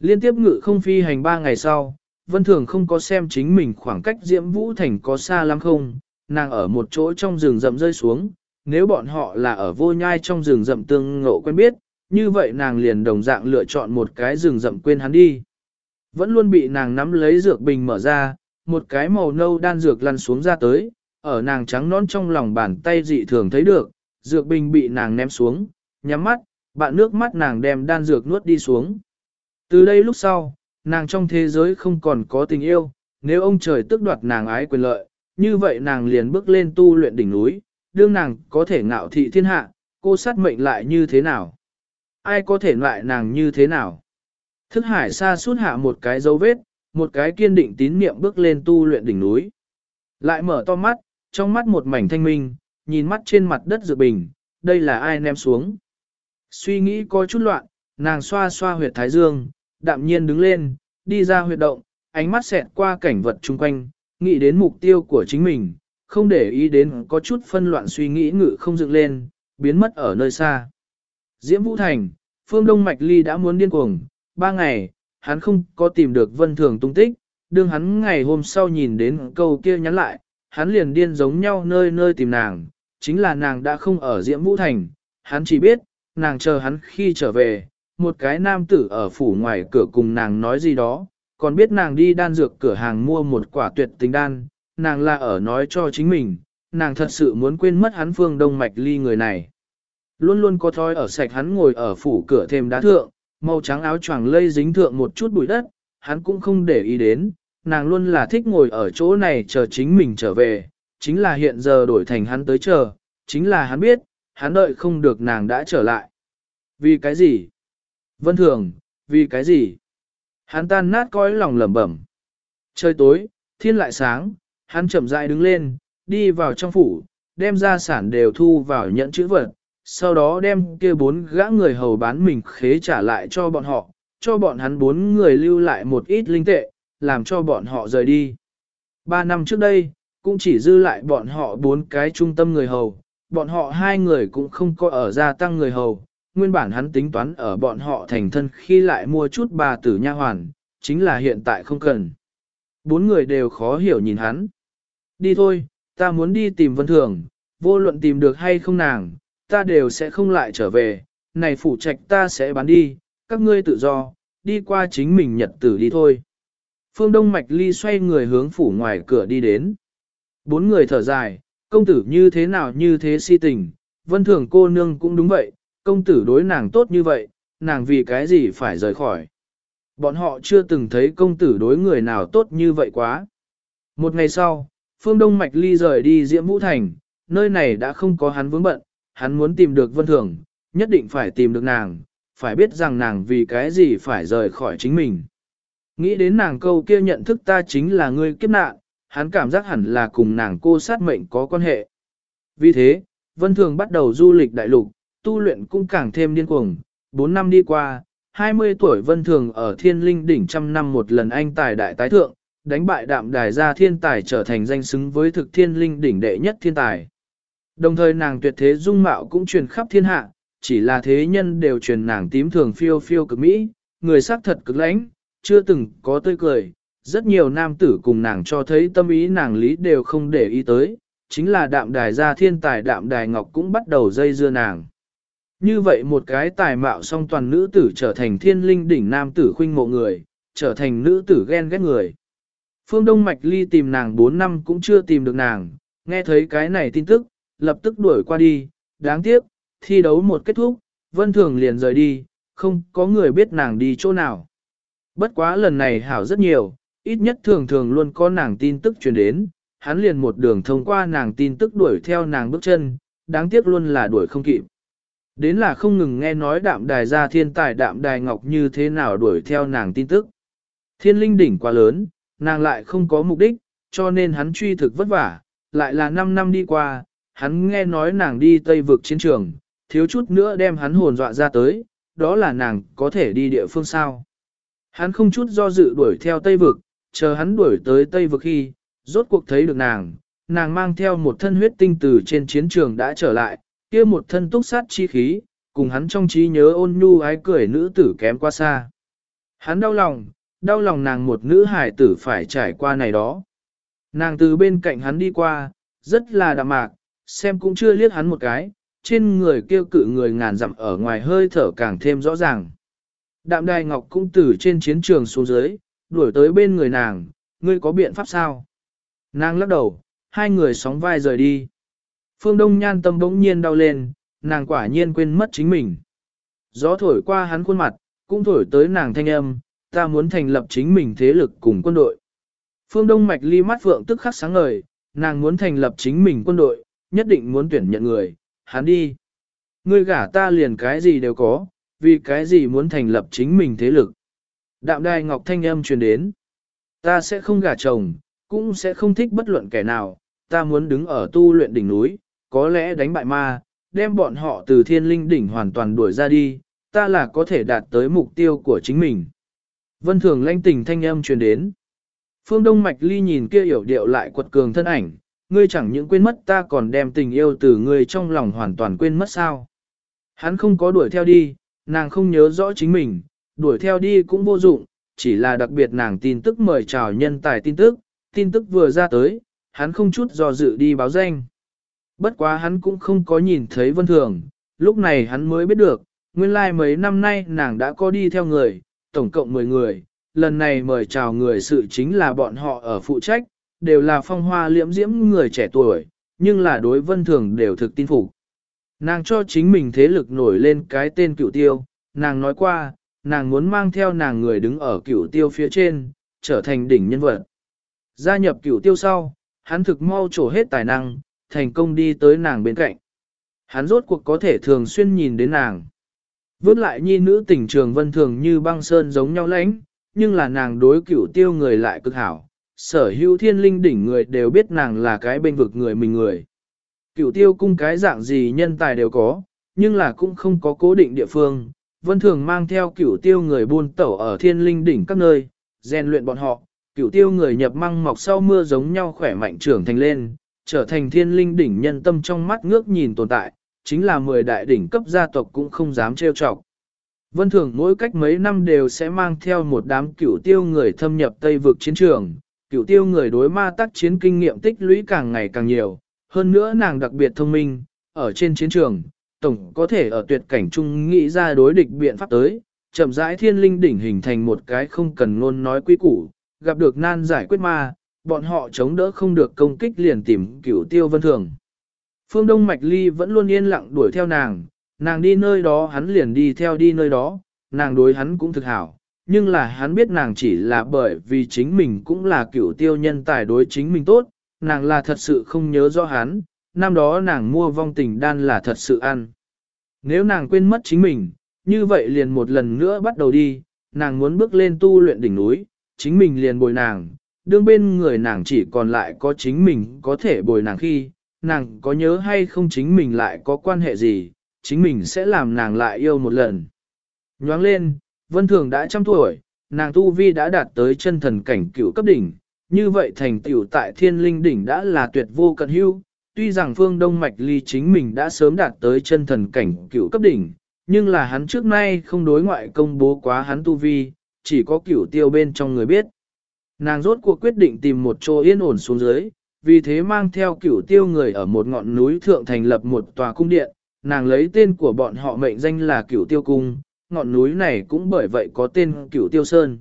A: Liên tiếp ngự không phi hành ba ngày sau, Vân Thường không có xem chính mình khoảng cách Diễm Vũ Thành có xa lắm không, nàng ở một chỗ trong rừng rậm rơi xuống, nếu bọn họ là ở vô nhai trong rừng rậm tương ngộ quen biết, như vậy nàng liền đồng dạng lựa chọn một cái rừng rậm quên hắn đi. Vẫn luôn bị nàng nắm lấy dược bình mở ra, một cái màu nâu đan dược lăn xuống ra tới, ở nàng trắng nón trong lòng bàn tay dị thường thấy được, dược bình bị nàng ném xuống, nhắm mắt, bạn nước mắt nàng đem đan dược nuốt đi xuống. Từ đây lúc sau, nàng trong thế giới không còn có tình yêu, nếu ông trời tức đoạt nàng ái quyền lợi, như vậy nàng liền bước lên tu luyện đỉnh núi, đương nàng có thể ngạo thị thiên hạ, cô sát mệnh lại như thế nào? Ai có thể loại nàng như thế nào? Thức hải xa suốt hạ một cái dấu vết, một cái kiên định tín niệm bước lên tu luyện đỉnh núi. Lại mở to mắt, trong mắt một mảnh thanh minh, nhìn mắt trên mặt đất dược bình, đây là ai ném xuống. Suy nghĩ có chút loạn, nàng xoa xoa huyệt thái dương, đạm nhiên đứng lên, đi ra huyệt động, ánh mắt xẹt qua cảnh vật chung quanh, nghĩ đến mục tiêu của chính mình, không để ý đến có chút phân loạn suy nghĩ ngự không dựng lên, biến mất ở nơi xa. Diễm Vũ Thành, phương Đông Mạch Ly đã muốn điên cuồng, ba ngày, hắn không có tìm được vân thường tung tích, đương hắn ngày hôm sau nhìn đến câu kia nhắn lại, hắn liền điên giống nhau nơi nơi tìm nàng, chính là nàng đã không ở Diễm Vũ Thành, hắn chỉ biết, nàng chờ hắn khi trở về, một cái nam tử ở phủ ngoài cửa cùng nàng nói gì đó, còn biết nàng đi đan dược cửa hàng mua một quả tuyệt tình đan, nàng là ở nói cho chính mình, nàng thật sự muốn quên mất hắn phương đông mạch ly người này. Luôn luôn có thói ở sạch hắn ngồi ở phủ cửa thêm đá thượng, màu trắng áo choàng lây dính thượng một chút bụi đất, hắn cũng không để ý đến, nàng luôn là thích ngồi ở chỗ này chờ chính mình trở về, chính là hiện giờ đổi thành hắn tới chờ, chính là hắn biết, hắn đợi không được nàng đã trở lại. Vì cái gì? Vân thường, vì cái gì? Hắn tan nát cõi lòng lẩm bẩm. Trời tối, thiên lại sáng, hắn chậm rãi đứng lên, đi vào trong phủ, đem gia sản đều thu vào nhận chữ vật, sau đó đem kia bốn gã người hầu bán mình khế trả lại cho bọn họ, cho bọn hắn bốn người lưu lại một ít linh tệ, làm cho bọn họ rời đi. Ba năm trước đây, cũng chỉ dư lại bọn họ bốn cái trung tâm người hầu, bọn họ hai người cũng không có ở gia tăng người hầu, nguyên bản hắn tính toán ở bọn họ thành thân khi lại mua chút bà tử nha hoàn, chính là hiện tại không cần. Bốn người đều khó hiểu nhìn hắn. Đi thôi, ta muốn đi tìm Vân Thường, vô luận tìm được hay không nàng, ta đều sẽ không lại trở về, này phủ trạch ta sẽ bán đi, các ngươi tự do, đi qua chính mình nhật tử đi thôi. Phương Đông Mạch Ly xoay người hướng phủ ngoài cửa đi đến. Bốn người thở dài, công tử như thế nào như thế si tình, vân thường cô nương cũng đúng vậy, công tử đối nàng tốt như vậy, nàng vì cái gì phải rời khỏi. Bọn họ chưa từng thấy công tử đối người nào tốt như vậy quá. Một ngày sau, Phương Đông Mạch Ly rời đi Diễm Vũ Thành, nơi này đã không có hắn vướng bận, hắn muốn tìm được Vân Thường, nhất định phải tìm được nàng, phải biết rằng nàng vì cái gì phải rời khỏi chính mình. Nghĩ đến nàng câu kia nhận thức ta chính là người kiếp nạn, hắn cảm giác hẳn là cùng nàng cô sát mệnh có quan hệ. Vì thế, Vân Thường bắt đầu du lịch đại lục, tu luyện cũng càng thêm điên cuồng. 4 năm đi qua, 20 tuổi Vân Thường ở thiên linh đỉnh trăm năm một lần anh tài đại tái thượng, đánh bại đạm đài gia thiên tài trở thành danh xứng với thực thiên linh đỉnh đệ nhất thiên tài. Đồng thời nàng tuyệt thế dung mạo cũng truyền khắp thiên hạ, chỉ là thế nhân đều truyền nàng tím thường phiêu phiêu cực mỹ, người sắc thật cực lãnh, chưa từng có tươi cười, rất nhiều nam tử cùng nàng cho thấy tâm ý nàng lý đều không để ý tới, chính là đạm đài gia thiên tài đạm đài ngọc cũng bắt đầu dây dưa nàng. Như vậy một cái tài mạo song toàn nữ tử trở thành thiên linh đỉnh nam tử khuynh mộ người, trở thành nữ tử ghen ghét người. Phương Đông Mạch Ly tìm nàng 4 năm cũng chưa tìm được nàng, nghe thấy cái này tin tức, lập tức đuổi qua đi, đáng tiếc, thi đấu một kết thúc, Vân Thường liền rời đi, không có người biết nàng đi chỗ nào. Bất quá lần này hảo rất nhiều, ít nhất thường thường luôn có nàng tin tức truyền đến, hắn liền một đường thông qua nàng tin tức đuổi theo nàng bước chân, đáng tiếc luôn là đuổi không kịp. Đến là không ngừng nghe nói đạm đài gia thiên tài đạm đài ngọc như thế nào đuổi theo nàng tin tức. Thiên linh đỉnh quá lớn, nàng lại không có mục đích, cho nên hắn truy thực vất vả, lại là 5 năm đi qua, hắn nghe nói nàng đi Tây vực chiến trường, thiếu chút nữa đem hắn hồn dọa ra tới, đó là nàng có thể đi địa phương sao. Hắn không chút do dự đuổi theo Tây vực, chờ hắn đuổi tới Tây vực khi, rốt cuộc thấy được nàng, nàng mang theo một thân huyết tinh từ trên chiến trường đã trở lại, kia một thân túc sát chi khí, cùng hắn trong trí nhớ ôn nhu ái cười nữ tử kém qua xa. Hắn đau lòng, đau lòng nàng một nữ hải tử phải trải qua này đó. Nàng từ bên cạnh hắn đi qua, rất là đạm mạc, xem cũng chưa liếc hắn một cái, trên người kêu cự người ngàn dặm ở ngoài hơi thở càng thêm rõ ràng. Đạm đài ngọc cũng từ trên chiến trường xuống dưới, đuổi tới bên người nàng, ngươi có biện pháp sao? Nàng lắc đầu, hai người sóng vai rời đi. Phương Đông Nhan tâm bỗng nhiên đau lên, nàng quả nhiên quên mất chính mình. Gió thổi qua hắn khuôn mặt, cũng thổi tới nàng thanh âm, ta muốn thành lập chính mình thế lực cùng quân đội. Phương Đông Mạch ly mắt vượng tức khắc sáng ngời, nàng muốn thành lập chính mình quân đội, nhất định muốn tuyển nhận người, hắn đi. Ngươi gả ta liền cái gì đều có, vì cái gì muốn thành lập chính mình thế lực. Đạm đài ngọc thanh âm truyền đến. Ta sẽ không gả chồng, cũng sẽ không thích bất luận kẻ nào, ta muốn đứng ở tu luyện đỉnh núi, có lẽ đánh bại ma, đem bọn họ từ thiên linh đỉnh hoàn toàn đuổi ra đi, ta là có thể đạt tới mục tiêu của chính mình. Vân thường lanh tình thanh âm truyền đến. Phương Đông Mạch Ly nhìn kia hiểu điệu lại quật cường thân ảnh, ngươi chẳng những quên mất ta còn đem tình yêu từ ngươi trong lòng hoàn toàn quên mất sao. Hắn không có đuổi theo đi, nàng không nhớ rõ chính mình, đuổi theo đi cũng vô dụng, chỉ là đặc biệt nàng tin tức mời chào nhân tài tin tức, tin tức vừa ra tới, hắn không chút do dự đi báo danh. Bất quá hắn cũng không có nhìn thấy vân thường, lúc này hắn mới biết được, nguyên lai like mấy năm nay nàng đã có đi theo người, tổng cộng 10 người, lần này mời chào người sự chính là bọn họ ở phụ trách, đều là phong hoa liễm diễm người trẻ tuổi, nhưng là đối vân thường đều thực tin phục. Nàng cho chính mình thế lực nổi lên cái tên cựu tiêu, nàng nói qua, nàng muốn mang theo nàng người đứng ở cựu tiêu phía trên, trở thành đỉnh nhân vật. Gia nhập cựu tiêu sau, hắn thực mau trổ hết tài năng, thành công đi tới nàng bên cạnh. Hắn rốt cuộc có thể thường xuyên nhìn đến nàng. Vớt lại nhi nữ tình trường vân thường như băng sơn giống nhau lãnh, nhưng là nàng đối cửu tiêu người lại cực hảo. Sở hữu thiên linh đỉnh người đều biết nàng là cái bên vực người mình người. Cửu tiêu cung cái dạng gì nhân tài đều có, nhưng là cũng không có cố định địa phương. Vân thường mang theo cửu tiêu người buôn tẩu ở thiên linh đỉnh các nơi, rèn luyện bọn họ. Cửu tiêu người nhập măng mọc sau mưa giống nhau khỏe mạnh trưởng thành lên, trở thành thiên linh đỉnh nhân tâm trong mắt ngước nhìn tồn tại, chính là 10 đại đỉnh cấp gia tộc cũng không dám trêu chọc. Vân Thường mỗi cách mấy năm đều sẽ mang theo một đám cửu tiêu người thâm nhập Tây vực chiến trường, cửu tiêu người đối ma tác chiến kinh nghiệm tích lũy càng ngày càng nhiều, hơn nữa nàng đặc biệt thông minh, ở trên chiến trường, tổng có thể ở tuyệt cảnh chung nghĩ ra đối địch biện pháp tới, chậm rãi thiên linh đỉnh hình thành một cái không cần ngôn nói quy củ, gặp được nan giải quyết ma, bọn họ chống đỡ không được công kích liền tìm cửu tiêu vân thường. Phương Đông Mạch Ly vẫn luôn yên lặng đuổi theo nàng, nàng đi nơi đó hắn liền đi theo đi nơi đó, nàng đối hắn cũng thực hảo, nhưng là hắn biết nàng chỉ là bởi vì chính mình cũng là cửu tiêu nhân tài đối chính mình tốt, nàng là thật sự không nhớ rõ hắn, năm đó nàng mua vong tình đan là thật sự ăn. Nếu nàng quên mất chính mình, như vậy liền một lần nữa bắt đầu đi, nàng muốn bước lên tu luyện đỉnh núi, chính mình liền bồi nàng, đương bên người nàng chỉ còn lại có chính mình có thể bồi nàng khi, nàng có nhớ hay không chính mình lại có quan hệ gì, chính mình sẽ làm nàng lại yêu một lần. Nhoáng lên, Vân Thường đã trăm tuổi, nàng tu vi đã đạt tới chân thần cảnh cựu cấp đỉnh, như vậy thành tiểu tại thiên linh đỉnh đã là tuyệt vô cận hưu. Tuy rằng phương Đông Mạch Ly chính mình đã sớm đạt tới chân thần cảnh cựu cấp đỉnh, nhưng là hắn trước nay không đối ngoại công bố quá hắn tu vi, chỉ có cửu tiêu bên trong người biết. Nàng rốt cuộc quyết định tìm một chỗ yên ổn xuống dưới, vì thế mang theo cửu tiêu người ở một ngọn núi thượng thành lập một tòa cung điện, nàng lấy tên của bọn họ mệnh danh là cửu tiêu cung, ngọn núi này cũng bởi vậy có tên cửu tiêu sơn.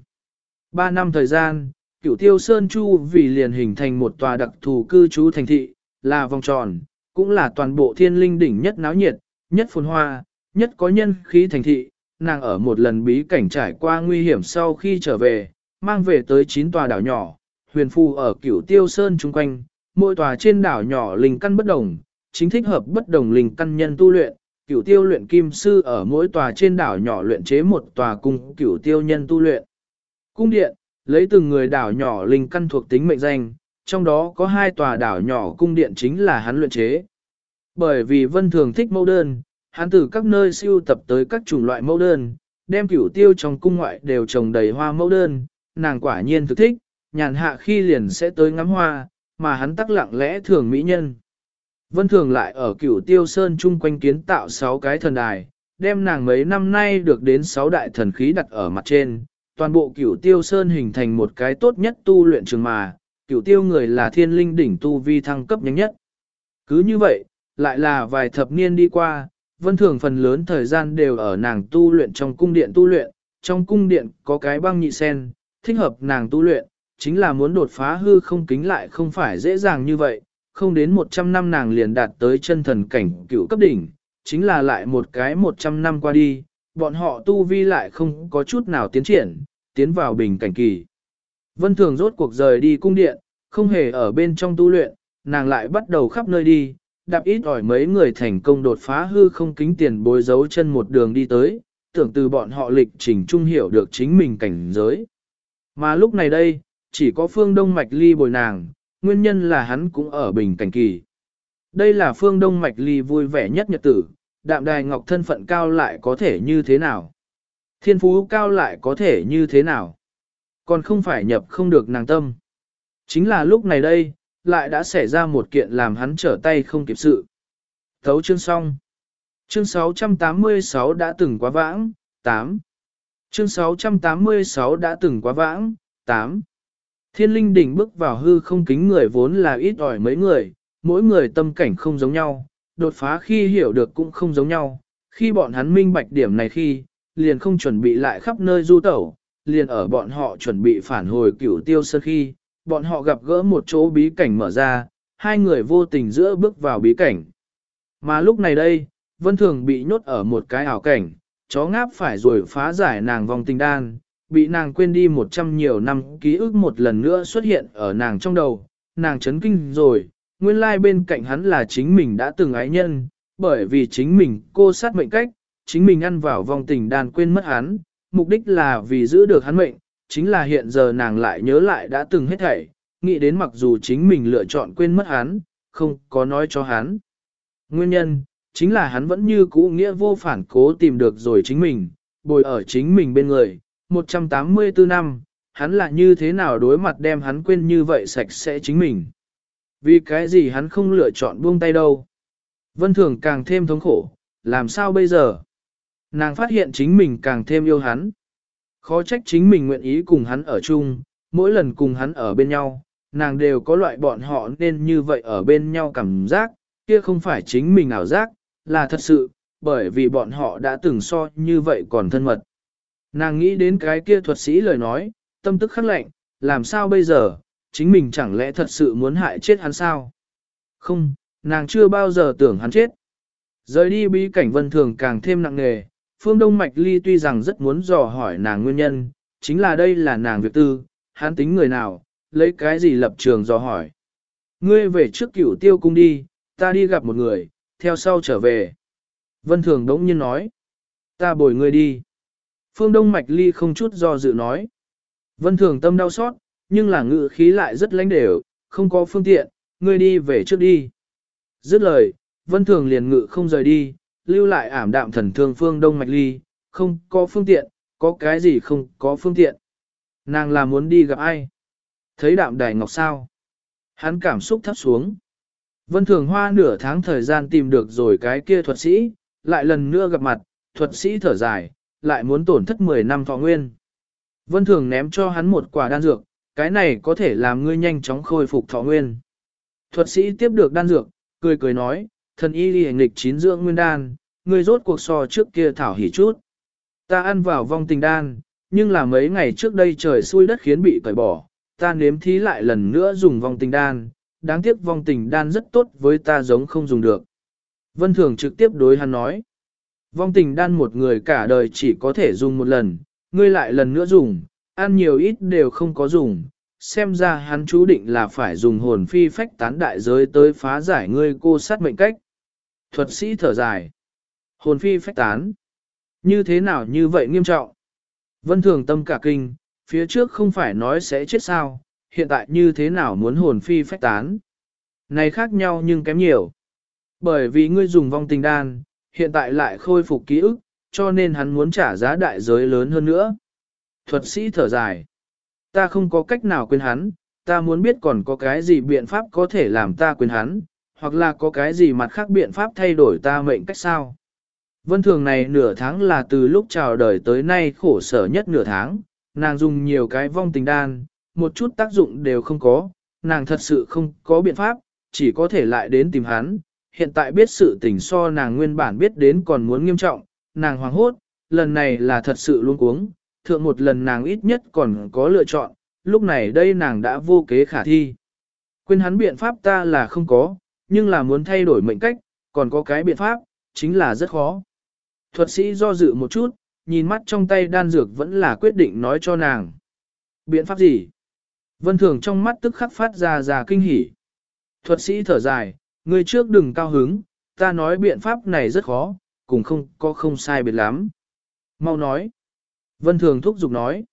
A: Ba năm thời gian, cửu tiêu sơn chu vì liền hình thành một tòa đặc thù cư trú thành thị, là vòng tròn, cũng là toàn bộ thiên linh đỉnh nhất náo nhiệt, nhất phồn hoa, nhất có nhân khí thành thị, nàng ở một lần bí cảnh trải qua nguy hiểm sau khi trở về, mang về tới 9 tòa đảo nhỏ, huyền phù ở cửu tiêu sơn chung quanh, mỗi tòa trên đảo nhỏ linh căn bất đồng, chính thích hợp bất đồng linh căn nhân tu luyện, cửu tiêu luyện kim sư ở mỗi tòa trên đảo nhỏ luyện chế một tòa cung cửu tiêu nhân tu luyện. Cung điện, lấy từng người đảo nhỏ linh căn thuộc tính mệnh danh, trong đó có hai tòa đảo nhỏ cung điện chính là hắn luyện chế. Bởi vì vân thường thích mẫu đơn, hắn từ các nơi siêu tập tới các chủng loại mẫu đơn, đem cửu tiêu trong cung ngoại đều trồng đầy hoa mẫu đơn, nàng quả nhiên thực thích, nhàn hạ khi liền sẽ tới ngắm hoa, mà hắn tắc lặng lẽ thường mỹ nhân. Vân Thường lại ở cửu tiêu sơn chung quanh kiến tạo 6 cái thần đài, đem nàng mấy năm nay được đến 6 đại thần khí đặt ở mặt trên. Toàn bộ cửu tiêu sơn hình thành một cái tốt nhất tu luyện trường mà, cửu tiêu người là thiên linh đỉnh tu vi thăng cấp nhanh nhất. Cứ như vậy, lại là vài thập niên đi qua, vân thường phần lớn thời gian đều ở nàng tu luyện trong cung điện tu luyện, trong cung điện có cái băng nhị sen, thích hợp nàng tu luyện, chính là muốn đột phá hư không kính lại không phải dễ dàng như vậy, không đến 100 năm nàng liền đạt tới chân thần cảnh cựu cấp đỉnh, chính là lại một cái 100 năm qua đi, bọn họ tu vi lại không có chút nào tiến triển, tiến vào bình cảnh kỳ. Vân Thường rốt cuộc rời đi cung điện, không hề ở bên trong tu luyện, nàng lại bắt đầu khắp nơi đi, đạp ít ỏi mấy người thành công đột phá hư không kính tiền bối dấu chân một đường đi tới, tưởng từ bọn họ lịch trình trung hiểu được chính mình cảnh giới. Mà lúc này đây, chỉ có phương đông mạch ly bồi nàng, nguyên nhân là hắn cũng ở bình cảnh kỳ. Đây là phương đông mạch ly vui vẻ nhất nhật tử, đạm đài ngọc thân phận cao lại có thể như thế nào? Thiên phú cao lại có thể như thế nào? Còn không phải nhập không được nàng tâm. Chính là lúc này đây, lại đã xảy ra một kiện làm hắn trở tay không kịp sự. Thấu chương xong. Chương 686 đã từng quá vãng, 8. Chương 686 đã từng quá vãng, 8. Thiên linh đỉnh bước vào hư không kính người vốn là ít ỏi mấy người, mỗi người tâm cảnh không giống nhau, đột phá khi hiểu được cũng không giống nhau, khi bọn hắn minh bạch điểm này khi, liền không chuẩn bị lại khắp nơi du tẩu, liền ở bọn họ chuẩn bị phản hồi cửu tiêu sơn khi, bọn họ gặp gỡ một chỗ bí cảnh mở ra, hai người vô tình giữa bước vào bí cảnh. Mà lúc này đây, Vân Thường bị nhốt ở một cái ảo cảnh, chó ngáp phải rồi phá giải nàng vòng tình đan, bị nàng quên đi một trăm nhiều năm ký ức một lần nữa xuất hiện ở nàng trong đầu, nàng chấn kinh rồi, nguyên lai bên cạnh hắn là chính mình đã từng ái nhân, bởi vì chính mình cô sát mệnh cách, chính mình ăn vào vòng tình đan quên mất hắn, mục đích là vì giữ được hắn mệnh, chính là hiện giờ nàng lại nhớ lại đã từng hết thảy, nghĩ đến mặc dù chính mình lựa chọn quên mất hắn, không có nói cho hắn. Nguyên nhân, chính là hắn vẫn như cũ nghĩa vô phản cố tìm được rồi chính mình, bồi ở chính mình bên người, 184 năm, hắn là như thế nào đối mặt đem hắn quên như vậy sạch sẽ chính mình. Vì cái gì hắn không lựa chọn buông tay đâu. Vân Thường càng thêm thống khổ, làm sao bây giờ? Nàng phát hiện chính mình càng thêm yêu hắn. Khó trách chính mình nguyện ý cùng hắn ở chung, mỗi lần cùng hắn ở bên nhau, nàng đều có loại bọn họ nên như vậy ở bên nhau cảm giác, kia không phải chính mình ảo giác, là thật sự, bởi vì bọn họ đã từng so như vậy còn thân mật. Nàng nghĩ đến cái kia thuật sĩ lời nói, tâm tức khắc lạnh, làm sao bây giờ, chính mình chẳng lẽ thật sự muốn hại chết hắn sao? Không, nàng chưa bao giờ tưởng hắn chết. Rời đi bí cảnh vân thường càng thêm nặng nề, phương Đông Mạch Ly tuy rằng rất muốn dò hỏi nàng nguyên nhân, chính là đây là nàng việc tư, hắn tính người nào, lấy cái gì lập trường dò hỏi. Ngươi về trước cửu tiêu cung đi, ta đi gặp một người, theo sau trở về. Vân Thường đống nhiên nói, ta bồi ngươi đi. Phương Đông Mạch Ly không chút do dự nói. Vân Thường tâm đau xót, nhưng là ngự khí lại rất lãnh đều, không có phương tiện, ngươi đi về trước đi. Dứt lời, Vân Thường liền ngự không rời đi, lưu lại ảm đạm thần thương Phương Đông Mạch Ly, không có phương tiện, có cái gì không có phương tiện. Nàng là muốn đi gặp ai? Thấy đạm đài ngọc sao? Hắn cảm xúc thấp xuống. Vân Thường Hoa nửa tháng thời gian tìm được rồi cái kia thuật sĩ, lại lần nữa gặp mặt, thuật sĩ thở dài, lại muốn tổn thất 10 năm thọ nguyên. Vân Thường ném cho hắn một quả đan dược, cái này có thể làm ngươi nhanh chóng khôi phục thọ nguyên. Thuật sĩ tiếp được đan dược, cười cười nói, thần y đi nghịch chín dưỡng nguyên đan, ngươi rốt cuộc so trước kia thảo hỉ chút. Ta ăn vào vong tình đan, nhưng là mấy ngày trước đây trời xui đất khiến bị cởi bỏ, ta nếm thí lại lần nữa dùng vong tình đan, đáng tiếc vong tình đan rất tốt với ta giống không dùng được. Vân Thường trực tiếp đối hắn nói, vong tình đan một người cả đời chỉ có thể dùng một lần, ngươi lại lần nữa dùng, ăn nhiều ít đều không có dùng, xem ra hắn chú định là phải dùng hồn phi phách tán đại giới tới phá giải ngươi cô sát mệnh cách. Thuật sĩ thở dài, hồn phi phách tán, như thế nào như vậy nghiêm trọng? Vân Thường tâm cả kinh, phía trước không phải nói sẽ chết sao, hiện tại như thế nào muốn hồn phi phách tán. Này khác nhau nhưng kém nhiều. Bởi vì ngươi dùng vong tình đan, hiện tại lại khôi phục ký ức, cho nên hắn muốn trả giá đại giới lớn hơn nữa. Thuật sĩ thở dài. Ta không có cách nào quên hắn, ta muốn biết còn có cái gì biện pháp có thể làm ta quên hắn, hoặc là có cái gì mặt khác biện pháp thay đổi ta mệnh cách sao. Vân thường này nửa tháng là từ lúc chào đời tới nay khổ sở nhất nửa tháng, nàng dùng nhiều cái vong tình đan, một chút tác dụng đều không có, nàng thật sự không có biện pháp, chỉ có thể lại đến tìm hắn. Hiện tại biết sự tình so nàng nguyên bản biết đến còn muốn nghiêm trọng, nàng hoảng hốt, lần này là thật sự luôn cuống, thượng một lần nàng ít nhất còn có lựa chọn, lúc này đây nàng đã vô kế khả thi. Quên hắn biện pháp ta là không có, nhưng là muốn thay đổi mệnh cách, còn có cái biện pháp, chính là rất khó. Thuật sĩ do dự một chút, nhìn mắt trong tay đan dược vẫn là quyết định nói cho nàng. Biện pháp gì? Vân Thường trong mắt tức khắc phát ra ra kinh hỉ. Thuật sĩ thở dài, người trước đừng cao hứng, ta nói biện pháp này rất khó, cũng không có không sai biệt lắm. Mau nói. Vân Thường thúc giục nói.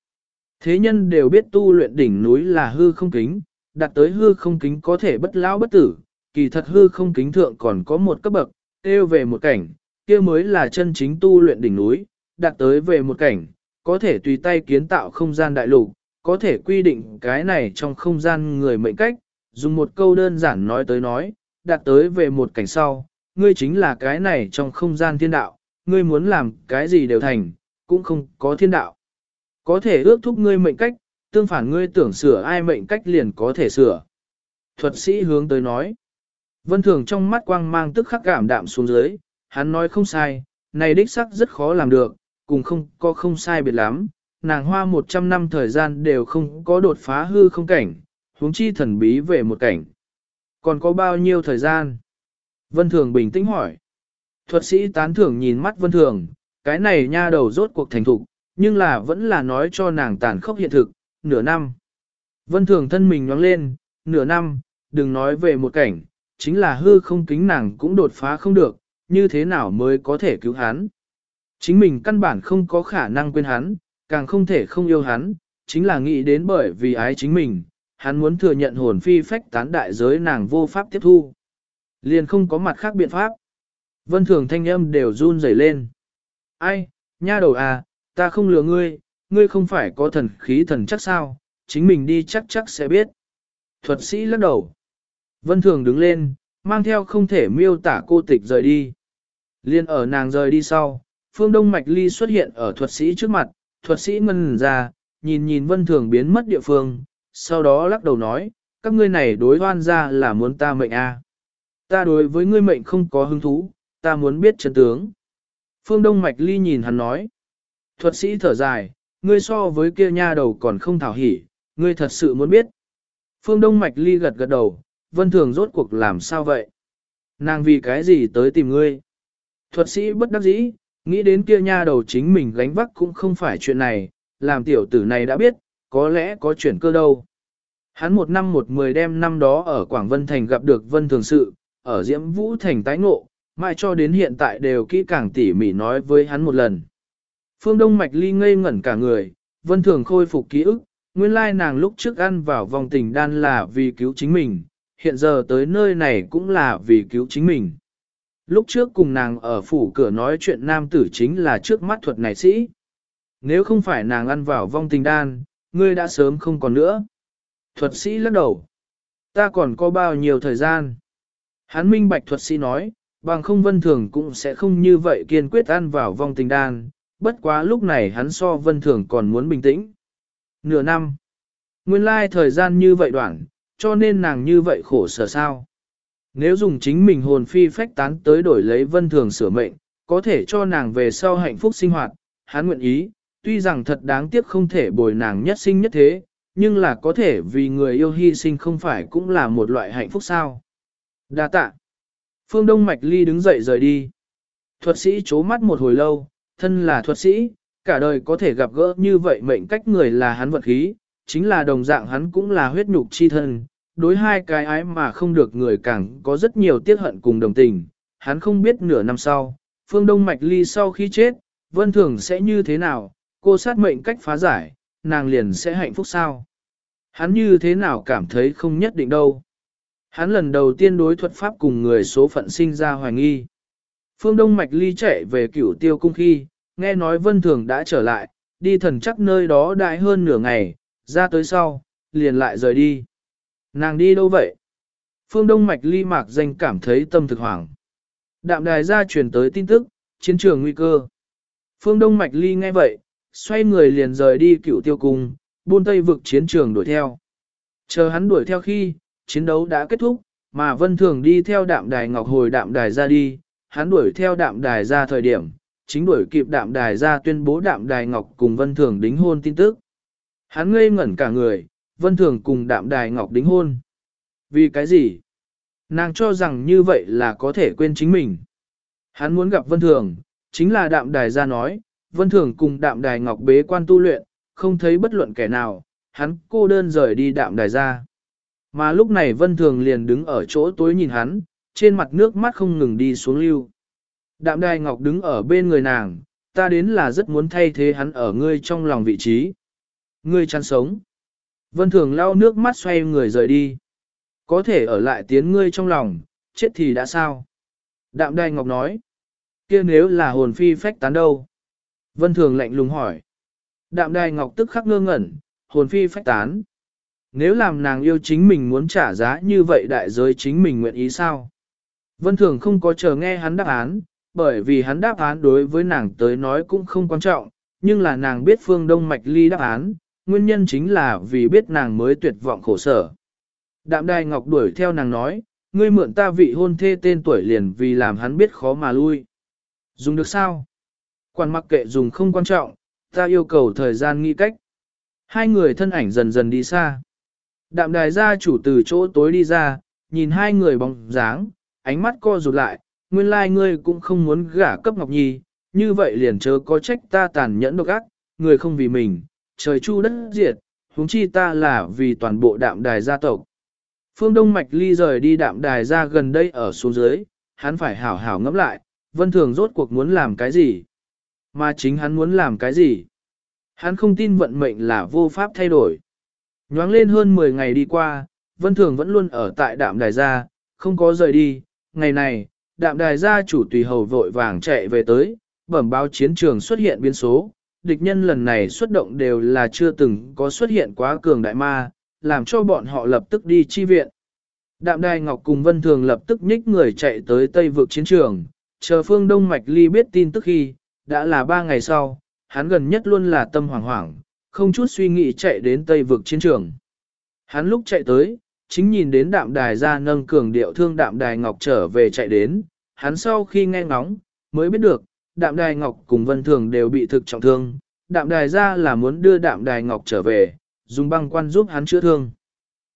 A: Thế nhân đều biết tu luyện đỉnh núi là hư không kính, đặt tới hư không kính có thể bất lão bất tử, kỳ thật hư không kính thượng còn có một cấp bậc, tiêu về một cảnh, kia mới là chân chính tu luyện đỉnh núi, đặt tới về một cảnh, có thể tùy tay kiến tạo không gian đại lục, có thể quy định cái này trong không gian người mệnh cách, dùng một câu đơn giản nói tới nói, đạt tới về một cảnh sau, ngươi chính là cái này trong không gian thiên đạo, ngươi muốn làm cái gì đều thành, cũng không có thiên đạo. Có thể ước thúc ngươi mệnh cách, tương phản ngươi tưởng sửa ai mệnh cách liền có thể sửa. Thuật sĩ hướng tới nói. Vân Thường trong mắt quang mang tức khắc cảm đạm xuống dưới, hắn nói không sai, này đích sắc rất khó làm được, cùng không có không sai biệt lắm, nàng hoa 100 năm thời gian đều không có đột phá hư không cảnh, huống chi thần bí về một cảnh. Còn có bao nhiêu thời gian? Vân Thường bình tĩnh hỏi. Thuật sĩ tán thưởng nhìn mắt Vân Thường, cái này nha đầu rốt cuộc thành thục, nhưng là vẫn là nói cho nàng tàn khốc hiện thực, nửa năm. Vân Thường thân mình nhoáng lên, nửa năm, đừng nói về một cảnh, chính là hư không kính nàng cũng đột phá không được, như thế nào mới có thể cứu hắn. Chính mình căn bản không có khả năng quên hắn, càng không thể không yêu hắn, chính là nghĩ đến bởi vì ái chính mình, hắn muốn thừa nhận hồn phi phách tán đại giới nàng vô pháp tiếp thu. Liền không có mặt khác biện pháp. Vân thường thanh âm đều run rẩy lên. Ai, nha đầu à, ta không lừa ngươi, ngươi không phải có thần khí thần chắc sao, chính mình đi chắc chắc sẽ biết. Thuật sĩ lắc đầu. Vân thường đứng lên, mang theo không thể miêu tả cô tịch rời đi. Liên ở nàng rời đi sau, phương đông mạch ly xuất hiện ở thuật sĩ trước mặt, thuật sĩ ngân ra, nhìn nhìn vân thường biến mất địa phương, sau đó lắc đầu nói, các ngươi này đối hoan ra là muốn ta mệnh a. À. Ta đối với ngươi mệnh không có hứng thú, ta muốn biết chân tướng. Phương Đông Mạch Ly nhìn hắn nói. Thuật sĩ thở dài, ngươi so với kia nha đầu còn không thảo hỉ, ngươi thật sự muốn biết. Phương Đông Mạch Ly gật gật đầu, vân thường rốt cuộc làm sao vậy? Nàng vì cái gì tới tìm ngươi? Thuật sĩ bất đắc dĩ, nghĩ đến kia nha đầu chính mình gánh vác cũng không phải chuyện này, làm tiểu tử này đã biết, có lẽ có chuyển cơ đâu. Hắn một năm một mười đêm năm đó ở Quảng Vân Thành gặp được Vân Thường Sự, ở Diễm Vũ Thành tái ngộ, mãi cho đến hiện tại đều kỹ càng tỉ mỉ nói với hắn một lần. Phương Đông Mạch Ly ngây ngẩn cả người, Vân Thường khôi phục ký ức, nguyên lai nàng lúc trước ăn vào vòng tình đan là vì cứu chính mình, hiện giờ tới nơi này cũng là vì cứu chính mình. Lúc trước cùng nàng ở phủ cửa nói chuyện nam tử chính là trước mắt thuật này sĩ. Nếu không phải nàng ăn vào vong tình đan, ngươi đã sớm không còn nữa. Thuật sĩ lắc đầu. Ta còn có bao nhiêu thời gian? Hán minh bạch thuật sĩ nói, bằng không vân thường cũng sẽ không như vậy kiên quyết ăn vào vong tình đan, bất quá lúc này hắn so vân thường còn muốn bình tĩnh. Nửa năm. Nguyên lai thời gian như vậy đoạn, cho nên nàng như vậy khổ sở sao. Nếu dùng chính mình hồn phi phách tán tới đổi lấy vân thường sửa mệnh, có thể cho nàng về sau hạnh phúc sinh hoạt, hắn nguyện ý, tuy rằng thật đáng tiếc không thể bồi nàng nhất sinh nhất thế, nhưng là có thể vì người yêu hy sinh không phải cũng là một loại hạnh phúc sao. Đa tạ. Phương Đông Mạch Ly đứng dậy rời đi. Thuật sĩ chố mắt một hồi lâu, thân là thuật sĩ, cả đời có thể gặp gỡ như vậy mệnh cách người là hắn vật khí, chính là đồng dạng hắn cũng là huyết nhục chi thân. Đối hai cái ái mà không được người càng có rất nhiều tiếc hận cùng đồng tình, hắn không biết nửa năm sau, Phương Đông Mạch Ly sau khi chết, Vân Thường sẽ như thế nào, cô sát mệnh cách phá giải, nàng liền sẽ hạnh phúc sao? Hắn như thế nào cảm thấy không nhất định đâu. Hắn lần đầu tiên đối thuật pháp cùng người số phận sinh ra hoài nghi. Phương Đông Mạch Ly chạy về cửu tiêu cung khi, nghe nói Vân Thường đã trở lại, đi thần chắc nơi đó đại hơn nửa ngày, ra tới sau, liền lại rời đi. Nàng đi đâu vậy? Phương Đông Mạch Ly mạc danh cảm thấy tâm thực hoảng. Đạm đài ra truyền tới tin tức, chiến trường nguy cơ. Phương Đông Mạch Ly nghe vậy, xoay người liền rời đi cựu tiêu cung, buôn tây vực chiến trường đuổi theo. Chờ hắn đuổi theo khi, chiến đấu đã kết thúc, mà Vân Thường đi theo đạm đài ngọc hồi đạm đài ra đi, hắn đuổi theo đạm đài ra thời điểm, chính đuổi kịp đạm đài ra tuyên bố đạm đài ngọc cùng Vân Thường đính hôn tin tức. Hắn ngây ngẩn cả người, Vân Thường cùng đạm đài ngọc đính hôn. Vì cái gì? Nàng cho rằng như vậy là có thể quên chính mình. Hắn muốn gặp Vân Thường, chính là đạm đài ra nói, Vân Thường cùng đạm đài ngọc bế quan tu luyện, không thấy bất luận kẻ nào, hắn cô đơn rời đi đạm đài ra. Mà lúc này Vân Thường liền đứng ở chỗ tối nhìn hắn, trên mặt nước mắt không ngừng đi xuống lưu. Đạm đài ngọc đứng ở bên người nàng, ta đến là rất muốn thay thế hắn ở ngươi trong lòng vị trí. Ngươi chăn sống. Vân Thường lau nước mắt xoay người rời đi. Có thể ở lại tiến ngươi trong lòng, chết thì đã sao? Đạm đài ngọc nói. kia nếu là hồn phi phách tán đâu? Vân Thường lạnh lùng hỏi. Đạm đài ngọc tức khắc ngơ ngẩn, hồn phi phách tán. nếu làm nàng yêu chính mình muốn trả giá như vậy đại giới chính mình nguyện ý sao? Vân Thường không có chờ nghe hắn đáp án, bởi vì hắn đáp án đối với nàng tới nói cũng không quan trọng, nhưng là nàng biết phương đông mạch ly đáp án, nguyên nhân chính là vì biết nàng mới tuyệt vọng khổ sở. Đạm đài ngọc đuổi theo nàng nói, ngươi mượn ta vị hôn thê tên tuổi liền vì làm hắn biết khó mà lui. Dùng được sao? Quan mặc kệ dùng không quan trọng, ta yêu cầu thời gian nghĩ cách. Hai người thân ảnh dần dần đi xa. Đạm đài gia chủ từ chỗ tối đi ra, nhìn hai người bóng dáng, ánh mắt co rụt lại, nguyên lai like ngươi cũng không muốn gả cấp Ngọc Nhi, như vậy liền chớ có trách ta tàn nhẫn độc ác, người không vì mình, trời chu đất diệt, huống chi ta là vì toàn bộ đạm đài gia tộc. Phương Đông Mạch Ly rời đi đạm đài ra gần đây ở xuống dưới, hắn phải hảo hảo ngẫm lại, vân thường rốt cuộc muốn làm cái gì? Mà chính hắn muốn làm cái gì? Hắn không tin vận mệnh là vô pháp thay đổi. Nhoáng lên hơn 10 ngày đi qua, vân thường vẫn luôn ở tại đạm đài gia, không có rời đi. Ngày này, đạm đài gia chủ tùy hầu vội vàng chạy về tới, bẩm báo chiến trường xuất hiện biến số. Địch nhân lần này xuất động đều là chưa từng có xuất hiện quá cường đại ma, làm cho bọn họ lập tức đi chi viện. Đạm Đài Ngọc cùng Vân Thường lập tức nhích người chạy tới Tây vực chiến trường, chờ phương Đông Mạch Ly biết tin tức khi, đã là ba ngày sau, hắn gần nhất luôn là tâm hoảng hoảng, không chút suy nghĩ chạy đến Tây vực chiến trường. Hắn lúc chạy tới, chính nhìn đến đạm đài ra nâng cường điệu thương đạm đài Ngọc trở về chạy đến, hắn sau khi nghe ngóng, mới biết được, đạm đài Ngọc cùng Vân Thường đều bị thực trọng thương, đạm đài ra là muốn đưa đạm đài Ngọc trở về, dùng băng quan giúp hắn chữa thương.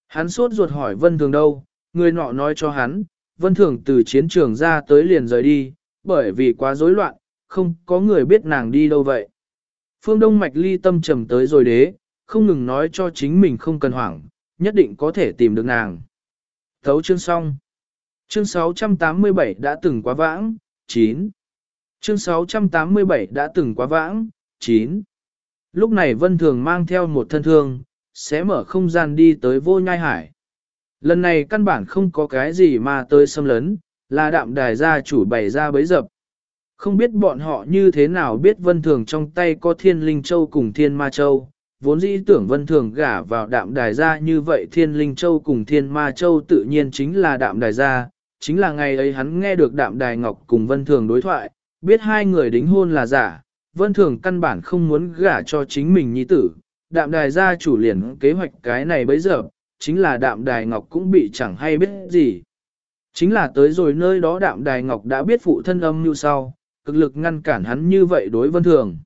A: Hắn sốt ruột hỏi Vân Thường đâu, người nọ nói cho hắn, Vân Thường từ chiến trường ra tới liền rời đi, bởi vì quá rối loạn, không có người biết nàng đi đâu vậy. Phương Đông Mạch ly tâm trầm tới rồi đế, không ngừng nói cho chính mình không cần hoảng, nhất định có thể tìm được nàng. Thấu chương xong. Chương 687 đã từng quá vãng, 9. Chương 687 đã từng quá vãng, 9. Lúc này Vân Thường mang theo một thân thương, sẽ mở không gian đi tới vô nhai hải. Lần này căn bản không có cái gì mà tới xâm lấn, là đạm đài gia chủ bày ra bấy dập. Không biết bọn họ như thế nào biết Vân Thường trong tay có thiên linh châu cùng thiên ma châu, vốn dĩ tưởng Vân Thường gả vào đạm đài gia như vậy thiên linh châu cùng thiên ma châu tự nhiên chính là đạm đài gia, chính là ngày ấy hắn nghe được đạm đài ngọc cùng Vân Thường đối thoại, biết hai người đính hôn là giả, Vân Thường căn bản không muốn gả cho chính mình nhi tử, đạm đài gia chủ liền kế hoạch cái này bấy giờ, chính là đạm đài ngọc cũng bị chẳng hay biết gì. Chính là tới rồi nơi đó đạm đài ngọc đã biết phụ thân âm như sau, cực lực ngăn cản hắn như vậy đối Vân Thường.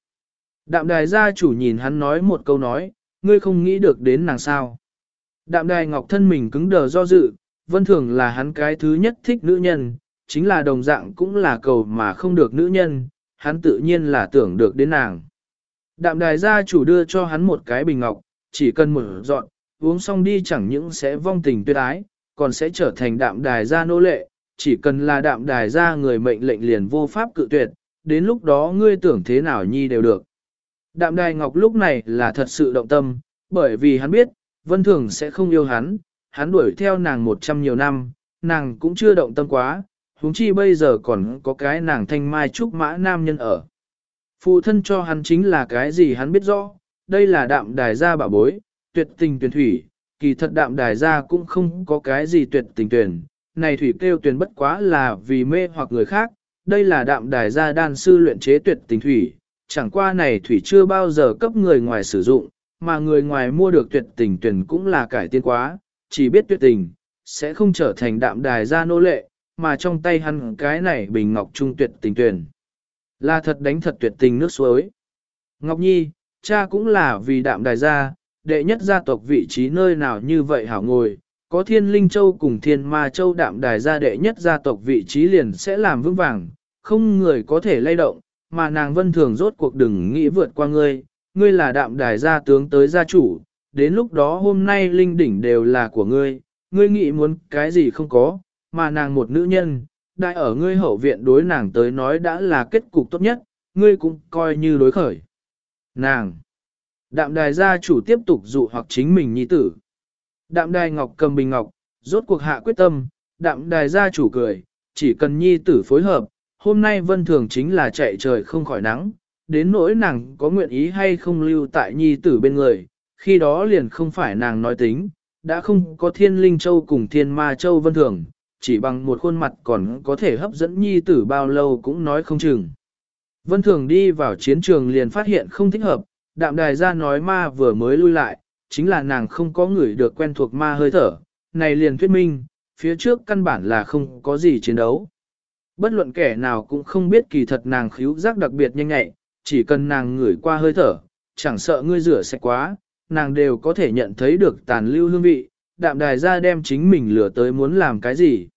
A: Đạm đài gia chủ nhìn hắn nói một câu nói, ngươi không nghĩ được đến nàng sao. Đạm đài ngọc thân mình cứng đờ do dự, Vân Thường là hắn cái thứ nhất thích nữ nhân, chính là đồng dạng cũng là cầu mà không được nữ nhân, hắn tự nhiên là tưởng được đến nàng. Đạm đài gia chủ đưa cho hắn một cái bình ngọc, chỉ cần mở dọn, uống xong đi chẳng những sẽ vong tình tuyệt ái, còn sẽ trở thành đạm đài gia nô lệ, chỉ cần là đạm đài gia người mệnh lệnh liền vô pháp cự tuyệt, đến lúc đó ngươi tưởng thế nào nhi đều được. Đạm đài ngọc lúc này là thật sự động tâm, bởi vì hắn biết, vân thường sẽ không yêu hắn, hắn đuổi theo nàng một trăm nhiều năm, nàng cũng chưa động tâm quá, huống chi bây giờ còn có cái nàng thanh mai trúc mã nam nhân ở. Phụ thân cho hắn chính là cái gì hắn biết rõ, đây là đạm đài gia bảo bối, tuyệt tình tuyển thủy, kỳ thật đạm đài gia cũng không có cái gì tuyệt tình tuyển, này thủy kêu tuyển bất quá là vì mê hoặc người khác, đây là đạm đài gia đan sư luyện chế tuyệt tình thủy, chẳng qua này thủy chưa bao giờ cấp người ngoài sử dụng, mà người ngoài mua được tuyệt tình tuyển cũng là cải tiến quá, chỉ biết tuyệt tình, sẽ không trở thành đạm đài gia nô lệ, mà trong tay hắn cái này bình ngọc trung tuyệt tình tuyển. Là thật đánh thật tuyệt tình nước suối. Ngọc Nhi, cha cũng là vì đạm đài gia, đệ nhất gia tộc vị trí nơi nào như vậy hảo ngồi, có thiên linh châu cùng thiên ma châu đạm đài gia đệ nhất gia tộc vị trí liền sẽ làm vững vàng, không người có thể lay động, mà nàng vân thường rốt cuộc đừng nghĩ vượt qua ngươi, ngươi là đạm đài gia tướng tới gia chủ, đến lúc đó hôm nay linh đỉnh đều là của ngươi, ngươi nghĩ muốn cái gì không có, mà nàng một nữ nhân, đại ở ngươi hậu viện đối nàng tới nói đã là kết cục tốt nhất, ngươi cũng coi như đối khởi. Nàng! Đạm đài gia chủ tiếp tục dụ hoặc chính mình nhi tử. Đạm đài ngọc cầm bình ngọc, rốt cuộc hạ quyết tâm, đạm đài gia chủ cười, chỉ cần nhi tử phối hợp, hôm nay vân thường chính là chạy trời không khỏi nắng, đến nỗi nàng có nguyện ý hay không lưu tại nhi tử bên người, khi đó liền không phải nàng nói tính, đã không có thiên linh châu cùng thiên ma châu vân thường, chỉ bằng một khuôn mặt còn có thể hấp dẫn nhi tử bao lâu cũng nói không chừng. Vân thường đi vào chiến trường liền phát hiện không thích hợp, đạm đài ra nói ma vừa mới lui lại, chính là nàng không có người được quen thuộc ma hơi thở, này liền thuyết minh, phía trước căn bản là không có gì chiến đấu. Bất luận kẻ nào cũng không biết kỳ thật nàng khíu giác đặc biệt nhanh nhạy, chỉ cần nàng ngửi qua hơi thở, chẳng sợ ngươi rửa sạch quá, nàng đều có thể nhận thấy được tàn lưu hương vị, đạm đài ra đem chính mình lửa tới muốn làm cái gì.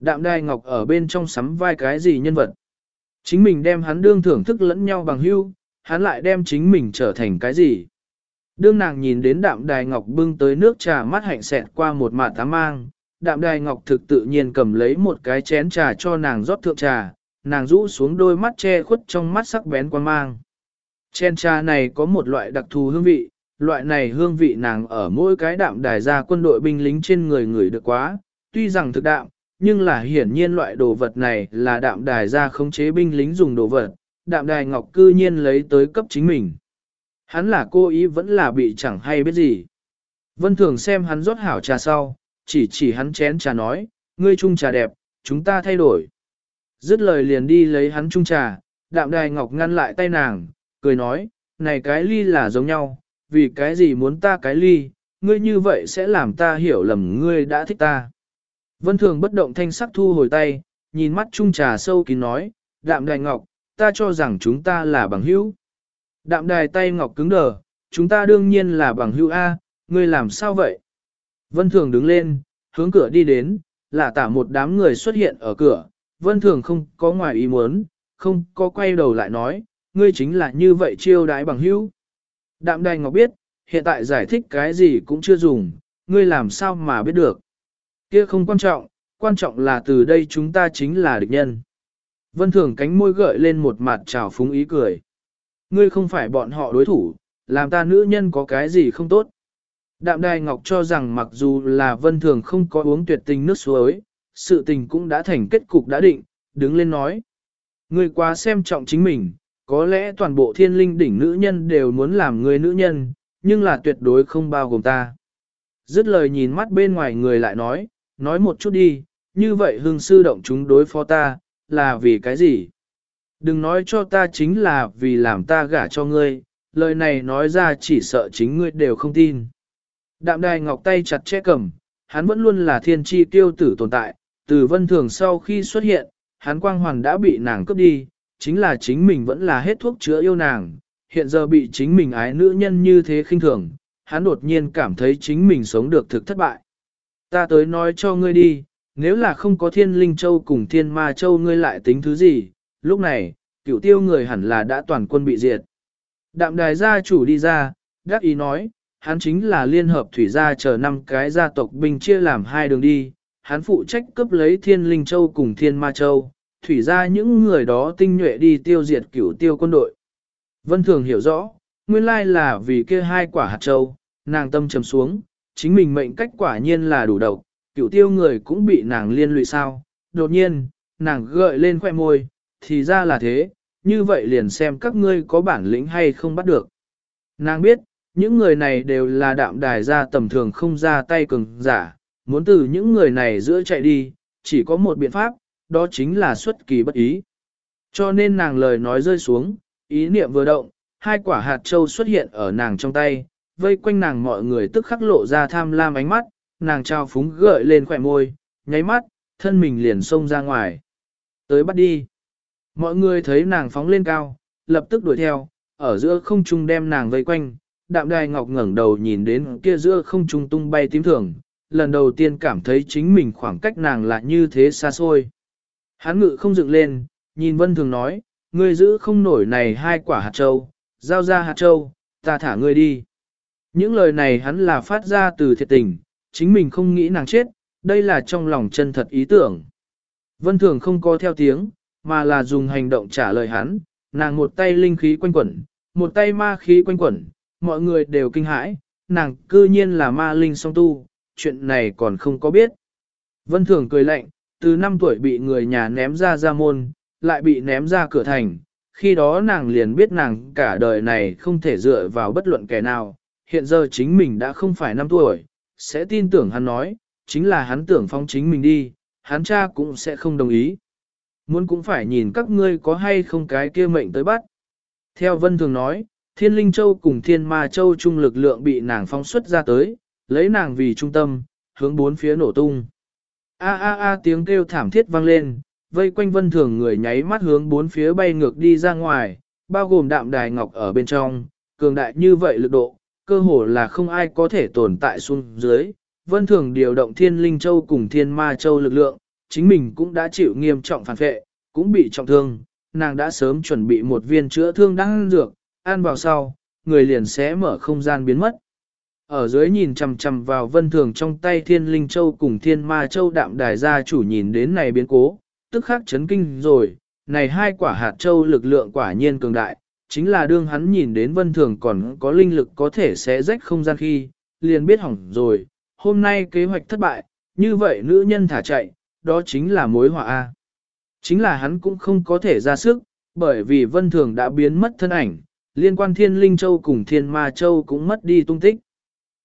A: Đạm đài ngọc ở bên trong sắm vai cái gì nhân vật. Chính mình đem hắn đương thưởng thức lẫn nhau bằng hưu, hắn lại đem chính mình trở thành cái gì. Đương nàng nhìn đến đạm đài ngọc bưng tới nước trà mắt hạnh xẹt qua một mạt tá mang, đạm đài ngọc thực tự nhiên cầm lấy một cái chén trà cho nàng rót thượng trà, nàng rũ xuống đôi mắt che khuất trong mắt sắc bén quan mang. Chén trà này có một loại đặc thù hương vị, loại này hương vị nàng ở mỗi cái đạm đài ra quân đội binh lính trên người người được quá, tuy rằng thực đạm, nhưng là hiển nhiên loại đồ vật này là đạm đài ra khống chế binh lính dùng đồ vật, đạm đài ngọc cư nhiên lấy tới cấp chính mình. Hắn là cô ý vẫn là bị chẳng hay biết gì. Vân thường xem hắn rót hảo trà sau, chỉ chỉ hắn chén trà nói, ngươi chung trà đẹp, chúng ta thay đổi. Dứt lời liền đi lấy hắn chung trà, đạm đài ngọc ngăn lại tay nàng, cười nói, này cái ly là giống nhau, vì cái gì muốn ta cái ly, ngươi như vậy sẽ làm ta hiểu lầm ngươi đã thích ta. Vân thường bất động thanh sắc thu hồi tay, nhìn mắt trung trà sâu kín nói, đạm đài ngọc, ta cho rằng chúng ta là bằng hữu. Đạm đài tay ngọc cứng đờ, chúng ta đương nhiên là bằng hữu A, ngươi làm sao vậy? Vân Thường đứng lên, hướng cửa đi đến, là tả một đám người xuất hiện ở cửa, Vân Thường không có ngoài ý muốn, không có quay đầu lại nói, ngươi chính là như vậy chiêu đái bằng hữu. Đạm đài ngọc biết, hiện tại giải thích cái gì cũng chưa dùng, ngươi làm sao mà biết được. Kia không quan trọng, quan trọng là từ đây chúng ta chính là địch nhân. Vân Thường cánh môi gợi lên một mặt trào phúng ý cười. Ngươi không phải bọn họ đối thủ, làm ta nữ nhân có cái gì không tốt. Đạm Đài Ngọc cho rằng mặc dù là Vân Thường không có uống tuyệt tình nước suối, sự tình cũng đã thành kết cục đã định, đứng lên nói. Ngươi quá xem trọng chính mình, có lẽ toàn bộ thiên linh đỉnh nữ nhân đều muốn làm người nữ nhân, nhưng là tuyệt đối không bao gồm ta. Dứt lời nhìn mắt bên ngoài người lại nói, nói một chút đi, như vậy hương sư động chúng đối phó ta, là vì cái gì? Đừng nói cho ta chính là vì làm ta gả cho ngươi, lời này nói ra chỉ sợ chính ngươi đều không tin. Đạm đài ngọc tay chặt che cầm, hắn vẫn luôn là thiên tri tiêu tử tồn tại, từ vân thường sau khi xuất hiện, hắn quang hoàn đã bị nàng cướp đi, chính là chính mình vẫn là hết thuốc chữa yêu nàng, hiện giờ bị chính mình ái nữ nhân như thế khinh thường, hắn đột nhiên cảm thấy chính mình sống được thực thất bại. Ta tới nói cho ngươi đi, nếu là không có thiên linh châu cùng thiên ma châu ngươi lại tính thứ gì, lúc này, cựu tiêu người hẳn là đã toàn quân bị diệt. Đạm đài gia chủ đi ra, đắc ý nói, hắn chính là liên hợp thủy gia chờ năm cái gia tộc binh chia làm hai đường đi, hắn phụ trách cấp lấy thiên linh châu cùng thiên ma châu, thủy ra những người đó tinh nhuệ đi tiêu diệt cửu tiêu quân đội. Vân Thường hiểu rõ, nguyên lai là vì kia hai quả hạt châu, nàng tâm trầm xuống, chính mình mệnh cách quả nhiên là đủ độc, cửu tiêu người cũng bị nàng liên lụy sao. Đột nhiên, nàng gợi lên khoẻ môi, thì ra là thế, như vậy liền xem các ngươi có bản lĩnh hay không bắt được. Nàng biết, những người này đều là đạm đài ra tầm thường không ra tay cường giả, muốn từ những người này giữa chạy đi, chỉ có một biện pháp, đó chính là xuất kỳ bất ý. Cho nên nàng lời nói rơi xuống, ý niệm vừa động, hai quả hạt châu xuất hiện ở nàng trong tay, vây quanh nàng mọi người tức khắc lộ ra tham lam ánh mắt, nàng trao phúng gợi lên khỏe môi, nháy mắt, thân mình liền xông ra ngoài. Tới bắt đi. Mọi người thấy nàng phóng lên cao, lập tức đuổi theo, ở giữa không trung đem nàng vây quanh, đạm đài ngọc ngẩng đầu nhìn đến kia giữa không trung tung bay tím thường, lần đầu tiên cảm thấy chính mình khoảng cách nàng là như thế xa xôi. Hắn ngự không dựng lên, nhìn vân thường nói, ngươi giữ không nổi này hai quả hạt châu, giao ra hạt châu, ta thả ngươi đi. Những lời này hắn là phát ra từ thiệt tình, chính mình không nghĩ nàng chết, đây là trong lòng chân thật ý tưởng. Vân thường không có theo tiếng, mà là dùng hành động trả lời hắn, nàng một tay linh khí quanh quẩn, một tay ma khí quanh quẩn, mọi người đều kinh hãi, nàng cư nhiên là ma linh song tu, chuyện này còn không có biết. Vân Thường cười lạnh, từ năm tuổi bị người nhà ném ra ra môn, lại bị ném ra cửa thành, khi đó nàng liền biết nàng cả đời này không thể dựa vào bất luận kẻ nào, hiện giờ chính mình đã không phải năm tuổi, sẽ tin tưởng hắn nói, chính là hắn tưởng phong chính mình đi, hắn cha cũng sẽ không đồng ý. Muốn cũng phải nhìn các ngươi có hay không cái kia mệnh tới bắt. Theo Vân Thường nói, Thiên Linh Châu cùng Thiên Ma Châu chung lực lượng bị nàng phóng xuất ra tới, lấy nàng vì trung tâm, hướng bốn phía nổ tung. A a a tiếng kêu thảm thiết vang lên, vây quanh Vân Thường người nháy mắt hướng bốn phía bay ngược đi ra ngoài, bao gồm đạm đài ngọc ở bên trong, cường đại như vậy lực độ, cơ hồ là không ai có thể tồn tại xuống dưới. Vân Thường điều động Thiên Linh Châu cùng Thiên Ma Châu lực lượng, chính mình cũng đã chịu nghiêm trọng phản vệ, cũng bị trọng thương, nàng đã sớm chuẩn bị một viên chữa thương đang dược, ăn vào sau, người liền sẽ mở không gian biến mất. Ở dưới nhìn chằm chằm vào vân thường trong tay thiên linh châu cùng thiên ma châu đạm đài gia chủ nhìn đến này biến cố, tức khắc chấn kinh rồi, này hai quả hạt châu lực lượng quả nhiên cường đại, chính là đương hắn nhìn đến vân thường còn có linh lực có thể sẽ rách không gian khi, liền biết hỏng rồi, hôm nay kế hoạch thất bại, như vậy nữ nhân thả chạy, đó chính là mối họa A. Chính là hắn cũng không có thể ra sức, bởi vì vân thường đã biến mất thân ảnh, liên quan thiên linh châu cùng thiên ma châu cũng mất đi tung tích.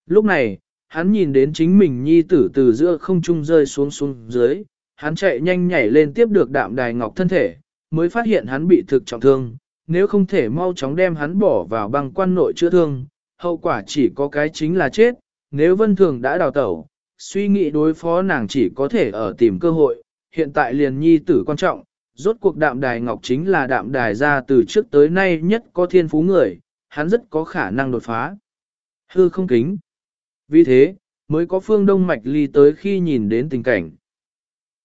A: Lúc này, hắn nhìn đến chính mình nhi tử từ giữa không trung rơi xuống xuống dưới, hắn chạy nhanh nhảy lên tiếp được đạm đài ngọc thân thể, mới phát hiện hắn bị thực trọng thương, nếu không thể mau chóng đem hắn bỏ vào băng quan nội chữa thương, hậu quả chỉ có cái chính là chết, nếu vân thường đã đào tẩu, suy nghĩ đối phó nàng chỉ có thể ở tìm cơ hội, hiện tại liền nhi tử quan trọng, rốt cuộc đạm đài ngọc chính là đạm đài ra từ trước tới nay nhất có thiên phú người, hắn rất có khả năng đột phá. Hư không kính. Vì thế, mới có phương đông mạch ly tới khi nhìn đến tình cảnh.